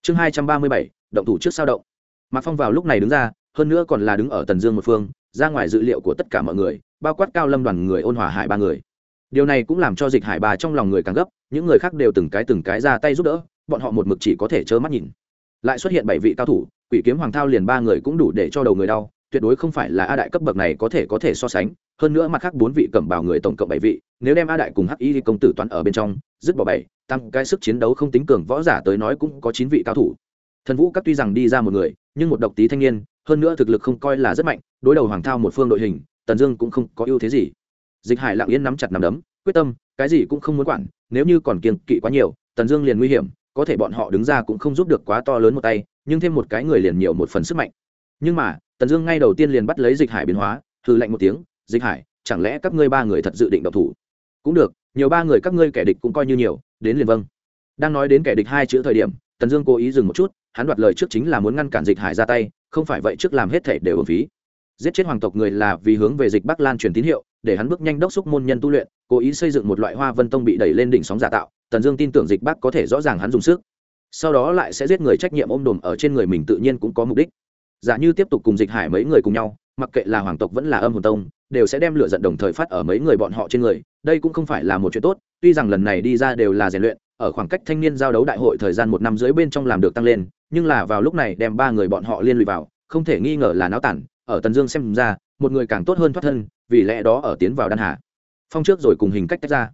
Chương hai trăm ba mươi bảy, động thủ trước sao động. Mạc phong vào lúc này đứng ra, hơn nữa còn là đứng ở tần dương một phương, ra ngoài dự liệu của tất cả mọi người, bao quát cao lâm đoàn người ôn hòa hại ba người điều này cũng làm cho dịch hải bà trong lòng người càng gấp, những người khác đều từng cái từng cái ra tay giúp đỡ, bọn họ một mực chỉ có thể trơ mắt nhìn. Lại xuất hiện bảy vị cao thủ, quỷ kiếm hoàng thao liền ba người cũng đủ để cho đầu người đau, tuyệt đối không phải là a đại cấp bậc này có thể có thể so sánh, hơn nữa mặt khác bốn vị cẩm bào người tổng cộng bảy vị, nếu đem a đại cùng hắc y công tử toán ở bên trong, dứt bỏ bảy, tăng cái sức chiến đấu không tính cường, võ giả tới nói cũng có chín vị cao thủ. Thần vũ các tuy rằng đi ra một người, nhưng một độc tí thanh niên, hơn nữa thực lực không coi là rất mạnh, đối đầu hoàng thao một phương đội hình, tần dương cũng không có ưu thế gì dịch hải lặng yên nắm chặt nắm đấm, quyết tâm, cái gì cũng không muốn quản, nếu như còn kiêng kỵ quá nhiều, tần dương liền nguy hiểm, có thể bọn họ đứng ra cũng không giúp được quá to lớn một tay, nhưng thêm một cái người liền nhiều một phần sức mạnh. Nhưng mà, tần dương ngay đầu tiên liền bắt lấy dịch hải biến hóa, hừ lạnh một tiếng, dịch hải, chẳng lẽ các ngươi ba người thật dự định độc thủ? Cũng được, nhiều ba người các ngươi kẻ địch cũng coi như nhiều, đến liền vâng. Đang nói đến kẻ địch hai chữ thời điểm, tần dương cố ý dừng một chút, hắn đoạt lời trước chính là muốn ngăn cản dịch hải ra tay, không phải vậy trước làm hết thể đều ở phí giết chết hoàng tộc người là vì hướng về dịch bắc lan truyền tín hiệu, để hắn bước nhanh đốc xúc môn nhân tu luyện, cố ý xây dựng một loại hoa vân tông bị đẩy lên đỉnh sóng giả tạo, tần dương tin tưởng dịch bắc có thể rõ ràng hắn dùng sức. Sau đó lại sẽ giết người trách nhiệm ôm đồm ở trên người mình tự nhiên cũng có mục đích. Giả như tiếp tục cùng dịch hải mấy người cùng nhau, mặc kệ là hoàng tộc vẫn là âm hồn tông, đều sẽ đem lửa giận đồng thời phát ở mấy người bọn họ trên người, đây cũng không phải là một chuyện tốt, tuy rằng lần này đi ra đều là rèn luyện, ở khoảng cách thanh niên giao đấu đại hội thời gian một năm dưới bên trong làm được tăng lên, nhưng là vào lúc này đem ba người bọn họ liên lụy vào, không thể nghi ngờ là náo tản ở tần dương xem ra, một người càng tốt hơn thoát thân, vì lẽ đó ở tiến vào đan hà. Phong trước rồi cùng hình cách tách ra.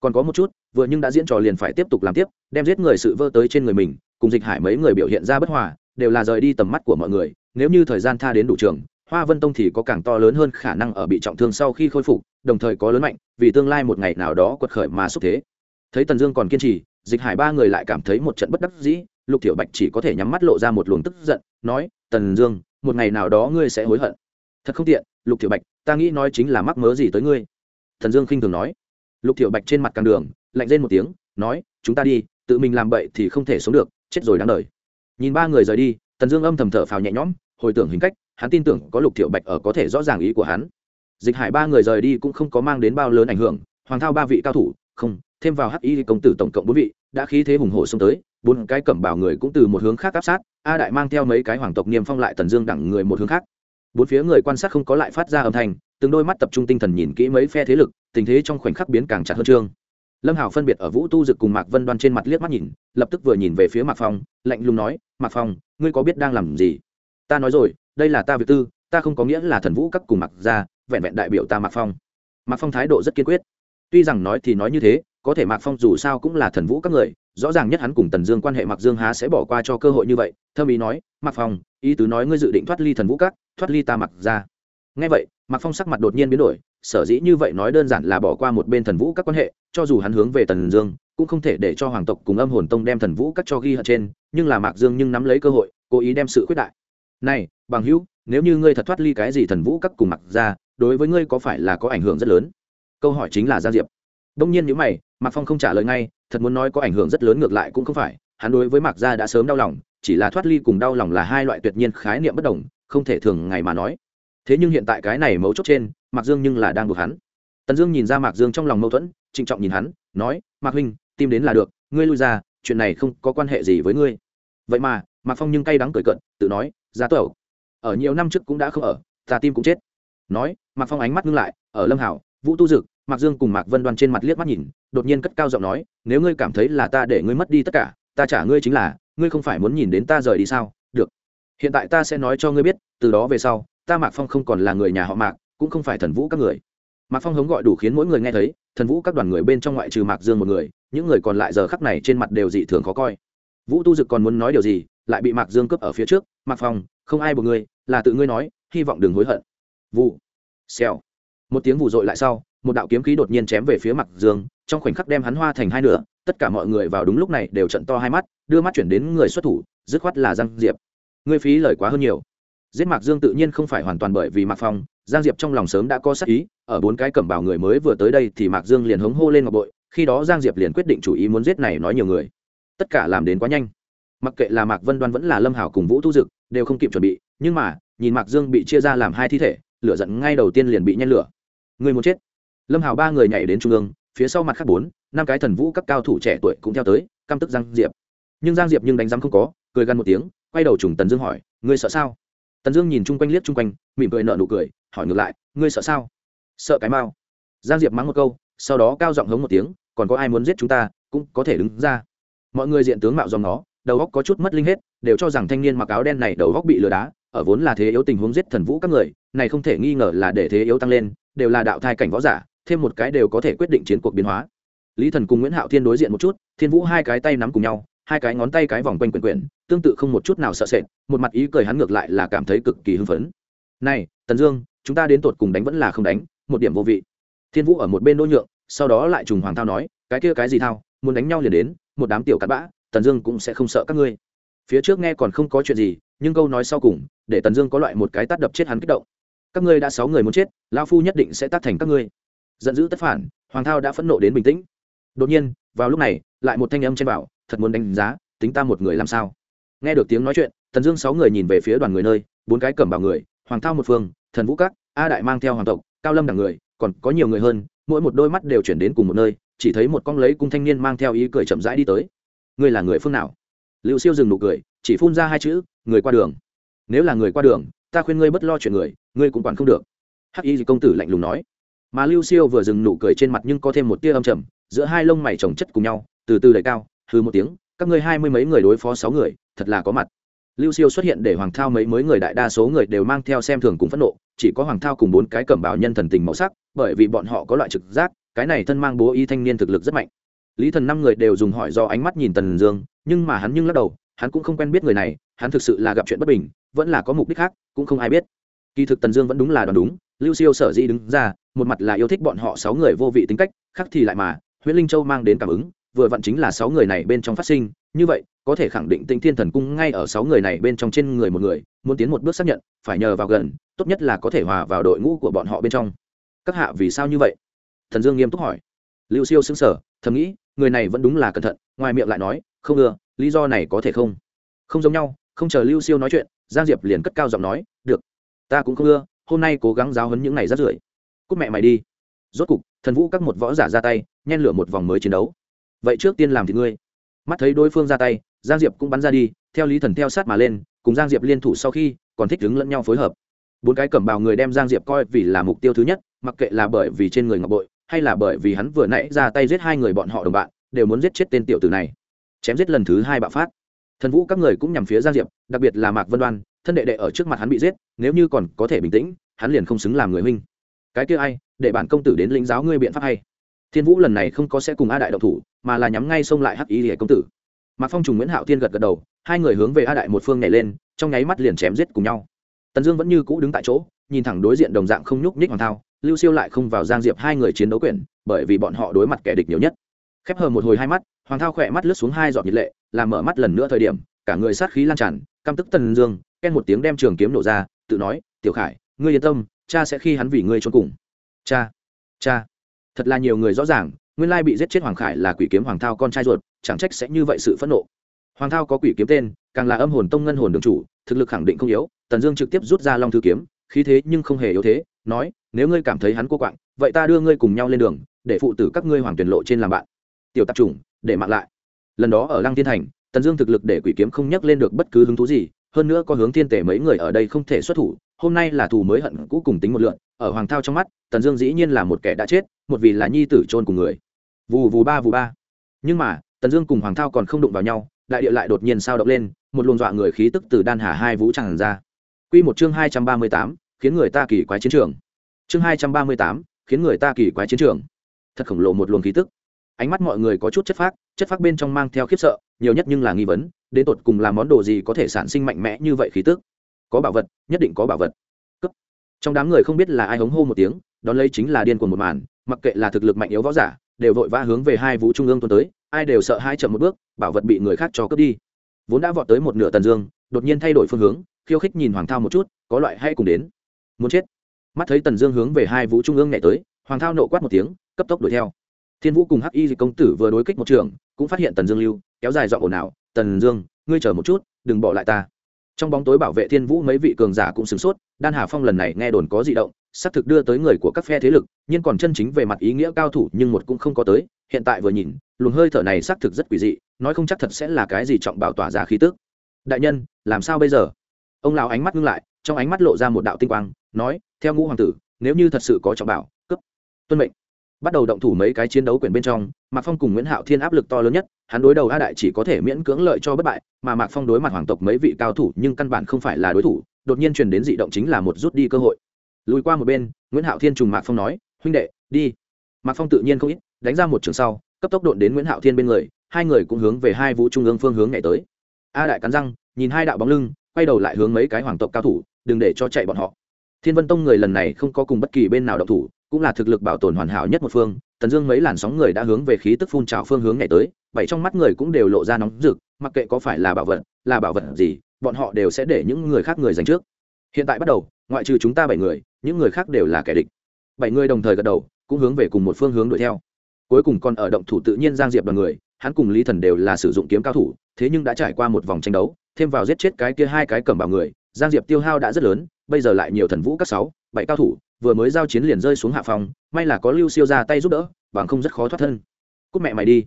Còn có một chút, vừa nhưng đã diễn trò liền phải tiếp tục làm tiếp, đem giết người sự vơ tới trên người mình, cùng dịch hải mấy người biểu hiện ra bất hòa, đều là rời đi tầm mắt của mọi người, nếu như thời gian tha đến đủ trường, hoa vân tông thì có càng to lớn hơn khả năng ở bị trọng thương sau khi khôi phục, đồng thời có lớn mạnh, vì tương lai một ngày nào đó quật khởi mà xúc thế. Thấy tần dương còn kiên trì, dịch hải ba người lại cảm thấy một trận bất đắc dĩ, lục Tiểu bạch chỉ có thể nhắm mắt lộ ra một luồng tức giận, nói, tần dương một ngày nào đó ngươi sẽ hối hận. Thật không tiện, lục tiểu bạch, ta nghĩ nói chính là mắc mớ gì tới ngươi. Thần dương khinh thường nói. Lục tiểu bạch trên mặt càng đường, lạnh lên một tiếng, nói, chúng ta đi, tự mình làm bậy thì không thể sống được, chết rồi đáng đời. Nhìn ba người rời đi tần dương âm thầm thở phào nhẹ nhõm, hồi tưởng hình cách, hắn tin tưởng có lục tiểu bạch ở có thể rõ ràng ý của hắn. Dịch hải ba người rời đi cũng không có mang đến bao lớn ảnh hưởng, hoàng thao ba vị cao thủ, không, thêm vào hắc y công tử tổng cộng bốn vị, đã khí thế hùng hổ xông tới, bốn cái cẩm bảo người cũng từ một hướng khác áp sát a đại mang theo mấy cái hoàng tộc niêm phong lại tần dương đẳng người một hướng khác. Bốn phía người quan sát không có lại phát ra âm thanh, từng đôi mắt tập trung tinh thần nhìn kỹ mấy phe thế lực, tình thế trong khoảnh khắc biến càng chặt hơn trương. Lâm hảo phân biệt ở vũ tu dực cùng mạc vân đoan trên mặt liếc mắt nhìn, lập tức vừa nhìn về phía mạc phong, lạnh lùng nói, mạc phong, ngươi có biết đang làm gì? Ta nói rồi, đây là ta việc tư, ta không có nghĩa là thần vũ các cùng mặc ra vẹn vẹn đại biểu ta mạc phong. Mạc phong thái độ rất kiên quyết. Tuy rằng nói thì nói như thế, có thể mạc phong dù sao cũng là thần vũ các người rõ ràng nhất hắn cùng tần dương quan hệ Mặc dương há sẽ bỏ qua cho cơ hội như vậy thơm ý nói Mặc phong, ý tứ nói ngươi dự định thoát ly thần vũ các, thoát ly ta mặc ra ngay vậy Mặc phong sắc mặt đột nhiên biến đổi, sở dĩ như vậy nói đơn giản là bỏ qua một bên thần vũ các quan hệ, cho dù hắn hướng về tần dương, cũng không thể để cho hoàng tộc cùng âm hồn tông đem thần vũ các cho ghi hận trên, nhưng là mạc dương nhưng nắm lấy cơ hội, cố ý đem sự quyết đại. Này, bằng hữu, nếu như ngươi thật thoát ly cái gì thần vũ các cùng mặc ra đối với ngươi có phải là có ảnh hưởng rất lớn? Câu hỏi chính là giang diệp. Đông nhiên nếu mày mạc phong không trả lời ngay, thật muốn nói có ảnh hưởng rất lớn ngược lại cũng không phải, hắn đối với mạc gia đã sớm đau lòng, chỉ là thoát ly cùng đau lòng là hai loại tuyệt nhiên khái niệm bất đồng, không thể thường ngày mà nói. Thế nhưng hiện tại cái này mấu chốt trên, mạc dương nhưng là đang buộc hắn. Tần dương nhìn ra mạc dương trong lòng mâu thuẫn, trịnh trọng nhìn hắn, nói, mạc huynh tim đến là được, ngươi lui ra, chuyện này không có quan hệ gì với ngươi. Vậy mà, mạc phong nhưng cay đắng cười cận tự nói, ra tẩu. Ở nhiều năm trước cũng đã không ở, ta tim cũng chết. Nói, mạc phong ánh mắt ngưng lại, ở lâm hảo, vũ tu dực, mạc dương cùng mạc vân đoan trên mặt liếc mắt nhìn đột nhiên cất cao giọng nói, nếu ngươi cảm thấy là ta để ngươi mất đi tất cả, ta trả ngươi chính là, ngươi không phải muốn nhìn đến ta rời đi sao? Được. Hiện tại ta sẽ nói cho ngươi biết, từ đó về sau, ta mạc phong không còn là người nhà họ mạc, cũng không phải thần vũ các người. Mạc phong hống gọi đủ khiến mỗi người nghe thấy, thần vũ các đoàn người bên trong ngoại trừ mạc dương một người, những người còn lại giờ khắc này trên mặt đều dị thường khó coi. Vũ tu dực còn muốn nói điều gì, lại bị mạc dương cướp ở phía trước, mạc phong, không ai buộc ngươi, là tự ngươi nói, hy vọng đừng hối hận. Vụ. Xèo. Một tiếng vụ dội lại sau, một đạo kiếm khí đột nhiên chém về phía mạc dương trong khoảnh khắc đem hắn hoa thành hai nửa, tất cả mọi người vào đúng lúc này đều trận to hai mắt, đưa mắt chuyển đến người xuất thủ, dứt khoát là giang diệp. Ngươi phí lời quá hơn nhiều. Giết mạc dương tự nhiên không phải hoàn toàn bởi vì mạc phong, giang diệp trong lòng sớm đã có sắc ý, ở bốn cái cẩm bào người mới vừa tới đây thì mạc dương liền hống hô lên ngọc bội, khi đó giang diệp liền quyết định chủ ý muốn giết này nói nhiều người. Tất cả làm đến quá nhanh. Mặc kệ là mạc vân đoan vẫn là lâm hảo cùng vũ thu dực, đều không kịp chuẩn bị, nhưng mà, nhìn mạc dương bị chia ra làm hai thi thể, lửa giận ngay đầu tiên liền bị nhen lửa. Người muốn chết. Lâm hảo ba người nhảy đến trung ương phía sau mặt khác bốn, năm cái thần vũ các cao thủ trẻ tuổi cũng theo tới, căm tức giang diệp. Nhưng giang diệp nhưng đánh giám không có, cười gần một tiếng, quay đầu trùng tần dương hỏi, ngươi sợ sao? Tần dương nhìn chung quanh liếc chung quanh, mỉm cười nợ nụ cười, hỏi ngược lại, ngươi sợ sao? Sợ cái mau. Giang diệp mắng một câu, sau đó cao giọng hống một tiếng, còn có ai muốn giết chúng ta, cũng có thể đứng ra. Mọi người diện tướng mạo dòng nó đầu góc có chút mất linh hết, đều cho rằng thanh niên mặc áo đen này đầu góc bị lừa đá, ở vốn là thế yếu tình huống giết thần vũ các người, này không thể nghi ngờ là để thế yếu tăng lên, đều là đạo thai cảnh võ giả thêm một cái đều có thể quyết định chiến cuộc biến hóa. Lý thần cùng nguyễn hạo thiên đối diện một chút, thiên vũ hai cái tay nắm cùng nhau, hai cái ngón tay cái vòng quanh quyển quyển tương tự không một chút nào sợ sệt, một mặt ý cười hắn ngược lại là cảm thấy cực kỳ hưng phấn. Này, tần dương, chúng ta đến tột cùng đánh vẫn là không đánh, một điểm vô vị. Thiên vũ ở một bên đô nhượng, sau đó lại trùng hoàng thao nói, cái kia cái gì thao, muốn đánh nhau liền đến, một đám tiểu cặn bã, tần dương cũng sẽ không sợ các ngươi. Phía trước nghe còn không có chuyện gì, nhưng câu nói sau cùng, để tần dương có loại một cái tát đập chết hắn kích động. Các ngươi đã sáu người muốn chết lao phu nhất định sẽ tát thành các ngươi giận dữ tất phản, hoàng thao đã phẫn nộ đến bình tĩnh. Đột nhiên, vào lúc này, lại một thanh âm trên bảo, thật muốn đánh giá, tính ta một người làm sao? Nghe được tiếng nói chuyện, tần dương sáu người nhìn về phía đoàn người nơi, bốn cái cầm bảo người, hoàng thao một phương, thần vũ các, a đại mang theo hoàng tộc, cao lâm đằng người, còn có nhiều người hơn, mỗi một đôi mắt đều chuyển đến cùng một nơi, chỉ thấy một con lấy cung thanh niên mang theo ý cười chậm rãi đi tới. Ngươi là người phương nào? Liệu siêu dừng nụ cười, chỉ phun ra hai chữ, người qua đường. Nếu là người qua đường, ta khuyên ngươi bất lo chuyện người, ngươi cũng quản không được. Hắc y công tử lạnh lùng nói mà lưu siêu vừa dừng nụ cười trên mặt nhưng có thêm một tia âm trầm, giữa hai lông mày chồng chất cùng nhau, từ từ đẩy cao hư một tiếng, các ngươi hai mươi mấy người đối phó sáu người, thật là có mặt. Lưu siêu xuất hiện để hoàng thao mấy mới người đại đa số người đều mang theo xem thường cùng phẫn nộ, chỉ có hoàng thao cùng bốn cái cẩm bào nhân thần tình màu sắc, bởi vì bọn họ có loại trực giác, cái này thân mang bố y thanh niên thực lực rất mạnh. Lý thần năm người đều dùng hỏi do ánh mắt nhìn tần dương, nhưng mà hắn nhưng lắc đầu, hắn cũng không quen biết người này, hắn thực sự là gặp chuyện bất bình, vẫn là có mục đích khác, cũng không ai biết. Kỳ thực tần dương vẫn đúng là đoán đúng lưu siêu sở dĩ đứng ra, một mặt là yêu thích bọn họ sáu người vô vị tính cách, khác thì lại mà huyện linh châu mang đến cảm ứng, vừa vặn chính là sáu người này bên trong phát sinh. Như vậy, có thể khẳng định tinh thiên thần cung ngay ở sáu người này bên trong trên người một người, muốn tiến một bước xác nhận, phải nhờ vào gần, tốt nhất là có thể hòa vào đội ngũ của bọn họ bên trong. Các hạ vì sao như vậy? Thần dương nghiêm túc hỏi. Lưu siêu xứng sở thầm nghĩ, người này vẫn đúng là cẩn thận, ngoài miệng lại nói, không ưa, lý do này có thể không? Không giống nhau, không chờ lưu siêu nói chuyện, giang diệp liền cất cao giọng nói, được, ta cũng không ưa hôm nay cố gắng giáo hấn những này rất rưởi cúc mẹ mày đi. Rốt cục, thần vũ các một võ giả ra tay, nhen lửa một vòng mới chiến đấu. Vậy trước tiên làm thì ngươi. Mắt thấy đối phương ra tay, giang diệp cũng bắn ra đi, theo lý thần theo sát mà lên, cùng giang diệp liên thủ sau khi, còn thích đứng lẫn nhau phối hợp. Bốn cái cẩm bào người đem giang diệp coi vì là mục tiêu thứ nhất, mặc kệ là bởi vì trên người ngọc bội, hay là bởi vì hắn vừa nãy ra tay giết hai người bọn họ đồng bạn, đều muốn giết chết tên tiểu tử này. Chém giết lần thứ hai bạo phát. Thần vũ các người cũng nhằm phía giang diệp, đặc biệt là mạc vân đoan thân đệ đệ ở trước mặt hắn bị giết, nếu như còn có thể bình tĩnh, hắn liền không xứng làm người huynh. Cái kia ai, để bản công tử đến lĩnh giáo ngươi biện pháp hay. Thiên vũ lần này không có sẽ cùng a đại động thủ, mà là nhắm ngay xông lại hắc ý hệ công tử. Mạc phong trùng nguyễn hạo thiên gật gật đầu, hai người hướng về a đại một phương nhảy lên, trong nháy mắt liền chém giết cùng nhau. Tần dương vẫn như cũ đứng tại chỗ, nhìn thẳng đối diện đồng dạng không nhúc nhích hoàng thao, lưu siêu lại không vào giang diệp hai người chiến đấu quyền, bởi vì bọn họ đối mặt kẻ địch nhiều nhất. Khép hờ một hồi hai mắt, hoàng thao khỏe mắt lướt xuống hai giọt nhiệt lệ, làm mở mắt lần nữa thời điểm, cả người sát khí lan tràn, căm tức tần dương ken một tiếng đem trường kiếm nổ ra, tự nói, tiểu khải, ngươi yên tâm, cha sẽ khi hắn vì ngươi trốn cùng. Cha cha. Thật là nhiều người rõ ràng, nguyên lai bị giết chết hoàng khải là quỷ kiếm hoàng thao con trai ruột, chẳng trách sẽ như vậy sự phẫn nộ. Hoàng thao có quỷ kiếm tên, càng là âm hồn tông ngân hồn đường chủ, thực lực khẳng định không yếu, tần dương trực tiếp rút ra long thư kiếm, khí thế nhưng không hề yếu thế, nói, nếu ngươi cảm thấy hắn cô quạng, vậy ta đưa ngươi cùng nhau lên đường, để phụ tử các ngươi hoàng tuyển lộ trên làm bạn. Tiểu tạp chủng, để mạng lại. Lần đó ở lăng thiên thành, tần dương thực lực để quỷ kiếm không nhắc lên được bất cứ hứng thú gì hơn nữa có hướng thiên tể mấy người ở đây không thể xuất thủ, hôm nay là thù mới hận cũ cùng tính một lượn, ở hoàng thao trong mắt, tần dương dĩ nhiên là một kẻ đã chết, một vì là nhi tử trôn cùng người. Vù vù ba vù ba. Nhưng mà, tần dương cùng hoàng thao còn không đụng vào nhau, đại địa lại đột nhiên sao động lên, một luồng dọa người khí tức từ đan hà hai vũ tràn ra. Q một chương hai trăm ba mươi tám, khiến người ta kỳ quái chiến trường. Chương hai trăm ba mươi tám, khiến người ta kỳ quái chiến trường. Thật khổng lồ một luồng khí tức. Ánh mắt mọi người có chút chất phác chất phác bên trong mang theo khiếp sợ, nhiều nhất nhưng là nghi vấn đến tột cùng là món đồ gì có thể sản sinh mạnh mẽ như vậy khí tức? Có bảo vật, nhất định có bảo vật. Cấp. trong đám người không biết là ai hống hô một tiếng, đón lấy chính là điên cuồng một màn, mặc kệ là thực lực mạnh yếu võ giả, đều vội vã hướng về hai vũ trung ương tuần tới, ai đều sợ hai chậm một bước, bảo vật bị người khác cho cướp đi. Vốn đã vọt tới một nửa tần dương, đột nhiên thay đổi phương hướng, khiêu khích nhìn hoàng thao một chút, có loại hay cùng đến. Muốn chết. Mắt thấy tần dương hướng về hai vũ trung ương nhảy tới, hoàng thao nộ quát một tiếng, cấp tốc đuổi theo. Thiên vũ cùng hắc y công tử vừa đối kích một trường, cũng phát hiện tần dương lưu, kéo dài dọn ồn ào tần dương, ngươi chờ một chút, đừng bỏ lại ta. Trong bóng tối bảo vệ thiên vũ mấy vị cường giả cũng sửng sốt, đan hà phong lần này nghe đồn có di động, xác thực đưa tới người của các phe thế lực, nhưng còn chân chính về mặt ý nghĩa cao thủ nhưng một cũng không có tới, hiện tại vừa nhìn, luồng hơi thở này xác thực rất quỷ dị, nói không chắc thật sẽ là cái gì trọng bảo tỏa ra khí tức. Đại nhân, làm sao bây giờ? Ông lão ánh mắt ngưng lại, trong ánh mắt lộ ra một đạo tinh quang, nói, theo ngũ hoàng tử, nếu như thật sự có trọng bảo cấp tuân mệnh bắt đầu động thủ mấy cái chiến đấu quyền bên trong, mạc phong cùng nguyễn hạo thiên áp lực to lớn nhất, hắn đối đầu a đại chỉ có thể miễn cưỡng lợi cho bất bại, mà mạc phong đối mặt hoàng tộc mấy vị cao thủ nhưng căn bản không phải là đối thủ, đột nhiên truyền đến dị động chính là một rút đi cơ hội. Lùi qua một bên, nguyễn hạo thiên trùng mạc phong nói, huynh đệ, đi. Mạc phong tự nhiên không ít, đánh ra một trường sau, cấp tốc đột đến nguyễn hạo thiên bên người, hai người cũng hướng về hai vũ trung ương phương hướng nhảy tới. A đại cắn răng, nhìn hai đạo bóng lưng, quay đầu lại hướng mấy cái hoàng tộc cao thủ, đừng để cho chạy bọn họ. Thiên vân tông người lần này không có cùng bất kỳ bên nào động thủ cũng là thực lực bảo tồn hoàn hảo nhất một phương, tần dương mấy làn sóng người đã hướng về khí tức phun trào phương hướng ngày tới, bảy trong mắt người cũng đều lộ ra nóng rực, mặc kệ có phải là bảo vật, là bảo vật gì, bọn họ đều sẽ để những người khác người giành trước. Hiện tại bắt đầu, ngoại trừ chúng ta bảy người, những người khác đều là kẻ địch. Bảy người đồng thời gật đầu, cũng hướng về cùng một phương hướng đuổi theo. Cuối cùng còn ở động thủ tự nhiên giang diệp đoàn người, hắn cùng lý thần đều là sử dụng kiếm cao thủ, thế nhưng đã trải qua một vòng tranh đấu, thêm vào giết chết cái kia hai cái cầm bảo người, giang diệp tiêu hao đã rất lớn, bây giờ lại nhiều thần vũ các sáu, bảy cao thủ vừa mới giao chiến liền rơi xuống hạ phòng, may là có lưu siêu ra tay giúp đỡ, bằng không rất khó thoát thân. Cúc mẹ mày đi.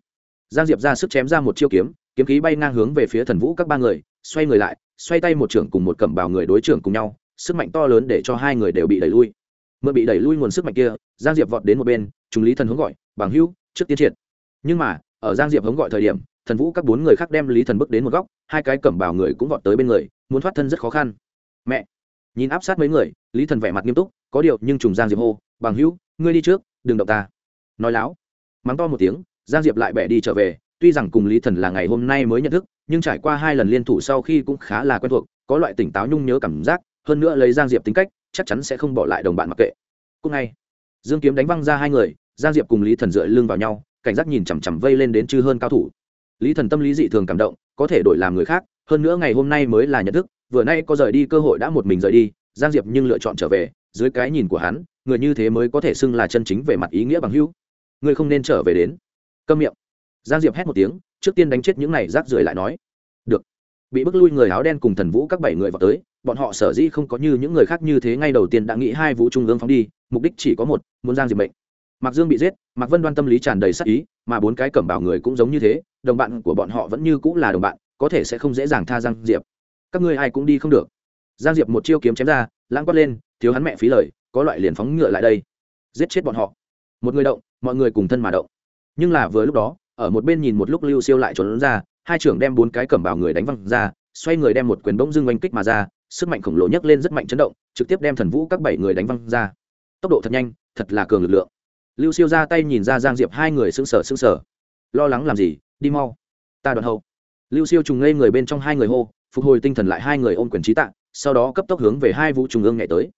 Giang diệp ra sức chém ra một chiêu kiếm kiếm khí bay ngang hướng về phía thần vũ các ba người, xoay người lại, xoay tay một trưởng cùng một cẩm bào người đối trưởng cùng nhau, sức mạnh to lớn để cho hai người đều bị đẩy lui. มื่ bị đẩy lui nguồn sức mạnh kia, giang diệp vọt đến một bên, chúng lý thần hướng gọi, bằng hữu, trước tiên triệt. Nhưng mà, ở giang diệp hướng gọi thời điểm, thần vũ các bốn người khác đem lý thần bước đến một góc, hai cái cẩm bào người cũng vọt tới bên người, muốn thoát thân rất khó khăn. Mẹ nhìn áp sát mấy người, lý thần vẻ mặt nghiêm túc, có điều nhưng trùng giang diệp hô, bằng hữu, ngươi đi trước, đừng động ta. Nói láo, mắng to một tiếng, giang diệp lại bẻ đi trở về, tuy rằng cùng lý thần là ngày hôm nay mới nhận thức, nhưng trải qua hai lần liên thủ sau khi cũng khá là quen thuộc, có loại tỉnh táo nhung nhớ cảm giác, hơn nữa lấy giang diệp tính cách, chắc chắn sẽ không bỏ lại đồng bạn mặc kệ. Cũng ngay, dương kiếm đánh văng ra hai người, giang diệp cùng lý thần dựa lưng vào nhau, cảnh giác nhìn chằm chằm vây lên đến chư hơn cao thủ. Lý thần tâm lý dị thường cảm động, có thể đổi làm người khác, hơn nữa ngày hôm nay mới là nhận thức vừa nay có rời đi cơ hội đã một mình rời đi, giang diệp nhưng lựa chọn trở về, dưới cái nhìn của hắn, người như thế mới có thể xưng là chân chính về mặt ý nghĩa bằng hữu. Ngươi không nên trở về đến. Câm miệng. Giang diệp hét một tiếng, trước tiên đánh chết những này rác rưởi lại nói. Được. Bị bức lui người áo đen cùng thần vũ các bảy người vào tới, bọn họ sở dĩ không có như những người khác như thế ngay đầu tiên đã nghĩ hai vũ trung ương phóng đi, mục đích chỉ có một, muốn giang diệp bệnh mạc dương bị giết, mạc vân đoan tâm lý tràn đầy sắc ý, mà bốn cái cẩm bảo người cũng giống như thế, đồng bạn của bọn họ vẫn như cũng là đồng bạn, có thể sẽ không dễ dàng tha giang diệp các ngươi ai cũng đi không được. Giang diệp một chiêu kiếm chém ra, lãng quát lên, thiếu hắn mẹ phí lời, có loại liền phóng ngựa lại đây. Giết chết bọn họ. Một người động, mọi người cùng thân mà động. Nhưng là vừa lúc đó, ở một bên nhìn một lúc lưu siêu lại trốn ra, hai trưởng đem bốn cái cẩm bảo người đánh văng ra, xoay người đem một quyền bỗng dưng oanh kích mà ra, sức mạnh khổng lồ nhấc lên rất mạnh chấn động, trực tiếp đem thần vũ các bảy người đánh văng ra. Tốc độ thật nhanh, thật là cường lực lượng. Lưu siêu ra tay nhìn ra giang diệp hai người sững sờ sững sờ. Lo lắng làm gì? Đi mau. Ta đoạn hậu. Lưu siêu trùng ngây người bên trong hai người hô phục hồi tinh thần lại hai người ôm quyền trí tạng sau đó cấp tốc hướng về hai vũ trung ương nhảy tới.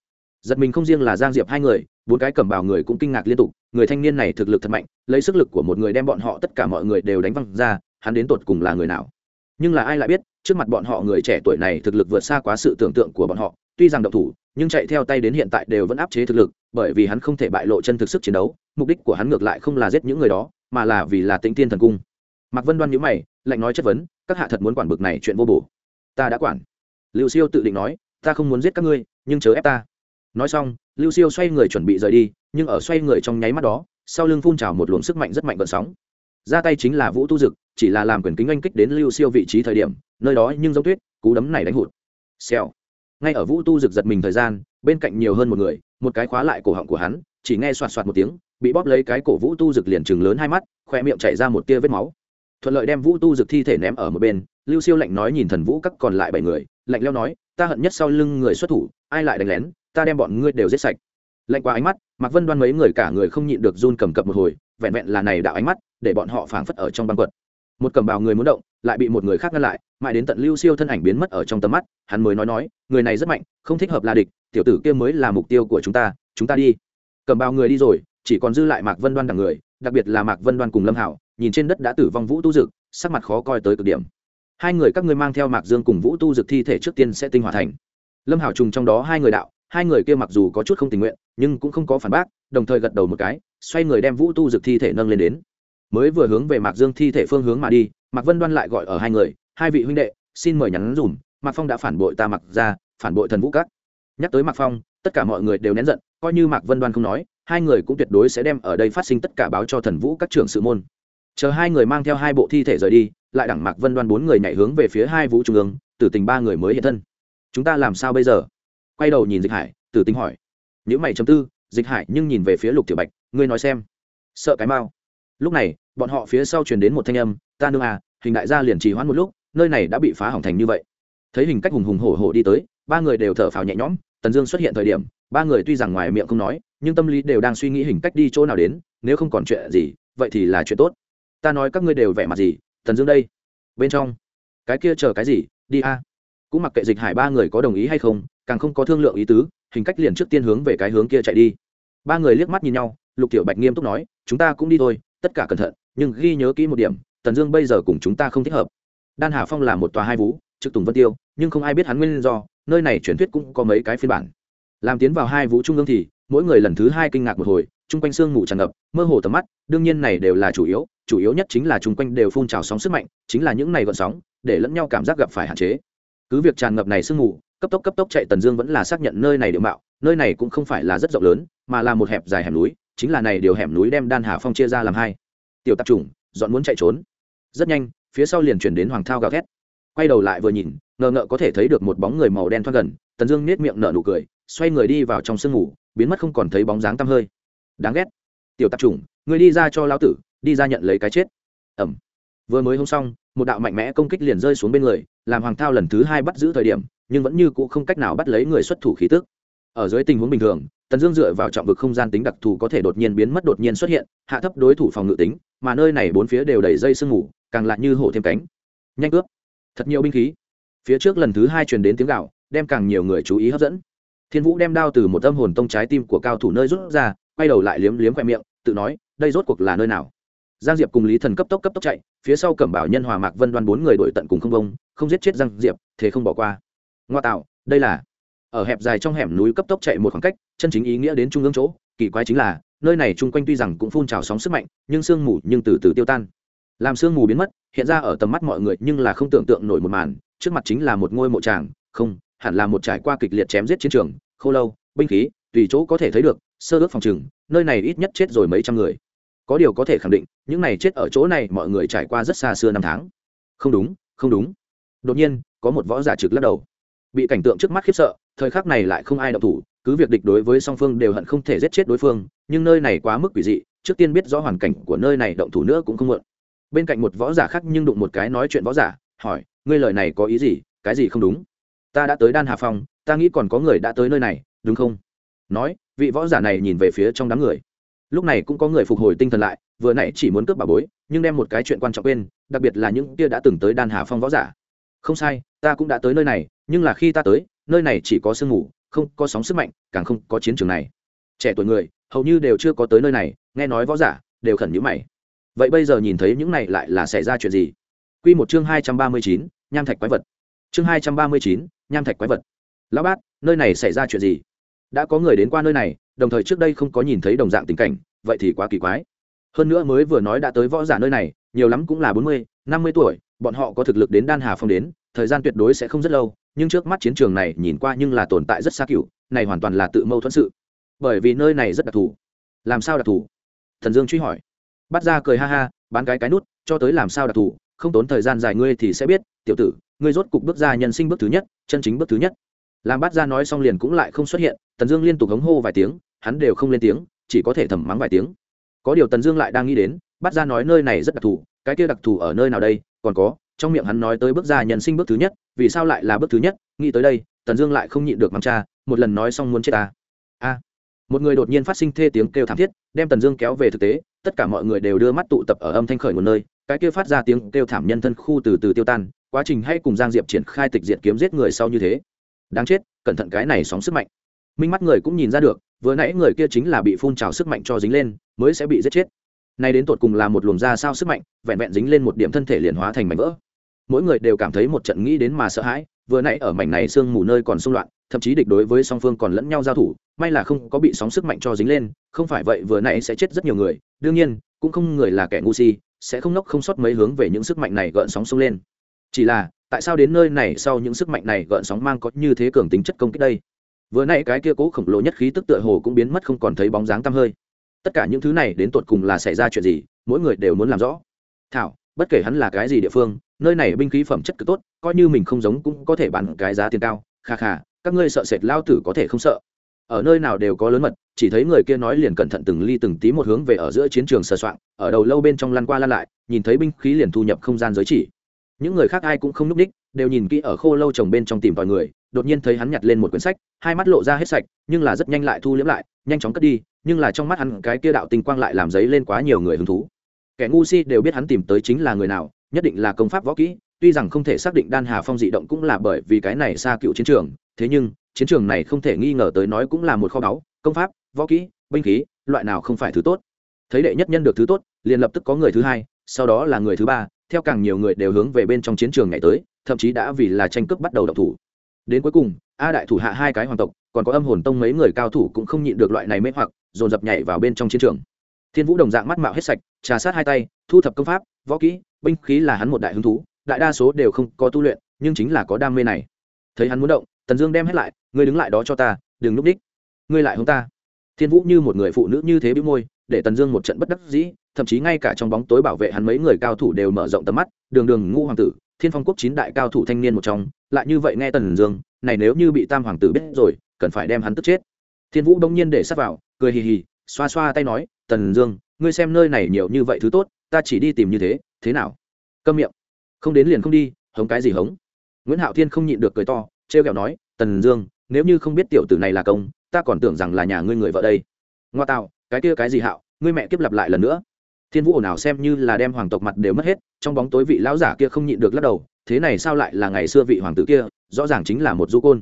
Giật mình không riêng là giang diệp hai người, bốn cái cầm bào người cũng kinh ngạc liên tục, người thanh niên này thực lực thật mạnh, lấy sức lực của một người đem bọn họ tất cả mọi người đều đánh văng ra, hắn đến tột cùng là người nào? Nhưng là ai lại biết, trước mặt bọn họ người trẻ tuổi này thực lực vượt xa quá sự tưởng tượng của bọn họ, tuy rằng độc thủ, nhưng chạy theo tay đến hiện tại đều vẫn áp chế thực lực, bởi vì hắn không thể bại lộ chân thực sức chiến đấu, mục đích của hắn ngược lại không là giết những người đó, mà là vì là tĩnh tiên thần cung. Mạc vân đoan nhữ mày, lạnh nói chất vấn, các hạ thật muốn quản bực này chuyện vô bổ ta đã quản. Lưu siêu tự định nói, ta không muốn giết các ngươi, nhưng chớ ép ta. Nói xong, lưu siêu xoay người chuẩn bị rời đi, nhưng ở xoay người trong nháy mắt đó, sau lưng phun trào một luồng sức mạnh rất mạnh vận sóng. Ra tay chính là vũ tu dực, chỉ là làm quyền kính anh kích đến lưu siêu vị trí thời điểm, nơi đó nhưng giống tuyết, cú đấm này đánh hụt. Xèo. Ngay ở vũ tu dực giật mình thời gian, bên cạnh nhiều hơn một người, một cái khóa lại cổ họng của hắn, chỉ nghe soạt soạt một tiếng, bị bóp lấy cái cổ vũ tu dực liền chừng lớn hai mắt, khoe miệng chảy ra một tia vết máu thuận lợi đem vũ tu dực thi thể ném ở một bên, lưu siêu lạnh nói nhìn thần vũ các còn lại bảy người, lạnh leo nói, ta hận nhất sau lưng người xuất thủ, ai lại đánh lén, ta đem bọn ngươi đều giết sạch. Lạnh qua ánh mắt, mạc vân đoan mấy người cả người không nhịn được run cầm cập một hồi, vẹn vẹn là này đạo ánh mắt, để bọn họ phảng phất ở trong băng quật. Một cầm bào người muốn động, lại bị một người khác ngăn lại, mãi đến tận lưu siêu thân ảnh biến mất ở trong tầm mắt, hắn mới nói nói, người này rất mạnh, không thích hợp là địch, tiểu tử kia mới là mục tiêu của chúng ta chúng ta đi. Cầm bào người đi rồi, chỉ còn dư lại mạc vân đoan đằng người đặc biệt là mạc vân đoan cùng lâm hảo, nhìn trên đất đã tử vong vũ tu dực, sắc mặt khó coi tới cực điểm. Hai người các ngươi mang theo mạc dương cùng vũ tu dực thi thể trước tiên sẽ tinh hỏa thành. Lâm hảo trùng trong đó hai người đạo, hai người kia mặc dù có chút không tình nguyện, nhưng cũng không có phản bác, đồng thời gật đầu một cái, xoay người đem vũ tu dực thi thể nâng lên đến. Mới vừa hướng về mạc dương thi thể phương hướng mà đi, mạc vân đoan lại gọi ở hai người, hai vị huynh đệ, xin mời nhắn dùm. Mạc phong đã phản bội ta mặc ra phản bội thần vũ các. Nhắc tới mạc phong, tất cả mọi người đều nén giận, coi như mạc vân đoan không nói hai người cũng tuyệt đối sẽ đem ở đây phát sinh tất cả báo cho thần vũ các trưởng sự môn. Chờ hai người mang theo hai bộ thi thể rời đi, lại đẳng mạc vân đoan bốn người nhảy hướng về phía hai vũ trung ương, tử tình ba người mới hiện thân. Chúng ta làm sao bây giờ? Quay đầu nhìn dịch hải, tử tình hỏi. Những mày chấm tư, dịch hải nhưng nhìn về phía lục tiểu bạch, ngươi nói xem. Sợ cái mau. Lúc này, bọn họ phía sau truyền đến một thanh âm, ta nương à hình đại gia liền trì hoãn một lúc, nơi này đã bị phá hỏng thành như vậy. Thấy hình cách hùng hùng hổ hổ đi tới, ba người đều thở phào nhẹ nhõm tần dương xuất hiện thời điểm, ba người tuy rằng ngoài miệng không nói, nhưng tâm lý đều đang suy nghĩ hình cách đi chỗ nào đến, nếu không còn chuyện gì, vậy thì là chuyện tốt. Ta nói các ngươi đều vẻ mặt gì, tần dương đây? Bên trong. Cái kia chờ cái gì, đi a. Cũng mặc kệ dịch hải ba người có đồng ý hay không, càng không có thương lượng ý tứ, hình cách liền trước tiên hướng về cái hướng kia chạy đi. Ba người liếc mắt nhìn nhau, lục tiểu bạch nghiêm túc nói, chúng ta cũng đi thôi, tất cả cẩn thận, nhưng ghi nhớ kỹ một điểm, tần dương bây giờ cùng chúng ta không thích hợp. Đan hà phong là một tòa hai vú trực tùng vân tiêu, nhưng không ai biết hắn nguyên do, nơi này truyền thuyết cũng có mấy cái phiên bản. Làm tiến vào hai vũ trung ương thì, mỗi người lần thứ hai kinh ngạc một hồi, chung quanh sương mù tràn ngập, mơ hồ tầm mắt, đương nhiên này đều là chủ yếu chủ yếu nhất chính là chung quanh đều phun trào sóng sức mạnh, chính là những này gọn sóng, để lẫn nhau cảm giác gặp phải hạn chế. Cứ việc tràn ngập này sương mù, cấp tốc cấp tốc chạy tần dương vẫn là xác nhận nơi này địa mạo, nơi này cũng không phải là rất rộng lớn, mà là một hẹp dài hẻm núi, chính là này điều hẻm núi đem đan hà phong chia ra làm hai. Tiểu tạp chủng dọn muốn chạy trốn. Rất nhanh, phía sau liền chuyển đến hoàng thao gào thét quay đầu lại vừa nhìn, ngờ ngợ có thể thấy được một bóng người màu đen thoát gần, tần dương nết miệng nở nụ cười, xoay người đi vào trong sương ngủ biến mất không còn thấy bóng dáng tăm hơi. Đáng ghét. Tiểu tạp chủng, người đi ra cho lão tử, đi ra nhận lấy cái chết. Ẩm. Vừa mới hôm xong, một đạo mạnh mẽ công kích liền rơi xuống bên người, làm hoàng thao lần thứ hai bắt giữ thời điểm, nhưng vẫn như cũ không cách nào bắt lấy người xuất thủ khí tức. Ở dưới tình huống bình thường, tần dương dựa vào trọng vực không gian tính đặc thù có thể đột nhiên biến mất đột nhiên xuất hiện, hạ thấp đối thủ phòng ngự tính, mà nơi này bốn phía đều đầy dây sương mù, càng lại như hổ thêm cánh. Nhanh cướp thật nhiều binh khí. Phía trước lần thứ hai truyền đến tiếng gạo đem càng nhiều người chú ý hấp dẫn. Thiên vũ đem đao từ một tâm hồn tông trái tim của cao thủ nơi rút ra, quay đầu lại liếm liếm khoe miệng, tự nói, đây rốt cuộc là nơi nào? Giang diệp cùng lý thần cấp tốc cấp tốc chạy, phía sau cẩm bảo nhân, hòa mạc vân đoan bốn người đội tận cùng không bông, không giết chết giang diệp, thế không bỏ qua. Ngoa tạo, đây là ở hẹp dài trong hẻm núi cấp tốc chạy một khoảng cách, chân chính ý nghĩa đến trung ương chỗ, kỳ quái chính là, nơi này chung quanh tuy rằng cũng phun trào sóng sức mạnh, nhưng sương mù nhưng từ từ tiêu tan làm sương mù biến mất, hiện ra ở tầm mắt mọi người nhưng là không tưởng tượng nổi một màn, trước mặt chính là một ngôi mộ tràng, không, hẳn là một trải qua kịch liệt chém giết chiến trường, khô lâu, binh khí, tùy chỗ có thể thấy được, sơ ước phòng trừng, nơi này ít nhất chết rồi mấy trăm người. Có điều có thể khẳng định, những này chết ở chỗ này mọi người trải qua rất xa xưa năm tháng. Không đúng không đúng. Đột nhiên, có một võ giả trực lắc đầu. Bị cảnh tượng trước mắt khiếp sợ, thời khắc này lại không ai động thủ, cứ việc địch đối với song phương đều hận không thể giết chết đối phương, nhưng nơi này quá mức quỷ dị, trước tiên biết rõ hoàn cảnh của nơi này động thủ nữa cũng không muộn bên cạnh một võ giả khác nhưng đụng một cái nói chuyện võ giả, hỏi, ngươi lời này có ý gì? Cái gì không đúng? Ta đã tới đan hà phong, ta nghĩ còn có người đã tới nơi này, đúng không? Nói, vị võ giả này nhìn về phía trong đám người. Lúc này cũng có người phục hồi tinh thần lại, vừa nãy chỉ muốn cướp bà bối, nhưng đem một cái chuyện quan trọng quên, đặc biệt là những kia đã từng tới đan hà phong võ giả. Không sai, ta cũng đã tới nơi này, nhưng là khi ta tới, nơi này chỉ có sương mù, không có sóng sức mạnh, càng không có chiến trường này. Trẻ tuổi người, hầu như đều chưa có tới nơi này, nghe nói võ giả đều khẩn nhữ mày vậy bây giờ nhìn thấy những này lại là xảy ra chuyện gì? Q một chương hai trăm ba mươi chín, nham thạch quái vật. Chương hai trăm ba mươi chín, nham thạch quái vật. Lão bát, nơi này xảy ra chuyện gì? Đã có người đến qua nơi này, đồng thời trước đây không có nhìn thấy đồng dạng tình cảnh, vậy thì quá kỳ quái. Hơn nữa mới vừa nói đã tới võ giả nơi này, nhiều lắm cũng là bốn mươi, năm mươi tuổi, bọn họ có thực lực đến đan hà phong đến, thời gian tuyệt đối sẽ không rất lâu, nhưng trước mắt chiến trường này nhìn qua nhưng là tồn tại rất xa cựu, này hoàn toàn là tự mâu thuẫn sự. Bởi vì nơi này rất đặc thù. Làm sao đặc thù? Thần dương truy hỏi bắt ra cười ha ha, bán cái cái nút, cho tới làm sao đặc thù, không tốn thời gian dài ngươi thì sẽ biết, tiểu tử, ngươi rốt cục bước ra nhân sinh bước thứ nhất, chân chính bước thứ nhất. Làm bắt ra nói xong liền cũng lại không xuất hiện, tần dương liên tục hống hô vài tiếng, hắn đều không lên tiếng, chỉ có thể thầm mắng vài tiếng. Có điều tần dương lại đang nghĩ đến bắt ra nói nơi này rất đặc thù, cái kia đặc thù ở nơi nào đây, còn có, trong miệng hắn nói tới bước ra nhân sinh bước thứ nhất, vì sao lại là bước thứ nhất, nghĩ tới đây, tần dương lại không nhịn được mắng cha, một lần nói xong muốn chết ta. A. Một người đột nhiên phát sinh thê tiếng kêu thảm thiết, đem tần dương kéo về thực tế tất cả mọi người đều đưa mắt tụ tập ở âm thanh khởi nguồn nơi, cái kia phát ra tiếng kêu thảm nhân thân khu từ từ tiêu tan, quá trình hay cùng giang diệp triển khai tịch diệt kiếm giết người sau như thế. Đáng chết, cẩn thận cái này sóng sức mạnh. Minh mắt người cũng nhìn ra được, vừa nãy người kia chính là bị phun trào sức mạnh cho dính lên, mới sẽ bị giết chết. Nay đến tột cùng là một luồng ra sao sức mạnh, vẹn vẹn dính lên một điểm thân thể liền hóa thành mảnh vỡ. Mỗi người đều cảm thấy một trận nghĩ đến mà sợ hãi, vừa nãy ở mảnh này sương mù nơi còn xung loạn, thậm chí địch đối với song phương còn lẫn nhau giao thủ, may là không có bị sóng sức mạnh cho dính lên, không phải vậy vừa nãy sẽ chết rất nhiều người đương nhiên, cũng không người là kẻ ngu si, sẽ không nốc không sót mấy hướng về những sức mạnh này gợn sóng sông lên. Chỉ là, tại sao đến nơi này sau những sức mạnh này gợn sóng mang có như thế cường tính chất công kích đây? Vừa nãy cái kia cố khổng lồ nhất khí tức tựa hồ cũng biến mất không còn thấy bóng dáng tăm hơi. Tất cả những thứ này đến tột cùng là xảy ra chuyện gì, mỗi người đều muốn làm rõ. Thảo, bất kể hắn là cái gì địa phương, nơi này binh khí phẩm chất cực tốt, coi như mình không giống cũng có thể bán cái giá tiền cao. Kha kha, các ngươi sợ sệt lao tử có thể không sợ ở nơi nào đều có lớn mật, chỉ thấy người kia nói liền cẩn thận từng ly từng tí một hướng về ở giữa chiến trường sờ soạn ở đầu lâu bên trong lăn qua lăn lại, nhìn thấy binh khí liền thu nhập không gian giới chỉ. Những người khác ai cũng không núp đích, đều nhìn kỹ ở khô lâu trồng bên trong tìm tòi người, đột nhiên thấy hắn nhặt lên một quyển sách, hai mắt lộ ra hết sạch, nhưng là rất nhanh lại thu liễm lại, nhanh chóng cất đi, nhưng là trong mắt hắn cái kia đạo tinh quang lại làm giấy lên quá nhiều người hứng thú. Kẻ ngu si đều biết hắn tìm tới chính là người nào, nhất định là công pháp võ kỹ, tuy rằng không thể xác định đan hà phong dị động cũng là bởi vì cái này xa cựu chiến trường, thế nhưng chiến trường này không thể nghi ngờ tới nói cũng là một kho báu, công pháp, võ kỹ, binh khí, loại nào không phải thứ tốt. Thấy đệ nhất nhân được thứ tốt, liền lập tức có người thứ hai, sau đó là người thứ ba, theo càng nhiều người đều hướng về bên trong chiến trường ngày tới, thậm chí đã vì là tranh cướp bắt đầu độc thủ. Đến cuối cùng, a đại thủ hạ hai cái hoàng tộc, còn có âm hồn tông mấy người cao thủ cũng không nhịn được loại này mê hoặc, dồn dập nhảy vào bên trong chiến trường. Thiên vũ đồng dạng mắt mạo hết sạch, trà sát hai tay, thu thập công pháp, võ kỹ, binh khí là hắn một đại hứng thú, đại đa số đều không có tu luyện, nhưng chính là có đam mê này. Thấy hắn muốn động, tần dương đem hết lại ngươi đứng lại đó cho ta, đừng núp đích. Ngươi lại hông ta. Thiên vũ như một người phụ nữ như thế bĩu môi, để tần dương một trận bất đắc dĩ, thậm chí ngay cả trong bóng tối bảo vệ hắn mấy người cao thủ đều mở rộng tầm mắt, đường đường ngũ hoàng tử, thiên phong quốc chín đại cao thủ thanh niên một trong, lại như vậy nghe tần dương, này nếu như bị tam hoàng tử biết rồi, cần phải đem hắn tức chết. Thiên vũ đông nhiên để sát vào, cười hì hì, xoa xoa tay nói, tần dương, ngươi xem nơi này nhiều như vậy thứ tốt, ta chỉ đi tìm như thế thế nào? Câm miệng. Không đến liền không đi, hống cái gì hống? Nguyễn hạo thiên không nhịn được cười to, trêu kẹo nói, tần dương nếu như không biết tiểu tử này là công, ta còn tưởng rằng là nhà ngươi người vợ đây. Ngoa tạo, cái kia cái gì hạo, ngươi mẹ kiếp lặp lại lần nữa. Thiên vũ ồn ào xem như là đem hoàng tộc mặt đều mất hết, trong bóng tối vị lão giả kia không nhịn được lắc đầu, thế này sao lại là ngày xưa vị hoàng tử kia, rõ ràng chính là một du côn.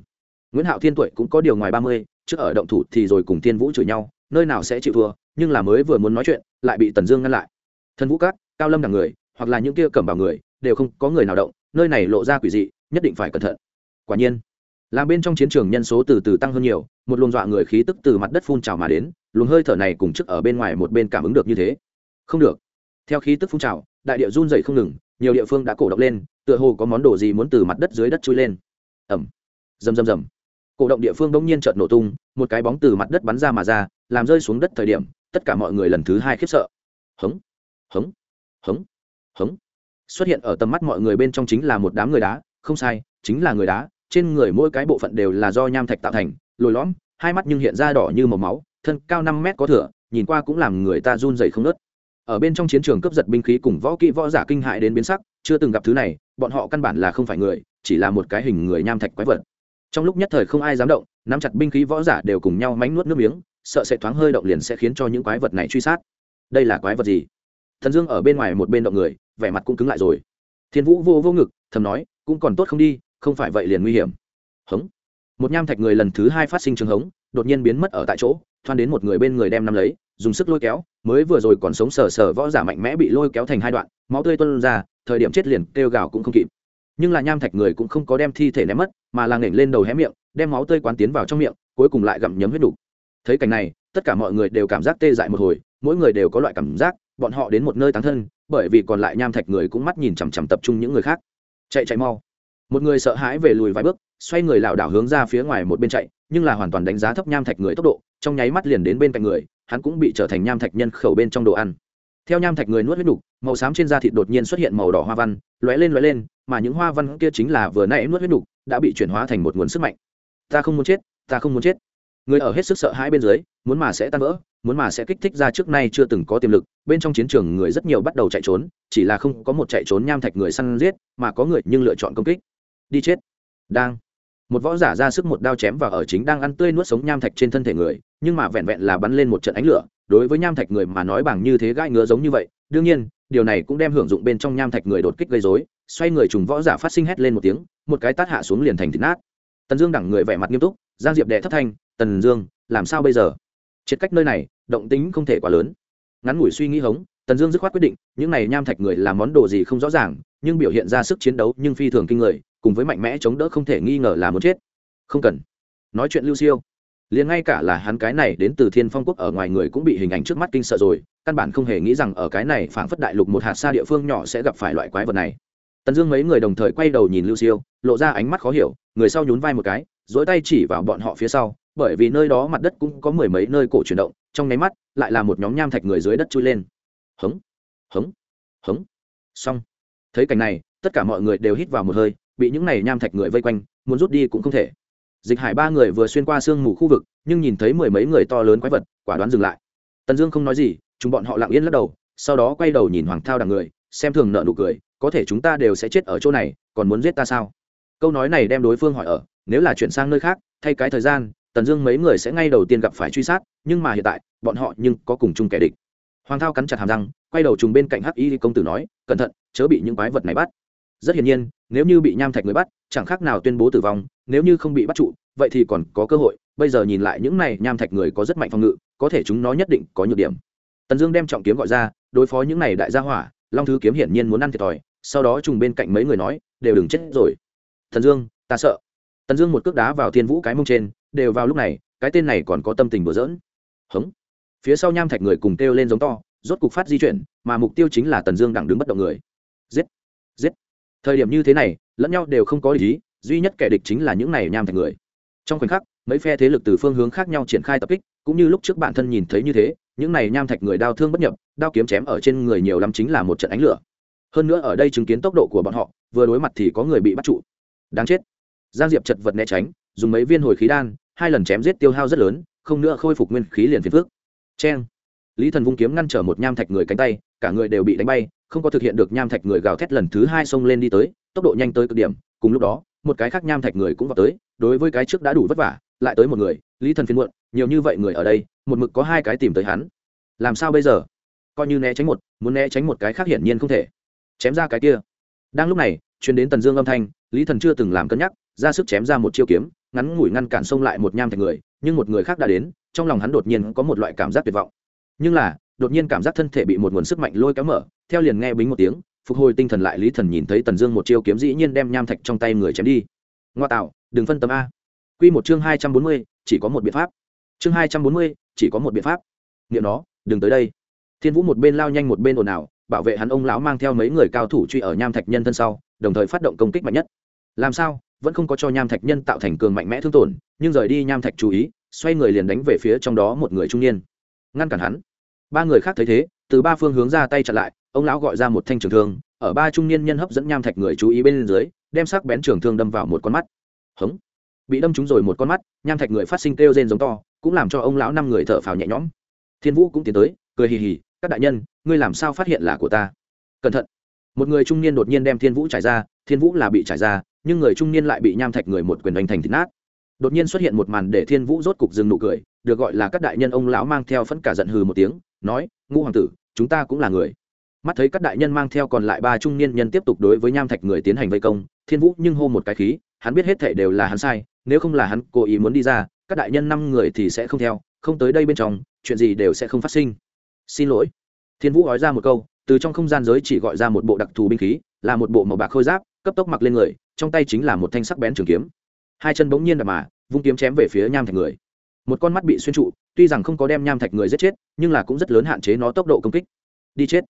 Nguyễn hạo thiên tuổi cũng có điều ngoài ba mươi, trước ở động thủ thì rồi cùng thiên vũ chửi nhau, nơi nào sẽ chịu thua, nhưng là mới vừa muốn nói chuyện, lại bị tần dương ngăn lại. Thân vũ cát, cao lâm đằng người, hoặc là những kia cẩm bảo người, đều không có người nào động, nơi này lộ ra quỷ dị, nhất định phải cẩn thận. Quả nhiên làm bên trong chiến trường nhân số từ từ tăng hơn nhiều, một luồng dọa người khí tức từ mặt đất phun trào mà đến, luồng hơi thở này cùng chức ở bên ngoài một bên cảm ứng được như thế. Không được. Theo khí tức phun trào, đại địa run dày không ngừng, nhiều địa phương đã cổ động lên, tựa hồ có món đồ gì muốn từ mặt đất dưới đất chui lên. Ẩm rầm rầm rầm. Cổ động địa phương bỗng nhiên chợt nổ tung, một cái bóng từ mặt đất bắn ra mà ra, làm rơi xuống đất thời điểm, tất cả mọi người lần thứ hai khiếp sợ. Hống. Hống. Hống. Hống. Xuất hiện ở tầm mắt mọi người bên trong chính là một đám người đá, không sai, chính là người đá trên người mỗi cái bộ phận đều là do nham thạch tạo thành, lồi lõm, hai mắt nhưng hiện ra đỏ như màu máu, thân cao năm mét có thửa nhìn qua cũng làm người ta run dày không nớt. Ở bên trong chiến trường cướp giật binh khí cùng võ kỹ võ giả kinh hại đến biến sắc, chưa từng gặp thứ này, bọn họ căn bản là không phải người, chỉ là một cái hình người nham thạch quái vật. Trong lúc nhất thời không ai dám động, nắm chặt binh khí võ giả đều cùng nhau mánh nuốt nước miếng, sợ sẽ thoáng hơi động liền sẽ khiến cho những quái vật này truy sát. Đây là quái vật gì? Thần dương ở bên ngoài một bên động người, vẻ mặt cũng cứng lại rồi. Thiên vũ vô vô ngực, thầm nói, cũng còn tốt không đi không phải vậy liền nguy hiểm. Hống. Một nham thạch người lần thứ hai phát sinh trường hống, đột nhiên biến mất ở tại chỗ, thoan đến một người bên người đem nắm lấy, dùng sức lôi kéo, mới vừa rồi còn sống sờ sờ võ giả mạnh mẽ bị lôi kéo thành hai đoạn, máu tươi tuôn ra, thời điểm chết liền kêu gào cũng không kịp. Nhưng là nham thạch người cũng không có đem thi thể ném mất, mà là nghển lên đầu hé miệng, đem máu tươi quán tiến vào trong miệng, cuối cùng lại gặm nhấm huyết đủ thấy cảnh này, tất cả mọi người đều cảm giác tê dại một hồi, mỗi người đều có loại cảm giác, bọn họ đến một nơi tán thân, bởi vì còn lại nham thạch người cũng mắt nhìn chằm chằm tập trung những người khác. Chạy chạy mau một người sợ hãi về lùi vài bước, xoay người lảo đảo hướng ra phía ngoài một bên chạy, nhưng là hoàn toàn đánh giá thấp nham thạch người tốc độ, trong nháy mắt liền đến bên cạnh người, hắn cũng bị trở thành nham thạch nhân khẩu bên trong đồ ăn. Theo nham thạch người nuốt huyết đục màu xám trên da thịt đột nhiên xuất hiện màu đỏ hoa văn, lóe lên lóe lên, mà những hoa văn kia chính là vừa nãy nuốt huyết đục đã bị chuyển hóa thành một nguồn sức mạnh. Ta không muốn chết, ta không muốn chết. Người ở hết sức sợ hãi bên dưới, muốn mà sẽ tan vỡ, muốn mà sẽ kích thích ra trước nay chưa từng có tiềm lực, bên trong chiến trường người rất nhiều bắt đầu chạy trốn, chỉ là không có một chạy trốn nham thạch người săn giết, mà có người nhưng lựa chọn công kích đi chết. Đang. Một võ giả ra sức một đao chém và ở chính đang ăn tươi nuốt sống nham thạch trên thân thể người, nhưng mà vẹn vẹn là bắn lên một trận ánh lửa, đối với nham thạch người mà nói bằng như thế gai ngứa giống như vậy. Đương nhiên, điều này cũng đem hưởng dụng bên trong nham thạch người đột kích gây dối xoay người trùng võ giả phát sinh hét lên một tiếng, một cái tát hạ xuống liền thành thịt nát. Tần dương đẳng người vẻ mặt nghiêm túc, giang diệp đệ thất thanh, tần dương, làm sao bây giờ? Triệt cách nơi này, động tính không thể quá lớn. Ngắn ngủi suy nghĩ hống, tần dương dứt khoát quyết định, những này nham thạch người làm món đồ gì không rõ ràng, nhưng biểu hiện ra sức chiến đấu nhưng phi thường kinh người cùng với mạnh mẽ chống đỡ không thể nghi ngờ là muốn chết. Không cần. Nói chuyện lưu siêu. Liền ngay cả là hắn cái này đến từ thiên phong quốc ở ngoài người cũng bị hình ảnh trước mắt kinh sợ rồi, căn bản không hề nghĩ rằng ở cái này phảng phất đại lục một hạt xa địa phương nhỏ sẽ gặp phải loại quái vật này. Tần dương mấy người đồng thời quay đầu nhìn lưu siêu, lộ ra ánh mắt khó hiểu, người sau nhún vai một cái dỗi tay chỉ vào bọn họ phía sau, bởi vì nơi đó mặt đất cũng có mười mấy nơi cổ chuyển động, trong nháy mắt, lại là một nhóm nham thạch người dưới đất chui lên. Hống hống hống. Xong. Thấy cảnh này, tất cả mọi người đều hít vào một hơi bị những này nham thạch người vây quanh, muốn rút đi cũng không thể. Dịch hải ba người vừa xuyên qua sương mù khu vực, nhưng nhìn thấy mười mấy người to lớn quái vật, quả đoán dừng lại. Tần dương không nói gì, chúng bọn họ lặng yên lắc đầu, sau đó quay đầu nhìn hoàng thao đằng người, xem thường nợ nụ cười, có thể chúng ta đều sẽ chết ở chỗ này, còn muốn giết ta sao? Câu nói này đem đối phương hỏi ở, nếu là chuyển sang nơi khác, thay cái thời gian, tần dương mấy người sẽ ngay đầu tiên gặp phải truy sát, nhưng mà hiện tại, bọn họ nhưng có cùng chung kẻ địch. Hoàng thao cắn chặt hàm răng, quay đầu trùng bên cạnh hắc y công tử nói, cẩn thận, chớ bị những quái vật này bắt rất hiển nhiên, nếu như bị nham thạch người bắt, chẳng khác nào tuyên bố tử vong, nếu như không bị bắt trụ, vậy thì còn có cơ hội. Bây giờ nhìn lại những này nham thạch người có rất mạnh phòng ngự, có thể chúng nó nhất định có nhược điểm. Tần dương đem trọng kiếm gọi ra, đối phó những này đại gia hỏa, long thứ kiếm hiển nhiên muốn ăn thiệt thòi, sau đó trùng bên cạnh mấy người nói, đều đừng chết rồi. Thần dương, ta sợ. Tần dương một cước đá vào thiên vũ cái mông trên, đều vào lúc này, cái tên này còn có tâm tình bừa dỡn hống. Phía sau nham thạch người cùng kêu lên giống to, rốt cục phát di chuyển, mà mục tiêu chính là tần dương đang đứng bất động người. Giết. Giết thời điểm như thế này, lẫn nhau đều không có ý, duy nhất kẻ địch chính là những này nham thạch người. Trong khoảnh khắc, mấy phe thế lực từ phương hướng khác nhau triển khai tập kích, cũng như lúc trước bản thân nhìn thấy như thế, những này nham thạch người đau thương bất nhập, đao kiếm chém ở trên người nhiều lắm chính là một trận ánh lửa. Hơn nữa ở đây chứng kiến tốc độ của bọn họ, vừa đối mặt thì có người bị bắt trụ. Đáng chết. Giang diệp chật vật né tránh, dùng mấy viên hồi khí đan, hai lần chém giết tiêu hao rất lớn, không nữa khôi phục nguyên khí liền phiền phước cheng. Lý thần vung kiếm ngăn trở một nham thạch người cánh tay, cả người đều bị đánh bay không có thực hiện được nham thạch người gào thét lần thứ hai xông lên đi tới, tốc độ nhanh tới cực điểm, cùng lúc đó, một cái khác nham thạch người cũng vào tới, đối với cái trước đã đủ vất vả, lại tới một người, lý thần phiên muộn, nhiều như vậy người ở đây, một mực có hai cái tìm tới hắn. Làm sao bây giờ? Coi như né tránh một, muốn né tránh một cái khác hiển nhiên không thể. Chém ra cái kia. Đang lúc này chuyến đến tần dương âm thanh, lý thần chưa từng làm cân nhắc, ra sức chém ra một chiêu kiếm, ngắn ngủi ngăn cản xông lại một nham thạch người, nhưng một người khác đã đến, trong lòng hắn đột nhiên có một loại cảm giác tuyệt vọng. Nhưng là đột nhiên cảm giác thân thể bị một nguồn sức mạnh lôi kéo mở, theo liền nghe bính một tiếng, phục hồi tinh thần lại lý thần nhìn thấy tần dương một chiêu kiếm dĩ nhiên đem nham thạch trong tay người chém đi. Ngoa tạo, đừng phân tâm a. Q một chương hai trăm bốn mươi, chỉ có một biện pháp. Chương hai trăm bốn mươi, chỉ có một biện pháp. Nghiệm nó, đừng tới đây. Thiên vũ một bên lao nhanh một bên ồn ào, bảo vệ hắn ông lão mang theo mấy người cao thủ truy ở nham thạch nhân thân sau, đồng thời phát động công kích mạnh nhất. Làm sao, vẫn không có cho nham thạch nhân tạo thành cường mạnh mẽ thương tổn, nhưng rời đi nham thạch chú ý, xoay người liền đánh về phía trong đó một người trung niên. Ngăn cản hắn ba người khác thấy thế, từ ba phương hướng ra tay chặn lại, ông lão gọi ra một thanh trường thương, ở ba trung niên nhân hấp dẫn nham thạch người chú ý bên dưới, đem sắc bén trường thương đâm vào một con mắt. Hống! Bị đâm trúng rồi một con mắt, nham thạch người phát sinh kêu rên giống to, cũng làm cho ông lão năm người thở phào nhẹ nhõm. Thiên vũ cũng tiến tới, cười hì hì, các đại nhân, ngươi làm sao phát hiện là của ta? Cẩn thận. Một người trung niên đột nhiên đem thiên vũ trải ra, thiên vũ là bị trải ra, nhưng người trung niên lại bị nham thạch người một quyền đánh thành thịt nát. Đột nhiên xuất hiện một màn để thiên vũ rốt cục dừng nụ cười, được gọi là các đại nhân ông lão mang theo phẫn cả giận hừ một tiếng nói, ngũ hoàng tử, chúng ta cũng là người. Mắt thấy các đại nhân mang theo còn lại ba trung niên nhân tiếp tục đối với nham thạch người tiến hành vây công, thiên vũ nhưng hô một cái khí, hắn biết hết thể đều là hắn sai, nếu không là hắn cố ý muốn đi ra, các đại nhân năm người thì sẽ không theo, không tới đây bên trong, chuyện gì đều sẽ không phát sinh. Xin lỗi. Thiên vũ nói ra một câu, từ trong không gian giới chỉ gọi ra một bộ đặc thù binh khí, là một bộ màu bạc khôi giáp, cấp tốc mặc lên người, trong tay chính là một thanh sắc bén trường kiếm. Hai chân bỗng nhiên đập mà, vung kiếm chém về phía nham thạch người. Một con mắt bị xuyên trụ tuy rằng không có đem nham thạch người giết chết, nhưng là cũng rất lớn hạn chế nó tốc độ công kích. Đi chết.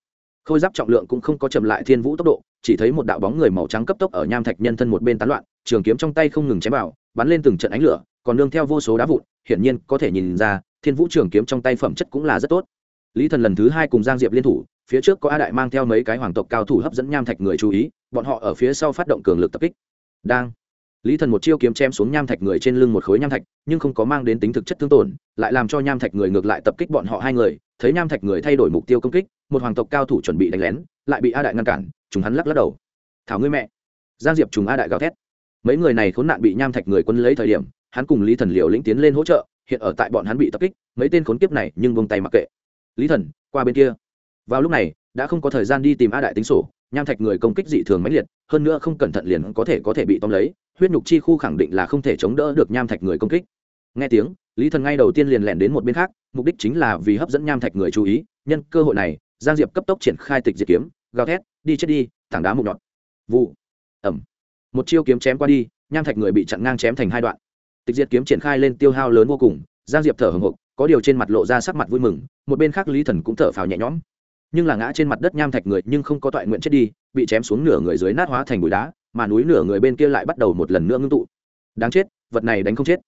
Khôi giáp trọng lượng cũng không có chậm lại thiên vũ tốc độ, chỉ thấy một đạo bóng người màu trắng cấp tốc ở nham thạch nhân thân một bên tán loạn, trường kiếm trong tay không ngừng chém vào, bắn lên từng trận ánh lửa, còn nương theo vô số đá vụn, hiển nhiên có thể nhìn ra, thiên vũ trường kiếm trong tay phẩm chất cũng là rất tốt. Lý thần lần thứ hai cùng giang diệp liên thủ, phía trước có a đại mang theo mấy cái hoàng tộc cao thủ hấp dẫn nham thạch người chú ý, bọn họ ở phía sau phát động cường lực tập kích. Đang lý thần một chiêu kiếm chém xuống nham thạch người trên lưng một khối nham thạch, nhưng không có mang đến tính thực chất thương tổn, lại làm cho nham thạch người ngược lại tập kích bọn họ hai người, thấy nham thạch người thay đổi mục tiêu công kích, một hoàng tộc cao thủ chuẩn bị đánh lén, lại bị a đại ngăn cản, chúng hắn lắc lắc đầu. Thảo ngươi mẹ! Giang diệp trùng a đại gào thét. Mấy người này khốn nạn bị nham thạch người quân lấy thời điểm, hắn cùng lý thần liều lĩnh tiến lên hỗ trợ, hiện ở tại bọn hắn bị tập kích, mấy tên khốn kiếp này nhưng vung tay mặc kệ. Lý thần, qua bên kia. Vào lúc này, đã không có thời gian đi tìm a đại tính sổ, nham thạch người công kích dị thường mãnh liệt, hơn nữa không cẩn thận liền có thể có thể bị tóm lấy huyết nhục chi khu khẳng định là không thể chống đỡ được nham thạch người công kích. Nghe tiếng, lý thần ngay đầu tiên liền lẻn đến một bên khác, mục đích chính là vì hấp dẫn nham thạch người chú ý. Nhân cơ hội này, giang diệp cấp tốc triển khai tịch diệt kiếm, gào thét, đi chết đi thẳng đá mục nhọn. Vụ. Ẩm. Một chiêu kiếm chém qua đi, nham thạch người bị chặn ngang chém thành hai đoạn. Tịch diệt kiếm triển khai lên tiêu hao lớn vô cùng, giang diệp thở hồng hộc, có điều trên mặt lộ ra sắc mặt vui mừng, một bên khác lý thần cũng thở phào nhẹ nhõm. Nhưng là ngã trên mặt đất nham thạch người nhưng không có toại nguyện chết đi, bị chém xuống nửa người dưới nát hóa thành bụi đá mà núi nửa người bên kia lại bắt đầu một lần nữa ngưng tụ. Đáng chết, vật này đánh không chết.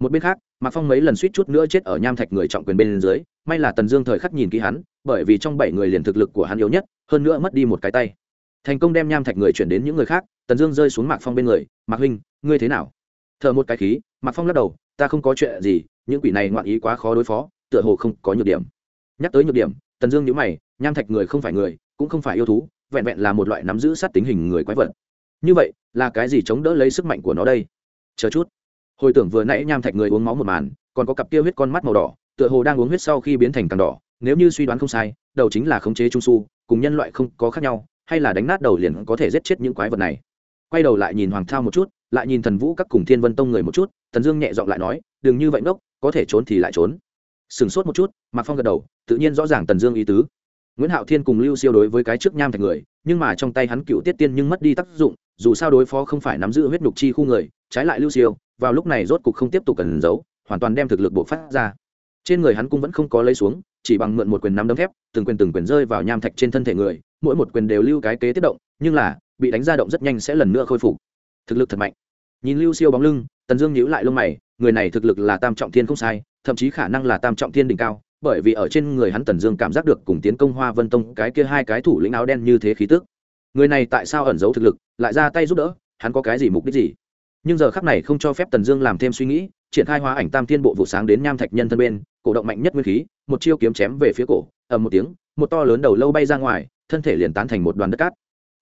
Một bên khác, mạc phong mấy lần suýt chút nữa chết ở nham thạch người trọng quyền bên dưới, may là tần dương thời khắc nhìn kỹ hắn, bởi vì trong bảy người liền thực lực của hắn yếu nhất, hơn nữa mất đi một cái tay. Thành công đem nham thạch người chuyển đến những người khác, tần dương rơi xuống mạc phong bên người, mạc huynh, ngươi thế nào? T h ở một cái khí, mạc phong lắc đầu, ta không có chuyện gì, những quỷ này ngoạn ý quá khó đối phó, tựa hồ không có nhược điểm. Nhắc tới nhược điểm, tần dương nhữ mày, nham thạch người không phải người, cũng không phải yêu thú, vẹn vẹn là một loại nắm giữ sát tính hình người quái vật như vậy, là cái gì chống đỡ lấy sức mạnh của nó đây? Chờ chút. Hồi tưởng vừa nãy nham thạch người uống máu một màn, còn có cặp kia huyết con mắt màu đỏ, tựa hồ đang uống huyết sau khi biến thành càng đỏ, nếu như suy đoán không sai, đầu chính là khống chế trung su, cùng nhân loại không có khác nhau, hay là đánh nát đầu liền có thể giết chết những quái vật này. Quay đầu lại nhìn hoàng thao một chút, lại nhìn thần vũ các cùng thiên vân tông người một chút thần dương nhẹ giọng lại nói, đừng như vậy ngốc, có thể trốn thì lại trốn. Sửng sốt một chút, mạc phong gật đầu, tự nhiên rõ ràng tần dương ý tứ. Nguyễn hạo thiên cùng lưu siêu đối với cái trước nham thạch người, nhưng mà trong tay hắn cựu tiết tiên nhưng mất đi tác dụng dù sao đối phó không phải nắm giữ huyết nhục chi khu người, trái lại lưu siêu, vào lúc này rốt cục không tiếp tục cần giấu, hoàn toàn đem thực lực buộc phát ra. Trên người hắn cũng vẫn không có lấy xuống, chỉ bằng mượn một quyền nắm đấm thép, từng quyền từng quyền rơi vào nham thạch trên thân thể người, mỗi một quyền đều lưu cái kế tiết động, nhưng là, bị đánh ra động rất nhanh sẽ lần nữa khôi phục. Thực lực thật mạnh. Nhìn lưu siêu bóng lưng, tần dương nhíu lại lông mày, người này thực lực là tam trọng thiên không sai, thậm chí khả năng là tam trọng thiên đỉnh cao, bởi vì ở trên người hắn tần dương cảm giác được cùng tiến công hoa vân tông cái kia hai cái thủ lĩnh áo đen như thế khí tức người này tại sao ẩn giấu thực lực, lại ra tay giúp đỡ, hắn có cái gì mục đích gì? Nhưng giờ khắc này không cho phép tần dương làm thêm suy nghĩ, triển khai hóa ảnh tam thiên bộ vụ sáng đến nham thạch nhân thân bên, cổ động mạnh nhất nguyên khí, một chiêu kiếm chém về phía cổ, ầm một tiếng, một to lớn đầu lâu bay ra ngoài, thân thể liền tán thành một đoàn đất cát.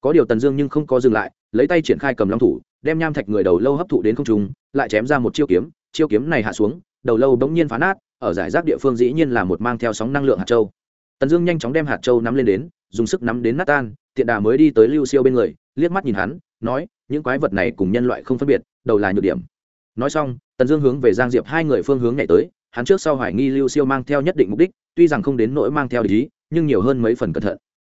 Có điều tần dương nhưng không có dừng lại, lấy tay triển khai cầm long thủ, đem nham thạch người đầu lâu hấp thụ đến không trung, lại chém ra một chiêu kiếm chiêu kiếm này hạ xuống, đầu lâu bỗng nhiên phá nát, ở giải rác địa phương dĩ nhiên là một mang theo sóng năng lượng hạt châu tần dương nhanh chóng đem hạt châu nắm lên đến, dùng sức nắm đến nát tan, tiện đà mới đi tới lưu siêu bên người, liếc mắt nhìn hắn, nói, những quái vật này cùng nhân loại không phân biệt, đầu là nhược điểm. Nói xong, tần dương hướng về giang diệp hai người phương hướng nhảy tới, hắn trước sau hoài nghi lưu siêu mang theo nhất định mục đích, tuy rằng không đến nỗi mang theo ý, nhưng nhiều hơn mấy phần cẩn thận.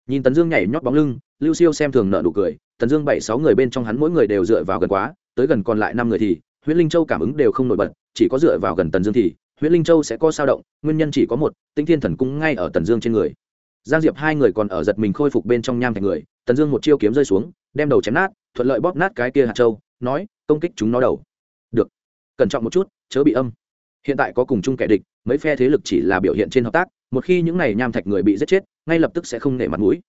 Nhìn tần dương nhảy nhót bóng lưng, lưu siêu xem thường nợ nụ cười, tần dương bảy sáu người bên trong hắn mỗi người đều dựa vào gần quá, tới gần còn lại năm người thì huyễn linh châu cảm ứng đều không nổi bật, chỉ có dựa vào gần tần dương thì huyện linh châu sẽ có sao động, nguyên nhân chỉ có một tinh thiên thần cung ngay ở tần dương trên người. Giang diệp hai người còn ở giật mình khôi phục bên trong nham thành người, tần dương một chiêu kiếm rơi xuống, đem đầu chém nát, thuận lợi bóp nát cái kia hạt châu, nói, công kích chúng nó đầu. Được, cẩn trọng một chút, chớ bị âm. Hiện tại có cùng chung kẻ địch, mấy phe thế lực chỉ là biểu hiện trên hợp tác, một khi những này nham thạch người bị giết chết, ngay lập tức sẽ không nể mặt mũi.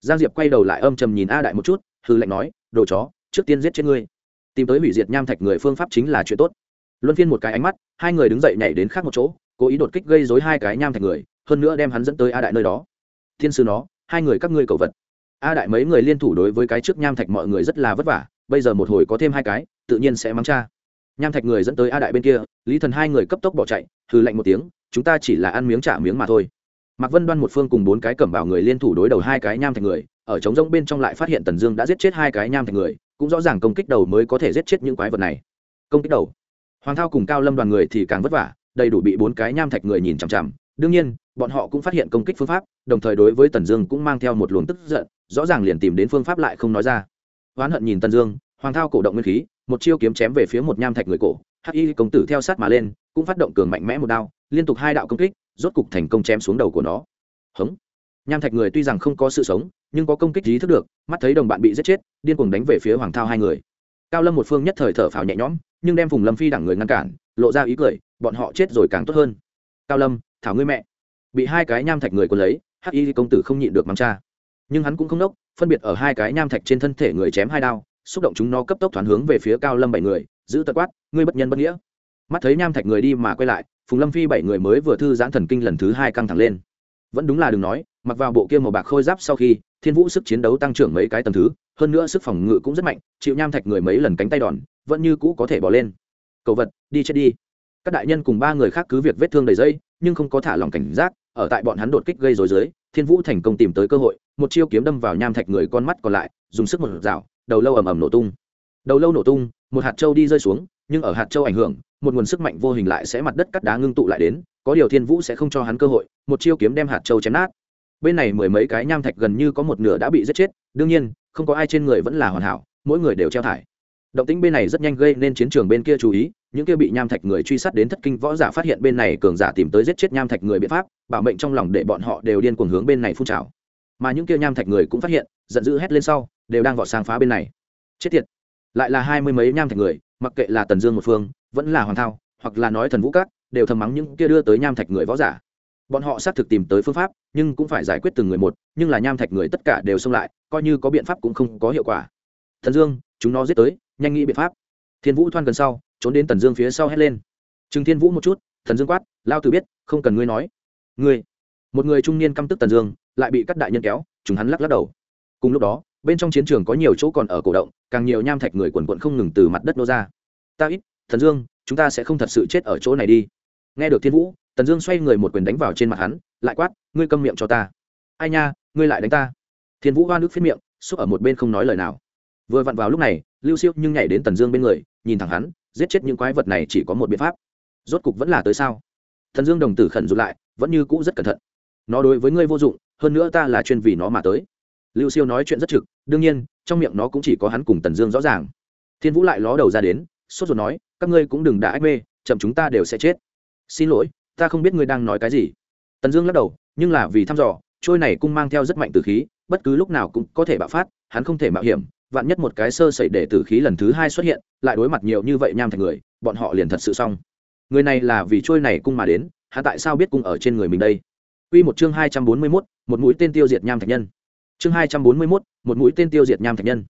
Giang diệp quay đầu lại âm trầm nhìn a đại một chút, hư lệnh nói, đồ chó, trước tiên giết chết ngươi. Tìm tới hủy diệt nham thạch người phương pháp chính là chuyện tốt. Luân phiên một cái ánh mắt hai người đứng dậy nhảy đến khác một chỗ, cố ý đột kích gây dối hai cái nham thạch người, hơn nữa đem hắn dẫn tới a đại nơi đó. Thiên sư nó, hai người các ngươi cầu vật. A đại mấy người liên thủ đối với cái trước nham thạch mọi người rất là vất vả, bây giờ một hồi có thêm hai cái, tự nhiên sẽ mắng cha. Nham thạch người dẫn tới a đại bên kia, lý thần hai người cấp tốc bỏ chạy, hừ lạnh một tiếng, chúng ta chỉ là ăn miếng trả miếng mà thôi. Mạc vân đoan một phương cùng bốn cái cẩm bảo người liên thủ đối đầu hai cái nham thạch người, ở trống rỗng bên trong lại phát hiện tần dương đã giết chết hai cái nham thạch người, cũng rõ ràng công kích đầu mới có thể giết chết những quái vật này. Công kích đầu hoàng thao cùng cao lâm đoàn người thì càng vất vả, đầy đủ bị bốn cái nham thạch người nhìn chằm chằm. Đương nhiên, bọn họ cũng phát hiện công kích phương pháp, đồng thời đối với tần dương cũng mang theo một luồng tức giận, rõ ràng liền tìm đến phương pháp lại không nói ra. Oán hận nhìn tần dương, hoàng thao cổ động nguyên khí, một chiêu kiếm chém về phía một nham thạch người cổ. Hắc y công tử theo sát mà lên, cũng phát động cường mạnh mẽ một đao, liên tục hai đạo công kích, rốt cục thành công chém xuống đầu của nó. Hống. Nham thạch người tuy rằng không có sự sống, nhưng có công kích ý thức được, mắt thấy đồng bạn bị giết chết, điên cuồng đánh về phía hoàng thao hai người. Cao lâm một phương nhất thời thở phào nhẹ nhõm nhưng đem phùng lâm phi đẳng người ngăn cản, lộ ra ý cười, bọn họ chết rồi càng tốt hơn. Cao lâm, thảo ngươi mẹ. Bị hai cái nham thạch người còn lấy, hắc y công tử không nhịn được mắng cha. Nhưng hắn cũng không đốc, phân biệt ở hai cái nham thạch trên thân thể người chém hai đao, xúc động chúng nó cấp tốc thoáng hướng về phía cao lâm bảy người, giữ tật quát, ngươi bất nhân bất nghĩa. Mắt thấy nham thạch người đi mà quay lại, phùng lâm phi bảy người mới vừa thư giãn thần kinh lần thứ hai căng thẳng lên. Vẫn đúng là đừng nói, mặc vào bộ kia màu bạc khôi giáp sau khi thiên vũ sức chiến đấu tăng trưởng mấy cái tầng thứ, hơn nữa sức phòng ngự cũng rất mạnh chịu nham thạch người mấy lần cánh tay đòn, vẫn như cũ có thể bỏ lên. Cầu vật, đi chết đi. Các đại nhân cùng ba người khác cứ việc vết thương đầy dây, nhưng không có thả lòng cảnh giác, ở tại bọn hắn đột kích gây dối dưới thiên vũ thành công tìm tới cơ hội, một chiêu kiếm đâm vào nham thạch người con mắt còn lại, dùng sức một dạo, đầu lâu ầm ầm nổ tung. Đầu lâu nổ tung, một hạt trâu đi rơi xuống, nhưng ở hạt châu ảnh hưởng, một nguồn sức mạnh vô hình lại sẽ mặt đất cắt đá ngưng tụ lại đến, có điều thiên vũ sẽ không cho hắn cơ hội, một chiêu kiếm đem hạt châu chém nát bên này mười mấy cái nham thạch gần như có một nửa đã bị giết chết, đương nhiên, không có ai trên người vẫn là hoàn hảo, mỗi người đều treo thải. Động tĩnh bên này rất nhanh gây nên chiến trường bên kia chú ý, những kia bị nham thạch người truy sát đến thất kinh võ giả phát hiện bên này cường giả tìm tới giết chết nham thạch người biện pháp, bảo mệnh trong lòng để bọn họ đều điên cuồng hướng bên này phun trào. Mà những kia nham thạch người cũng phát hiện, giận dữ hét lên sau, đều đang vọt sang phá bên này. Chết tiệt! Lại là hai mươi mấy nham thạch người, mặc kệ là tần dương một phương, vẫn là hoàng thao, hoặc là nói thần vũ các, đều thầm mắng những kia đưa tới nham thạch người võ giả bọn họ xác thực tìm tới phương pháp, nhưng cũng phải giải quyết từng người một, nhưng là nham thạch người tất cả đều xông lại, coi như có biện pháp cũng không có hiệu quả. Thần dương, chúng nó giết tới, nhanh nghĩ biện pháp. Thiên vũ thoan gần sau, trốn đến tần dương phía sau hét lên. Chừng thiên vũ một chút, thần dương quát, lao từ biết, không cần ngươi nói. Ngươi? Một người trung niên căm tức tần dương, lại bị các đại nhân kéo, chúng hắn lắc lắc đầu. Cùng lúc đó, bên trong chiến trường có nhiều chỗ còn ở cổ động, càng nhiều nham thạch người quần quận không ngừng từ mặt đất nô ra. Ta ít, thần dương, chúng ta sẽ không thật sự chết ở chỗ này đi. Nghe được thiên vũ tần dương xoay người một quyền đánh vào trên mặt hắn, lại quát, ngươi câm miệng cho ta. Ai nha, ngươi lại đánh ta. Thiên vũ hoa nước phết miệng, xúc ở một bên không nói lời nào. Vừa vặn vào lúc này, lưu siêu nhưng nhảy đến tần dương bên người, nhìn thẳng hắn, giết chết những quái vật này chỉ có một biện pháp. Rốt cục vẫn là tới sao? Thần dương đồng tử khẩn rụt lại, vẫn như cũ rất cẩn thận. Nó đối với ngươi vô dụng, hơn nữa ta là chuyên vì nó mà tới. Lưu siêu nói chuyện rất trực, đương nhiên, trong miệng nó cũng chỉ có hắn cùng tần dương rõ ràng. Thiên vũ lại ló đầu ra đến, sốt ruột nói, các ngươi cũng đừng đã ách mê, chậm chúng ta đều sẽ chết. Xin lỗi ta không biết ngươi đang nói cái gì tần dương lắc đầu nhưng là vì thăm dò trôi này cung mang theo rất mạnh từ khí bất cứ lúc nào cũng có thể bạo phát hắn không thể mạo hiểm vạn nhất một cái sơ sẩy để tử khí lần thứ hai xuất hiện lại đối mặt nhiều như vậy nham thành người bọn họ liền thật sự xong người này là vì trôi này cung mà đến hắn tại sao biết cung ở trên người mình đây Quy một chương hai trăm bốn mươi 241, một mũi tên tiêu diệt nham thạch nhân. Chương hai trăm bốn mươi 241, một mũi tên tiêu diệt nham thạch nhân.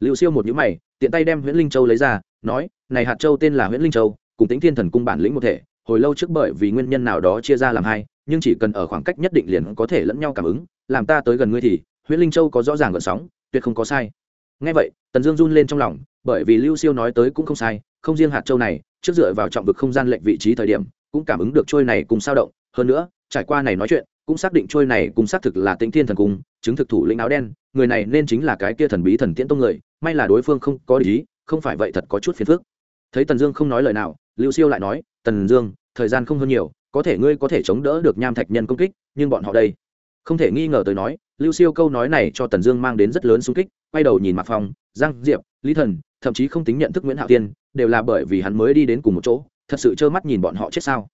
Lưu Siêu một nhíu mày, tiện tay đem Huyễn Linh Châu lấy ra, nói, "Này hạt châu tên là Huyễn Linh Châu, cùng Tĩnh Thiên Thần cung bản lĩnh một thể, hồi lâu trước bởi vì nguyên nhân nào đó chia ra làm hai, nhưng chỉ cần ở khoảng cách nhất định liền có thể lẫn nhau cảm ứng, làm ta tới gần ngươi thì, Huyễn Linh Châu có rõ ràng gợn sóng, tuyệt không có sai." Nghe vậy, Tần Dương run lên trong lòng, bởi vì Lưu Siêu nói tới cũng không sai, không riêng hạt châu này, trước dựa vào trọng vực không gian lệnh vị trí thời điểm, cũng cảm ứng được trôi này cùng sao động, hơn nữa, trải qua này nói chuyện, cũng xác định trôi này cùng xác thực là Tĩnh Thiên Thần cung, chứng thực thủ lĩnh áo đen, người này nên chính là cái kia thần bí thần tiễn tông người, may là đối phương không có ý, không phải vậy thật có chút phiền phức. Thấy Tần Dương không nói lời nào, Lưu Siêu lại nói, "Tần Dương, thời gian không hơn nhiều, có thể ngươi có thể chống đỡ được nham thạch nhân công kích, nhưng bọn họ đây." Không thể nghi ngờ tới nói, Lưu Siêu câu nói này cho Tần Dương mang đến rất lớn xung kích, quay đầu nhìn Mạc Phong, Giang Diệp, Lý Thần, thậm chí không tính nhận thức Nguyễn Hạo Tiên, đều là bởi vì hắn mới đi đến cùng một chỗ, thật sự trơ mắt nhìn bọn họ chết sao?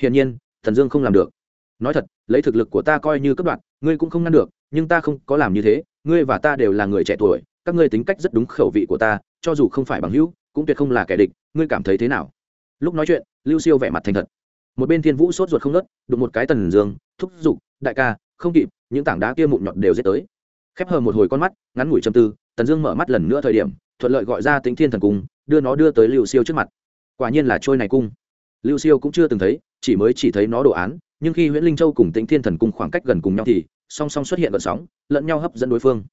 Hiển nhiên, Tần Dương không làm được nói thật lấy thực lực của ta coi như cấp đoạn ngươi cũng không ngăn được nhưng ta không có làm như thế ngươi và ta đều là người trẻ tuổi các ngươi tính cách rất đúng khẩu vị của ta cho dù không phải bằng hữu cũng tuyệt không là kẻ địch ngươi cảm thấy thế nào lúc nói chuyện, lưu siêu vẻ mặt thành thật. Một bên thiên vũ sốt ruột không nớt đụng một cái tần dương, thúc giục, đại ca, không kịp, những tảng đá kia mụn nhọt đều dết tới. Khép hờ một hồi con mắt, ngắn ngủi châm tư, tần dương mở mắt lần nữa thời điểm, thuận lợi gọi ra tính thiên thần cung, đưa nó đưa tới lưu siêu trước mặt. Quả nhiên là trôi này cung. Lưu siêu cũng chưa từng thấy, chỉ mới chỉ thấy nó đồ án, nhưng khi nguyễn linh châu cùng tính thiên thần cung khoảng cách gần cùng nhau thì, song song xuất hiện vận sóng, lẫn nhau hấp dẫn đối phương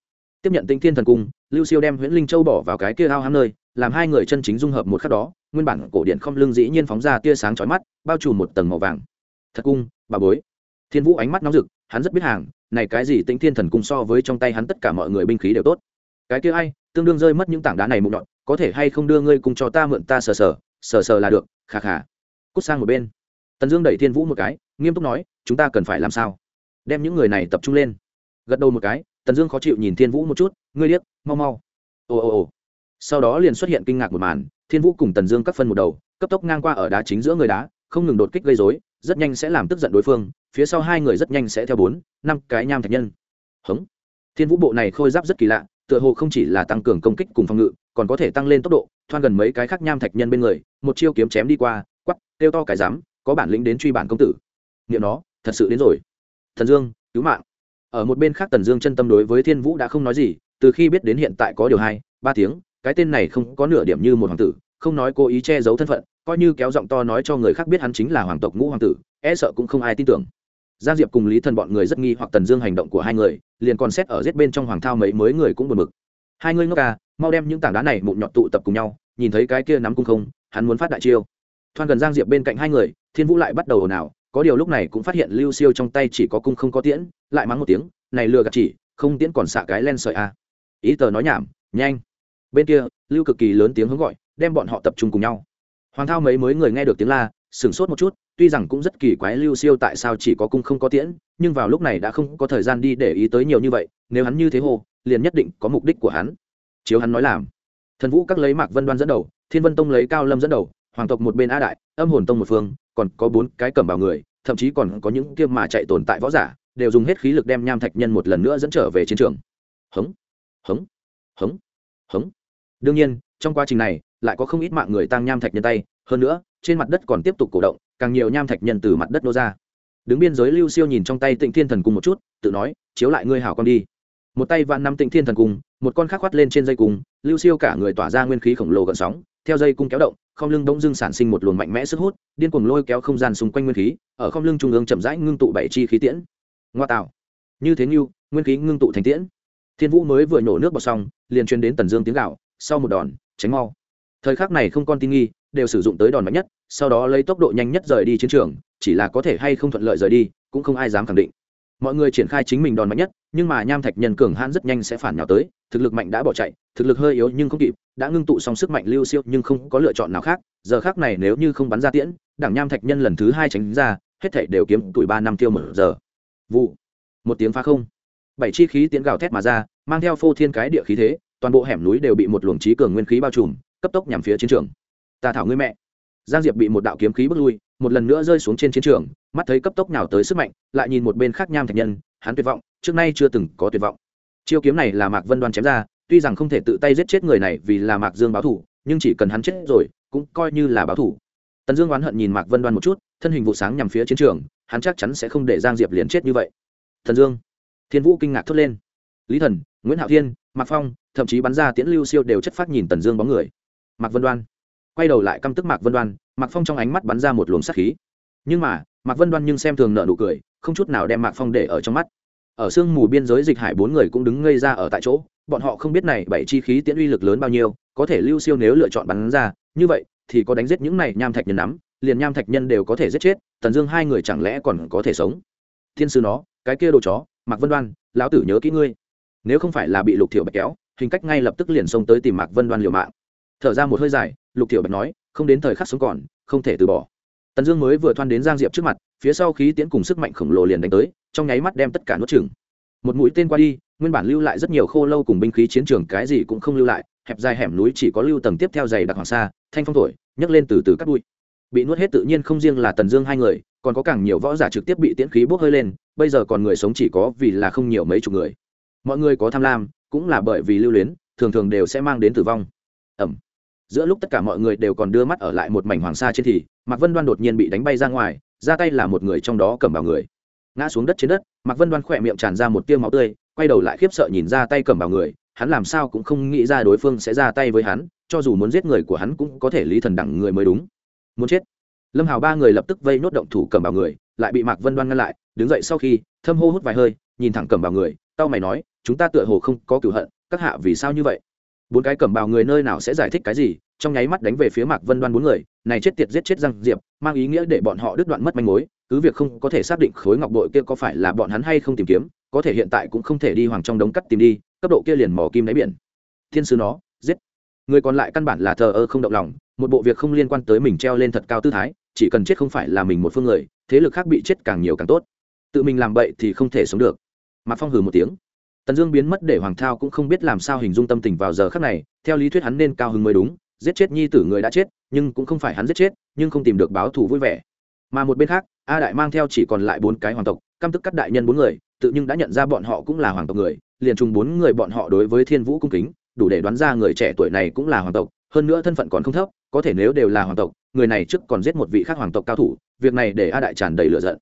tiếp nhận tinh thiên thần cung, lưu siêu đem nguyễn linh châu bỏ vào cái kia ao hám nơi, làm hai người chân chính dung hợp một khắc đó, nguyên bản cổ điện không lưng dĩ nhiên phóng ra tia sáng chói mắt, bao trùm một tầng màu vàng. Thật cung, bà bối. Thiên vũ ánh mắt nóng rực, hắn rất biết hàng, này cái gì tĩnh thiên thần cung so với trong tay hắn tất cả mọi người binh khí đều tốt. Cái kia ai, tương đương rơi mất những tảng đá này mụn nhọn, có thể hay không đưa ngươi cùng cho ta mượn ta sờ sờ sờ sờ là được khà khà cút sang một bên. Tần dương đẩy thiên vũ một cái, nghiêm túc nói, chúng ta cần phải làm sao? Đem những người này tập trung lên. Gật đầu một cái tần dương khó chịu nhìn thiên vũ một chút, ngươi điếc, mau mau. Ồ ồ ồ. Sau đó liền xuất hiện kinh ngạc một màn, thiên vũ cùng tần dương cắt phân một đầu, cấp tốc ngang qua ở đá chính giữa người đá, không ngừng đột kích gây dối rất nhanh sẽ làm tức giận đối phương, phía sau hai người rất nhanh sẽ theo bốn, năm cái nham thạch nhân. Hống. Thiên vũ bộ này khôi giáp rất kỳ lạ, tựa hồ không chỉ là tăng cường công kích cùng phòng ngự, còn có thể tăng lên tốc độ, thoan gần mấy cái khác nham thạch nhân bên người, một chiêu kiếm chém đi qua quắp kêu to cái dám có bản lĩnh đến truy bản công tử. Nghiệm nó, thật sự đến rồi. Thần dương, cứu mạng ở một bên khác tần dương chân tâm đối với thiên vũ đã không nói gì, từ khi biết đến hiện tại có điều hai, ba tiếng, cái tên này không có nửa điểm như một hoàng tử, không nói cố ý che giấu thân phận, coi như kéo giọng to nói cho người khác biết hắn chính là hoàng tộc ngũ hoàng tử e sợ cũng không ai tin tưởng. Giang diệp cùng lý thần bọn người rất nghi hoặc tần dương hành động của hai người, liền còn xét ở giết bên trong hoàng thao mấy mới người cũng buồn bực. Hai người ngốc ca mau đem những tảng đá này mụn nhọt tụ tập cùng nhau, nhìn thấy cái kia nắm cung không, hắn muốn phát đại chiêu. Thoan gần giang diệp bên cạnh hai người, thiên vũ lại bắt đầu ồn ào có điều lúc này cũng phát hiện lưu siêu trong tay chỉ có cung không có tiễn, lại mắng một tiếng, này lừa gạt chỉ, không tiễn còn xạ cái len sợi a à. ý tờ nói nhảm, nhanh. Bên kia, lưu cực kỳ lớn tiếng hướng gọi, đem bọn họ tập trung cùng nhau. Hoàng thao mấy mới người nghe được tiếng la, sửng sốt một chút, tuy rằng cũng rất kỳ quái lưu siêu tại sao chỉ có cung không có tiễn, nhưng vào lúc này đã không có thời gian đi để ý tới nhiều như vậy, nếu hắn như thế hồ liền nhất định có mục đích của hắn. Chiếu hắn nói làm. Thần vũ các lấy mạc vân đoan dẫn đầu, thiên vân tông lấy cao lâm dẫn đầu, hoàng tộc một bên a đại, âm hồn tông một phương còn có bốn cái cầm bào người, thậm chí còn có những kia mà chạy tồn tại võ giả, đều dùng hết khí lực đem nham thạch nhân một lần nữa dẫn trở về chiến trường. Hống hống hống hống. Đương nhiên, trong quá trình này, lại có không ít mạng người tăng nham thạch nhân tay, hơn nữa, trên mặt đất còn tiếp tục cổ động, càng nhiều nham thạch nhân từ mặt đất nô ra. Đứng biên giới lưu siêu nhìn trong tay tịnh thiên thần cung một chút, tự nói, chiếu lại ngươi hảo con đi. Một tay vạn năm tịnh thiên thần cung, một con khác khoắt lên trên dây cung, lưu siêu cả người tỏa ra nguyên khí khổng lồ gợn sóng, theo dây cung kéo động không lưng bỗng dưng sản sinh một luồng mạnh mẽ sức hút, điên cuồng lôi kéo không gian xung quanh nguyên khí, ở không lưng trung ương chậm rãi ngưng tụ bảy chi khí tiễn. Ngoa tạo. Như thế như, nguyên khí ngưng tụ thành tiễn. Thiên vũ mới vừa nhổ nước bọt xong, liền truyền đến tần dương tiếng gạo sau một đòn, tránh mau. Thời khắc này không con tin nghi, đều sử dụng tới đòn mạnh nhất, sau đó lấy tốc độ nhanh nhất rời đi chiến trường, chỉ là có thể hay không thuận lợi rời đi, cũng không ai dám khẳng định. Mọi người triển khai chính mình đòn mạnh nhất, nhưng mà nham thạch nhân cường hãn rất nhanh sẽ phản nhào tới thực lực mạnh đã bỏ chạy, thực lực hơi yếu nhưng không kịp, đã ngưng tụ xong sức mạnh lưu siêu nhưng không có lựa chọn nào khác, giờ khác này nếu như không bắn ra tiễn, đảng nham thạch nhân lần thứ hai tránh ra, hết thể đều kiếm tuổi ba năm tiêu một giờ. Vụ. Một tiếng phá không. Bảy chi khí tiến gào thét mà ra, mang theo phô thiên cái địa khí thế, toàn bộ hẻm núi đều bị một luồng trí cường nguyên khí bao trùm, cấp tốc nhằm phía chiến trường. Ta thảo ngươi mẹ. Giang diệp bị một đạo kiếm khí bước lui, một lần nữa rơi xuống trên chiến trường, mắt thấy cấp tốc nào tới sức mạnh, lại nhìn một bên khác nham thạch nhân, hắn tuyệt vọng, trước nay chưa từng có tuyệt vọng chiêu kiếm này là mạc vân đoan chém ra, tuy rằng không thể tự tay giết chết người này vì là mạc dương báo thủ, nhưng chỉ cần hắn chết rồi, cũng coi như là báo thủ. Tần dương oán hận nhìn mạc vân đoan một chút, thân hình vụ sáng nhằm phía chiến trường, hắn chắc chắn sẽ không để giang diệp liền chết như vậy. Thần dương, thiên vũ kinh ngạc thốt lên. Lý thần, nguyễn hạo thiên, mạc phong, thậm chí bắn ra tiễn lưu siêu đều chất phát nhìn tần dương bóng người. Mạc vân đoan, quay đầu lại căm tức mạc vân đoan, mạc phong trong ánh mắt bắn ra một luồng sát khí. Nhưng mà, mạc vân đoan nhưng xem thường nợ nụ cười, không chút nào đem mạc phong để ở trong mắt ở sương mù biên giới dịch hải bốn người cũng đứng ngây ra ở tại chỗ, bọn họ không biết này bảy chi khí tiễn uy lực lớn bao nhiêu, có thể lưu siêu nếu lựa chọn bắn ra, như vậy thì có đánh giết những này nham thạch nhân nắm, liền nham thạch nhân đều có thể giết chết, tần dương hai người chẳng lẽ còn có thể sống? Thiên sư nó, cái kia đồ chó, mạc vân đoan, lão tử nhớ kỹ ngươi. Nếu không phải là bị lục thiệu bạch kéo, hình cách ngay lập tức liền xông tới tìm mạc vân đoan liều mạng. Thở ra một hơi dài, lục thiệu bạch nói, không đến thời khắc sống còn, không thể từ bỏ. Tần dương mới vừa thoan đến giang diệp trước mặt phía sau khí tiễn cùng sức mạnh khổng lồ liền đánh tới, trong nháy mắt đem tất cả nuốt chừng một mũi tên qua đi, nguyên bản lưu lại rất nhiều khô lâu cùng binh khí chiến trường cái gì cũng không lưu lại, hẹp dài hẻm núi chỉ có lưu tầng tiếp theo dày đặc hoàng sa, thanh phong thổi, nhấc lên từ từ cắt bụi. Bị nuốt hết tự nhiên không riêng là tần dương hai người, còn có càng nhiều võ giả trực tiếp bị tiễn khí bốc hơi lên, bây giờ còn người sống chỉ có vì là không nhiều mấy chục người. Mọi người có tham lam, cũng là bởi vì lưu luyến, thường thường đều sẽ mang đến tử vong. Ẩm. Giữa lúc tất cả mọi người đều còn đưa mắt ở lại một mảnh hoàng sa trên thì, mạc vân đoan đột nhiên bị đánh bay ra ngoài ra tay là một người trong đó cầm vào người. Ngã xuống đất trên đất, mạc vân đoan khỏe miệng tràn ra một tiêu máu tươi, quay đầu lại khiếp sợ nhìn ra tay cầm vào người, hắn làm sao cũng không nghĩ ra đối phương sẽ ra tay với hắn, cho dù muốn giết người của hắn cũng có thể lý thần đẳng người mới đúng. Muốn chết. Lâm hào ba người lập tức vây nốt động thủ cầm vào người, lại bị mạc vân đoan ngăn lại, đứng dậy sau khi, thâm hô hút vài hơi, nhìn thẳng cầm vào người tao mày nói, chúng ta tựa hồ không có cửu hận, các hạ vì sao như vậy? Bốn cái cẩm bào người nơi nào sẽ giải thích cái gì, trong nháy mắt đánh về phía mạc vân đoan bốn người, này chết tiệt giết chết răng diệp, mang ý nghĩa để bọn họ đứt đoạn mất manh mối, cứ việc không có thể xác định khối ngọc bội kia có phải là bọn hắn hay không tìm kiếm, có thể hiện tại cũng không thể đi hoàng trong đống cắt tìm đi, cấp độ kia liền mỏ kim đáy biển. Thiên sứ nó, giết. Người còn lại căn bản là thờ ơ không động lòng, một bộ việc không liên quan tới mình treo lên thật cao tư thái, chỉ cần chết không phải là mình một phương người, thế lực khác bị chết càng nhiều càng tốt. Tự mình làm bậy thì không thể sống được. Mạc phong hừ một tiếng tần dương biến mất để hoàng thao cũng không biết làm sao hình dung tâm tình vào giờ khác này, theo lý thuyết hắn nên cao hứng mới đúng, giết chết nhi tử người đã chết, nhưng cũng không phải hắn giết chết, nhưng không tìm được báo thù vui vẻ. Mà một bên khác, a đại mang theo chỉ còn lại bốn cái hoàng tộc, căm tức các đại nhân bốn người, tự nhưng đã nhận ra bọn họ cũng là hoàng tộc người, liền chung bốn người bọn họ đối với thiên vũ cung kính, đủ để đoán ra người trẻ tuổi này cũng là hoàng tộc, hơn nữa thân phận còn không thấp, có thể nếu đều là hoàng tộc, người này trước còn giết một vị khác hoàng tộc cao thủ, việc này để a đại tràn đầy lửa giận.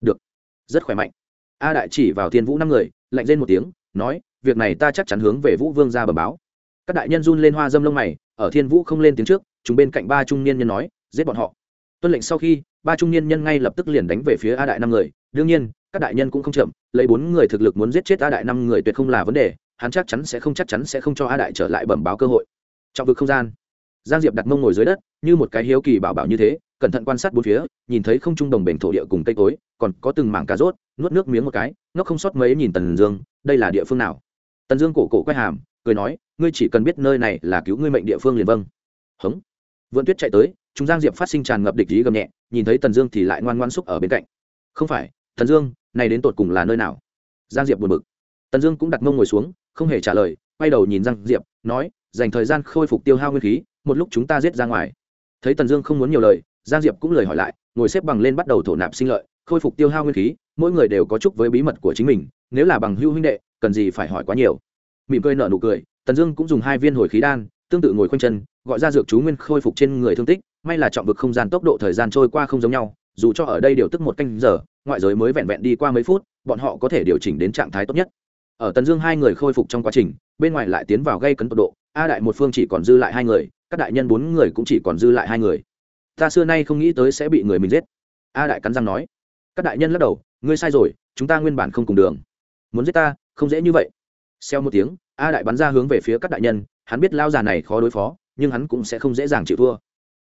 Được, rất khỏe mạnh. A đại chỉ vào thiên vũ năm người, lạnh lên một tiếng nói, việc này ta chắc chắn hướng về vũ vương ra bờ báo. Các đại nhân run lên hoa dâm lông mày, ở thiên vũ không lên tiếng trước, chúng bên cạnh ba trung niên nhân nói, giết bọn họ. Tuân lệnh sau khi, ba trung niên nhân ngay lập tức liền đánh về phía a đại năm người. Đương nhiên, các đại nhân cũng không chậm, lấy bốn người thực lực muốn giết chết a đại năm người tuyệt không là vấn đề, hắn chắc chắn sẽ không, chắc chắn sẽ không cho a đại trở lại bẩm báo cơ hội. Trong vực không gian. Giang diệp đặt mông ngồi dưới đất, như một cái hiếu kỳ bảo bảo như thế, cẩn thận quan sát bốn phía, nhìn thấy không trung đồng bền thổ địa cùng cây cối, còn có từng mảng cà rốt nuốt nước miếng một cái nó không sót mấy nhìn tần dương, đây là địa phương nào? Tần dương cổ cổ quay hàm, cười nói, ngươi chỉ cần biết nơi này là cứu ngươi mệnh địa phương liền vâng. Hống. Vượn tuyết chạy tới chúng giang diệp phát sinh tràn ngập địch ý gầm nhẹ, nhìn thấy tần dương thì lại ngoan ngoan xúc ở bên cạnh. Không phải, tần dương, này đến tột cùng là nơi nào? Giang diệp buồn bực. Tần dương cũng đặt mông ngồi xuống, không hề trả lời, quay đầu nhìn giang diệp, nói, dành thời gian khôi phục tiêu hao nguyên khí, một lúc chúng ta giết ra ngoài. Thấy tần dương không muốn nhiều lời, giang diệp cũng lời hỏi lại, ngồi xếp bằng lên bắt đầu thổ nạp sinh lợi, khôi phục tiêu hao nguyên khí mỗi người đều có chúc với bí mật của chính mình, nếu là bằng hưu huynh đệ, cần gì phải hỏi quá nhiều. Mỉm cười nở nụ cười, tần dương cũng dùng hai viên hồi khí đan, tương tự ngồi khoanh chân, gọi ra dược chú nguyên khôi phục trên người thương tích, may là chọn vực không gian tốc độ thời gian trôi qua không giống nhau, dù cho ở đây điều tức một canh giờ, ngoại giới mới vẹn vẹn đi qua mấy phút, bọn họ có thể điều chỉnh đến trạng thái tốt nhất. Ở tần dương hai người khôi phục trong quá trình, bên ngoài lại tiến vào gây cấn tốc độ, a đại một phương chỉ còn dư lại hai người, các đại nhân bốn người cũng chỉ còn dư lại hai người. Ta xưa nay không nghĩ tới sẽ bị người mình giết. A đại cắn răng nói. Các đại nhân lắc đầu ngươi sai rồi, chúng ta nguyên bản không cùng đường. Muốn giết ta, không dễ như vậy. Xeo một tiếng, a đại bắn ra hướng về phía các đại nhân, hắn biết lao già này khó đối phó, nhưng hắn cũng sẽ không dễ dàng chịu thua.